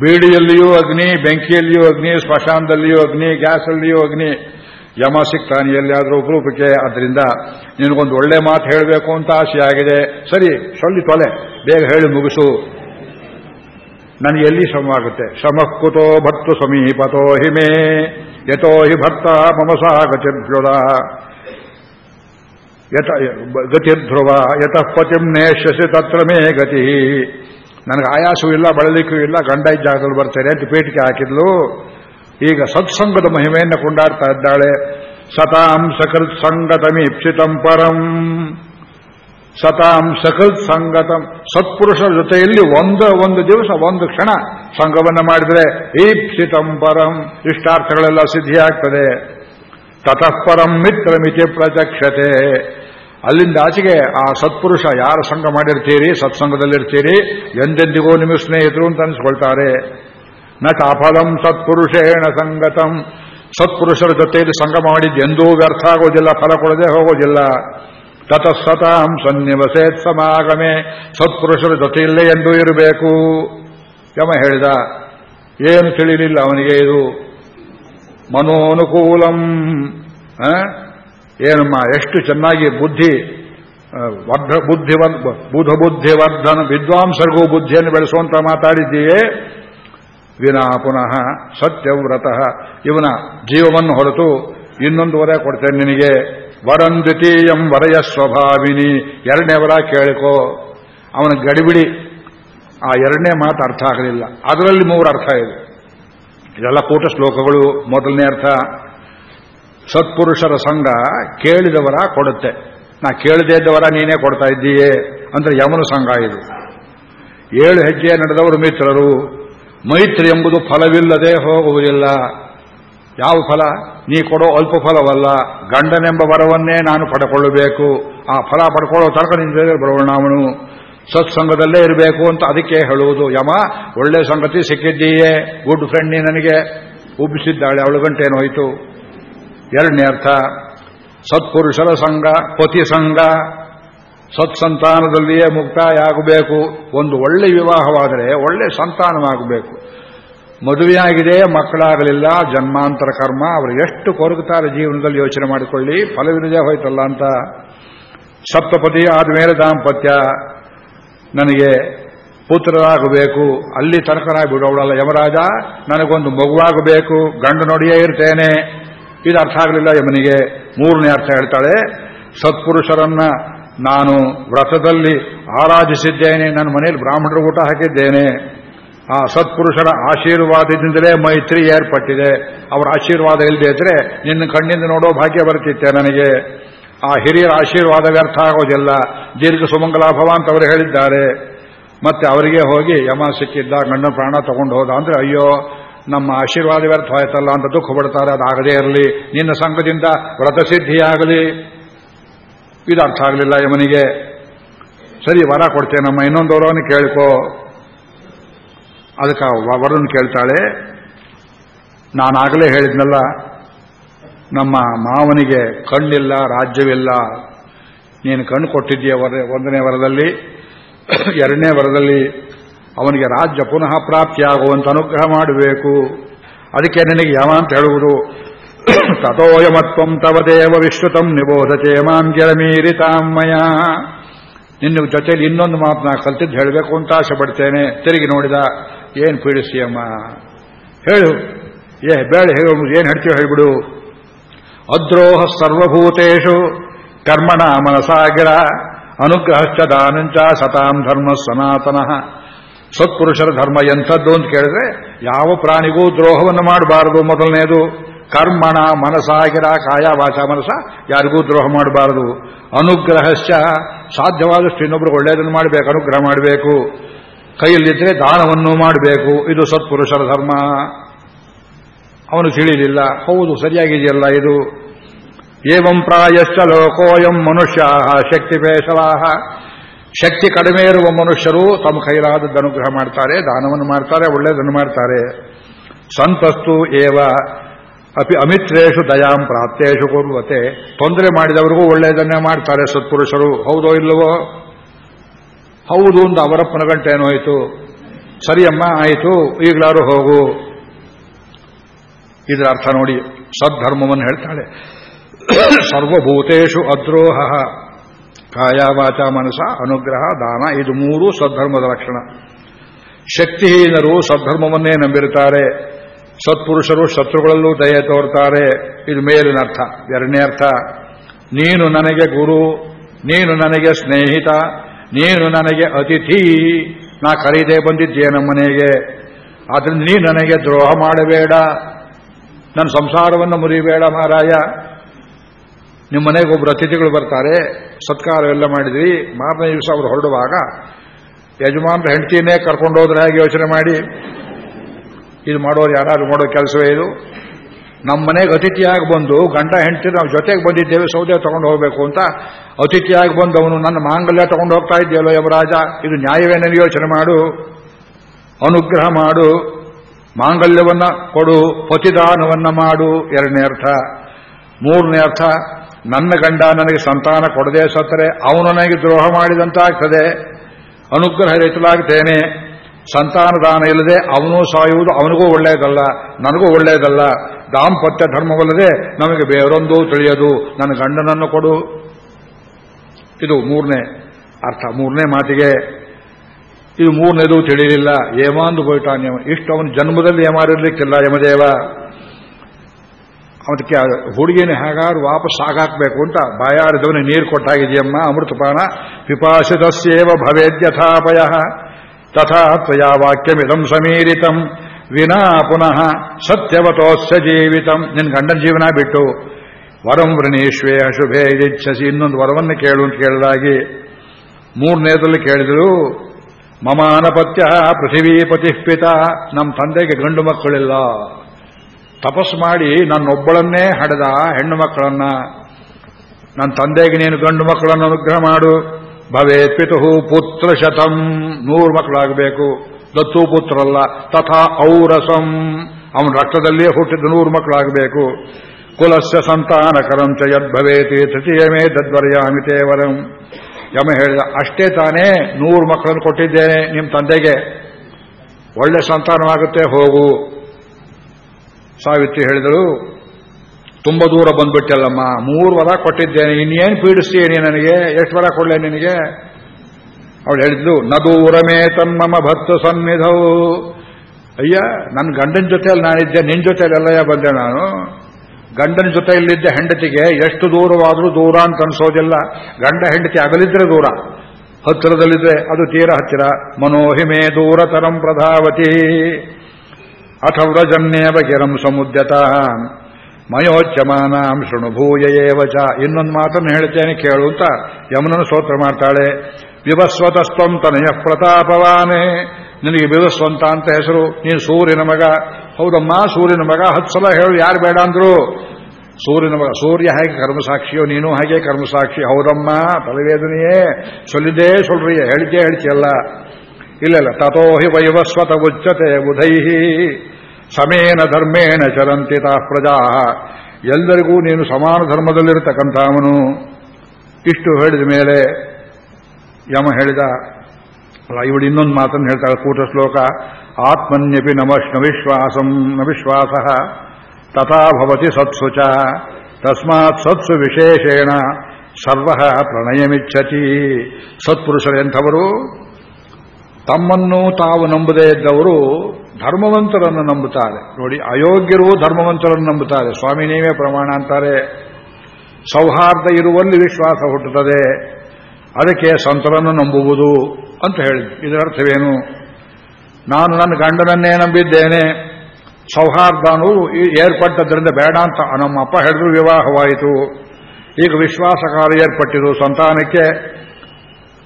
ಬೀಡಿಯಲ್ಲಿಯೂ ಅಗ್ನಿ, ಬೆಂಕಿಯಲ್ಲಿಯೂ ಅಗ್ನಿ, ಸ್ಮಶಾನದಲ್ಲಿಯೂ ಅಗ್ನಿ, ಗ್ಯಾಸಲ್ಲಿಯೂ ಅಗ್ನಿ. ಯಮ ಸಿಗ್ತಾನೆ ಎಲ್ಲಿಯಾದರೂ ಉಪರೂಪಕ್ಕೆ ಅದರಿಂದ ನಿನಗೊಂದು ಒಳ್ಳೆ ಮಾತು ಹೇಳಬೇಕು ಅಂತ ಆಸೆಯಾಗಿದೆ ಸರಿ, ಸೊಳ್ಳಿ ತೊಲೆ. ಬೇಗ ಹೇಳಿ ಮುಗಿಸು. ನನಗೆ ಎಲ್ಲಿ ಶ್ರಮವಾಗುತ್ತೆ ಶ್ರಮಕ್ಕುತೋ ಭತ್ತು ಸಮೀಪತೋ ಹಿಮೇ. ಯಥೋ ಹಿ ಭಕ್ತ ಮಮಸ ಗತಿರ್ಧ್ರುವ ಯತ ಗತಿರ್ಧ್ರುವ ಯತಃ ಪತಿಂ ನೇಷ್ಯಸಿ ತತ್ರ ಮೇ ಗತಿ ನನಗೆ ಆಯಾಸವೂ ಇಲ್ಲ ಬಳಲಿಕ್ಕೂ ಇಲ್ಲ ಗಂಡ ಜಾಗದಲ್ಲಿ ಬರ್ತೇನೆ ಅಂತ ಪೇಟಿಕೆ ಹಾಕಿದ್ಲು. ಈಗ ಸತ್ಸಂಗದ ಮಹಿಮೆಯನ್ನು ಕೊಂಡಾಡ್ತಾ ಇದ್ದಾಳೆ. ಸತಾಂ ಸಕೃತ್ ಸಂಗತಮೀಪ್ಸಿತಂ ಪರಂ. ಸತಾಂ ಸಕಲ್ ಸಂಗತಂ. ಸತ್ಪುರುಷರ ಜೊತೆಯಲ್ಲಿ ಒಂದು ಒಂದು ದಿವಸ, ಒಂದು ಕ್ಷಣ ಸಂಘವನ್ನು ಮಾಡಿದರೆ ಈಪ್ಸಿತಂ ಪರಂ, ಇಷ್ಟಾರ್ಥಗಳೆಲ್ಲ ಸಿದ್ಧಿಯಾಗ್ತದೆ. ತತಃ ಪರಂ ಮಿತ್ರಮಿತಿ ಪ್ರತ್ಯಕ್ಷತೆ ಅಲ್ಲಿಂದ ಆಚೆಗೆ ಆ ಸತ್ಪುರುಷ ಯಾರು ಸಂಘ ಮಾಡಿರ್ತೀರಿ ಸತ್ಸಂಗದಲ್ಲಿರ್ತೀರಿ ಎಂದೆಂದಿಗೂ ನಿಮ್ಮ ಸ್ನೇಹಿತರು ಅಂತ ಅನಿಸ್ಕೊಳ್ತಾರೆ. ನ ಚಾಫಲಂ ಸತ್ಪುರುಷೇಣ ಸಂಗತಂ. ಸತ್ಪುರುಷರ ಜೊತೆಯಲ್ಲಿ ಸಂಘ ಮಾಡಿದ್ದು ಎಂದೂ ವ್ಯರ್ಥ ಆಗೋದಿಲ್ಲ, ಫಲ ಕೊಡದೆ ಹೋಗೋದಿಲ್ಲ. ತತಃಸತಾಂ ಸನ್ನಿವಸೇತ್ ಸಮಾಗಮೆ ಸತ್ಪುರುಷರ ಜೊತೆಯಲ್ಲೇ ಎಂದು ಇರಬೇಕು ಯಮ ಹೇಳಿದ, ಏನು ತಿಳಿಲಿಲ್ಲ ಅವನಿಗೆ ಇದು? ಮನೋನುಕೂಲಂ ಏನಮ್ಮ, ಎಷ್ಟು ಚೆನ್ನಾಗಿ ಬುದ್ಧಿ ವರ್ಧ ಬುದ್ಧಿ ಬುಧ ಬುದ್ಧಿವರ್ಧನ ವಿದ್ವಾಂಸರಿಗೂ ಬುದ್ಧಿಯನ್ನು ಬೆಳೆಸುವಂತ ಮಾತಾಡಿದ್ದೀಯೇ? ವಿನಾ ಪುನಃ ಸತ್ಯವ್ರತಃ ಇವನ ಜೀವವನ್ನು ಹೊರತು ಇನ್ನೊಂದು ವರೆ ಕೊಡ್ತೇನೆ ನಿನಗೆ. ವರಂ ದ್ವಿತೀಯಂ ವರಯ ಸ್ವಭಾವಿನಿ. ಎರಡನೇ ವರ ಕೇಳಿಕೋ. ಅವನ ಗಡಿಬಿಡಿ. ಆ ಎರಡನೇ ಮಾತು ಅರ್ಥ ಆಗಲಿಲ್ಲ. ಅದರಲ್ಲಿ ಮೂರು ಅರ್ಥ ಇದೆ. ಇದೆಲ್ಲ ಕೂಟ ಶ್ಲೋಕಗಳು. ಮೊದಲನೇ ಅರ್ಥ, ಸತ್ಪುರುಷರ ಸಂಘ ಕೇಳಿದವರ ಕೊಡುತ್ತೆ. ನಾ ಕೇಳದೇ ಇದ್ದವರ ನೀನೇ ಕೊಡ್ತಾ ಇದ್ದೀಯೇ. ಅಂದ್ರೆ ಯಮನ ಸಂಘ ಇದು. ಏಳು ಹೆಜ್ಜೆ ನಡೆದವರು ಮಿತ್ರರು. ಮೈತ್ರಿ ಎಂಬುದು ಫಲವಿಲ್ಲದೆ ಹೋಗುವುದಿಲ್ಲ. ಯಾವ ಫಲ? ನೀ ಕೊಡೋ ಅಲ್ಪ ಫಲವಲ್ಲ. ಗಂಡನೆಂಬ ವರವನ್ನೇ ನಾನು ಪಡ್ಕೊಳ್ಳಬೇಕು. ಆ ಫಲ ಪಡ್ಕೊಳ್ಳೋ ತನಕ ನಿಂತ ಬರೋಣ ಅವನು. ಸತ್ಸಂಗದಲ್ಲೇ ಇರಬೇಕು ಅಂತ ಅದಕ್ಕೆ ಹೇಳುವುದು. ಯಮ, ಒಳ್ಳೆ ಸಂಗತಿ ಸಿಕ್ಕಿದ್ದೀಯೇ? ಗುಡ್ ಫ್ರೆಂಡ್ ನೀ ನನಗೆ. ಉಬ್ಬಿಸಿದ್ದಾಳೆ. ಅವಳು ಗಂಟೇನು ಹೋಯಿತು. ಎರಡನೇ ಅರ್ಥ, ಸತ್ಪುರುಷರ ಸಂಘ, ಪತಿ ಸಂಘ, ಸತ್ಸಂತಾನದಲ್ಲಿಯೇ ಮುಕ್ತಾಯ ಆಗಬೇಕು ಒಂದು ಒಳ್ಳೆ ವಿವಾಹವಾದರೆ ಒಳ್ಳೆ ಸಂತಾನವಾಗಬೇಕು. ಮದುವೆಯಾಗಿದೆ ಮಕ್ಕಳಾಗಲಿಲ್ಲ, ಜನ್ಮಾಂತರ ಕರ್ಮ, ಅವರು ಎಷ್ಟು ಕೊರಗುತ್ತಾರೆ ಜೀವನದಲ್ಲಿ ಯೋಚನೆ ಮಾಡಿಕೊಳ್ಳಿ ಫಲವಿರದೆ ಹೋಯ್ತಲ್ಲ ಅಂತ. ಸಪ್ತಪತಿ ಆದಮೇಲೆ ದಾಂಪತ್ಯ. ನನಗೆ ಪುತ್ರರಾಗಬೇಕು, ಅಲ್ಲಿ ತನಕನಾಗ್ಬಿಡೋಳಲ್ಲ ಯಮರಾಜ, ನನಗೊಂದು ಮಗುವಾಗಬೇಕು, ಗಂಡು ನೋಡಿಯೇ ಇರ್ತೇನೆ. ಇದು ಅರ್ಥ ಆಗಲಿಲ್ಲ ಯಮನಿಗೆ. ಮೂರನೇ ಅರ್ಥ ಹೇಳ್ತಾಳೆ, ಸತ್ಪುರುಷರನ್ನ ನಾನು ವ್ರತದಲ್ಲಿ ಆರಾಧಿಸಿದ್ದೇನೆ, ನನ್ನ ಮನೆಯಲ್ಲಿ ಬ್ರಾಹ್ಮಣರು ಊಟ ಹಾಕಿದ್ದೇನೆ. ಆ ಸತ್ಪುರುಷರ ಆಶೀರ್ವಾದದಿಂದಲೇ ಮೈತ್ರಿ ಏರ್ಪಟ್ಟಿದೆ. ಅವರ ಆಶೀರ್ವಾದ ಇಲ್ಲದೆ ಇದ್ರೆ ನಿನ್ನ ಕಣ್ಣಿಂದ ನೋಡೋ ಭಾಗ್ಯ ಬರ್ತಿತ್ತೆ ನನಗೆ. ಆ ಹಿರಿಯರ ಆಶೀರ್ವಾದ ವ್ಯರ್ಥ ಆಗೋದಿಲ್ಲ. ದೀರ್ಘ ಸುಮಂಗಲಾಭವ ಅಂತ ಅವರು ಹೇಳಿದ್ದಾರೆ. ಮತ್ತೆ ಅವರಿಗೆ ಹೋಗಿ ಯಮ ಸಿಕ್ಕಿದ್ದ ಗಂಡ ಪ್ರಾಣ ತಗೊಂಡು ಹೋದ ಅಂದ್ರೆ ಅಯ್ಯೋ, ನಮ್ಮ ಆಶೀರ್ವಾದ ವ್ಯರ್ಥ ಆಯ್ತಲ್ಲ ಅಂತ ದುಃಖ ಪಡ್ತಾರೆ, ಅದಾಗದೇ ಇರಲಿ. ನಿನ್ನ ಸಂಘದಿಂದ ವ್ರತಸಿದ್ಧಿಯಾಗಲಿ ಇದು ಅರ್ಥ ಆಗಲಿಲ್ಲ ಯಮನಿಗೆ. ಸರಿ, ವರ ಕೊಡ್ತೇನಮ್ಮ, ಇನ್ನೊಂದು ವರವನ್ನು ಕೇಳ್ಕೋ. ಅದಕ್ಕೆ ವರನ್ ಕೇಳ್ತಾಳೆ, ನಾನಾಗಲೇ ಹೇಳಿದ್ನಲ್ಲ, ನಮ್ಮ ಮಾವನಿಗೆ ಕಣ್ಣಿಲ್ಲ, ರಾಜ್ಯವಿಲ್ಲ. ನೀನು ಕಣ್ಣು ಕೊಟ್ಟಿದ್ದೀಯ ಒಂದನೇ ವರದಲ್ಲಿ. ಎರಡನೇ ವರದಲ್ಲಿ ಅವನಿಗೆ ರಾಜ್ಯ ಪುನಃ ಪ್ರಾಪ್ತಿಯಾಗುವಂತ ಅನುಗ್ರಹ ಮಾಡಬೇಕು. ಅದಕ್ಕೆ ನಿನಗೆ ಯಾವ ಅಂತ ಹೇಳುವುದು? ತಥೋಯಮತ್ವಂ ತವ ದೇವ ವಿಶ್ರುತಂ ನಿಬೋಧತೆ ಮಾಂ ಜಲಮೀರಿತಾಮಯ ನಿನ್ನ ಜೊತೆಯಲ್ಲಿ ಇನ್ನೊಂದು ಮಾತು ನಾ ಕಲ್ತಿದ್ದು ಹೇಳಬೇಕು ಅಂತ ಆಸೆ ಪಡ್ತೇನೆ. ತಿರುಗಿ ನೋಡಿದ, ಏನು ಪೀಡಿಸಿಯಮ್ಮ ಹೇಳು. ಏ, ಬೇಡ, ಹೇಳು, ಏನು ಹೇಳ್ತೀವಿ ಹೇಳ್ಬಿಡು. ಅದ್ರೋಹ ಸರ್ವಭೂತೇಶು ಕರ್ಮಣ ಮನಸಾಗಿರ ಅನುಗ್ರಹಶ್ಚ ದಾನಂಚ ಸತಾಂ ಧರ್ಮ ಸನಾತನಃ. ಸತ್ಪುರುಷರ ಧರ್ಮ ಎಂಥದ್ದು ಅಂತ ಕೇಳಿದ್ರೆ, ಯಾವ ಪ್ರಾಣಿಗೂ ದ್ರೋಹವನ್ನು ಮಾಡಬಾರದು ಮೊದಲನೇದು. ಕರ್ಮಣ ಮನಸಾಗಿರ ಕಾಯ ವಾಚ ಮನಸ ಯಾರಿಗೂ ದ್ರೋಹ ಮಾಡಬಾರದು. ಅನುಗ್ರಹಶ್ಚ ಸಾಧ್ಯವಾದಷ್ಟು ಇನ್ನೊಬ್ರು ಒಳ್ಳೆಯದನ್ನು ಮಾಡಬೇಕು, ಅನುಗ್ರಹ ಮಾಡಬೇಕು. ಕೈಯಲ್ಲಿದ್ದರೆ ದಾನವನ್ನು ಮಾಡಬೇಕು. ಇದು ಸತ್ಪುರುಷರ ಧರ್ಮ. ಅವನು ತಿಳಿಯಲಿಲ್ಲ ಹೌದು, ಸರಿಯಾಗಿದೆಯಲ್ಲ ಇದು. ಏವಂ ಪ್ರಾಯಶ್ಚ ಲೋಕೋಯಂ ಮನುಷ್ಯ ಶಕ್ತಿಪೇಶವಾಹ ಶಕ್ತಿ ಕಡಿಮೆ ಇರುವ ಮನುಷ್ಯರು ತಮ್ಮ ಕೈಲಾದದ್ದು ಅನುಗ್ರಹ ಮಾಡ್ತಾರೆ, ದಾನವನ್ನು ಮಾಡ್ತಾರೆ, ಒಳ್ಳೆಯದನ್ನು ಮಾಡ್ತಾರೆ. ಸಂತಸ್ತು ಏವ ಅಪಿ ಅಮಿತ್ರೇಶು ದಯಾಂ ಪ್ರಾಪ್ತೇಶು ಕೊರುವತೆ. ತೊಂದರೆ ಮಾಡಿದವರಿಗೂ ಒಳ್ಳೆಯದನ್ನೇ ಮಾಡ್ತಾರೆ ಸತ್ಪುರುಷರು. ಹೌದೋ ಇಲ್ಲವೋ? ಹೌದು ಅಂತ ಅವರಪ್ಪನ ಗಂಟೆ ಏನೋಯ್ತು? ಸರಿಯಮ್ಮ, ಆಯಿತು. ಈಗಲಾರು ಹೋಗು. ಇದರ ಅರ್ಥ ನೋಡಿ. ಸದ್ಧರ್ಮವನ್ನು ಹೇಳ್ತಾಳೆ. ಸರ್ವಭೂತೇಶು ಅದ್ರೋಹ. ಕಾಯ ವಾಚ ಮನಸ, ಅನುಗ್ರಹ, ದಾನ, ಇದು ಮೂರು ಸದ್ಧರ್ಮದ ಲಕ್ಷಣ. ಶಕ್ತಿಹೀನರು ಸದ್ಧರ್ಮವನ್ನೇ ನಂಬಿರುತ್ತಾರೆ. ಸತ್ಪುರುಷರು ಶತ್ರುಗಳಲ್ಲೂ ದಯೆ ತೋರ್ತಾರೆ. ಇದು ಮೇಲಿನ ಅರ್ಥ. ಎರಡನೇ ಅರ್ಥ, ನೀನು ನನಗೆ ಗುರು, ನೀನು ನನಗೆ ಸ್ನೇಹಿತ, ನೀನು ನನಗೆ ಅತಿಥಿ. ನಾ ಕರೀದೇ ನಮ್ಮ ಮನೆಗೆ. ಆದ್ರಿಂದ ನೀ ನನಗೆ ದ್ರೋಹ ಮಾಡಬೇಡ. ನನ್ನ ಸಂಸಾರವನ್ನು ಮುರಿಬೇಡ ಮಹಾರಾಯ ನಿಮ್ಮ ಮನೆಗೆ ಒಬ್ಬರು ಅತಿಥಿಗಳು ಬರ್ತಾರೆ. ಸತ್ಕಾರ ಎಲ್ಲ ಮಾಡಿದ್ವಿ. ಮಾರನೇ ದಿವಸ ಅವರು ಹೊರಡುವಾಗ ಯಜಮಾನ್ರ ಹೆಂಡತಿಯನ್ನೇ ಕರ್ಕೊಂಡೋದ್ರೆ ಹೇಗೆ ಯೋಚನೆ ಮಾಡಿ? ಇದು ಮಾಡೋರು ಯಾರು ಮಾಡೋ ಕೆಲಸವೇ ಇದು? ನಮ್ಮ ಮನೆಗೆ ಅತಿಥಿಯಾಗಿ ಬಂದು ಗಂಡ ಹೆಂಡತಿ ನಾವು ಜೊತೆಗೆ ಬಂದಿದ್ದೇವೆ, ಸೌದೆ ತಗೊಂಡು ಹೋಗಬೇಕು ಅಂತ ಅತಿಥಿಯಾಗಿ ಬಂದು ಅವನು ನನ್ನ ಮಾಂಗಲ್ಯ ತಗೊಂಡು ಹೋಗ್ತಾ ಇದೆಯಲ್ಲೋ ಯಮರಾಜ, ಇದು ನ್ಯಾಯವೇನೆಂದು ಯೋಚನೆ ಮಾಡು, ಅನುಗ್ರಹ ಮಾಡು, ಮಾಂಗಲ್ಯವನ್ನ ಕೊಡು, ಪತಿದಾನವನ್ನ ಮಾಡು. ಎರಡನೇ ಅರ್ಥ. ಮೂರನೇ ಅರ್ಥ, ನನ್ನ ಗಂಡ ನನಗೆ ಸಂತಾನ ಕೊಡದೆ ಸತ್ತರೆ, ಅವನು ನನಗೆ ದ್ರೋಹ ಮಾಡಿದಂತಾಗ್ತದೆ. ಅನುಗ್ರಹ ರಹಿತಲಾಗ್ತೇನೆ ಸಂತಾನ ದಾನ ಇಲ್ಲದೆ ಅವನು ಸಾಯುವುದು ಅವನಿಗೂ ಒಳ್ಳೆಯದಲ್ಲ, ನನಗೂ ಒಳ್ಳೆಯದಲ್ಲ. ದಾಂಪತ್ಯ ಧರ್ಮವಲ್ಲದೆ ನಮಗೆ ಬೇರೊಂದು ತಿಳಿಯದು. ನನ್ನ ಗಂಡನನ್ನು ಕೊಡು. ಇದು ಮೂರನೇ ಅರ್ಥ. ಮೂರನೇ ಮಾತಿಗೆ ಇದು ಮೂರನೇದು ತಿಳಿಯಲಿಲ್ಲ ಏಮಾಂದು ಹೋಯ್ತಾನೆ ಇಷ್ಟು ಅವನ ಜನ್ಮದಲ್ಲಿ ಏಮಾರಿರ್ಲಿಕ್ಕಿಲ್ಲ ಯಮದೇವ. ಅದಕ್ಕೆ ಹುಡುಗಿನ ಹೇಗಾದ್ರು ವಾಪಸ್ ಸಾಗಾಕ್ಬೇಕು ಅಂತ ಬಾಯಾರದವನಿಗೆ ನೀರು ಕೊಟ್ಟಾಗಿದೆಯಮ್ಮ ಅಮೃತಪಾನ. ಪಿಪಾಸಿತಸ್ಯೇವ ಭವೇದ್ಯಥಾಪಯ. ತಥಾ ತ್ವಯಾ ವಾಕ್ಯಮಿದಂ ಸಮೀರಿತಂ ವಿನಾ ಪುನಃ ಸತ್ಯವತೋಸ್ಯ ಜೀವಿತಂ ನಿನ್ನ ಗಂಡನ ಜೀವನ ಬಿಟ್ಟು ವರಂ ವೃಣೀಶ್ವೇ ಅಶುಭೇ ಇಚ್ಛಸಿ ಇನ್ನೊಂದು ವರವನ್ನು ಕೇಳು ಅಂತ ಕೇಳಿದಾಗಿ ಮೂರನೇದಲ್ಲಿ ಕೇಳಿದರು, ಮಮಾನಪತ್ಯ ಪೃಥಿವೀಪತಿ ಪಿತ ನಮ್ಮ ತಂದೆಗೆ ಗಂಡು ಮಕ್ಕಳಿಲ್ಲ. ತಪಸ್ ಮಾಡಿ ನನ್ನೊಬ್ಬಳನ್ನೇ ಹಡೆದ ಹೆಣ್ಣು ಮಕ್ಕಳನ್ನ. ನನ್ನ ತಂದೆಗೆ ನೀನು ಗಂಡು ಮಕ್ಕಳನ್ನು ಅನುಗ್ರಹ ಮಾಡು. ಭವೇ ಪಿತು ಪುತ್ರ ಶತಂ ನೂರು ಮಕ್ಕಳಾಗಬೇಕು ದತ್ತು ಪುತ್ರಲ್ಲ ತಥಾ ಔರಸಂ. ಅವನ ರಕ್ತದಲ್ಲಿಯೇ ಹುಟ್ಟಿದ ನೂರು ಮಕ್ಕಳಾಗಬೇಕು ಕುಲಸ್ಯ ಸಂತಾನಕರಂ ಚ ಯದ್ಭವೇತಿ ತೃತೀಯಮೇ ತದ್ವರ್ಯಾಮಿತೇ ವರಂ ಯಮ ಹೇಳಿದ, ಅಷ್ಟೇ ತಾನೇ ನೂರು ಮಕ್ಕಳನ್ನು ಕೊಟ್ಟಿದ್ದೇನೆ ನಿಮ್ಮ ತಂದೆಗೆ. ಒಳ್ಳೆ ಸಂತಾನವಾಗುತ್ತೆ, ಹೋಗು. ಸಾವಿತ್ರಿ ಹೇಳಿದಳು ತುಂಬ ದೂರ ಬಂದ್ಬಿಟ್ಟಲ್ಲಮ್ಮ. ಮೂರು ವರ ಕೊಟ್ಟಿದ್ದೇನೆ. ಇನ್ನೇನು ಪೀಡಿಸ್ತೀನಿ ನನಗೆ? ಎಷ್ಟು ವರ ಕೊಡಲೆ ನಿನಗೆ? ಅವಳು ಹೇಳಿದ್ಲು ನದೂರಮೇ ತಮ್ಮಮ್ಮ ಭಕ್ತ ಸನ್ನಿಧವು ಅಯ್ಯ ನನ್ನ ಗಂಡನ ಜೊತೆಯಲ್ಲಿ ನಾನಿದ್ದೆ ನಿನ್ನ ಜೊತೆಯಲ್ಲಿ ಎಲ್ಲಯ್ಯ ಬಂದೆ ನಾನು. ಗಂಡನ ಜೊತೆಯಲ್ಲಿದ್ದ ಹೆಂಡತಿಗೆ, ಎಷ್ಟು ದೂರವಾದರೂ ದೂರ ಅಂತ ಅನ್ಸೋದಿಲ್ಲ. ಗಂಡ ಹೆಂಡತಿ ಅಗಲಿದ್ರೆ ದೂರ. ಹತ್ತಿರದಲ್ಲಿದ್ರೆ ಅದು ತೀರ ಹತ್ತಿರ. ಮನೋಹಿಮೆ ದೂರತರಂ ಪ್ರಧಾವತಿ. ಅಥವ್ರಜನ್ಯೇವ ಬಗೆರಂ ಸಮುದ್ಯತ. ಮಯೋಚ್ಯಮಾನಾಂ ಶೃಣುಭೂಯ ಚ. ಇನ್ನೊಂದು ಮಾತನ್ನು ಹೇಳ್ತೇನೆ, ಕೇಳು ಅಂತ ಯಮುನನು ಸ್ತೋತ್ರ ಮಾಡ್ತಾಳೆ. ವಿವಸ್ವತಸ್ತ್ವಂ ತನಯ ಪ್ರತಾಪವಾನೇ. ನಿನಗೆ ವಿವಸ್ವಂತ ಅಂತ ಹೆಸರು. ನೀನು ಸೂರ್ಯನ ಮಗ. ಹೌದಮ್ಮ, ಸೂರ್ಯನ ಮಗ. ಹತ್ತು ಸಲ ಹೇಳು, ಯಾರು ಬೇಡ ಅಂದ್ರು? ಸೂರ್ಯನ ಮಗ. ಸೂರ್ಯ ಹೇಗೆ ಕರ್ಮಸಾಕ್ಷಿಯೋ, ನೀನು ಹಾಗೆ ಕರ್ಮಸಾಕ್ಷಿ. ಹೌದಮ್ಮ, ತಲೆವೇದನೆಯೇ. ಸೊಲ್ಲಿದ್ದೇ ಸೊಲ್ರಿ, ಹೇಳಿದ್ದೇ ಹೇಳ್ತಿಯಲ್ಲ ಇಲ್ಲ ಇಲ್ಲ ತಥೋ ಹಿ ವೈವಸ್ವತ ಉಚ್ಚತೆ ಬುಧೈಹಿ. ಸಮೇನ ಧರ್ಮೇಣ ತಾ ಪ್ರಜಾ. ಎಲ್ಲರಿಗೂ ನೀನು ಸಮಾನ ಧರ್ಮದಲ್ಲಿರತಕ್ಕಂಥವನು. ಇಷ್ಟು ಹೇಳಿದ ಮೇಲೆ ಯಮ ಹೇಳಿದ ಇವಳು ಇನ್ನೊಂದು ಮಾತನ್ನು ಹೇಳ್ತಾಳೆ ಕೂಟ ಶ್ಲೋಕ, ಆತ್ಮನ್ಯಪಿ ನಮಶ್ ನವಿಶ್ವಾಸಂ ನವಿಶ್ವಾಸ ತಥಾಭವತಿ ತಥಾ ಭವತಿ ಸತ್ಸು ಚ ತಸ್ಮಾತ್ ಸತ್ಸು ವಿಶೇಷೇಣ, ಸರ್ವ ಪ್ರಣಯಮಿಚ್ಛತಿ. ಸತ್ಪುರುಷರೆಂಥವರು ತಮ್ಮನ್ನು ತಾವು ನಂಬದೇ ಇದ್ದವರು ಧರ್ಮವಂತರನ್ನು ನಂಬುತ್ತಾರೆ. ನೋಡಿ, ಅಯೋಗ್ಯರು ಧರ್ಮವಂತರನ್ನು ನಂಬುತ್ತಾರೆ. ಸ್ವಾಮಿ ನೀವೇ ಪ್ರಮಾಣ ಅಂತಾರೆ. ಸೌಹಾರ್ದ ಇರುವಲ್ಲಿ ವಿಶ್ವಾಸ ಹುಟ್ಟುತ್ತದೆ. ಅದಕ್ಕೆ ಸಂತರನ್ನು ನಂಬುವುದು ಅಂತ ಹೇಳಿದ್ರು. ಇದರ ಅರ್ಥವೇನು? ನಾನು ನನ್ನ ಗಂಡನನ್ನೇ ನಂಬಿದ್ದೇನೆ. ಸೌಹಾರ್ದ ಏರ್ಪಟ್ಟದ್ರಿಂದ ಬೇಡ ಅಂತ ನಮ್ಮ ಅಪ್ಪ ಹೇಳಿದ್ರು, ವಿವಾಹವಾಯಿತು. ಈಗ ವಿಶ್ವಾಸಕಾರ ಸಂತಾನಕ್ಕೆ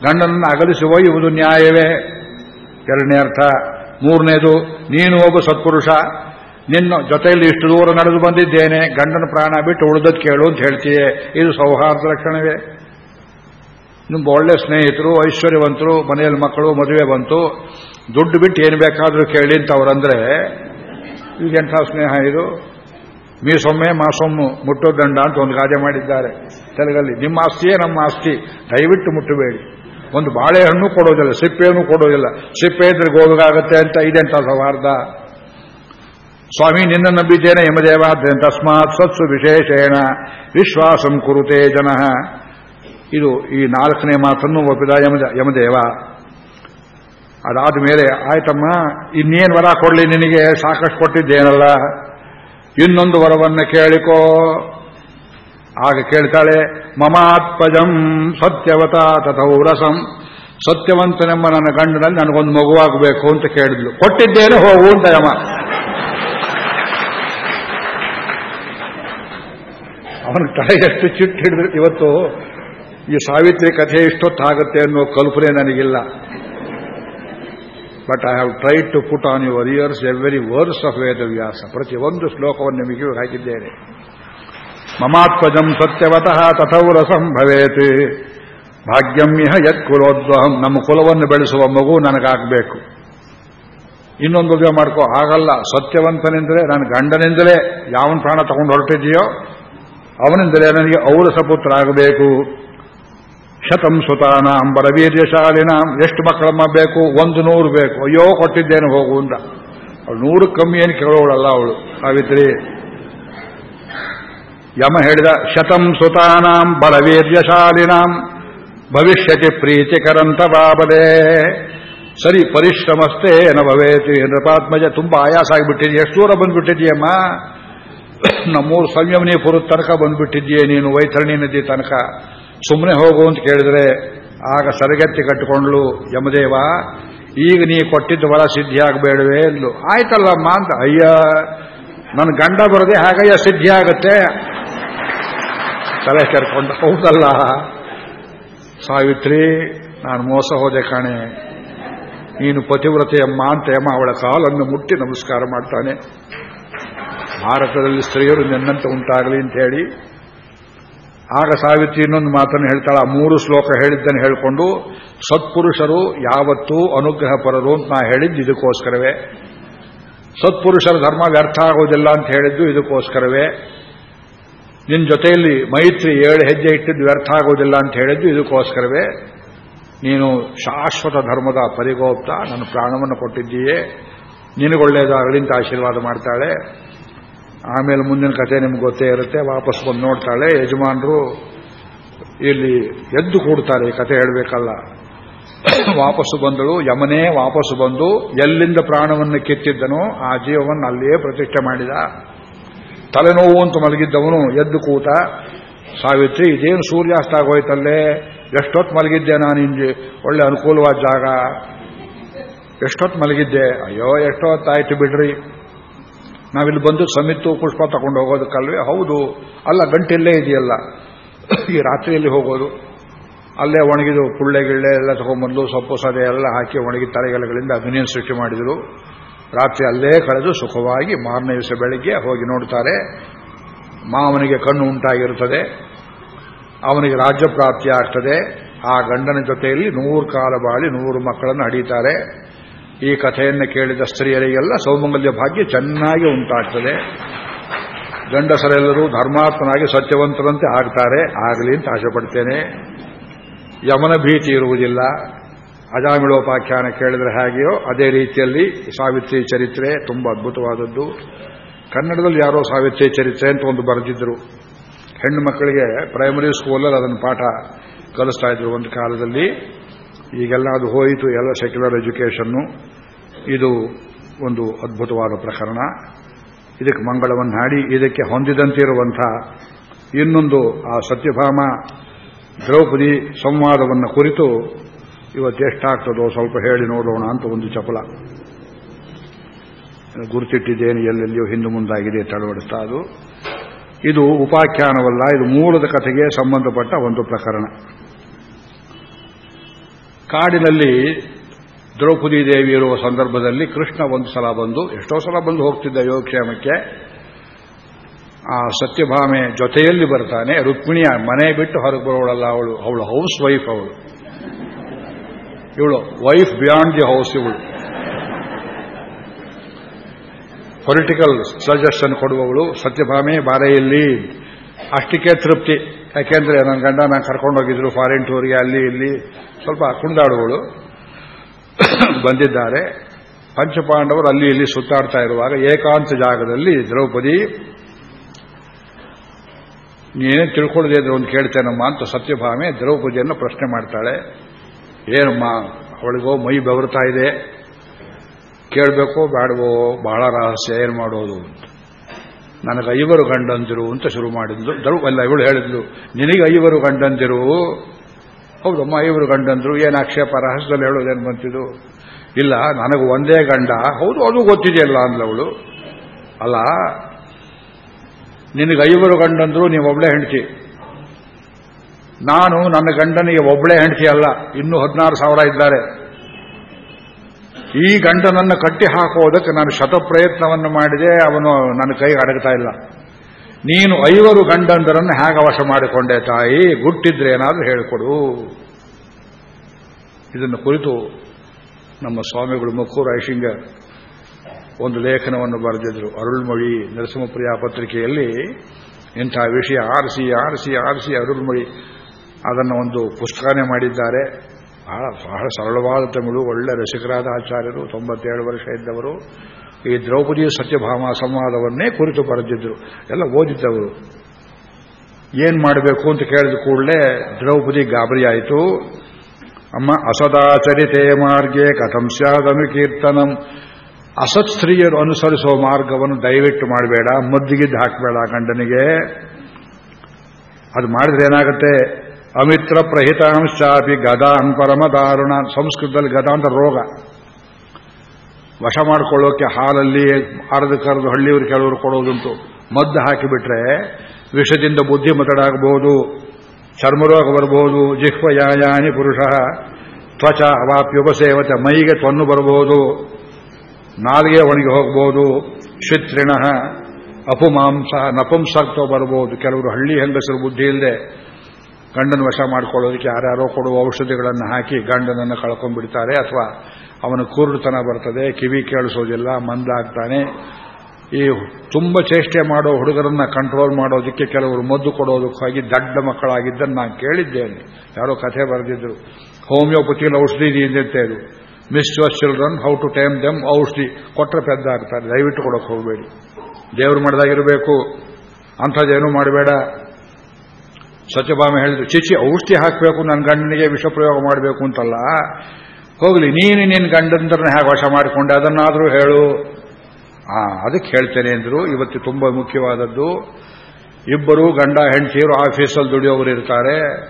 ಗಂಡನನ್ನು ಅಗಲಿಸಿ ಒಯ್ಯುವುದು ನ್ಯಾಯವೇ? ಎರಡನೇ ಅರ್ಥ. ಮೂರನೇದು, ನೀನು ಹೋಗು ಸತ್ಪುರುಷ. ನಿನ್ನ ಜೊತೆಯಲ್ಲಿ ಇಷ್ಟು ದೂರ ನಡೆದು ಬಂದಿದ್ದೇನೆ. ಗಂಡನ ಪ್ರಾಣ ಬಿಟ್ಟು ಉಳಿದದ್ದು ಕೇಳು ಅಂತ ಹೇಳ್ತೀಯೇ. ಇದು ಸೌಹಾರ್ದ ಲಕ್ಷಣವೇ. ನಿಮ್ಮ ಒಳ್ಳೆ ಸ್ನೇಹಿತರು, ಐಶ್ವರ್ಯವಂತರು, ಮನೆಯಲ್ಲಿ ಮಕ್ಕಳು, ಮದುವೆ ಬಂತು. ದುಡ್ಡು ಬಿಟ್ಟು ಏನು ಬೇಕಾದರೂ ಕೇಳಿ ಅಂತ ಅವರಂದ್ರೆ, ಈಗೆಂಥ ಸ್ನೇಹ ಇದು. ಮೀಸೊಮ್ಮೆ ಮಾಸೊಮ್ಮು ಮುಟ್ಟೋದಂಡ ಅಂತ ಒಂದು ಗಾದೆ ಮಾಡಿದ್ದಾರೆ. ತೆಲುಗಲ್ಲಿ. ನಿಮ್ಮ ಆಸ್ತಿಯೇ ನಮ್ಮ ಆಸ್ತಿ. ದಯವಿಟ್ಟು ಮುಟ್ಟಬೇಡಿ. ಒಂದು ಬಾಳೆಹಣ್ಣು ಕೊಡೋದಿಲ್ಲ, ಸಿಪ್ಪೆಯನ್ನು ಕೊಡೋದಿಲ್ಲ. ಸಿಪ್ಪೆ ಇದ್ರೆ ಗೋಲುಗಾಗುತ್ತೆ ಅಂತ ಇದೆಂತ ಸೌಹಾರ್ದ. ಸ್ವಾಮಿ, ನಿನ್ನ ನಂಬಿದ್ದೇನೆ ಯಮದೇವ ತಸ್ಮಾತ್ ಸತ್ಸು ವಿಶೇಷೇಣ. ವಿಶ್ವಾಸಂ ಕುರುತೆ ಜನ. ಇದು ಈ ನಾಲ್ಕನೇ ಮಾತನ್ನು ಒಪ್ಪಿದ ಯಮದ, ಯಮದೇವ. ಅದಾದ ಮೇಲೆ, ಆಯ್ತಮ್ಮ, ಇನ್ನೇನು ವರ ಕೊಡಲಿ ನಿನಗೆ? ಸಾಕಷ್ಟು ಕೊಟ್ಟಿದ್ದೇನಲ್ಲ. ಇನ್ನೊಂದು ವರವನ್ನು ಕೇಳಿಕೋ. ಆಗ ಕೇಳ್ತಾಳೆ, ಮಮಾತ್ಪಜಂ ಸತ್ಯವತ ತಥೌರಸಂ ಸತ್ಯವಂತನೆಂಬ ನನ್ನ ಗಂಡನಲ್ಲಿ ನನಗೊಂದು ಮಗುವಾಗಬೇಕು ಅಂತ ಕೇಳಿದ್ಲು. ಕೊಟ್ಟಿದ್ದೇನೆ, ಹೋಗು ಅಂತ ಯಮ. ಅವನ ಎಷ್ಟು ಚಿಟ್ಟು ಹಿಡಿದ್ರು. ಇವತ್ತು ಈ ಸಾವಿತ್ರಿ ಕಥೆ ಇಷ್ಟೊತ್ತಾಗುತ್ತೆ ಅನ್ನೋ ಕಲ್ಪನೆ ನನಗಿಲ್ಲ. But I have try to put on your ears every verse of Vedavyasa ಪ್ರತಿಯೊಂದು ಶ್ಲೋಕವನ್ನು ನಿಮಗೆ ಹಾಕಿದ್ದೇನೆ. ಮಮಾತ್ಮಜಂ ಸತ್ಯವತಃ ತಥೌರಸಂ ಭವೇತ್ ಭಾಗ್ಯಂ ಇಹ ಯತ್ ಕುಲೋದ್ವಹಂ ನಮ್ಮ ಕುಲವನ್ನು ಬೆಳೆಸುವ ಮಗು ನನಗಾಗಬೇಕು। ಇನ್ನೊಂದು ಮದುವೆ ಮಾಡ್ಕೋ ಆಗಲ್ಲ ಸತ್ಯವಂತನೆಂದರೆ ನನ್ನ ಗಂಡನಿಂದಲೇ, ಯಾವನ್ ಪ್ರಾಣ ತಗೊಂಡು ಹೊರಟಿದೆಯೋ ಅವನಿಂದಲೇ ನನಗೆ ಔರ ಸಪುತ್ರ ಆಗಬೇಕು ಶತಂ ಸುತಾನ ಬಲವೀರ್ಯಶಾಲಿನ ಎಷ್ಟು ಮಕ್ಕಳಮ್ಮ ಬೇಕು? ಒಂದು ನೂರು ಬೇಕು। ಅಯ್ಯೋ, ಕೊಟ್ಟಿದ್ದೇನೆ ಹೋಗು ಅಂತ। ಅವಳು ನೂರು ಕಮ್ಮಿ ಏನು ಕೇಳೋಳಲ್ಲ ಅವಳು, ಸಾವಿತ್ರಿ। ಯಮ ಹೇಳಿದ ಶತಂ ಸುತಾನಾಂ ಬಲವೀರ್ಯಶಾಲಿನಾಂ. ಭವಿಷ್ಯತಿ ಪ್ರೀತಿಕರಂತ ಬಾಬದೆ ಸರಿ, ಪರಿಶ್ರಮಸ್ಥೆ ನ ಭವೇತಿ ನೃಪಾತ್ಮಜ ತುಂಬಾ ಆಯಾಸ ಆಗಿಬಿಟ್ಟಿದ್ಯಾ? ಎಷ್ಟು ದೂರ ಬಂದ್ಬಿಟ್ಟಿದ್ಯಮ್ಮ? ನಮ್ಮೂರು ಸಂಯಮನೀಪುರದ ತನಕ ಬಂದ್ಬಿಟ್ಟಿದ್ಯೆ ನೀನು, ವೈತರಣಿ ನದಿ ತನಕ? ಸುಮ್ಮನೆ ಹೋಗು ಅಂತ ಕೇಳಿದ್ರೆ, ಆಗ ಸರಗತ್ತಿ ಕಟ್ಟಿಕೊಂಡ್ಲು, ಯಮದೇವ, ಈಗ ನೀ ಕೊಟ್ಟಿದ್ದ ವರ ಸಿದ್ಧಿ ಆಗಬೇಡವೇ ಅಂದ್ಲು. ಆಯ್ತಲ್ಲಮ್ಮ ಅಂತ, ಅಯ್ಯ ನನ್ನ ಗಂಡ ಬರದೆ ಹಾಗಯ್ಯ ಸಿದ್ಧಿ ಆಗತ್ತೆ? ತಲೆ ಕೆರ್ಕೊಂಡ, ಹೌದಲ್ಲ? ಸಾವಿತ್ರಿ, ನಾನು ಮೋಸ ಹೋದೆ ಕಾಣೆ. ನೀನು ಪತಿವ್ರತೆಯಮ್ಮ ಅಂತ ಯಮ ಅವಳ ಕಾಲನ್ನು ಮುಟ್ಟಿ ನಮಸ್ಕಾರ ಮಾಡ್ತಾನೆ. ಭಾರತದಲ್ಲಿ ಸ್ತ್ರೀಯರು ನಿನ್ನಂತೆ ಉಂಟಾಗಲಿ ಅಂತ ಹೇಳಿ. ಆಗ ಸಾವಿತ್ರಿ ಇನ್ನೊಂದು ಮಾತನ್ನು ಹೇಳ್ತಾಳೆ ಆ ಮೂರು ಶ್ಲೋಕ ಹೇಳಿದ್ದನ್ನು ಹೇಳಿಕೊಂಡು, ಸತ್ಪುರುಷರು ಯಾವತ್ತೂ ಅನುಗ್ರಹ ಪರರು ಅಂತ ನಾ ಹೇಳಿದ್ದು ಇದಕ್ಕೋಸ್ಕರವೇ. ಸತ್ಪುರುಷರ ಧರ್ಮ ವ್ಯರ್ಥ ಆಗೋದಿಲ್ಲ ಅಂತ ಹೇಳಿದ್ದು ಇದಕ್ಕೋಸ್ಕರವೇ. ನಿನ್ನ ಜೊತೆಯಲ್ಲಿ ಮೈತ್ರಿ ಏಳು ಹೆಜ್ಜೆ ಇಟ್ಟಿದ್ದು ವ್ಯರ್ಥ ಆಗೋದಿಲ್ಲ ಅಂತ ಹೇಳಿದ್ದು ಇದಕ್ಕೋಸ್ಕರವೇ ನೀನು ಶಾಶ್ವತ ಧರ್ಮದ ಪರಿಗೋಪ್ತ, ನನ್ನ ಪ್ರಾಣವನ್ನು ಕೊಟ್ಟಿದ್ದೀಯೇ. ನಿನಗೊಳ್ಳೇದಾಗಲಿ ಅಂತ ಆಶೀರ್ವಾದ ಮಾಡ್ತಾಳೆ. ಆಮೇಲೆ ಮುಂದಿನ ಕಥೆ ನಿಮ್ಗೆ ಗೊತ್ತೇ ಇರುತ್ತೆ. ವಾಪಸ್ ಬಂದು ನೋಡ್ತಾಳೆ. ಯಜಮಾನರು ಇಲ್ಲಿ ಎದ್ದು ಕೂಡ್ತಾರೆ. ಈ ಕತೆ ಹೇಳಬೇಕಲ್ಲ. ವಾಪಸ್ಸು ಬಂದಳು. ಯಮನೇ ವಾಪಸ್ಸು ಬಂದು ಎಲ್ಲಿಂದ ಪ್ರಾಣವನ್ನು ಕಿತ್ತಿದ್ದನೋ ಆ ಜೀವವನ್ನು ಅಲ್ಲಿಯೇ ಪ್ರತಿಷ್ಠೆ ಮಾಡಿದ. ತಲೆನೋವು ಅಂತ ಮಲಗಿದ್ದವನು ಎದ್ದು ಕೂತ, ಸಾವಿತ್ರಿ, ಇದೇನು ಸೂರ್ಯಾಸ್ತ ಆಗೋಯ್ತಲ್ಲೇ? ಎಷ್ಟೊತ್ತು ಮಲಗಿದ್ದೆ ನಾನು ಇಂಜಿ ಒಳ್ಳೆ ಅನುಕೂಲವಾದ ಜಾಗ. ಎಷ್ಟೊತ್ತು ಮಲಗಿದ್ದೆ? ಅಯ್ಯೋ, ಎಷ್ಟೊತ್ತಾಯ್ತು ಬಿಡ್ರಿ. ನಾವಿಲ್ಲಿ ಬಂದು ಸಮಿತ್ತು ಪುಷ್ಪ ತಗೊಂಡು ಹೋಗೋದಕ್ಕಲ್ವೇ? ಹೌದು. ಅಲ್ಲ ಗಂಟಿಲ್ಲೇ ಇದೆಯಲ್ಲ. ಈ ರಾತ್ರಿಯಲ್ಲಿ ಹೋಗೋದು. ಅಲ್ಲೇ ಒಣಗಿದು ಪುಳ್ಳೆ ಗಿಳ್ಳೆ ಎಲ್ಲ ತಗೊಂಡ್ಬಂದು ಸೊಪ್ಪು ಸದೆ ಎಲ್ಲ ಹಾಕಿ ಒಣಗಿ ತಲೆಗೆಲೆಗಳಿಂದ ಅಭಿನಯ ಸೃಷ್ಟಿ ಮಾಡಿದರು. ರಾತ್ರಿ ಅಲ್ಲೇ ಕಳೆದು ಸುಖವಾಗಿ ಮಾರನೇ ದಿವಸ ಬೆಳಿಗ್ಗೆ ಹೋಗಿ ನೋಡ್ತಾರೆ. ಮಾವನಿಗೆ ಕಣ್ಣು ಉಂಟಾಗಿರುತ್ತದೆ. ಅವನಿಗೆ ರಾಜ್ಯ ಪ್ರಾಪ್ತಿ ಆಗ್ತದೆ. ಆ ಗಂಡನ ಜೊತೆಯಲ್ಲಿ ನೂರು ಕಾಲ ಬಾಳಿ ನೂರು ಮಕ್ಕಳನ್ನು ಹಡೀತಾರೆ ಈ ಕಥೆಯನ್ನು ಕೇಳಿದ ಸ್ತ್ರೀಯರಿಗೆಲ್ಲ ಸೌಮಂಗಲ್ಯ ಭಾಗ್ಯ ಚೆನ್ನಾಗಿ ಉಂಟಾಗ್ತದೆ. ಗಂಡಸರೆಲ್ಲರೂ ಧರ್ಮಾತ್ಮನಾಗಿ ಸತ್ಯವಂತರಂತೆ ಆಗ್ತಾರೆ. ಆಗಲಿ ಅಂತ ಆಶೆ ಪಡ್ತೇನೆ ಯಮನ ಭೀತಿ ಇರುವುದಿಲ್ಲ. ಅಜಾಮಿಳೋಪಾಖ್ಯಾನ ಕೇಳಿದ್ರೆ ಹಾಗೆಯೋ, ಅದೇ ರೀತಿಯಲ್ಲಿ ಸಾವಿತ್ರಿ ಚರಿತ್ರೆ ತುಂಬಾ ಅದ್ಭುತವಾದದ್ದು. ಕನ್ನಡದಲ್ಲಿ ಯಾರೋ ಸಾವಿತ್ರಿ ಚರಿತ್ರೆ ಅಂತ ಒಂದು ಬರೆದಿದ್ರು. ಹೆಣ್ಣು ಮಕ್ಕಳಿಗೆ ಪ್ರೈಮರಿ ಸ್ಕೂಲಲ್ಲಿ ಅದನ್ನು ಪಾಠ ಕಲಿಸ್ತಾ ಇದ್ರು ಒಂದು ಕಾಲದಲ್ಲಿ. ಈಗೆಲ್ಲ ಅದು ಹೋಯಿತು, ಎಲ್ಲ ಸೆಕ್ಯುಲರ್ ಎಜುಕೇಷನ್ನು ಇದು ಒಂದು ಅದ್ಭುತವಾದ ಪ್ರಕರಣ. ಇದಕ್ಕೆ ಮಂಗಳವನ್ನು ಹಾಡಿ, ಇದಕ್ಕೆ ಹೊಂದಿದಂತಿರುವಂಥ ಇನ್ನೊಂದು ಆ ಸತ್ಯಭಾಮ ದ್ರೌಪದಿ ಸಂವಾದವನ್ನು ಕುರಿತು ಇವತ್ತೆಷ್ಟಾಗ್ತದೋ ಸ್ವಲ್ಪ ಹೇಳಿ ನೋಡೋಣ ಅಂತ ಒಂದು ಚಪಲ. ಗುರುತಿಟ್ಟಿದ್ದೇನೆ, ಎಲ್ಲೆಲ್ಲಿಯೋ ಹಿಂದೆ ಮುಂದಾಗಿದೆ ತಳವಡಿಸ್ತಾ ಅದು. ಇದು ಉಪಾಖ್ಯಾನವಲ್ಲ, ಇದು ಮೂಲದ ಕಥೆಗೆ ಸಂಬಂಧಪಟ್ಟ ಒಂದು ಪ್ರಕರಣ. ಕಾಡಿನಲ್ಲಿ ದ್ರೌಪದಿ ದೇವಿ ಇರುವ ಸಂದರ್ಭದಲ್ಲಿ ಕೃಷ್ಣ ಒಂದು ಸಲ ಬಂದು, ಎಷ್ಟೋ ಸಲ ಬಂದು ಹೋಗ್ತಿದ್ದ ಯೋಗಕ್ಷೇಮಕ್ಕೆ, ಆ ಸತ್ಯಭಾಮೆ ಜೊತೆಯಲ್ಲಿ ಬರ್ತಾನೆ. ರುಕ್ಮಿಣಿಯ ಮನೆ ಬಿಟ್ಟು ಹೊರಗೆ ಬರೋಳಲ್ಲ ಅವಳು ಅವಳು ಹೌಸ್ ವೈಫ್ ಅವಳು. ಇವಳು ವೈಫ್ ಬಿಯಾಂಡ್ ದಿ ಹೌಸ್ ಇವಳು. ಪೊಲಿಟಿಕಲ್ ಸಜೆಷನ್ ಕೊಡುವವಳು, ಸತ್ಯಭಾಮೆ ಬಾರೆಯಲ್ಲಿ ಅಷ್ಟಕ್ಕೆ ತೃಪ್ತಿ. ಯಾಕೆಂದ್ರೆ ನನ್ನ ಗಂಡ ನಾನು ಕರ್ಕೊಂಡೋಗಿದ್ರು ಫಾರಿನ್ ಟೂರ್ಗೆ ಅಲ್ಲಿ ಇಲ್ಲಿ. ಸ್ವಲ್ಪ ಕುಣಿದಾಡುವಳು ಬಂದಿದ್ದಾರೆ. ಪಂಚಪಾಂಡವರು ಅಲ್ಲಿ ಇಲ್ಲಿ ಸುತ್ತಾಡ್ತಾ ಇರುವಾಗ ಏಕಾಂತ ಜಾಗದಲ್ಲಿ ದ್ರೌಪದಿ, ನೀನೇ ತಿಳ್ಕೊಳ್ಳದೆ ಅಂದ್ರೆ ಒಂದು ಕೇಳ್ತೇನಮ್ಮ ಅಂತ ಸತ್ಯಭಾಮೆ ದ್ರೌಪದಿಯನ್ನು ಪ್ರಶ್ನೆ ಮಾಡ್ತಾಳೆ. ಏನಮ್ಮ, ಅವಳಿಗೋ ಮೈ ಬೆವರ್ತಾ ಇದೆ? ಕೇಳಬೇಕೋ ಬೇಡವೋ ಬಹಳ ರಹಸ್ಯ, ಏನು ಮಾಡೋದು ನನಗೆ ಐವರು ಗಂಡಂದಿರು ಅಂತ ಶುರು ಮಾಡಿದ್ಲು ದರು ಅಲ್ಲ, ಇವಳು ಹೇಳಿದ್ಲು, ನಿನಗೆ ಐವರು ಗಂಡಂದಿರು? ಹೌದಮ್ಮ, ಐವರು ಗಂಡಂದ್ರು, ಏನು ಆಕ್ಷೇಪ, ರಹಸ್ಯದಲ್ಲಿ ಹೇಳೋದೇನು ಬಂತಿದ್ದು ಇಲ್ಲ, ನನಗೆ ಒಂದೇ ಗಂಡ. ಹೌದು, ಅದು ಗೊತ್ತಿದೆಯಲ್ಲ ಅಂದ್ಲವಳು ಅಲ್ಲ, ನಿನಗೆ ಐವರು ಗಂಡಂದ್ರು ನೀವು ಒಬ್ಳೆ ಹೆಂಡತಿ. ನಾನು ನನ್ನ ಗಂಡನಿಗೆ ಒಬ್ಬಳೇ ಹೆಂಡತಿ ಅಲ್ಲ, ಇನ್ನೂ ಹದಿನಾರು ಸಾವಿರ ಇದ್ದಾರೆ. ಈ ಗಂಡನನ್ನು ಕಟ್ಟಿ ಹಾಕುವುದಕ್ಕೆ ನಾನು ಶತಪ್ರಯತ್ನವನ್ನು ಮಾಡಿದೆ, ಅವನು ನನ್ನ ಕೈಗೆ ಅಡಗ್ತಾ ಇಲ್ಲ. ನೀನು ಐವರು ಗಂಡಂದರನ್ನು ಹೇಗೆ ವಶ ಮಾಡಿಕೊಂಡೆ ತಾಯಿ? ಗುಟ್ಟಿದ್ರೆ ಏನಾದರೂ ಹೇಳಿಕೊಡು. ಇದನ್ನು ಕುರಿತು ನಮ್ಮ ಸ್ವಾಮಿಗಳು ಮುಕ್ಕೂರು ಐಶಿಂಗ ಒಂದು ಲೇಖನವನ್ನು ಬರೆದಿದ್ರು. ಅರುಳ್ಮೊಳಿ ನರಸಿಂಹಪ್ರಿಯ ಪತ್ರಿಕೆಯಲ್ಲಿ ಇಂಥ ವಿಷಯ, ಆರಿಸಿ ಆರಿಸಿ ಆರಿಸಿ, ಅರುಳ್ಮೊಳಿ. ಅದನ್ನು ಒಂದು ಪುಸ್ತಕನೇ ಮಾಡಿದ್ದಾರೆ. ಬಹಳ ಬಹಳ ಸರಳವಾದ ತಮಿಳು, ಒಳ್ಳೆ ರಸಿಕರಾದ ಆಚಾರ್ಯರು, ತೊಂಬತ್ತೇಳು ವರ್ಷ ಇದ್ದವರು. ಈ ದ್ರೌಪದಿ ಸತ್ಯಭಾಮ ಸಂವಾದವನ್ನೇ ಕುರಿತು ಬರೆದಿದ್ದರು ಎಲ್ಲ ಓದಿದ್ದವರು. ಏನ್ ಮಾಡಬೇಕು ಅಂತ ಕೇಳಿದ ಕೂಡಲೇ ದ್ರೌಪದಿ ಗಾಬರಿಯಾಯಿತು. ಅಮ್ಮ ಅಸದಾಚರಿತೆ ಮಾರ್ಗೆ ಕಥಂ ಸ್ಯಾದನು ಕೀರ್ತನಂ. ಅಸತ್ ಸ್ತ್ರೀಯರು ಅನುಸರಿಸುವ ಮಾರ್ಗವನ್ನು ದಯವಿಟ್ಟು ಮಾಡಬೇಡ. ಮದ್ದಿಗಿದ್ದು ಹಾಕಬೇಡ ಗಂಡನಿಗೆ. ಅದು ಮಾಡಿದ್ರೆ ಏನಾಗುತ್ತೆ? ಅಮಿತ್ರ ಪ್ರಹಿತಾಂಶಾಪಿ ಗದಾಂ ಪರಮ ದಾರುಣ ಸಂಸ್ಕೃತದಲ್ಲಿ ಗದಾ ಅಂತ ರೋಗ. ವಶ ಮಾಡ್ಕೊಳ್ಳೋಕೆ ಹಾಲಲ್ಲಿ ಅರ್ಧ ಕರೆದು ಹಳ್ಳಿಯವರು ಕೆಲವರು ಕೊಡೋದುಂಟು. ಮದ್ದು ಹಾಕಿಬಿಟ್ರೆ ವಿಷದಿಂದ ಬುದ್ಧಿ ಮತಡಾಗಬಹುದು. ಚರ್ಮರೋಗ ಬರಬಹುದು ಜಿಹ್ವಯಾಯಾನಿ ಪುರುಷ. ತ್ವಚ ವಾಪ್ಯುಪಸೇವತೆ ಮೈಗೆ ತೊನ್ನು ಬರಬಹುದು ನಾಲಿಗೆ ಒಣಗಿ ಹೋಗಬಹುದು ಶಿತ್ರಿಣ ಅಪುಮಾಂಸ ನಪುಂಸಕ್ತೋ ಬರಬಹುದು ಕೆಲವರು ಹಳ್ಳಿ ಹೆಂಗಸರು ಬುದ್ಧಿ ಇಲ್ಲದೆ ಗಂಡನ ವಶ ಮಾಡ್ಕೊಳ್ಳೋದಕ್ಕೆ ಯಾರ್ಯಾರೋ ಕೊಡುವ ಔಷಧಿಗಳನ್ನು ಹಾಕಿ ಗಂಡನನ್ನು ಕಳ್ಕೊಂಡ್ಬಿಡ್ತಾರೆ ಅಥವಾ ಅವನ ಕುರುಡುತನ ಬರ್ತದೆ, ಕಿವಿ ಕೇಳಿಸೋದಿಲ್ಲ, ಮಂದಾಗ್ತಾನೆ. ಈ ತುಂಬ ಚೇಷ್ಟೆ ಮಾಡೋ ಹುಡುಗರನ್ನ ಕಂಟ್ರೋಲ್ ಮಾಡೋದಕ್ಕೆ ಕೆಲವರು ಮದ್ದು ಕೊಡೋದಕ್ಕಾಗಿ ದಡ್ಡ ಮಕ್ಕಳಾಗಿದ್ದನ್ನು ನಾನು ಕೇಳಿದ್ದೇನೆ. ಯಾರೋ ಕಥೆ ಬರೆದಿದ್ರು. ಹೋಮಿಯೋಪತಿಯಲ್ಲಿ ಔಷಧಿ ಹೇಳಿ. Miss your children how to time them ಔಷಧಿ ಕೊಟ್ಟರೆ ಪೆದ್ದಾಗ್ತಾರೆ. ದಯವಿಟ್ಟು ಕೊಡೋಕೆ ಹೋಗಬೇಡಿ. ದೇವರು ಮಾಡಿದಾಗಿರಬೇಕು. ಅಂಥದ್ದೇನೂ ಮಾಡಬೇಡ. ಸತ್ಯಭಾಮ ಹೇಳಿದ್ರು ಚಿಚಿ ಔಷಧಿ ಹಾಕಬೇಕು ನನ್ನ ಗಂಡನಿಗೆ ವಿಷ ಪ್ರಯೋಗ ಮಾಡಬೇಕು ಅಂತಲ್ಲ. ಹೋಗಲಿ, ನೀನು ನಿನ್ನ ಗಂಡಂದ್ರನ್ನ ಹೇಗೆ ವಶ ಮಾಡಿಕೊಂಡೆ, ಅದನ್ನಾದರೂ ಹೇಳು. ಆ, ಅದಕ್ಕೆ ಹೇಳ್ತೇನೆ ಅಂದ್ರು. ಇವತ್ತು ತುಂಬಾ ಮುಖ್ಯವಾದದ್ದು, ಇಬ್ಬರು ಗಂಡ ಹೆಂಡತಿಯರು ಆಫೀಸಲ್ಲಿ ದುಡಿಯೋರು ಇರ್ತಾರೆ,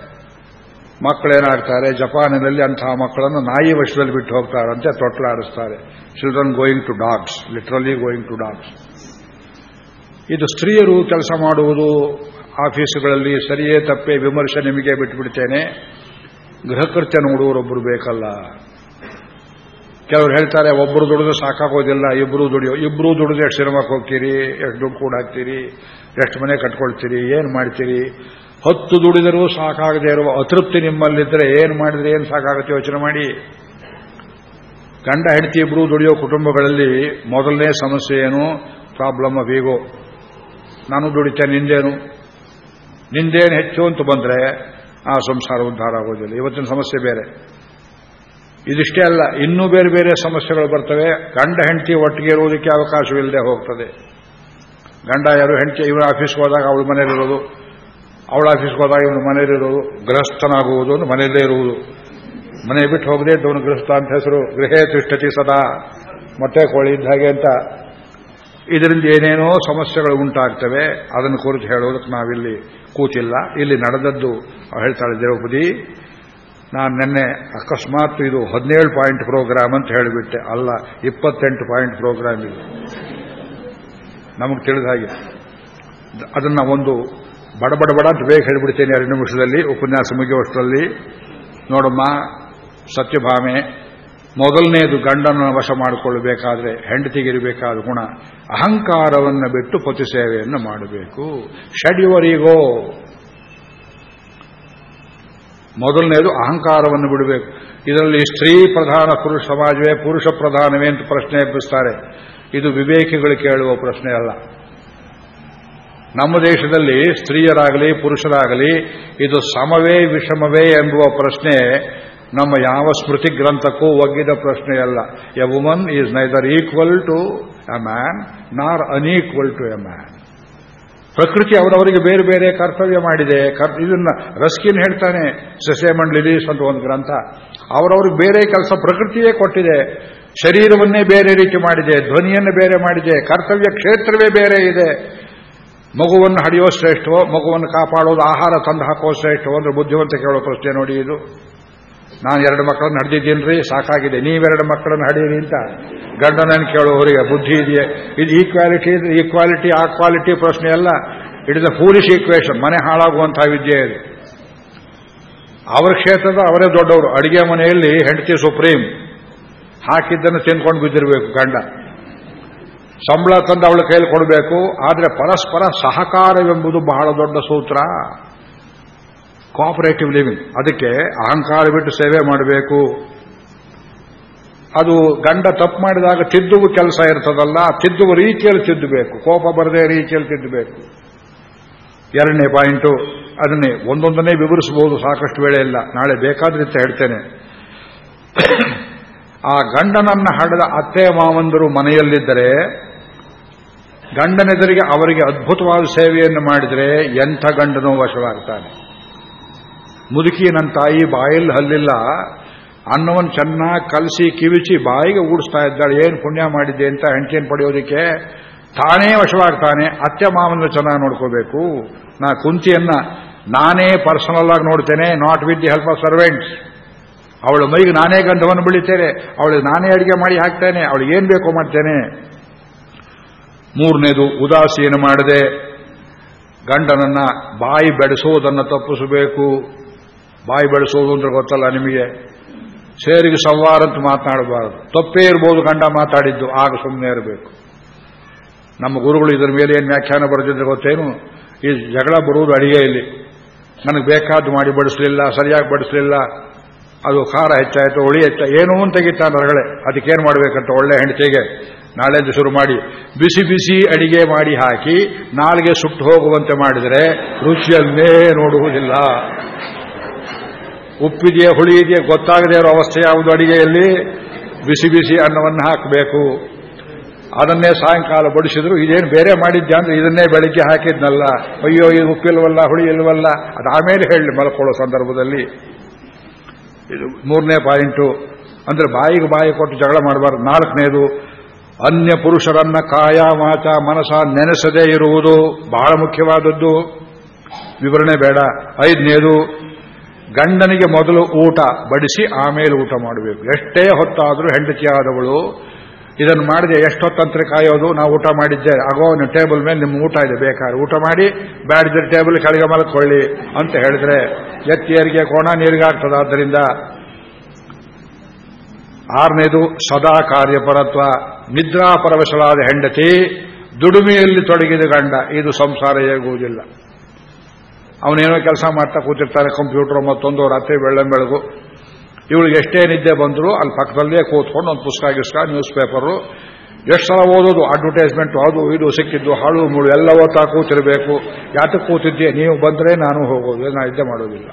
ಮಕ್ಕಳೇನಾಗ್ತಾರೆ, ಜಪಾನಿನಲ್ಲಿ ಅಂತಹ ಮಕ್ಕಳನ್ನು ನಾಯಿ ವಶದಲ್ಲಿ ಬಿಟ್ಟು ಹೋಗ್ತಾರಂತೆ, ತೊಟ್ಲಾಡಿಸ್ತಾರೆ. Children going to dogs literally going to dogs ಇದು ಸ್ತ್ರೀಯರು ಕೆಲಸ ಮಾಡುವುದು ಆಫೀಸುಗಳಲ್ಲಿ ಸರಿಯೇ ತಪ್ಪೇ ವಿಮರ್ಶೆ ನಿಮಗೆ ಬಿಟ್ಬಿಡ್ತೇನೆ. ಗೃಹಕೃತ್ಯ ನೋಡುವರೊಬ್ಬರು ಬೇಕಲ್ಲ. ಕೆಲವರು ಹೇಳ್ತಾರೆ ಒಬ್ಬರು ದುಡಿದು ಸಾಕಾಗೋದಿಲ್ಲ ಇಬ್ಬರು ದುಡಿಯೋ ಇಬ್ಬರು ದುಡಿದು ಎಷ್ಟು ಸಿನಿಮಾಕ್ಕೆ ಹೋಗ್ತೀರಿ, ಎಷ್ಟು ದುಡ್ಡು ಕೂಡ ಹಾಕ್ತೀರಿ, ಎಷ್ಟು ಮನೆ ಕಟ್ಕೊಳ್ತೀರಿ, ಏನು ಮಾಡ್ತೀರಿ? ಹತ್ತು ದುಡಿದರೂ ಸಾಕಾಗದೇ ಇರುವ ಅತೃಪ್ತಿ ನಿಮ್ಮಲ್ಲಿದ್ದರೆ ಏನು ಮಾಡಿದ್ರೆ ಏನು ಸಾಕಾಗುತ್ತೆ ಯೋಚನೆ ಮಾಡಿ. ಗಂಡ, ಹೆಂಡತಿ ಇಬ್ಬರು ದುಡಿಯೋ ಕುಟುಂಬಗಳಲ್ಲಿ ಮೊದಲನೇ ಸಮಸ್ಯೆ ಏನು? Problem of ego. ನಾನು ದುಡಿತೇನೆ, ನಿಂದೇನು? ನಿಂದೇನು ಹೆಚ್ಚು ಅಂತ ಬಂದರೆ ಆ ಸಂಸಾರ ಉದ್ಧಾರ ಆಗೋದಿಲ್ಲ. ಇವತ್ತಿನ ಸಮಸ್ಯೆ ಬೇರೆ. ಇದಿಷ್ಟೇ ಅಲ್ಲ, ಇನ್ನೂ ಬೇರೆ ಬೇರೆ ಸಮಸ್ಯೆಗಳು ಬರ್ತವೆ. ಗಂಡ ಹೆಂಡತಿ ಒಟ್ಟಿಗೆ ಇರುವುದಕ್ಕೆ ಅವಕಾಶವಿಲ್ಲದೆ ಹೋಗ್ತದೆ. ಗಂಡ ಯಾರು, ಹೆಂಡತಿ, ಇವರ ಆಫೀಸ್ಗೆ ಹೋದಾಗ ಅವಳ ಮನೆಯಲ್ಲಿರೋದು ಅವಳ ಆಫೀಸ್ಗೆ ಹೋದಾಗ ಇವನು ಮನೆಯಲ್ಲಿರೋದು ಗೃಹಸ್ಥನಾಗುವುದು ಅಂದ್ರೆ ಮನೆಯಲ್ಲೇ ಇರುವುದು. ಮನೆ ಬಿಟ್ಟು ಹೋಗದೆ ಇದ್ದವನು ಗೃಹಸ್ಥ ಅಂತ ಹೆಸರು. ಗೃಹೇ ತಿಷ್ಟತಿ ಸದಾ. ಮೊಟ್ಟೆ, ಕೋಳಿ ಇದ್ದ ಹಾಗೆ ಅಂತ. ಇದರಿಂದ ಏನೇನೋ ಸಮಸ್ಯೆಗಳು ಉಂಟಾಗ್ತವೆ. ಅದನ್ನು ಕುರಿತು ಹೇಳೋದಕ್ಕೆ ನಾವಿಲ್ಲಿ ಕೂತಿಲ್ಲ. ಇಲ್ಲಿ ನಡೆದದ್ದು ಹೇಳ್ತಾಳೆ ದ್ರೌಪದಿ, ನಾನು ನಿನ್ನೆ ಅಕಸ್ಮಾತ್ ಇದು ಹದಿನೇಳು ಪಾಯಿಂಟ್ ಪ್ರೋಗ್ರಾಮ್ ಅಂತ ಹೇಳಿಬಿಟ್ಟೆ. ಅಲ್ಲ, ಇಪ್ಪತ್ತೆಂಟು ಪಾಯಿಂಟ್ ಪ್ರೋಗ್ರಾಮ್ ಇದು. ನಮಗೆ ತಿಳಿದ ಹಾಗೆ. ಅದನ್ನು ಒಂದು ಬಡಬಡ ಬಡ ಅಂತ ಬೇಗ ಹೇಳಿಬಿಡ್ತೇನೆ ಎರಡು ನಿಮಿಷದಲ್ಲಿ, ಉಪನ್ಯಾಸ ಮುಗಿಯುವಷ್ಟರಲ್ಲಿ. ನೋಡಮ್ಮ, ಸತ್ಯಭಾಮೆ ಮೊದಲನೇದು ಗಂಡನ ವಶ ಮಾಡಿಕೊಳ್ಳಬೇಕಾದ್ರೆ ಹೆಂಡತಿಗಿರಬೇಕಾದ ಗುಣ, ಅಹಂಕಾರವನ್ನು ಬಿಟ್ಟು ಪತಿ ಸೇವೆಯನ್ನು ಮಾಡಬೇಕು. ಷಡ್ಯುವರಿಗೋ. ಮೊದಲನೆಯದು ಅಹಂಕಾರವನ್ನು ಬಿಡಬೇಕು. ಇದರಲ್ಲಿ ಸ್ತ್ರೀ ಪ್ರಧಾನ, ಪುರುಷ ಸಮಾಜವೇ ಪುರುಷ ಪ್ರಧಾನವೇ ಅಂತ ಪ್ರಶ್ನೆ ಎಬ್ಬಿಸ್ತಾರೆ. ಇದು ವಿವೇಕಿಗಳು ಕೇಳುವ ಪ್ರಶ್ನೆ ಅಲ್ಲ. ನಮ್ಮ ದೇಶದಲ್ಲಿ ಸ್ತ್ರೀಯರಾಗಲಿ ಪುರುಷರಾಗಲಿ ಇದು ಸಮವೇ ವಿಷಮವೇ ಎಂಬುವ ಪ್ರಶ್ನೆ ನಮ್ಮ ಯಾವ ಸ್ಮೃತಿ ಗ್ರಂಥಕ್ಕೂ ಒಗ್ಗಿದ ಪ್ರಶ್ನೆಯಲ್ಲ a woman is neither equal to a man nor unequal to a man ಪ್ರಕೃತಿ ಅವರವರಿಗೆ ಬೇರೆ ಬೇರೆ ಕರ್ತವ್ಯ ಮಾಡಿದೆ. ಇದನ್ನ ರಸ್ಕಿನ್ ಹೇಳ್ತಾನೆ ಸಸೇಮಂಡ್ ಲಿಲೀಸ್ ಅಂತ ಒಂದು ಗ್ರಂಥ. ಅವರವ್ರಿಗೆ ಬೇರೆ ಕೆಲಸ ಪ್ರಕೃತಿಯೇ ಕೊಟ್ಟಿದೆ. ಶರೀರವನ್ನೇ ಬೇರೆ ರೀತಿ ಮಾಡಿದೆ, ಧ್ವನಿಯನ್ನು ಬೇರೆ ಮಾಡಿದೆ, ಕರ್ತವ್ಯ ಕ್ಷೇತ್ರವೇ ಬೇರೆ ಇದೆ. ಮಗುವನ್ನು ಹಡಿಯೋ ಶ್ರೇಷ್ಠವೋ, ಮಗುವನ್ನು ಕಾಪಾಡೋದು ಆಹಾರ ತಂದು ಹಾಕೋ ಶ್ರೇಷ್ಠವೋ ಅಂದ್ರೆ ಬುದ್ಧಿವಂತ ಕೇಳೋ ಪ್ರಶ್ನೆ ನೋಡಿ ಇದು. ನಾನು ಎರಡು ಮಕ್ಕಳನ್ನ ಹಡಿದಿದ್ದೀನ್ರಿ ಸಾಕಾಗಿದೆ. ನೀವೆರಡು ಮಕ್ಕಳನ್ನು ಹಡೀರಿ ಅಂತ ಗಂಡನನ್ನು ಕೇಳುವವರಿಗೆ ಬುದ್ಧಿ ಇದೆಯೇ? ಇದು ಈಕ್ವಾಲಿಟಿ ಈಕ್ವಾಲಿಟಿ ಆ ಕ್ವಾಲಿಟಿ ಪ್ರಶ್ನೆ ಅಲ್ಲ. It is a foolish equation ಮನೆ ಹಾಳಾಗುವಂತಹ ವಿದ್ಯೆ ಇದು. ಅವರ ಕ್ಷೇತ್ರದ ಅವರೇ ದೊಡ್ಡವರು. ಅಡಿಗೆ ಮನೆಯಲ್ಲಿ ಹೆಂಡತಿ ಸುಪ್ರೀಂ. ಹಾಕಿದ್ದನ್ನು ತಿನ್ಕೊಂಡು ಬಿದ್ದಿರಬೇಕು ಗಂಡ. ಸಂಬಳ ತಂದು ಅವಳ ಕೈಯಲ್ಲಿ ಕೊಡಬೇಕು. ಆದರೆ ಪರಸ್ಪರ ಸಹಕಾರವೆಂಬುದು ಬಹಳ ದೊಡ್ಡ ಸೂತ್ರ. ಕೋಆಪರೇಟಿವ್ ಲಿವಿಂಗ್ ಅದಕ್ಕೆ ಅಹಂಕಾರ ಬಿಟ್ಟು ಸೇವೆ ಮಾಡಬೇಕು. ಅದು ಗಂಡ ತಪ್ಪು ಮಾಡಿದಾಗ ತಿದ್ದುವ ಕೆಲಸ ಇರ್ತದಲ್ಲ ತಿದ್ದುವ ರೀತಿಯಲ್ಲಿ ತಿದ್ದಬೇಕು. ಕೋಪ ಬರದೇ ರೀತಿಯಲ್ಲಿ ತಿದ್ದಬೇಕು. ಎರಡನೇ ಪಾಯಿಂಟು, ಅದನ್ನೇ ಒಂದೊಂದನ್ನೇ ವಿವರಿಸಬಹುದು, ಸಾಕಷ್ಟು ವೇಳೆ ಇಲ್ಲ. ನಾಳೆ ಬೇಕಾದ್ರೆ ಹೇಳ್ತೇನೆ. ಆ ಗಂಡನನ್ನ ಹಡೆದ ಅತ್ತೆ ಮಾವಂದರು ಮನೆಯಲ್ಲಿದ್ದರೆ, ಗಂಡನೆದುರಿಗೆ ಅವರಿಗೆ ಅದ್ಭುತವಾದ ಸೇವೆಯನ್ನು ಮಾಡಿದರೆ ಎಂಥ ಗಂಡನೂ ವಶವಾಗ್ತಾನೆ. ಮುದುಕಿ ನನ್ನ ತಾಯಿ ಬಾಯಲ್ಲಿ ಹಲ್ಲಿಲ್ಲ. ಅನ್ನವನ್ನು ಚೆನ್ನಾಗಿ ಕಲಸಿ ಕಿವಿಚಿ ಬಾಯಿಗೆ ಊಡಿಸ್ತಾ ಇದ್ದಾಳೆ. ಏನು ಪುಣ್ಯ ಮಾಡಿದ್ದೆ ಅಂತ ಹೆಂಡತಿಯನ್ನು ಪಡೆಯೋದಕ್ಕೆ ತಾನೇ ವಶವಾಗ್ತಾನೆ. ಅತ್ತೆ ಮಾವನ ಚೆನ್ನಾಗಿ ನೋಡ್ಕೋಬೇಕು. ನಾ ಕುಂತಿಯನ್ನ ನಾನೇ ಪರ್ಸನಲ್ ಆಗಿ ನೋಡ್ತೇನೆ. Not with the help of servants ಅವಳ ಮೈಗೆ ನಾನೇ ಗಂಧವನ್ನು ಬೆಳಿತೇನೆ. ಅವಳಿಗೆ ನಾನೇ ಅಡಿಗೆ ಮಾಡಿ ಹಾಕ್ತೇನೆ. ಅವಳಿಗೆ ಏನು ಬೇಕೋ ಮಾಡ್ತೇನೆ. ಮೂರನೇದು ಉದಾಸೀನ ಮಾಡದೆ ಗಂಡನನ್ನ ಬಾಯಿ ಬೆಳೆಸೋದನ್ನು ತಪ್ಪಿಸಬೇಕು. ಬಾಯಿ ಬೆಳೆಸೋದು ಅಂದ್ರೆ ಗೊತ್ತಲ್ಲ ನಿಮಗೆ? ಸೇರಿಗೆ ಸಂವಾರ ಅಂತ ಮಾತನಾಡಬಾರದು. ತಪ್ಪೇ ಇರ್ಬೋದು ಗಂಡ ಮಾತಾಡಿದ್ದು, ಆಗ ಸುಮ್ಮನೆ ಇರಬೇಕು. ನಮ್ಮ ಗುರುಗಳು ಇದರ ಮೇಲೆ ಏನು ವ್ಯಾಖ್ಯಾನ ಬರೆದಿದ್ರೆ ಗೊತ್ತೇನು? ಈ ಜಗಳ ಬರುವುದು ಅಡಿಗೆಯಲ್ಲಿ ನನಗೆ ಬೇಕಾದ್ದು ಮಾಡಿ ಬಡಿಸಲಿಲ್ಲ, ಸರಿಯಾಗಿ ಬಡಿಸಲಿಲ್ಲ, ಅದು ಖಾರ ಹೆಚ್ಚಾಯಿತು, ಹುಳಿ ಹೆಚ್ಚ ಏನೂ ತೆಗಿತಾನೆ ಹೊರಗಡೆ. ಅದಕ್ಕೇನು ಮಾಡಬೇಕಂತ ಒಳ್ಳೆ ಹೆಂಡತಿಗೆ ನಾಳೆಂದು ಶುರು ಮಾಡಿ. ಬಿಸಿ ಬಿಸಿ ಅಡಿಗೆ ಮಾಡಿ ಹಾಕಿ ನಾಳೆಗೆ ಸುಟ್ಟು ಹೋಗುವಂತೆ ಮಾಡಿದರೆ ರುಚಿಯನ್ನೇ ನೋಡುವುದಿಲ್ಲ. ಉಪ್ಪಿದೆಯೇ ಹುಳಿ ಇದೆಯೇ ಗೊತ್ತಾಗದೇ ಇರೋ ಅವಸ್ಥೆ ಯಾವುದು ಅಡಿಗೆಯಲ್ಲಿ? ಬಿಸಿ ಬಿಸಿ ಅನ್ನವನ್ನು ಹಾಕಬೇಕು. ಅದನ್ನೇ ಸಾಯಂಕಾಲ ಬಡಿಸಿದ್ರು, ಇದೇನು ಬೇರೆ ಮಾಡಿದ್ದೆ ಅಂದ್ರೆ ಇದನ್ನೇ ಬೆಳಿಗ್ಗೆ ಹಾಕಿದ್ನಲ್ಲ. ಅಯ್ಯೋ, ಇದು ಉಪ್ಪಿಲ್ವಲ್ಲ ಹುಳಿ ಇಲ್ವಲ್ಲ ಅದು ಆಮೇಲೆ ಹೇಳಿ ಮಲ್ಕೊಳ್ಳೋ ಸಂದರ್ಭದಲ್ಲಿ. ಇದು ಮೂರನೇ ಪಾಯಿಂಟು. ಅಂದ್ರೆ ಬಾಯಿಗೆ ಬಾಯಿ ಕೊಟ್ಟು ಜಗಳ ಮಾಡಬಾರ್ದು. ನಾಲ್ಕನೇದು, ಅನ್ಯ ಪುರುಷರನ್ನ ಕಾಯ ಮಾಚ ಮನಸ ನೆನೆಸದೇ ಇರುವುದು ಬಹಳ ಮುಖ್ಯವಾದದ್ದು. ವಿವರಣೆ ಬೇಡ. ಐದನೇದು ಗಂಡನಿಗೆ ಮೊದಲು ಊಟ ಬಡಿಸಿ ಆಮೇಲೆ ಊಟ ಮಾಡಬೇಕು. ಎಷ್ಟೇ ಹೊತ್ತಾದರೂ ಹೆಂಡತಿಯಾದವಳು ಇದನ್ನು ಮಾಡಿದೆ ಎಷ್ಟೊತ್ತಂತ್ರ ಕಾಯೋದು? ನಾವು ಊಟ ಮಾಡಿದ್ದೆ. ಆಗೋ ಟೇಬಲ್ ಮೇಲೆ ನಿಮ್ಮ ಊಟ ಇದೆ, ಬೇಕಾದ್ರೆ ಊಟ ಮಾಡಿ ಬ್ಯಾಡಿದ್ರೆ ಟೇಬಲ್ ಕೆಳಗೆ ಮಲಕೊಳ್ಳಿ ಅಂತ ಹೇಳಿದ್ರೆ ಎತ್ತಿಯರಿಗೆ ಕೋಣ ನೀರಿಗಾಗ್ತದ. ಆದ್ದರಿಂದ ಆರನೇದು, ಸದಾ ಕಾರ್ಯಪರತ್ವ. ನಿದ್ರಾಪರವಶಲಾದ ಹೆಂಡತಿ ದುಡಿಮೆಯಲ್ಲಿ ತೊಡಗಿದ ಗಂಡ, ಇದು ಸಂಸಾರ ಹೇಗುವುದಿಲ್ಲ. ಅವನೇನೋ ಕೆಲಸ ಮಾಡ್ತಾ ಕೂತಿರ್ತಾರೆ ಕಂಪ್ಯೂಟರ್ ಮತ್ತೊಂದು ರಾತ್ರಿ ಬೆಳ್ಳಂ ಬೆಳಗು. ಇವಳಿಗೆ ಎಷ್ಟೇ ನಿದ್ದೆ ಬಂದರೂ ಅಲ್ಲಿ ಪಕ್ಕದಲ್ಲೇ ಕೂತ್ಕೊಂಡು ಒಂದು ಪುಸ್ತಕ ಗಿಸ್ಕ ನ್ಯೂಸ್ ಪೇಪರು ಎಷ್ಟು ಸಲ ಓದೋದು ಅಡ್ವರ್ಟೈಸ್ಮೆಂಟ್ ಅದು, ಇದು ಸಿಕ್ಕಿದ್ದು ಹಾಳು ಮುಳು, ಎಲ್ಲ ಓದ್ತಾ ಕೂತಿರಬೇಕು. ಯಾತಕ್ಕೆ ಕೂತಿದ್ದೆ ನೀವು ಬಂದರೆ ನಾನು ಹೋಗೋದು ನಾನು ಇದ್ದೆ ಮಾಡೋದಿಲ್ಲ.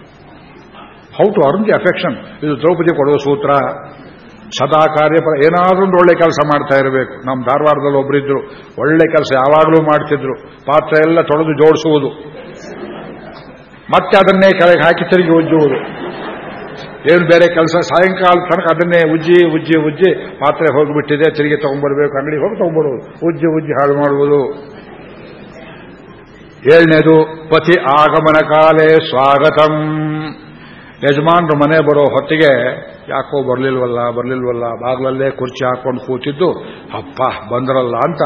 How to earn the affection ಇದು ದ್ರೌಪದಿ ಕೊಡುವ ಸೂತ್ರ. ಸದಾ ಕಾರ್ಯಪರ ಏನಾದ್ರೂ ಒಂದು ಒಳ್ಳೆ ಕೆಲಸ ಮಾಡ್ತಾ ಇರಬೇಕು. ನಮ್ಮ ಧಾರವಾಡದಲ್ಲಿ ಒಬ್ಬರಿದ್ರು ಒಳ್ಳೆ ಕೆಲಸ ಯಾವಾಗಲೂ ಮಾಡ್ತಿದ್ರು. ಪಾತ್ರ ಎಲ್ಲ ತೊಳೆದು ಜೋಡಿಸುವುದು. ಮತ್ತೆ ಅದನ್ನೇ ಕೆಳಗೆ ಹಾಕಿ ತಿರುಗಿ ಉಜ್ಜುವುದು. ಏನು ಬೇರೆ ಕೆಲಸ? ಸಾಯಂಕಾಲ ತನಕ ಅದನ್ನೇ ಉಜ್ಜಿ ಉಜ್ಜಿ ಉಜ್ಜಿ ಪಾತ್ರೆ ಹೋಗಿಬಿಟ್ಟಿದೆ, ತಿರುಗಿ ತಗೊಂಡ್ಬರ್ಬೇಕು, ಅಂಗಡಿ ಹೋಗಿ ತಗೊಂಡ್ಬರುವುದು ಉಜ್ಜಿ ಉಜ್ಜಿ ಹಾಳು ಮಾಡುವುದು. ಏಳನೇದು, ಪತಿ ಆಗಮನ ಕಾಲೇ ಸ್ವಾಗತಂ. ಯಜಮಾನರು ಮನೆ ಬರೋ ಹೊತ್ತಿಗೆ ಯಾಕೋ ಬರ್ಲಿಲ್ವಲ್ಲ ಬರ್ಲಿಲ್ವಲ್ಲ, ಬಾಗ್ಲಲ್ಲೇ ಕುರ್ಚಿ ಹಾಕೊಂಡು ಕೂತಿದ್ದು, ಅಪ್ಪ ಬಂದ್ರಲ್ಲ ಅಂತ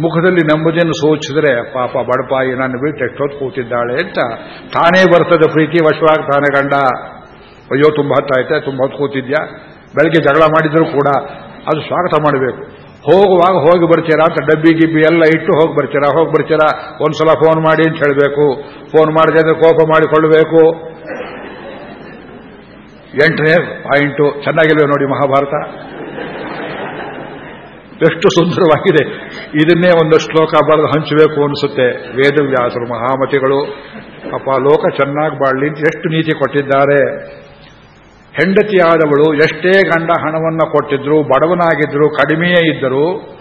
ಮುಖದಲ್ಲಿ ನೆಮ್ಮದಿಯನ್ನು ಸೂಚಿಸಿದ್ರೆ, ಪಾಪ ಬಡಪಾಯಿ ನನ್ನ ಬಿಟ್ಟು ಎಷ್ಟೊತ್ತು ಕೂತಿದ್ದಾಳೆ ಅಂತ. ತಾನೇ ಬರ್ತದೆ ಪ್ರೀತಿ, ವಶವಾಗಿ ತಾನೇ ಗಂಡ ಅಯ್ಯೋ, ತುಂಬ ಹೊತ್ತಾಯ್ತೆ ತುಂಬ ಹೊತ್ತು ಕೂತಿದ್ಯಾ? ಬೆಳಗ್ಗೆ ಜಗಳ ಮಾಡಿದರೂ ಕೂಡ ಅದು ಸ್ವಾಗತ ಮಾಡಬೇಕು. ಹೋಗುವಾಗ ಹೋಗಿ ಬರ್ತೀರಾ ಅಂತ, ಡಬ್ಬಿ ಗಿಬ್ಬಿ ಎಲ್ಲ ಇಟ್ಟು ಹೋಗಿ ಬರ್ತೀರಾ? ಹೋಗಿ ಬರ್ತೀರಾ? ಒಂದ್ಸಲ ಫೋನ್ ಮಾಡಿ ಅಂತ ಹೇಳಬೇಕು. ಫೋನ್ ಮಾಡಿದೆ ಅಂದ್ರೆ ಕೋಪ ಮಾಡಿಕೊಳ್ಳಬೇಕು. ಎಂಟನೇ ಪಾಯಿಂಟು. ಚೆನ್ನಾಗಿಲ್ವೇ ನೋಡಿ ಮಹಾಭಾರತ? ಎಷ್ಟು ಸುಂದರವಾಗಿದೆ. ಇದನ್ನೇ ಒಂದು ಶ್ಲೋಕ ಬರೆದು ಹಂಚಬೇಕು ಅನಿಸುತ್ತೆ. ವೇದವ್ಯಾಸರು, ಮಹಾಮತಿಗಳು ಅಪ್ಪ ಲೋಕ ಚೆನ್ನಾಗಿ ಬಾಳ್ಲಿ ಎಷ್ಟು ನೀತಿ ಕೊಟ್ಟಿದ್ದಾರೆ. ಹೆಂಡತಿಯಾದವಳು ಎಷ್ಟೇ ಗಂಡ ಹಣವನ್ನು ಕೊಟ್ಟಿದ್ರು, ಬಡವನಾಗಿದ್ರು, ಕಡಿಮೆಯೇ ಇದ್ದರೂ,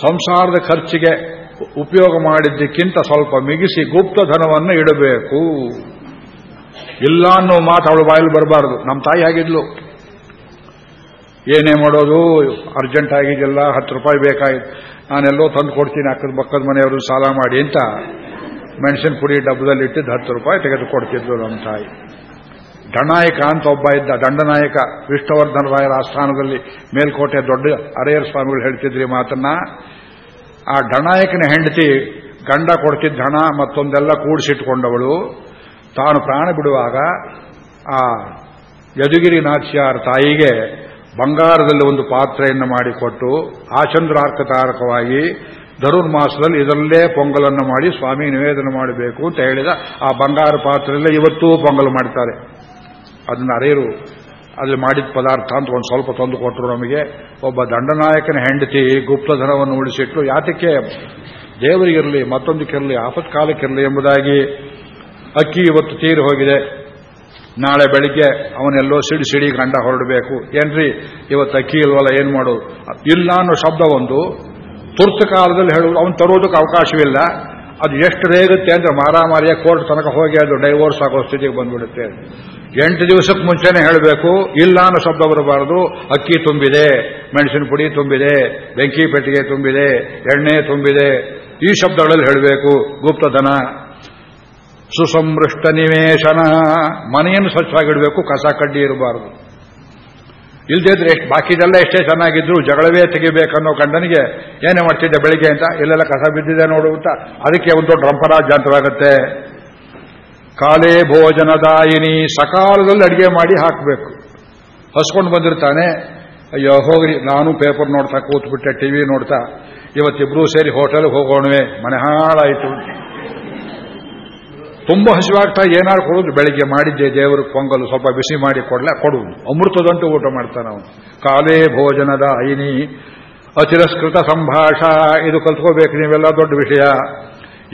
ಸಂಸಾರದ ಖರ್ಚಿಗೆ ಉಪಯೋಗ ಮಾಡಿದ್ದಕ್ಕಿಂತ ಸ್ವಲ್ಪ ಮಿಗಿಸಿ ಗುಪ್ತಧನವನ್ನು ಇಡಬೇಕು. ಇಲ್ಲ ಅನ್ನೋ ಮಾತು ಅವಳು ಬಾಯಲ್ಲಿ ಬರಬಾರದು. ನಮ್ಮ ತಾಯಿ ಆಗಿದ್ಲು ಏನೇ ಮಾಡೋದು ಅರ್ಜೆಂಟ್ ಆಗಿದೆಲ್ಲ ಹತ್ತು ರೂಪಾಯಿ ಬೇಕಾಗಿತ್ತು ನಾನೆಲ್ಲೋ ತಂದು ಕೊಡ್ತೀನಿ ಅಕ್ಕದ ಪಕ್ಕದ ಮನೆಯವರು ಸಾಲ ಮಾಡಿ ಅಂತ ಮೆಣಸಿನ ಪುಡಿ ಡಬ್ಬದಲ್ಲಿ ಇಟ್ಟಿದ್ದು ಹತ್ತು ರೂಪಾಯಿ ತೆಗೆದು ಕೊಡ್ತಿದ್ರು ನಮ್ಮ ತಾಯಿ. ದಂಡನಾಯಕ ಅಂತ ಒಬ್ಬ ಇದ್ದ, ದಂಡನಾಯಕ, ವಿಷ್ಣುವರ್ಧನ ರಾಯರ ಆಸ್ಥಾನದಲ್ಲಿ ಮೇಲ್ಕೋಟೆ ದೊಡ್ಡ ಅರೆಯರ್ ಸ್ವಾಮಿಗಳು ಹೇಳ್ತಿದ್ರಿ ಮಾತನ್ನ. ಆ ದಂಡನಾಯಕನ ಹೆಂಡತಿ ಗಂಡ ಕೊಡ್ತಿದ್ದ ಹಣ ಮತ್ತೊಂದೆಲ್ಲ ಕೂಡಿಸಿಟ್ಕೊಂಡವಳು. ತಾನು ಪ್ರಾಣ ಬಿಡುವಾಗ ಆ ಯದುಗಿರಿ ನಾಚಿಯಾರ ತಾಯಿಗೆ ಬಂಗಾರದಲ್ಲಿ ಒಂದು ಪಾತ್ರೆಯನ್ನು ಮಾಡಿಕೊಟ್ಟು ಆಚಂದ್ರಾರ್ಕ ತಾರಕವಾಗಿ ಧನುರ್ಮಾಸದಲ್ಲಿ ಇದರಲ್ಲೇ ಪೊಂಗಲನ್ನು ಮಾಡಿ ಸ್ವಾಮಿ ನಿವೇದನೆ ಮಾಡಬೇಕು ಅಂತ ಹೇಳಿದ ಆ ಬಂಗಾರ ಪಾತ್ರೆಯಲ್ಲೇ ಇವತ್ತೂ ಪೊಂಗಲ್ ಮಾಡ್ತಾರೆ. ಅದನ್ನು ಅರೆಯರು ಅಲ್ಲಿ ಮಾಡಿದ ಪದಾರ್ಥ ಅಂತ ಒಂದು ಸ್ವಲ್ಪ ತಂದು ಕೊಟ್ಟರು ನಮಗೆ. ಒಬ್ಬ ದಂಡನಾಯಕನ ಹೆಂಡತಿ ಗುಪ್ತಧನವನ್ನು ಉಳಿಸಿಟ್ಟು ಯಾತಕ್ಕೆ ದೇವರಿಗಿರಲಿ ಮತ್ತೊಂದಕ್ಕಿರಲಿ ಆಪತ್ಕಾಲಕ್ಕಿರಲಿ ಎಂಬುದಾಗಿ ಅಕ್ಕಿ ಇವತ್ತು ತೀರಿ ಹೋಗಿದೆ. ನಾಳೆ ಬೆಳಿಗ್ಗೆ ಅವನೆಲ್ಲೋ ಸಿಡಿ ಸಿಡಿ ಗಂಡ ಹೊರಡಬೇಕು. ಏನ್ರಿ? ಇವತ್ತು ಅಕ್ಕಿ ಇಲ್ವಲ್ಲ, ಏನು ಮಾಡೋದು ಇಲ್ಲ ಅನ್ನೋ ಶಬ್ದ ಒಂದು. ತುರ್ತು ಕಾಲದಲ್ಲಿ ಹೇಳುವುದು, ಅವನು ತರೋದಕ್ಕೆ ಅವಕಾಶವಿಲ್ಲ. ಅದು ಎಷ್ಟು ರೇಗುತ್ತೆ ಅಂದ್ರೆ ಮಾರಾಮಾರಿಯ ಕೋರ್ಟ್ ತನಕ ಹೋಗಿ ಅದು ಡೈವೋರ್ಸ್ ಆಗೋ ಸ್ಥಿತಿಗೆ ಬಂದ್ಬಿಡುತ್ತೆ. ಎಂಟು ದಿವಸಕ್ಕೆ ಮುಂಚೆನೇ ಹೇಳಬೇಕು, ಇಲ್ಲ ಅನ್ನೋ ಶಬ್ದ ಬರಬಾರದು. ಅಕ್ಕಿ ತುಂಬಿದೆ, ಮೆಣಸಿನ ಪುಡಿ ತುಂಬಿದೆ, ಬೆಂಕಿ ಪೆಟ್ಟಿಗೆ ತುಂಬಿದೆ, ಎಣ್ಣೆ ತುಂಬಿದೆ. ಈ ಶಬ್ದಗಳಲ್ಲಿ ಹೇಳಬೇಕು, ಗುಪ್ತಧನ. ಸುಸಂವೃಷ್ಟ ನಿವೇಶನ ಮನೆಯನ್ನು ಸ್ವಚ್ಛವಾಗಿಡಬೇಕು, ಕಸ ಕಡ್ಡಿ ಇರಬಾರದು. ಇಲ್ದಿದ್ರೆ ಎಷ್ಟು ಬಾಕಿದೆಲ್ಲ ಎಷ್ಟೇ ಚೆನ್ನಾಗಿದ್ರು ಜಗಳವೇ ತೆಗಿಬೇಕನ್ನೋ ಗಂಡನಿಗೆ ಏನೇ ಮಾಡ್ತಿದ್ದೆ ಬೆಳಿಗ್ಗೆ ಅಂತ ಇಲ್ಲೆಲ್ಲ ಕಸ ಬಿದ್ದಿದೆ ನೋಡು ಅಂತ. ಅದಕ್ಕೆ ಒಂದು ದೊಡ್ಡ ರಂಪರಾಜ್ಯಾಂತವಾಗುತ್ತೆ ಕಾಲೇ ಭೋಜನದಾಯಿನಿ ಸಕಾಲದಲ್ಲಿ ಅಡಿಗೆ ಮಾಡಿ ಹಾಕಬೇಕು. ಹಸ್ಕೊಂಡು ಬಂದಿರ್ತಾನೆ. ಅಯ್ಯೋ, ಹೋಗ್ರಿ, ನಾನು ಪೇಪರ್ ನೋಡ್ತಾ ಕೂತ್ಬಿಟ್ಟೆ, ಟಿವಿ ನೋಡ್ತಾ. ಇವತ್ತಿಬ್ರು ಸೇರಿ ಹೋಟೆಲ್ಗೆ ಹೋಗೋಣವೆ, ಮನೆ ಹಾಳಾಯಿತು. ತುಂಬ ಹಸಿವಾಗ್ತಾ ಏನಾರು ಕೊಡೋದು? ಬೆಳಿಗ್ಗೆ ಮಾಡಿದ್ದೆ ದೇವರು ಪೊಂಗಲು ಸ್ವಲ್ಪ ಬಿಸಿ ಮಾಡಿ ಕೊಡಲೆ, ಕೊಡುವುದು. ಅಮೃತದಂಟು ಊಟ ಮಾಡ್ತಾನೆ ಅವನು. ಕಾಲೇ ಭೋಜನದ ಐನಿ ಅತಿರಸ್ಕೃತ ಸಂಭಾಷ, ಇದು ಕಲ್ತ್ಕೋಬೇಕು ನೀವೆಲ್ಲ ದೊಡ್ಡ ವಿಷಯ.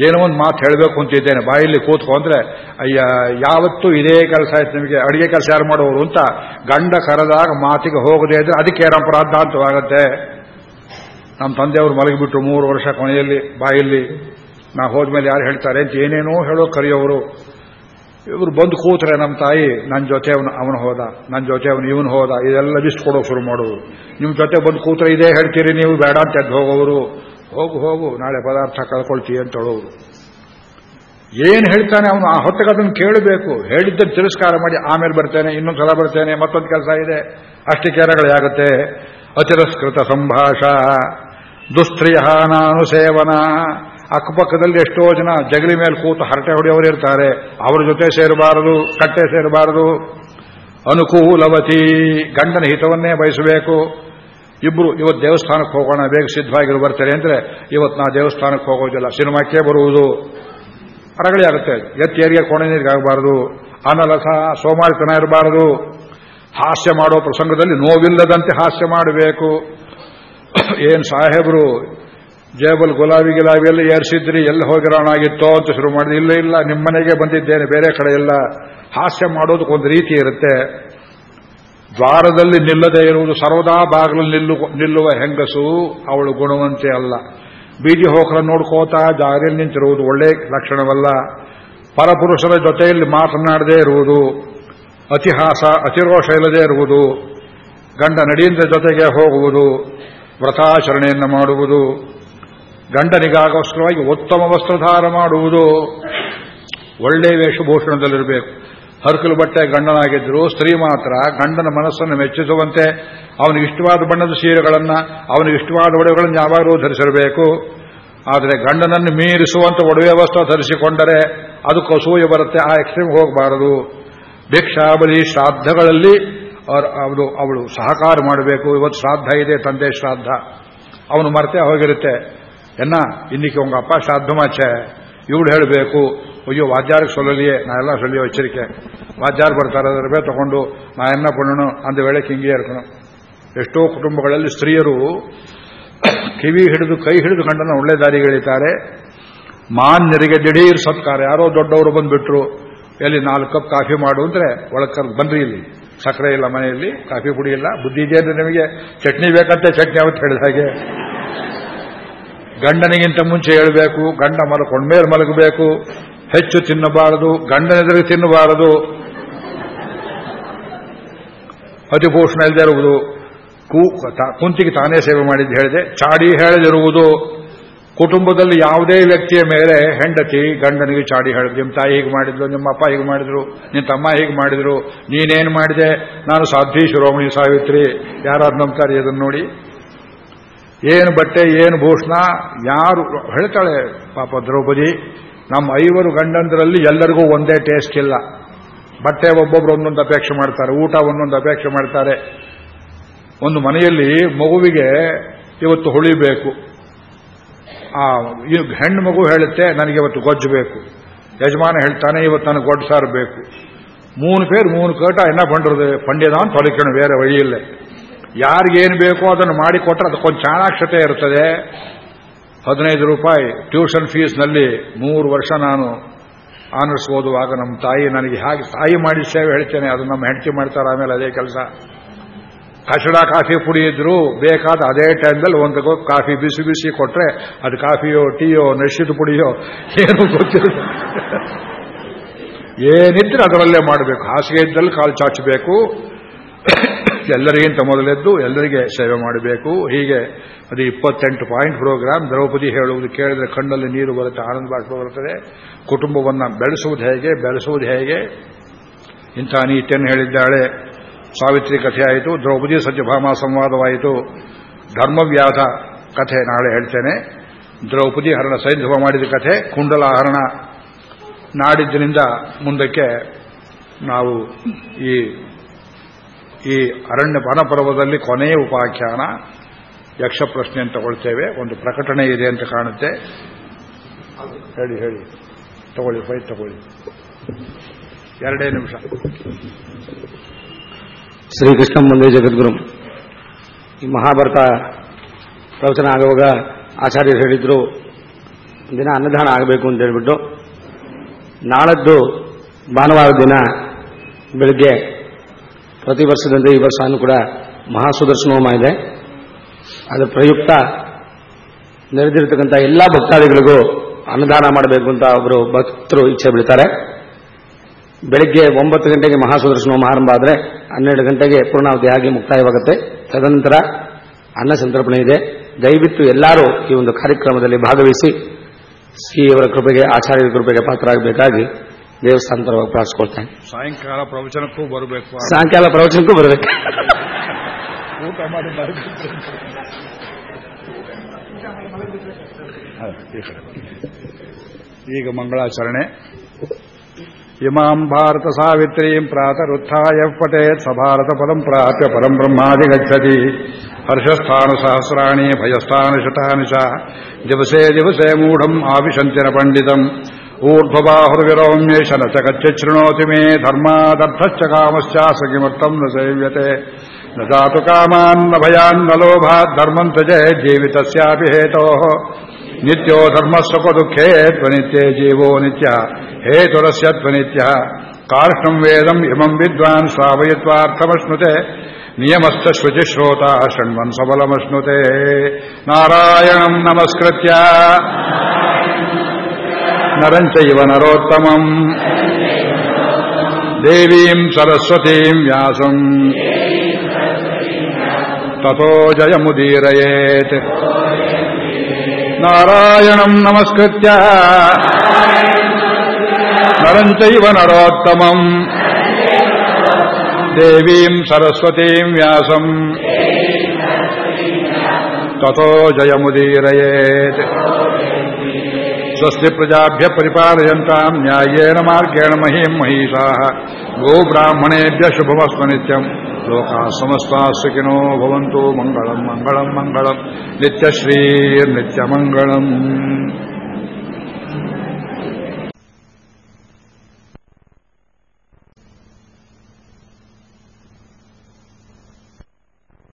ಏನೋ ಒಂದು ಮಾತು ಹೇಳಬೇಕು ಅಂತಿದ್ದೇನೆ. ಬಾಯಲ್ಲಿ ಕೂತ್ಕೊ ಅಂದ್ರೆ, ಅಯ್ಯ, ಯಾವತ್ತೂ ಇದೇ ಕೆಲಸ ಆಯ್ತು ನಿಮಗೆ, ಅಡಿಗೆ ಕೆಲಸ ಯಾರು ಮಾಡೋರು ಅಂತ ಗಂಡ ಕರೆದಾಗ ಮಾತಿಗೆ ಹೋಗದೆ ಇದ್ರೆ ಅದಕ್ಕೆ ಅಪರಾಧಾಂತವಾಗತ್ತೆ ನಮ್ಮ ತಂದೆಯವರು ಮಲಗಿಬಿಟ್ಟು ಮೂರು ವರ್ಷ ಕೊನೆಯಲ್ಲಿ ಬಾಯಲ್ಲಿ ನಾ ಹೋದ್ಮೇಲೆ ಯಾರು ಹೇಳ್ತಾರೆ ಅಂತ ಏನೇನೋ ಹೇಳೋ ಕರೆಯೋರು ಇವರು ಬಂದು ಕೂತ್ರೆ ನಮ್ಮ ತಾಯಿ ನನ್ನ ಜೊತೆ ಅವನು ಅವನು ಹೋದ ನನ್ನ ಜೊತೆ ಅವನು, ಇವನು ಹೋದ, ಇದೆಲ್ಲ ಲಿಸ್ಟ್ ಕೊಡೋ ಶುರು ಮಾಡೋರು ನಿಮ್ಮ ಜೊತೆ ಬಂದು ಕೂತ್ರೆ ಇದೇ ಹೇಳ್ತೀರಿ ನೀವು, ಬೇಡ ಅಂತ ಎದ್ದು ಹೋಗೋರು ಹೋಗು ಹೋಗು, ನಾಳೆ ಪದಾರ್ಥ ಕಳ್ಕೊಳ್ತೀವಿ ಅಂತ ಹೇಳೋರು ಏನು ಹೇಳ್ತಾನೆ ಅವನು? ಆ ಹೊತ್ತಿಗೆ ಅದನ್ನು ಕೇಳಬೇಕು. ಹೇಳಿದ್ದನ್ನು ತಿರಸ್ಕಾರ ಮಾಡಿ ಆಮೇಲೆ ಬರ್ತೇನೆ, ಇನ್ನೊಂದು ಸಲ ಬರ್ತೇನೆ, ಮತ್ತೊಂದು ಕೆಲಸ ಇದೆ. ಅಷ್ಟಿಕೆರಗಳಾಗುತ್ತೆ ಅತಿರಸ್ಕೃತ ಸಂಭಾಷ, ದುಸ್ತ್ರಿಯ ನಾನು ಸೇವನ ಅಕ್ಕಪಕ್ಕದಲ್ಲಿ ಎಷ್ಟೋ ಜನ ಜಗಲಿ ಮೇಲೆ ಕೂತು ಹರಟೆ ಹೊಡೆಯವರು ಇರ್ತಾರೆ. ಅವರ ಜೊತೆ ಸೇರಬಾರದು, ಕಟ್ಟೆ ಸೇರಬಾರದು. ಅನುಕೂಲವತಿ, ಗಂಡನ ಹಿತವನ್ನೇ ಬಯಸಬೇಕು. ಇಬ್ರು ಇವತ್ತು ದೇವಸ್ಥಾನಕ್ಕೆ ಹೋಗೋಣ, ಬೇಗ ಸಿದ್ಧವಾಗಿರು ಬರ್ತಾರೆ ಅಂದ್ರೆ ಇವತ್ತು ನಾ ದೇವಸ್ಥಾನಕ್ಕೆ ಹೋಗೋದಿಲ್ಲ, ಸಿನಿಮಾಕ್ಕೆ ಬರುವುದು. ಅರಗಳಿ ಆಗುತ್ತೆ. ಎತ್ತೇರಿಗೆ ಕೋಣೆ ನೀರಿಗಾಗಬಾರದು ಅನಲಸ, ಸೋಮಾರಿತನ ಇರಬಾರದು. ಹಾಸ್ಯ ಮಾಡೋ ಪ್ರಸಂಗದಲ್ಲಿ ನೋವಿಲ್ಲದಂತೆ ಹಾಸ್ಯ ಮಾಡಬೇಕು. ಏನ್ ಸಾಹೇಬರು ಜೇಬಲ್ ಗುಲಾಬಿ ಗುಲಾಬಿ ಎಲ್ಲ ಏರ್ಸಿದ್ರಿ, ಎಲ್ಲ ಹೋಗಿರೋಣಾಗಿತ್ತೋ ಅಂತ ಶುರು ಮಾಡಿದ್ರೆ. ಇಲ್ಲ ಇಲ್ಲ, ನಿಮ್ಮನೆಗೆ ಬಂದಿದ್ದೇನೆ, ಬೇರೆ ಕಡೆ ಎಲ್ಲ. ಹಾಸ್ಯ ಮಾಡೋದಕ್ಕೊಂದು ರೀತಿ ಇರುತ್ತೆ. ದ್ವಾರದಲ್ಲಿ ನಿಲ್ಲದೆ ಇರುವುದು ಸರ್ವದಾ ಬಾಗಿಲಲ್ಲಿ ನಿಲ್ಲು, ನಿಲ್ಲುವ ಹೆಂಗಸು, ಅವಳು ಗುಣವಂತೆ ಅಲ್ಲ. ಬೀದಿ ಹೋಕರ ನೋಡ್ಕೋತಾ ಜಾಗದಲ್ಲಿ ನಿಂತಿರುವುದು ಒಳ್ಳೆ ಲಕ್ಷಣವಲ್ಲ. ಪರಪುರುಷರ ಜೊತೆಯಲ್ಲಿ ಮಾತನಾಡದೇ ಇರುವುದು, ಅತಿಹಾಸ, ಅತಿರೋಷ ಇಲ್ಲದೆ ಇರುವುದು, ಗಂಡ ನಡಿಯಿಂದ ಜೊತೆಗೆ ಹೋಗುವುದು, ವ್ರತಾಚರಣೆಯನ್ನು ಮಾಡುವುದು ಗಂಡನಿಗಾಗೋಸ್ಕರವಾಗಿ ಉತ್ತಮ ವಸ್ತ್ರಧಾರ ಮಾಡುವುದು ಒಳ್ಳೆ ವೇಷಭೂಷಣದಲ್ಲಿರಬೇಕು. ಹರ್ಕಲು ಬಟ್ಟೆ ಗಂಡನಾಗಿದ್ದರೂ ಸ್ತ್ರೀ ಮಾತ್ರ ಗಂಡನ ಮನಸ್ಸನ್ನು ಮೆಚ್ಚಿಸುವಂತೆ ಅವನಿಗೆ ಇಷ್ಟವಾದ ಬಣ್ಣದ ಸೀರೆಗಳನ್ನು ಅವನಿಗೆ ಇಷ್ಟವಾದ ಒಡವೆಗಳನ್ನು ಯಾವಾಗಲೂ ಧರಿಸಿರಬೇಕು. ಆದರೆ ಗಂಡನನ್ನು ಮೀರಿಸುವಂತ ಒಡವೆ ವಸ್ತ್ರ ಧರಿಸಿಕೊಂಡರೆ ಅದಕ್ಕೆ ಅಸೂಯೆ ಬರುತ್ತೆ, ಆ ಎಕ್ಸ್ಟ್ರೀಮ್ ಹೋಗಬಾರದು. ಭಿಕ್ಷಾಬಲಿ ಶ್ರಾದ್ದಗಳಲ್ಲಿ ಅವಳು ಅವಳು ಸಹಕಾರ ಮಾಡಬೇಕು. ಇವತ್ತು ಶ್ರಾದ್ದ ಇದೆ, ತಂದೆ ಶ್ರಾದ್ದ. ಅವನು ಮರ್ತೆ ಹೋಗಿರುತ್ತೆ. ಇನ್ನಿಕ್ಕೆ ಉಂಗ ಅಪ್ಪ ಶ್ರಾದ್ದಮಾಚೆ ಇವಳು ಹೇಳಬೇಕು, ಅಯ್ಯೋ ವಾದ್ಯಾರಿಗೆ ಸೊಲ್ಲಲಿಯೇ ನಾ ಎಲ್ಲ ಸೊಲ್ಲಿಯೋ ಎಚ್ಚರಿಕೆ. ವಾದ್ಯಾರು ಬರ್ತಾರೆ, ಅದರ ಬೇ ತಗೊಂಡು, ನಾ ಎನ್ನ ಪಣ್ಣನು ಅಂದ ವೇಳೆ ಹಿಂಗೇ ಇರ್ಕணும் ಎಷ್ಟೋ ಕುಟುಂಬಗಳಲ್ಲಿ ಸ್ತ್ರೀಯರು ಕಿವಿ ಹಿಡಿದು, ಕೈ ಹಿಡಿದು ಗಂಡನ ಒಳ್ಳೆ ದಾರಿಗೆ ಎಳಿತಾರೆ. ಮಾನ್ಯರಿಗೆ ದಿಢೀರ್ ಸತ್ಕಾರ. ಯಾರೋ ದೊಡ್ಡವರು ಬಂದ್ಬಿಟ್ರು, ಎಲ್ಲಿ ನಾಲ್ಕು ಕಪ್ ಕಾಫಿ ಮಾಡು ಅಂದ್ರೆ ಒಳಗೆ ಬನ್ರಿ ಇಲ್ಲಿ. ಸಕ್ಕರೆ ಇಲ್ಲ ಮನೆಯಲ್ಲಿ, ಕಾಫಿ ಪುಡಿ ಇಲ್ಲ ಬುದ್ಧಿ ಇದೆ ಅಂದ್ರೆ ನಿಮಗೆ, ಚಟ್ನಿ ಬೇಕಂತೆ, ಚಟ್ನಿ ಅವತ್ತು ಹೇಳಿದ ಹಾಗೆ. ಗಂಡನಿಗಿಂತ ಮುಂಚೆ ಹೇಳಬೇಕು, ಗಂಡ ಮಲ್ಕೊಂಡ ಮೇಲೆ ಮಲಗಬೇಕು, ಹೆಚ್ಚು ತಿನ್ನಬಾರದು, ಗಂಡನೆದುರಿಗೆ ತಿನ್ನಬಾರದು. ಅತಿಪೋಷಣ ಇಲ್ಲದೆ ಇರುವುದು ಕುಂತಿಗೆ ತಾನೇ ಸೇವೆ ಮಾಡಿದ್ದು ಹೇಳಿದೆ, ಚಾಡಿ ಹೇಳದಿರುವುದು. ಕುಟುಂಬದಲ್ಲಿ ಯಾವುದೇ ವ್ಯಕ್ತಿಯ ಮೇಲೆ ಹೆಂಡತಿ ಗಂಡನಿಗೆ ಚಾಡಿ ಹೇಳಿದ್ರು ನಿಮ್ಮ ತಾಯಿ ಹೀಗೆ ಮಾಡಿದ್ರು, ನಿಮ್ಮ ಅಪ್ಪ ಹೀಗೆ ಮಾಡಿದ್ರು ನಿಮ್ಮ ತಮ್ಮ ಹೀಗೆ ಮಾಡಿದ್ರು, ನೀನೇನು ಮಾಡಿದೆ, ನಾನು ಸಾಧ್ವಿ ಶಿರೋಮಣಿ ಸಾವಿತ್ರಿ ಯಾರಾದ್ರು ನಂಬ್ತಾರೆ ಇದನ್ನು ನೋಡಿ. ಏನು ಬಟ್ಟೆ, ಏನು ಭೂಷಣ, ಯಾರು ಹೇಳ್ತಾಳೆ ಪಾಪ ದ್ರೌಪದಿ, ನಮ್ಮ ಐವರು ಗಂಡಂದರಲ್ಲಿ ಎಲ್ಲರಿಗೂ ಒಂದೇ ಟೇಸ್ಟ್ ಇಲ್ಲ. ಬಟ್ಟೆ ಒಬ್ಬೊಬ್ರು ಒಂದೊಂದು ಅಪೇಕ್ಷೆ ಮಾಡ್ತಾರೆ, ಊಟ ಒಂದೊಂದು ಅಪೇಕ್ಷೆ ಮಾಡ್ತಾರೆ. ಒಂದು ಮನೆಯಲ್ಲಿ ಮಗುವಿಗೆ ಇವತ್ತು ಹುಳಿಬೇಕು ಆ ಹೆಣ್ಣು ಮಗು ಹೇಳುತ್ತೆ, ನನಗೆ ಇವತ್ತು ಗೊಜ್ಜು ಬೇಕು. ಯಜಮಾನ ಹೇಳ್ತಾನೆ, ಇವತ್ತು ನನಗೆ ಗೊಡ್ಡು ಸಾರು ಬೇಕು. ಮೂನು ಪೇರು, ಮೂನು ಕೇಟ ಎನ್ನ ಪಂಡ್ರದು ಪಂಡ್ಯದಾನ್ ತೊಲಕಣ ಬೇರೆ ವഴിಯಿಲ್ಲ ಯಾರಿಗೇನು ಬೇಕೋ ಅದನ್ನು ಮಾಡಿಕೊಟ್ರೆ ಅದಕ್ಕೊಂದು ಚಾಣಾಕ್ಷತೆ ಇರ್ತದೆ ಹದಿನೈದು ರೂಪಾಯಿ ಟ್ಯೂಷನ್ ಫೀಸ್ನಲ್ಲಿ ಮೂರು ವರ್ಷ ನಾನು ಆನರ್ಸ್ ಓದುವಾಗ ನಮ್ಮ ತಾಯಿ ನನಗೆ ಹಾಗೆ ತಾಯಿ ಮಾಡಿ ಸೇವೆ ಹೇಳ್ತೇನೆ. ಅದು ನಮ್ಮ ಹೆಂಡತಿ ಮಾಡ್ತಾರೆ ಆಮೇಲೆ ಅದೇ ಕೆಲಸ. ಕಷಡ ಕಾಫಿ ಪುಡಿ ಇದ್ರು ಬೇಕಾದ ಅದೇ ಟೈಮ್ದಲ್ಲಿ ಒಂದು ಕಾಫಿ ಬಿಸಿ ಬಿಸಿ ಕೊಟ್ರೆ ಅದು ಕಾಫಿಯೋ, ಟೀಯೋ ನಶಿದ ಪುಡಿಯೋ ಏನು ಗೊತ್ತಿಲ್ಲ. ಏನಿದ್ರೆ ಅದರಲ್ಲೇ ಮಾಡಬೇಕು. ಹಾಸಿಗೆ ಇದ್ದಲ್ಲಿ ಕಾಲು ಚಾಚಬೇಕು. ಎಲ್ಲರಿಗಿಂತ ಮೊದಲೆದ್ದು ಎಲ್ಲರಿಗೆ ಸೇವೆ ಮಾಡಬೇಕು. ಹೀಗೆ ಅದು ಇಪ್ಪತ್ತೆಂಟು ಪಾಯಿಂಟ್ ಪ್ರೋಗ್ರಾಮ್ ದ್ರೌಪದಿ ಹೇಳುವುದು ಕೇಳಿದ್ರೆ ಕಣ್ಣಲ್ಲಿ ನೀರು ಬರುತ್ತೆ, ಆನಂದ ಬಾಷ್ಪ ಬರುತ್ತದೆ. ಕುಟುಂಬವನ್ನು ಬೆಳೆಸುವುದು ಹೇಗೆ ಬೆಳೆಸುವುದು ಹೇಗೆ? ಇಂಥ ನೀತಿಯನ್ನು ಹೇಳಿದ್ದಾಳೆ. ಸಾವಿತ್ರಿ ಕಥೆ ಆಯಿತು, ದ್ರೌಪದಿ ಸತ್ಯಭಾಮ ಸಂವಾದವಾಯಿತು. ಧರ್ಮವ್ಯಾಸ ಕಥೆ ನಾಳೆ ಹೇಳ್ತೇನೆ. ದ್ರೌಪದಿ ಹರಣ ಸೈಂಧವ ಮಾಡಿದ ಕಥೆ ಕುಂಡಲಾಹರಣ ನಾಡಿದ್ದರಿಂದ ಮುಂದಕ್ಕೆ ನಾವು ಈ ಈ ಅರಣ್ಯ ವನಪರ್ವದಲ್ಲಿ ಕೊನೆಯ ಉಪಾಖ್ಯಾನ ಯಕ್ಷ ಅಂತ ತಗೊಳ್ತೇವೆ. ಒಂದು ಪ್ರಕಟಣೆ ಇದೆ ಅಂತ ಕಾಣುತ್ತೆ. ಹೇಳಿ ಹೇಳಿ. ತಗೊಳ್ಳಿ ಫೈಟ್ ತಗೊಳ್ಳಿ. ಎರಡೇ ನಿಮಿಷ. ಶ್ರೀಕೃಷ್ಣ ಮುಂದೆ ಜಗದ್ಗುರು, ಈ ಮಹಾಭಾರತ ಪ್ರವಚನ ಆಗುವಾಗ ಆಚಾರ್ಯರು ಹೇಳಿದ್ರು, ದಿನ ಅನ್ನದಾನ ಆಗಬೇಕು ಅಂತ ಹೇಳ್ಬಿಟ್ಟು, ನಾಳದ್ದು ಭಾನುವಾರ ದಿನ ಬೆಳಿಗ್ಗೆ ಪ್ರತಿ ವರ್ಷದಂತೆ ಈ ವರ್ಷನೂ ಕೂಡ ಮಹಾಸುದರ್ಶನ ಹೋಮ ಇದೆ ಅದರ ಪ್ರಯುಕ್ತ ನೆರೆದಿರತಕ್ಕಂಥ ಎಲ್ಲ ಭಕ್ತಾದಿಗಳಿಗೂ ಅನ್ನದಾನ ಮಾಡಬೇಕು ಅಂತ ಒಬ್ಬರು ಭಕ್ತರು ಇಚ್ಛೆ ಬಿಡ್ತಾರೆ ಬೆಳಗ್ಗೆ ಒಂಬತ್ತು ಗಂಟೆಗೆ ಮಹಾಸುದರ್ಶನ ಹೋಮ ಆರಂಭ ಆದರೆ ಹನ್ನೆರಡು ಗಂಟೆಗೆ ಪೂರ್ಣಾವಧಿ ಆಗಿ ಮುಕ್ತಾಯವಾಗುತ್ತೆ. ತದನಂತರ ಅನ್ನ ಸಂತರ್ಪಣೆ ಇದೆ. ದಯವಿಟ್ಟು ಎಲ್ಲರೂ ಈ ಒಂದು ಕಾರ್ಯಕ್ರಮದಲ್ಲಿ ಭಾಗವಹಿಸಿ ಶ್ರೀಯವರ ಕೃಪೆಗೆ, ಆಚಾರ್ಯರ ಕೃಪೆಗೆ ಪಾತ್ರರಾಗಬೇಕಾಗಿ ದೇವಸ್ಥಾನ ಪರವಾಗಿ ಪ್ರಾರ್ಥಿಸ್ಕೊಳ್ತೇನೆ. ಸಾಯಂಕಾಲ ಪ್ರವಚನಕ್ಕೂ ಬರಬೇಕು. ಸಾಯಂಕಾಲ ಪ್ರವಚನಕ್ಕೂ ಬರಬೇಕು. ಊಟ ಮಾಡಿ ಈಗ ಮಂಗಳಾಚರಣೆ. ಇಮಾಂ ಭಾರತ ಸಾವಿತ್ರೀಂ ಪ್ರಾತರುತ್ಥಾಯ ಪಟೇತ್ ಸಭಾರತ ಭಾರತ ಪದಂ ಪ್ರಾಪ್ಯ ಪರಂ ಬ್ರಹ್ಮಾದಿ ಗಚ್ಚತಿ. ಹರ್ಷಸ್ಥಾನು ಸಹಸ್ರಾಣಿ ಭಯಸ್ಥಾನು ಶತಾನಿ ಚ. ದಿವಸೇ ದಿವಸೇ ಮೂಢಂ ಆವಿಶಂತಿನ ಪಂಡಿತಂ. ऊर्ध्वबाहुर्विरौम्येश न च गच्छृणोति मे धर्मादर्थश्च कामश्च स किमर्थम् न सेव्यते न जातु कामान्न भयान्न लोभाद्धर्मम् त्यजे जीवितस्यापि हेतोः। नित्यो धर्मः सुखदुःखे त्वनित्ये जीवो नित्यः। हेतुरस्य त्वनित्यः कार्ष्णम् वेदम् इमम् विद्वान् श्रावयित्वार्थमश्नुते। नियमश्च शुचिश्रोता शृण्वन् सबलमश्नुते। नारायणम् नमस्कृत्य। ನರಂಚೈವ ನರೋತ್ತಮಂ ದೇವೀಂ ಸರಸ್ವತೀಂ ವ್ಯಾಸಂ ತಥೋ ಜಯಮುದೀರಯೇತ್ ನಾರಾಯಣಂ ನಮಸ್ಕೃತ್ಯ ನರಂಚೈವ ನರೋತ್ತಮಂ ದೇವೀಂ ಸರಸ್ವತೀಂ ವ್ಯಾಸಂ ತಥೋ ಜಯಮುದೀರಯೇತ್ ಸ್ವಸ್ತಿ ಪ್ರಜಾಭ್ಯ ಪರಿಪಾಲಯಂತಾಂ ನ್ಯಾಯೇನ ಮಾರ್ಗೇಣ ಮಹೀಂ ಮಹಿಷಾಃ ಗೋಬ್ರಾಹ್ಮಣೇಭ್ಯ ಶುಭಮಸ್ತು ನಿತ್ಯಂ ಲೋಕಾಃ ಸಮಸ್ತಾಃ ಸುಖಿನೋ ಭವಂತು ಮಂಗಳಂ ಮಂಗಳಂ ಮಂಗಳಂ ನಿತ್ಯಶ್ರೀರ್ನಿತ್ಯಮಂಗಳಂ